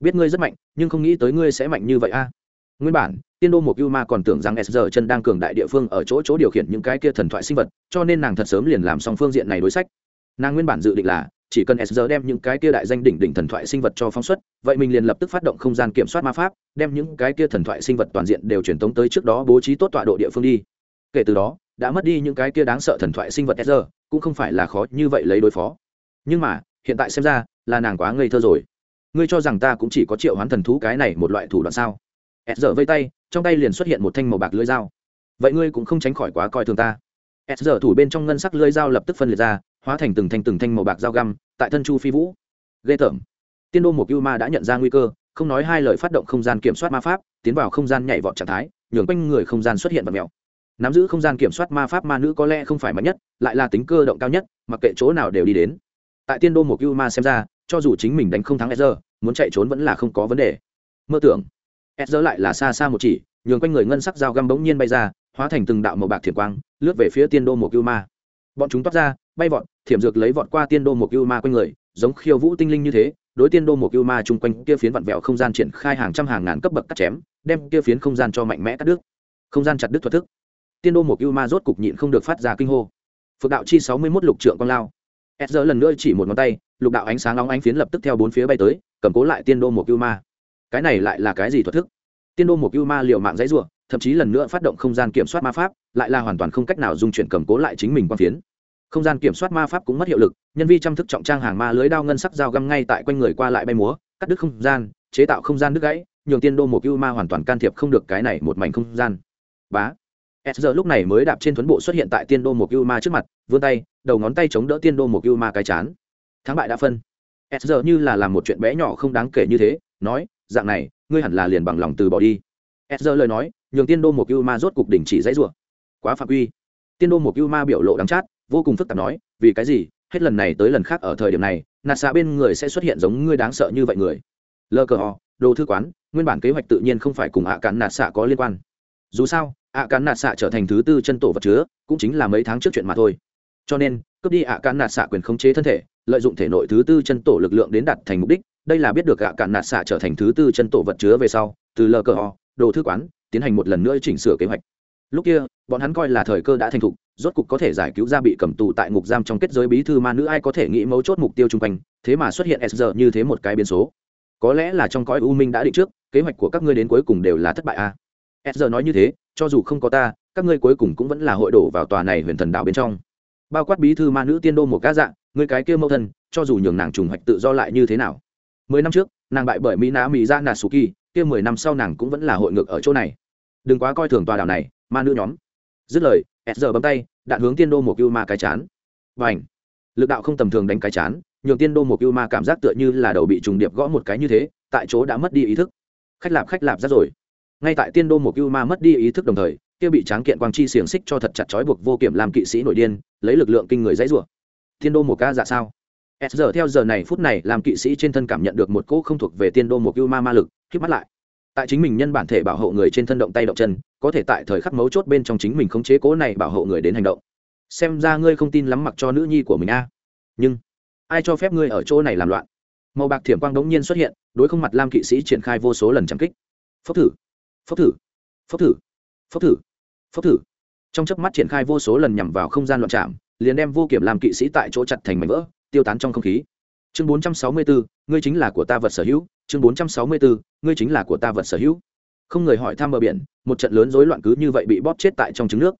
biết ngươi rất mạnh, nhưng không nghĩ tới ngươi sẽ mạnh như vậy a. Nguyên bản, tiên đô một yêu ma còn tưởng rằng s giờ chân đang cường đại địa phương ở chỗ chỗ điều khiển những cái kia thần thoại sinh vật, cho nên nàng thật sớm liền làm xong phương diện này đối sách. Nàng nguyên bản dự định là, chỉ cần s giờ đem những cái kia đại danh đỉnh đỉnh thần thoại sinh vật cho phóng xuất, vậy mình liền lập tức phát động không gian kiểm soát ma pháp, đem những cái kia thần thoại sinh vật toàn diện đều truyền tống tới trước đó bố trí tốt tọa độ địa phương đi. Kể từ đó, đã mất đi những cái kia đáng sợ thần thoại sinh vật s giờ cũng không phải là khó như vậy lấy đối phó. Nhưng mà, hiện tại xem ra, là nàng quá ngây thơ rồi ngươi cho rằng ta cũng chỉ có triệu hoán thần thú cái này một loại thủ đoạn sao? S giờ vây tay, trong tay liền xuất hiện một thanh màu bạc lưỡi dao. Vậy ngươi cũng không tránh khỏi quá coi thường ta. S giờ thủ bên trong ngân sắc lưỡi dao lập tức phân liệt ra, hóa thành từng thanh từng thanh màu bạc dao găm, tại thân chu phi vũ. Ghê tởm. Tiên đô một yêu ma đã nhận ra nguy cơ, không nói hai lời phát động không gian kiểm soát ma pháp, tiến vào không gian nhảy vọt trạng thái, nhường quanh người không gian xuất hiện vật mèo. Nắm giữ không gian kiểm soát ma pháp ma nữ có lẽ không phải mạnh nhất, lại là tính cơ động cao nhất, mặc kệ chỗ nào đều đi đến. Tại tiên đô một yêu ma xem ra cho dù chính mình đánh không thắng Ezra, muốn chạy trốn vẫn là không có vấn đề. Mơ tưởng, Ezra lại là xa xa một chỉ, nhường quanh người ngân sắc dao găm bỗng nhiên bay ra, hóa thành từng đạo màu bạc thiểm quang, lướt về phía Tiên Đô một Cưu Ma. Bọn chúng toát ra, bay vọt, thiểm dược lấy vọt qua Tiên Đô một Cưu Ma quanh người, giống khiêu vũ tinh linh như thế, đối Tiên Đô một Cưu Ma chung quanh kia phiến vặn vẹo không gian triển khai hàng trăm hàng ngàn cấp bậc cắt chém, đem kia phiến không gian cho mạnh mẽ cắt đứt. Không gian chặt đứt thuật thức. Tiên Đô một Cưu Ma rốt cục nhịn không được phát ra kinh hô. Phượng đạo chi sáu mươi 61 lục trượng quang lao. Ezra lần nữa chỉ một ngón tay, lục đạo ánh sáng nóng ánh phiến lập tức theo bốn phía bay tới, cầm cố lại tiên đô một cưu ma. Cái này lại là cái gì thuật thức? Tiên đô một cưu ma liệu mạng dãy r u ộ thậm chí lần nữa phát động không gian kiểm soát ma pháp, lại là hoàn toàn không cách nào dung chuyển cầm cố lại chính mình quang phiến. Không gian kiểm soát ma pháp cũng mất hiệu lực, nhân vi chăm thức trọng trang hàng ma lưới đao ngân sắc dao găm ngay tại quanh người qua lại bay múa, cắt đứt không gian, chế tạo không gian đứt gãy, nhường tiên đô một cưu ma hoàn toàn can thiệp không được cái này một mảnh không gian. Bá. S giờ lúc này mới đạp trên thuấn bộ xuất hiện tại tiên đô một cưu ma trước mặt, vươn tay, đầu ngón tay chống đỡ tiên đô một cưu ma cái chán thắng bại đã phân. S giờ như là làm một chuyện bé nhỏ không đáng kể như thế, nói, dạng này, ngươi hẳn là liền bằng lòng từ bỏ đi. S giờ lời nói, nhường tiên đô một cưu ma rốt cục đỉnh chỉ dãy rủa. Quá phạm uy tiên đô một cưu ma biểu lộ đắng chát, vô cùng phức tạp nói, vì cái gì? Hết lần này tới lần khác ở thời điểm này nạt xạ bên người sẽ xuất hiện giống ngươi đáng sợ như vậy người. Lơ cờ họ đồ thư quán, nguyên bản kế hoạch tự nhiên không phải cùng ạ cắn nạt xạ có liên quan. Dù sao, ạ cắn nạt xạ trở thành thứ tư chân tổ vật chứa, cũng chính là mấy tháng trước chuyện mà thôi. Cho nên, cướp đi ạ cắn nạt xạ quyền khống chế thân thể lợi dụng thể nội thứ tư chân tổ lực lượng đến đạt thành mục đích, đây là biết được gạ cạn nạt xạ trở thành thứ tư chân tổ vật chứa về sau, từ lờ cờ ho đồ thư quán, tiến hành một lần nữa chỉnh sửa kế hoạch. Lúc kia, bọn hắn coi là thời cơ đã thành thục, rốt cục có thể giải cứu ra bị cầm tù tại ngục giam trong kết giới bí thư ma nữ ai có thể nghĩ mấu chốt mục tiêu chung quanh, thế mà xuất hiện s như thế một cái biến số. Có lẽ là trong cõi u minh đã định trước, kế hoạch của các ngươi đến cuối cùng đều là thất bại a. À? s nói như thế, cho dù không có ta, các ngươi cuối cùng cũng vẫn là hội đổ vào tòa này huyền thần đạo bên trong. Bao quát bí thư ma nữ tiên đô một cá dạng người cái kia mẫu thân, cho dù nhường nàng trùng hoạch tự do lại như thế nào. Mười năm trước, nàng bại bởi mỹ nã mỹ ra nà suki kia mười năm sau nàng cũng vẫn là hội ngược ở chỗ này. Đừng quá coi thường tòa đảo này, ma nữ nhóm. Dứt lời s giờ bấm tay, đạn hướng tiên đô một yêu ma cái chán. Và ảnh lực đạo không tầm thường đánh cái chán, nhường tiên đô một yêu ma cảm giác tựa như là đầu bị trùng điệp gõ một cái như thế, tại chỗ đã mất đi ý thức. Khách lạp khách lạp ra rồi. Ngay tại tiên đô một yêu ma mất đi ý thức đồng thời, kia bị tráng kiện quang chi xiềng xích cho thật chặt chói buộc vô kiểm làm kỵ sĩ nội điên, lấy lực lượng kinh người dãy rủa. Thiên đô một ca dạ sao? S giờ theo giờ này phút này làm kỵ sĩ trên thân cảm nhận được một cỗ không thuộc về tiên đô một yêu ma ma lực khiếp mắt lại. Tại chính mình nhân bản thể bảo hộ người trên thân động tay động chân, có thể tại thời khắc mấu chốt bên trong chính mình khống chế cố này bảo hộ người đến hành động. Xem ra ngươi không tin lắm mặc cho nữ nhi của mình a. Nhưng, ai cho phép ngươi ở chỗ này làm loạn? Màu bạc thiểm quang đống nhiên xuất hiện, đối không mặt lam kỵ sĩ triển khai vô số lần trầm kích. Phốc thử phốc thử phốc thử phốc thử phốc thử. Trong chớp mắt triển khai vô số lần nhằm vào không gian loạn chạm liền đem vô kiểm làm kỵ sĩ tại chỗ chặt thành mảnh vỡ tiêu tán trong không khí. Chương 464, ngươi chính là của ta vật sở hữu. Chương 464, ngươi chính là của ta vật sở hữu. Không người hỏi thăm bờ biển một trận lớn rối loạn cứ như vậy bị bóp chết tại trong trứng nước.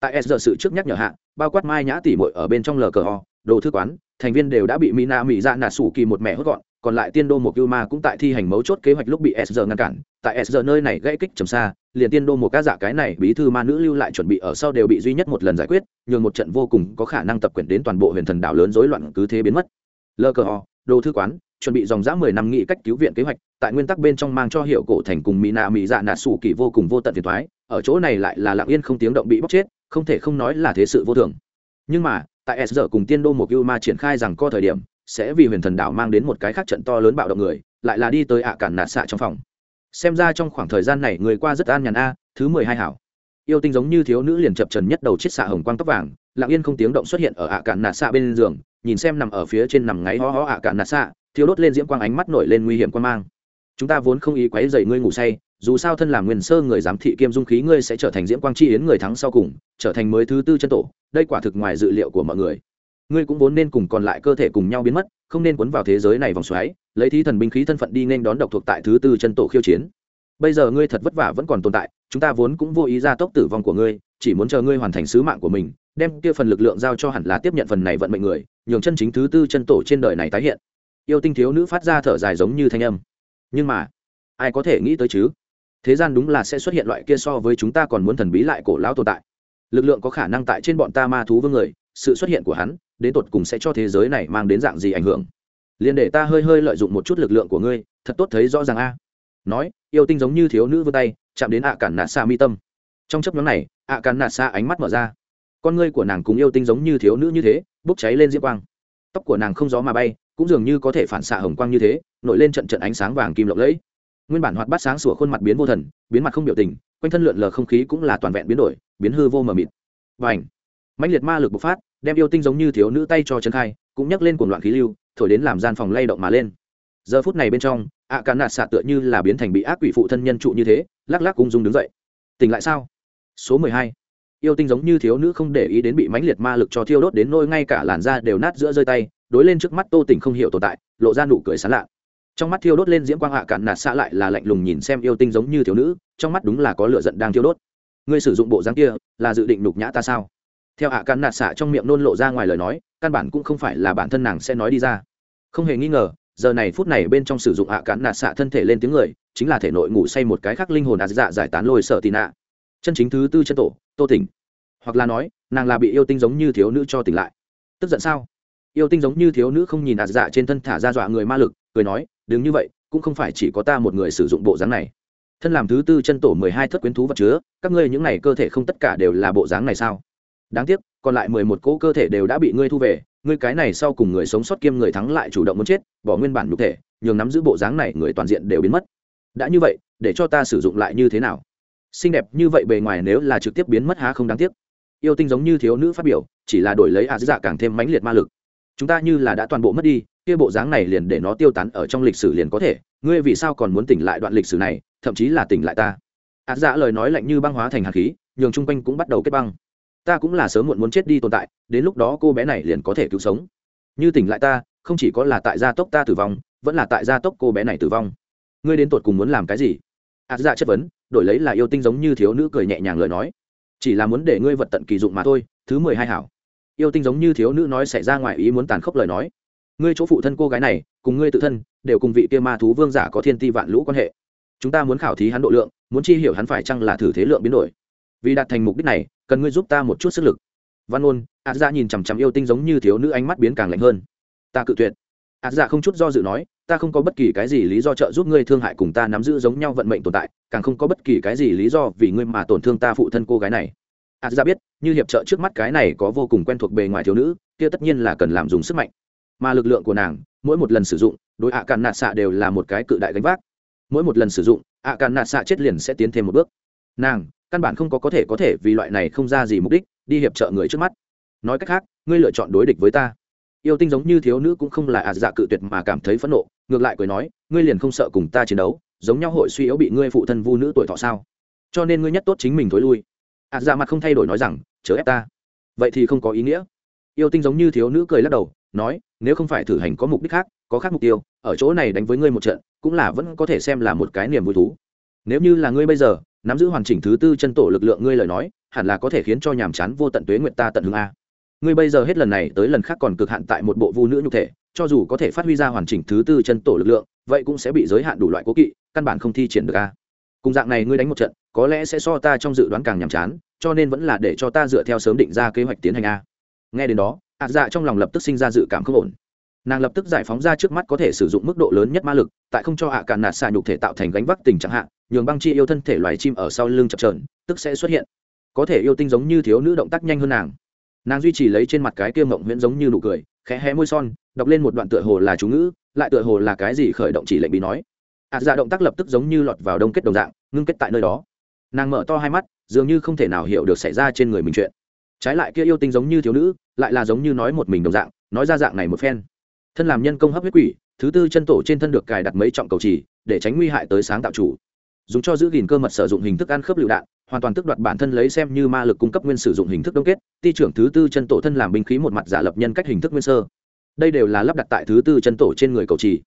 Tại s giờ sự trước nhắc nhở hạ bao quát mai nhã tỉ mội ở bên trong lờ cờ ho đồ thư quán thành viên đều đã bị mina mỹ ra dạ nà sủ kỳ một mẹ hốt gọn còn lại tiên đô một cưu ma cũng tại thi hành mấu chốt kế hoạch lúc bị s giờ ngăn cản. Tại s giờ nơi này gãy kích trầm xa liền tiên đô một cá dạ cái này bí thư ma nữ lưu lại chuẩn bị ở sau đều bị duy nhất một lần giải quyết, nhường một trận vô cùng có khả năng tập quyển đến toàn bộ huyền thần đảo lớn rối loạn cứ thế biến mất. Lơ cờ ho đồ thư quán, chuẩn bị dòng dã mười năm nghị cách cứu viện kế hoạch, tại nguyên tắc bên trong mang cho hiệu cổ thành cùng mỹ nạ mỹ dạ nạ sủ kỳ vô cùng vô tận thiệt thoái ở chỗ này lại là lặng yên không tiếng động bị bóc chết, không thể không nói là thế sự vô thường. Nhưng mà, tại s giờ cùng tiên đô một yêu ma triển khai rằng co thời điểm, sẽ vì huyền thần đảo mang đến một cái khác trận to lớn bạo động người, lại là đi tới ạ cản nạt xạ trong phòng xem ra trong khoảng thời gian này người qua rất an nhàn a, thứ mười hai hảo. Yêu tinh giống như thiếu nữ liền chập trần nhất đầu chiếc xạ hồng quang tóc vàng, lặng yên không tiếng động xuất hiện ở ạ cạn nạ xạ bên giường, nhìn xem nằm ở phía trên nằm ngáy ho ho ạ cạn nạ xạ thiếu đốt lên diễm quang ánh mắt nổi lên nguy hiểm quan mang. Chúng ta vốn không ý quấy dậy ngươi ngủ say, dù sao thân làm nguyên sơ người giám thị kiêm dung khí ngươi sẽ trở thành diễm quang chi yến người thắng sau cùng, trở thành mới thứ tư chân tổ, đây quả thực ngoài dự liệu của mọi người. Ngươi cũng vốn nên cùng còn lại cơ thể cùng nhau biến mất, không nên cuốn vào thế giới này vòng xoáy lấy thí thần binh khí thân phận đi nên đón độc thuộc tại thứ tư chân tổ khiêu chiến. Bây giờ ngươi thật vất vả vẫn còn tồn tại, chúng ta vốn cũng vô ý ra tốc tử vong của ngươi, chỉ muốn chờ ngươi hoàn thành sứ mạng của mình, đem kia phần lực lượng giao cho hẳn là tiếp nhận phần này vận mệnh người, nhường chân chính thứ tư chân tổ trên đời này tái hiện. Yêu tinh thiếu nữ phát ra thở dài giống như thanh âm. Nhưng mà, ai có thể nghĩ tới chứ? Thế gian đúng là sẽ xuất hiện loại kia so với chúng ta còn muốn thần bí lại cổ lão tồn tại. Lực lượng có khả năng tại trên bọn ta ma thú vương người, sự xuất hiện của hắn, đến tột cùng sẽ cho thế giới này mang đến dạng gì ảnh hưởng? Liền để ta hơi hơi lợi dụng một chút lực lượng của ngươi, thật tốt thấy rõ ràng a. Nói, yêu tinh giống như thiếu nữ vươn tay, chạm đến ạ cản nạt xa mi tâm. Trong chấp nhóm này ạ cản nạt xa ánh mắt mở ra. Con ngươi của nàng cùng yêu tinh giống như thiếu nữ như thế, bốc cháy lên diễm quang. Tóc của nàng không gió mà bay, cũng dường như có thể phản xạ hồng quang như thế, nổi lên trận trận ánh sáng vàng kim lộng lẫy. Nguyên bản hoạt bát sáng sủa khuôn mặt biến vô thần, biến mặt không biểu tình, quanh thân lượn lờ không khí cũng là toàn vẹn biến đổi, biến hư vô mờ mịt. Và ảnh mãnh liệt ma lực bộc phát, đem yêu tinh giống như thiếu nữ tay cho chân khai, cũng nhắc lên cuồng loạn khí lưu thổi đến làm gian phòng lay động mà lên. Giờ phút này bên trong, ạ cắn nạt xạ tựa như là biến thành bị ác quỷ phụ thân nhân trụ như thế, lắc lắc ung dung đứng dậy. Tỉnh lại sao? Số mười hai. Yêu tinh giống như thiếu nữ không để ý đến bị mãnh liệt ma lực cho thiêu đốt đến nôi ngay cả làn da đều nát giữa rơi tay, đối lên trước mắt tô tỉnh không hiểu tồn tại, lộ ra nụ cười sán lạ. Trong mắt thiêu đốt lên diễm quang hạ cạn nạt xạ lại là lạnh lùng nhìn xem yêu tinh giống như thiếu nữ, trong mắt đúng là có lửa giận đang thiêu đốt. Ngươi sử dụng bộ dáng kia, là dự định nhục nhã ta sao? Theo ạ cắn nạt xạ trong miệng nôn lộ ra ngoài lời nói, căn bản cũng không phải là bản thân nàng sẽ nói đi ra. Không hề nghi ngờ, giờ này phút này bên trong sử dụng ạ cắn nạt xạ thân thể lên tiếng người, chính là thể nội ngủ say một cái khác linh hồn ạt dạ giải tán lôi sợ tị nạ. Chân chính thứ tư chân tổ, tô tỉnh. Hoặc là nói, nàng là bị yêu tinh giống như thiếu nữ cho tỉnh lại. Tức giận sao? Yêu tinh giống như thiếu nữ không nhìn ạ dạ trên thân thả ra dọa người ma lực, cười nói đứng như vậy, cũng không phải chỉ có ta một người sử dụng bộ dáng này. Thân làm thứ tư chân tổ mười hai thất quyến thú vật chứa, các ngươi những này cơ thể không tất cả đều là bộ dáng này sao? Đáng tiếc, còn lại mười một cỗ cơ thể đều đã bị ngươi thu về, ngươi cái này sau cùng người sống sót kiêm người thắng lại chủ động muốn chết, bỏ nguyên bản nhục thể, nhường nắm giữ bộ dáng này người toàn diện đều biến mất. Đã như vậy, để cho ta sử dụng lại như thế nào? Xinh đẹp như vậy bề ngoài nếu là trực tiếp biến mất há không đáng tiếc. Yêu tinh giống như thiếu nữ phát biểu, chỉ là đổi lấy ả dạ càng thêm mãnh liệt ma lực. Chúng ta như là đã toàn bộ mất đi, kia bộ dáng này liền để nó tiêu tán ở trong lịch sử liền có thể. Ngươi vì sao còn muốn tỉnh lại đoạn lịch sử này, thậm chí là tỉnh lại ta? Ả dạ lời nói lạnh như băng hóa thành hạt khí, nhường chung quanh cũng bắt đầu kết băng ta cũng là sớm muộn muốn chết đi tồn tại, đến lúc đó cô bé này liền có thể cứu sống. Như tỉnh lại ta, không chỉ có là tại gia tốc ta tử vong, vẫn là tại gia tốc cô bé này tử vong. Ngươi đến tột cùng muốn làm cái gì? Ạt dạ chất vấn, đổi lấy là yêu tinh giống như thiếu nữ cười nhẹ nhàng lời nói. Chỉ là muốn để ngươi vật tận kỳ dụng mà thôi, thứ mười hai hảo. Yêu tinh giống như thiếu nữ nói xảy ra ngoài ý muốn tàn khốc lời nói. Ngươi chỗ phụ thân cô gái này, cùng ngươi tự thân, đều cùng vị kia ma thú vương giả có thiên ti vạn lũ quan hệ. Chúng ta muốn khảo thí hắn độ lượng, muốn chi hiểu hắn phải chăng là thử thế lượng biến đổi vì đạt thành mục đích này, cần ngươi giúp ta một chút sức lực. Văn ôn ạ dạ nhìn chằm chằm yêu tinh giống như thiếu nữ ánh mắt biến càng lạnh hơn. Ta cự tuyệt. Ạ dạ không chút do dự nói, ta không có bất kỳ cái gì lý do trợ giúp ngươi thương hại cùng ta nắm giữ giống nhau vận mệnh tồn tại, càng không có bất kỳ cái gì lý do vì ngươi mà tổn thương ta phụ thân cô gái này. Ạ dạ biết, như hiệp trợ trước mắt cái này có vô cùng quen thuộc bề ngoài thiếu nữ, kia tất nhiên là cần làm dùng sức mạnh. Mà lực lượng của nàng, mỗi một lần sử dụng, đối ạ càn nạt xạ đều là một cái cự đại gánh vác. Mỗi một lần sử dụng ạ càn nạt xạ chết liền sẽ tiến thêm một bước. Nàng căn bản không có có thể có thể vì loại này không ra gì mục đích, đi hiệp trợ người trước mắt. Nói cách khác, ngươi lựa chọn đối địch với ta. Yêu tinh giống như thiếu nữ cũng không là ạt dạ cự tuyệt mà cảm thấy phẫn nộ, ngược lại cười nói, ngươi liền không sợ cùng ta chiến đấu, giống nhau hội suy yếu bị ngươi phụ thân vu nữ tuổi thọ sao? Cho nên ngươi nhất tốt chính mình thối lui. Ạt dạ mặt không thay đổi nói rằng, chớ ép ta. Vậy thì không có ý nghĩa. Yêu tinh giống như thiếu nữ cười lắc đầu, nói, nếu không phải thử hành có mục đích khác, có khác mục tiêu, ở chỗ này đánh với ngươi một trận, cũng là vẫn có thể xem là một cái niềm vui thú. Nếu như là ngươi bây giờ nắm giữ hoàn chỉnh thứ tư chân tổ lực lượng ngươi lời nói, hẳn là có thể khiến cho nhàm chán vô tận tuế nguyện ta tận hương a. Ngươi bây giờ hết lần này tới lần khác còn cực hạn tại một bộ vu nữ nhục thể, cho dù có thể phát huy ra hoàn chỉnh thứ tư chân tổ lực lượng, vậy cũng sẽ bị giới hạn đủ loại cố kỵ, căn bản không thi triển được a. Cùng dạng này ngươi đánh một trận, có lẽ sẽ so ta trong dự đoán càng nhàm chán, cho nên vẫn là để cho ta dựa theo sớm định ra kế hoạch tiến hành a. Nghe đến đó ạt dạ trong lòng lập tức sinh ra dự cảm không ổn. Nàng lập tức giải phóng ra trước mắt có thể sử dụng mức độ lớn nhất ma lực, tại không cho ạ cạn nạt xạ nhục thể tạo thành gánh vác tình trạng hạn nhường băng chi yêu thân thể loài chim ở sau lưng chập trờn tức sẽ xuất hiện. Có thể yêu tinh giống như thiếu nữ động tác nhanh hơn nàng. Nàng duy trì lấy trên mặt cái kia mộng huyễn giống như nụ cười, khẽ hé môi son, đọc lên một đoạn tựa hồ là chú ngữ, lại tựa hồ là cái gì khởi động chỉ lệnh bị nói. Ạt dạ động tác lập tức giống như lọt vào đông kết đồng dạng, ngưng kết tại nơi đó. Nàng mở to hai mắt, dường như không thể nào hiểu được xảy ra trên người mình chuyện. Trái lại kia yêu tinh giống như thiếu nữ, lại là giống như nói một mình đồng dạng, nói ra dạng này một phen. Thân làm nhân công hấp huyết quỷ, thứ tư chân tổ trên thân được cài đặt mấy trọng cầu trì để tránh nguy hại tới sáng tạo chủ dùng cho giữ gìn cơ mật sử dụng hình thức ăn khớp lựu đạn, hoàn toàn tước đoạt bản thân lấy xem như ma lực cung cấp nguyên sử dụng hình thức đông kết, ti trưởng thứ tư chân tổ thân làm binh khí một mặt giả lập nhân cách hình thức nguyên sơ. Đây đều là lắp đặt tại thứ tư chân tổ trên người cầu trì.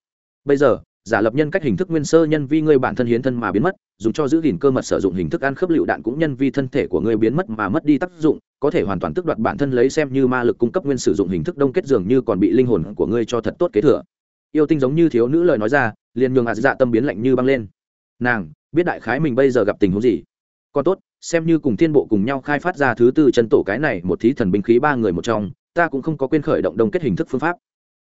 Bây giờ, giả lập nhân cách hình thức nguyên sơ nhân vi ngươi bản thân hiến thân mà biến mất, dùng cho giữ gìn cơ mật sử dụng hình thức ăn khớp lựu đạn cũng nhân vi thân thể của ngươi biến mất mà mất đi tác dụng, có thể hoàn toàn tước đoạt bản thân lấy xem như ma lực cung cấp nguyên sử dụng hình thức đông kết dường như còn bị linh hồn của ngươi cho thật tốt kế thừa. Yêu tinh giống như thiếu nữ lời nói ra, liền nhường hạt dạ tâm biến lạnh như băng lên. Nàng biết đại khái mình bây giờ gặp tình huống gì. Còn tốt, xem như cùng thiên bộ cùng nhau khai phát ra thứ tư chân tổ cái này, một thí thần binh khí ba người một trong, ta cũng không có quên khởi động đông kết hình thức phương pháp.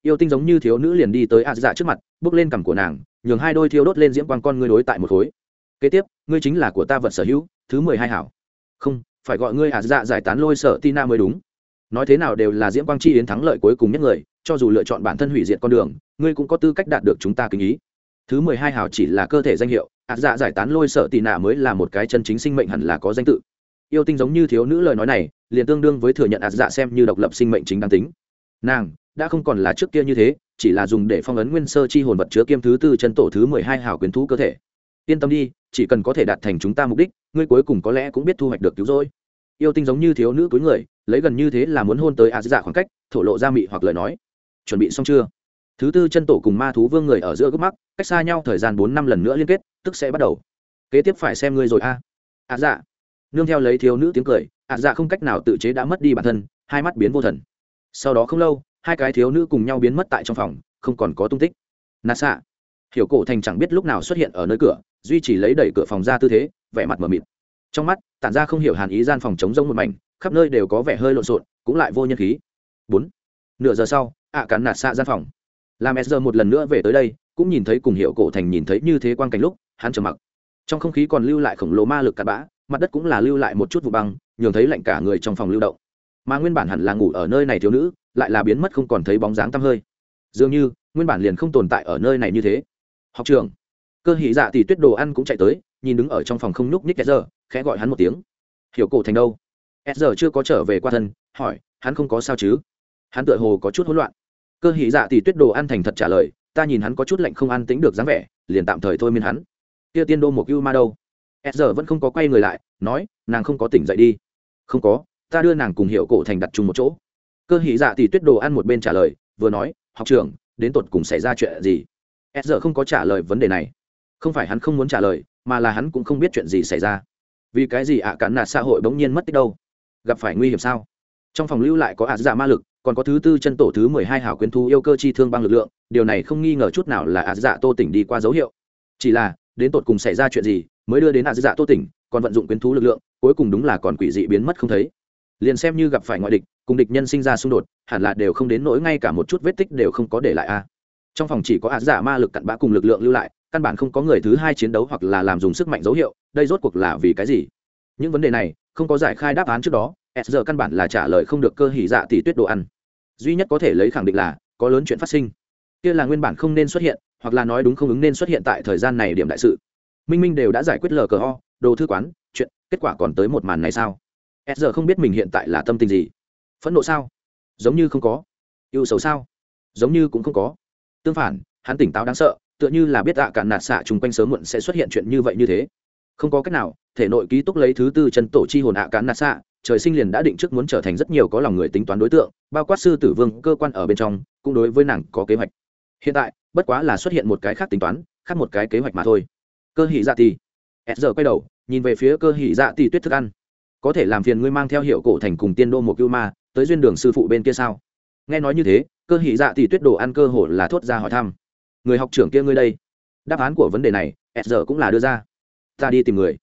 Yêu tinh giống như thiếu nữ liền đi tới a dạ trước mặt, bước lên cằm của nàng, nhường hai đôi thiêu đốt lên diễm quang con ngươi đối tại một khối. Kế tiếp, ngươi chính là của ta vật sở hữu, thứ mười hai hảo. Không, phải gọi ngươi a dạ giải tán lôi sở tina mới đúng. Nói thế nào đều là diễm quang chi yến thắng lợi cuối cùng nhất người, cho dù lựa chọn bản thân hủy diệt con đường, ngươi cũng có tư cách đạt được chúng ta kính ý. Thứ mười hai hảo chỉ là cơ thể danh hiệu ạt dạ giải tán lôi sợ tì nạ mới là một cái chân chính sinh mệnh hẳn là có danh tự. Yêu tinh giống như thiếu nữ lời nói này, liền tương đương với thừa nhận ạt dạ xem như độc lập sinh mệnh chính đáng tính. Nàng, đã không còn là trước kia như thế, chỉ là dùng để phong ấn nguyên sơ chi hồn vật chứa kiêm thứ tư chân tổ thứ mười hai hảo quyến thú cơ thể. Yên tâm đi, chỉ cần có thể đạt thành chúng ta mục đích, ngươi cuối cùng có lẽ cũng biết thu hoạch được cứu rỗi. Yêu tinh giống như thiếu nữ cuối người, lấy gần như thế là muốn hôn tới ạt dạ khoảng cách, thổ lộ ra mị hoặc lời nói. Chuẩn bị xong chưa? Thứ tư chân tổ cùng ma thú vương người ở giữa gốc mắc cách xa nhau thời gian bốn năm lần nữa liên kết, tức sẽ bắt đầu. Kế tiếp phải xem ngươi rồi a. À. dạ. Nương theo lấy thiếu nữ tiếng cười ạ dạ không cách nào tự chế đã mất đi bản thân, hai mắt biến vô thần. Sau đó không lâu, hai cái thiếu nữ cùng nhau biến mất tại trong phòng, không còn có tung tích. Nà xạ hiểu cổ thành chẳng biết lúc nào xuất hiện ở nơi cửa, duy chỉ lấy đẩy cửa phòng ra tư thế, vẻ mặt mờ mịt. Trong mắt, tản ra không hiểu hàn ý gian phòng chống rông một mảnh, khắp nơi đều có vẻ hơi lộn xộn, cũng lại vô nhân khí. Bốn. Nửa giờ sau, ạ cắn nạt xạ gian phòng. Làm s giờ một lần nữa về tới đây cũng nhìn thấy cùng hiệu cổ thành nhìn thấy như thế quan cảnh lúc, hắn trầm mặc. Trong không khí còn lưu lại khổng lồ ma lực cặn bã, mặt đất cũng là lưu lại một chút vụ băng, nhường thấy lạnh cả người trong phòng lưu động. Mà nguyên bản hẳn là ngủ ở nơi này thiếu nữ, lại là biến mất không còn thấy bóng dáng tăm hơi. Dường như, nguyên bản liền không tồn tại ở nơi này như thế. Học trường. Cơ hỉ dạ thì tuyết đồ ăn cũng chạy tới, nhìn đứng ở trong phòng không nhúc nhích giờ khẽ gọi hắn một tiếng. Hiểu cổ thành đâu? S giờ chưa có trở về qua thân, hỏi, hắn không có sao chứ? Hắn tựa hồ có chút hỗn loạn. Cơ hỉ dạ thì tuyết đồ ăn thành thật trả lời ta nhìn hắn có chút lạnh không ăn tính được dáng vẻ, liền tạm thời thôi miên hắn. Kia tiên đô một ưu ma đâu? S giờ vẫn không có quay người lại, nói, nàng không có tỉnh dậy đi. Không có, ta đưa nàng cùng hiệu cổ thành đặt chung một chỗ. Cơ hỉ dạ thì tuyết đồ ăn một bên trả lời, vừa nói, học trưởng, đến tột cùng xảy ra chuyện gì? S giờ không có trả lời vấn đề này. Không phải hắn không muốn trả lời, mà là hắn cũng không biết chuyện gì xảy ra. Vì cái gì ạ à cản nạt xã hội bỗng nhiên mất tích đâu? Gặp phải nguy hiểm sao? Trong phòng lưu lại có ạ dạ ma lực còn có thứ tư chân tổ thứ mười hai hảo quyến thu yêu cơ chi thương băng lực lượng, điều này không nghi ngờ chút nào là ạt dạ tô tỉnh đi qua dấu hiệu. Chỉ là, đến tột cùng xảy ra chuyện gì mới đưa đến ạt dạ tô tỉnh, còn vận dụng quyến thú lực lượng, cuối cùng đúng là còn quỷ dị biến mất không thấy. Liền xem như gặp phải ngoại địch, cùng địch nhân sinh ra xung đột, hẳn là đều không đến nỗi ngay cả một chút vết tích đều không có để lại a. Trong phòng chỉ có ạt dạ ma lực cặn bã cùng lực lượng lưu lại, căn bản không có người thứ hai chiến đấu hoặc là làm dùng sức mạnh dấu hiệu, đây rốt cuộc là vì cái gì? Những vấn đề này, không có giải khai đáp án trước đó s giờ dạ căn bản là trả lời không được cơ hỉ dạ thì tuyết đồ ăn duy nhất có thể lấy khẳng định là có lớn chuyện phát sinh. Kia là nguyên bản không nên xuất hiện, hoặc là nói đúng không ứng nên xuất hiện tại thời gian này điểm đại sự. Minh minh đều đã giải quyết lờ cờ ho, đồ thư quán, chuyện, kết quả còn tới một màn này sao? S giờ không biết mình hiện tại là tâm tình gì. Phẫn nộ sao? Giống như không có. Yêu sầu sao? Giống như cũng không có. Tương phản, hắn tỉnh táo đáng sợ, tựa như là biết ạ à cạn nạt xạ chung quanh sớm muộn sẽ xuất hiện chuyện như vậy như thế không có cách nào, thể nội ký túc lấy thứ tư chân tổ chi hồn ạ à cạn nạt xạ, trời sinh liền đã định trước muốn trở thành rất nhiều có lòng người tính toán đối tượng, bao quát sư tử vương, cơ quan ở bên trong, cũng đối với nàng có kế hoạch. Hiện tại, bất quá là xuất hiện một cái khác tính toán, khác một cái kế hoạch mà thôi. Cơ hỉ dạ thì s giờ quay đầu, nhìn về phía cơ hỉ dạ thì tuyết thức ăn. Có thể làm phiền ngươi mang theo hiệu cổ thành cùng tiên đô một cưu ma, tới duyên đường sư phụ bên kia sao? Nghe nói như thế, cơ hỉ dạ thì tuyết đồ ăn cơ hồ là thốt ra hỏi thăm. Người học trưởng kia ngươi đây. Đáp án của vấn đề này, s giờ cũng là đưa ra ta đi tìm người.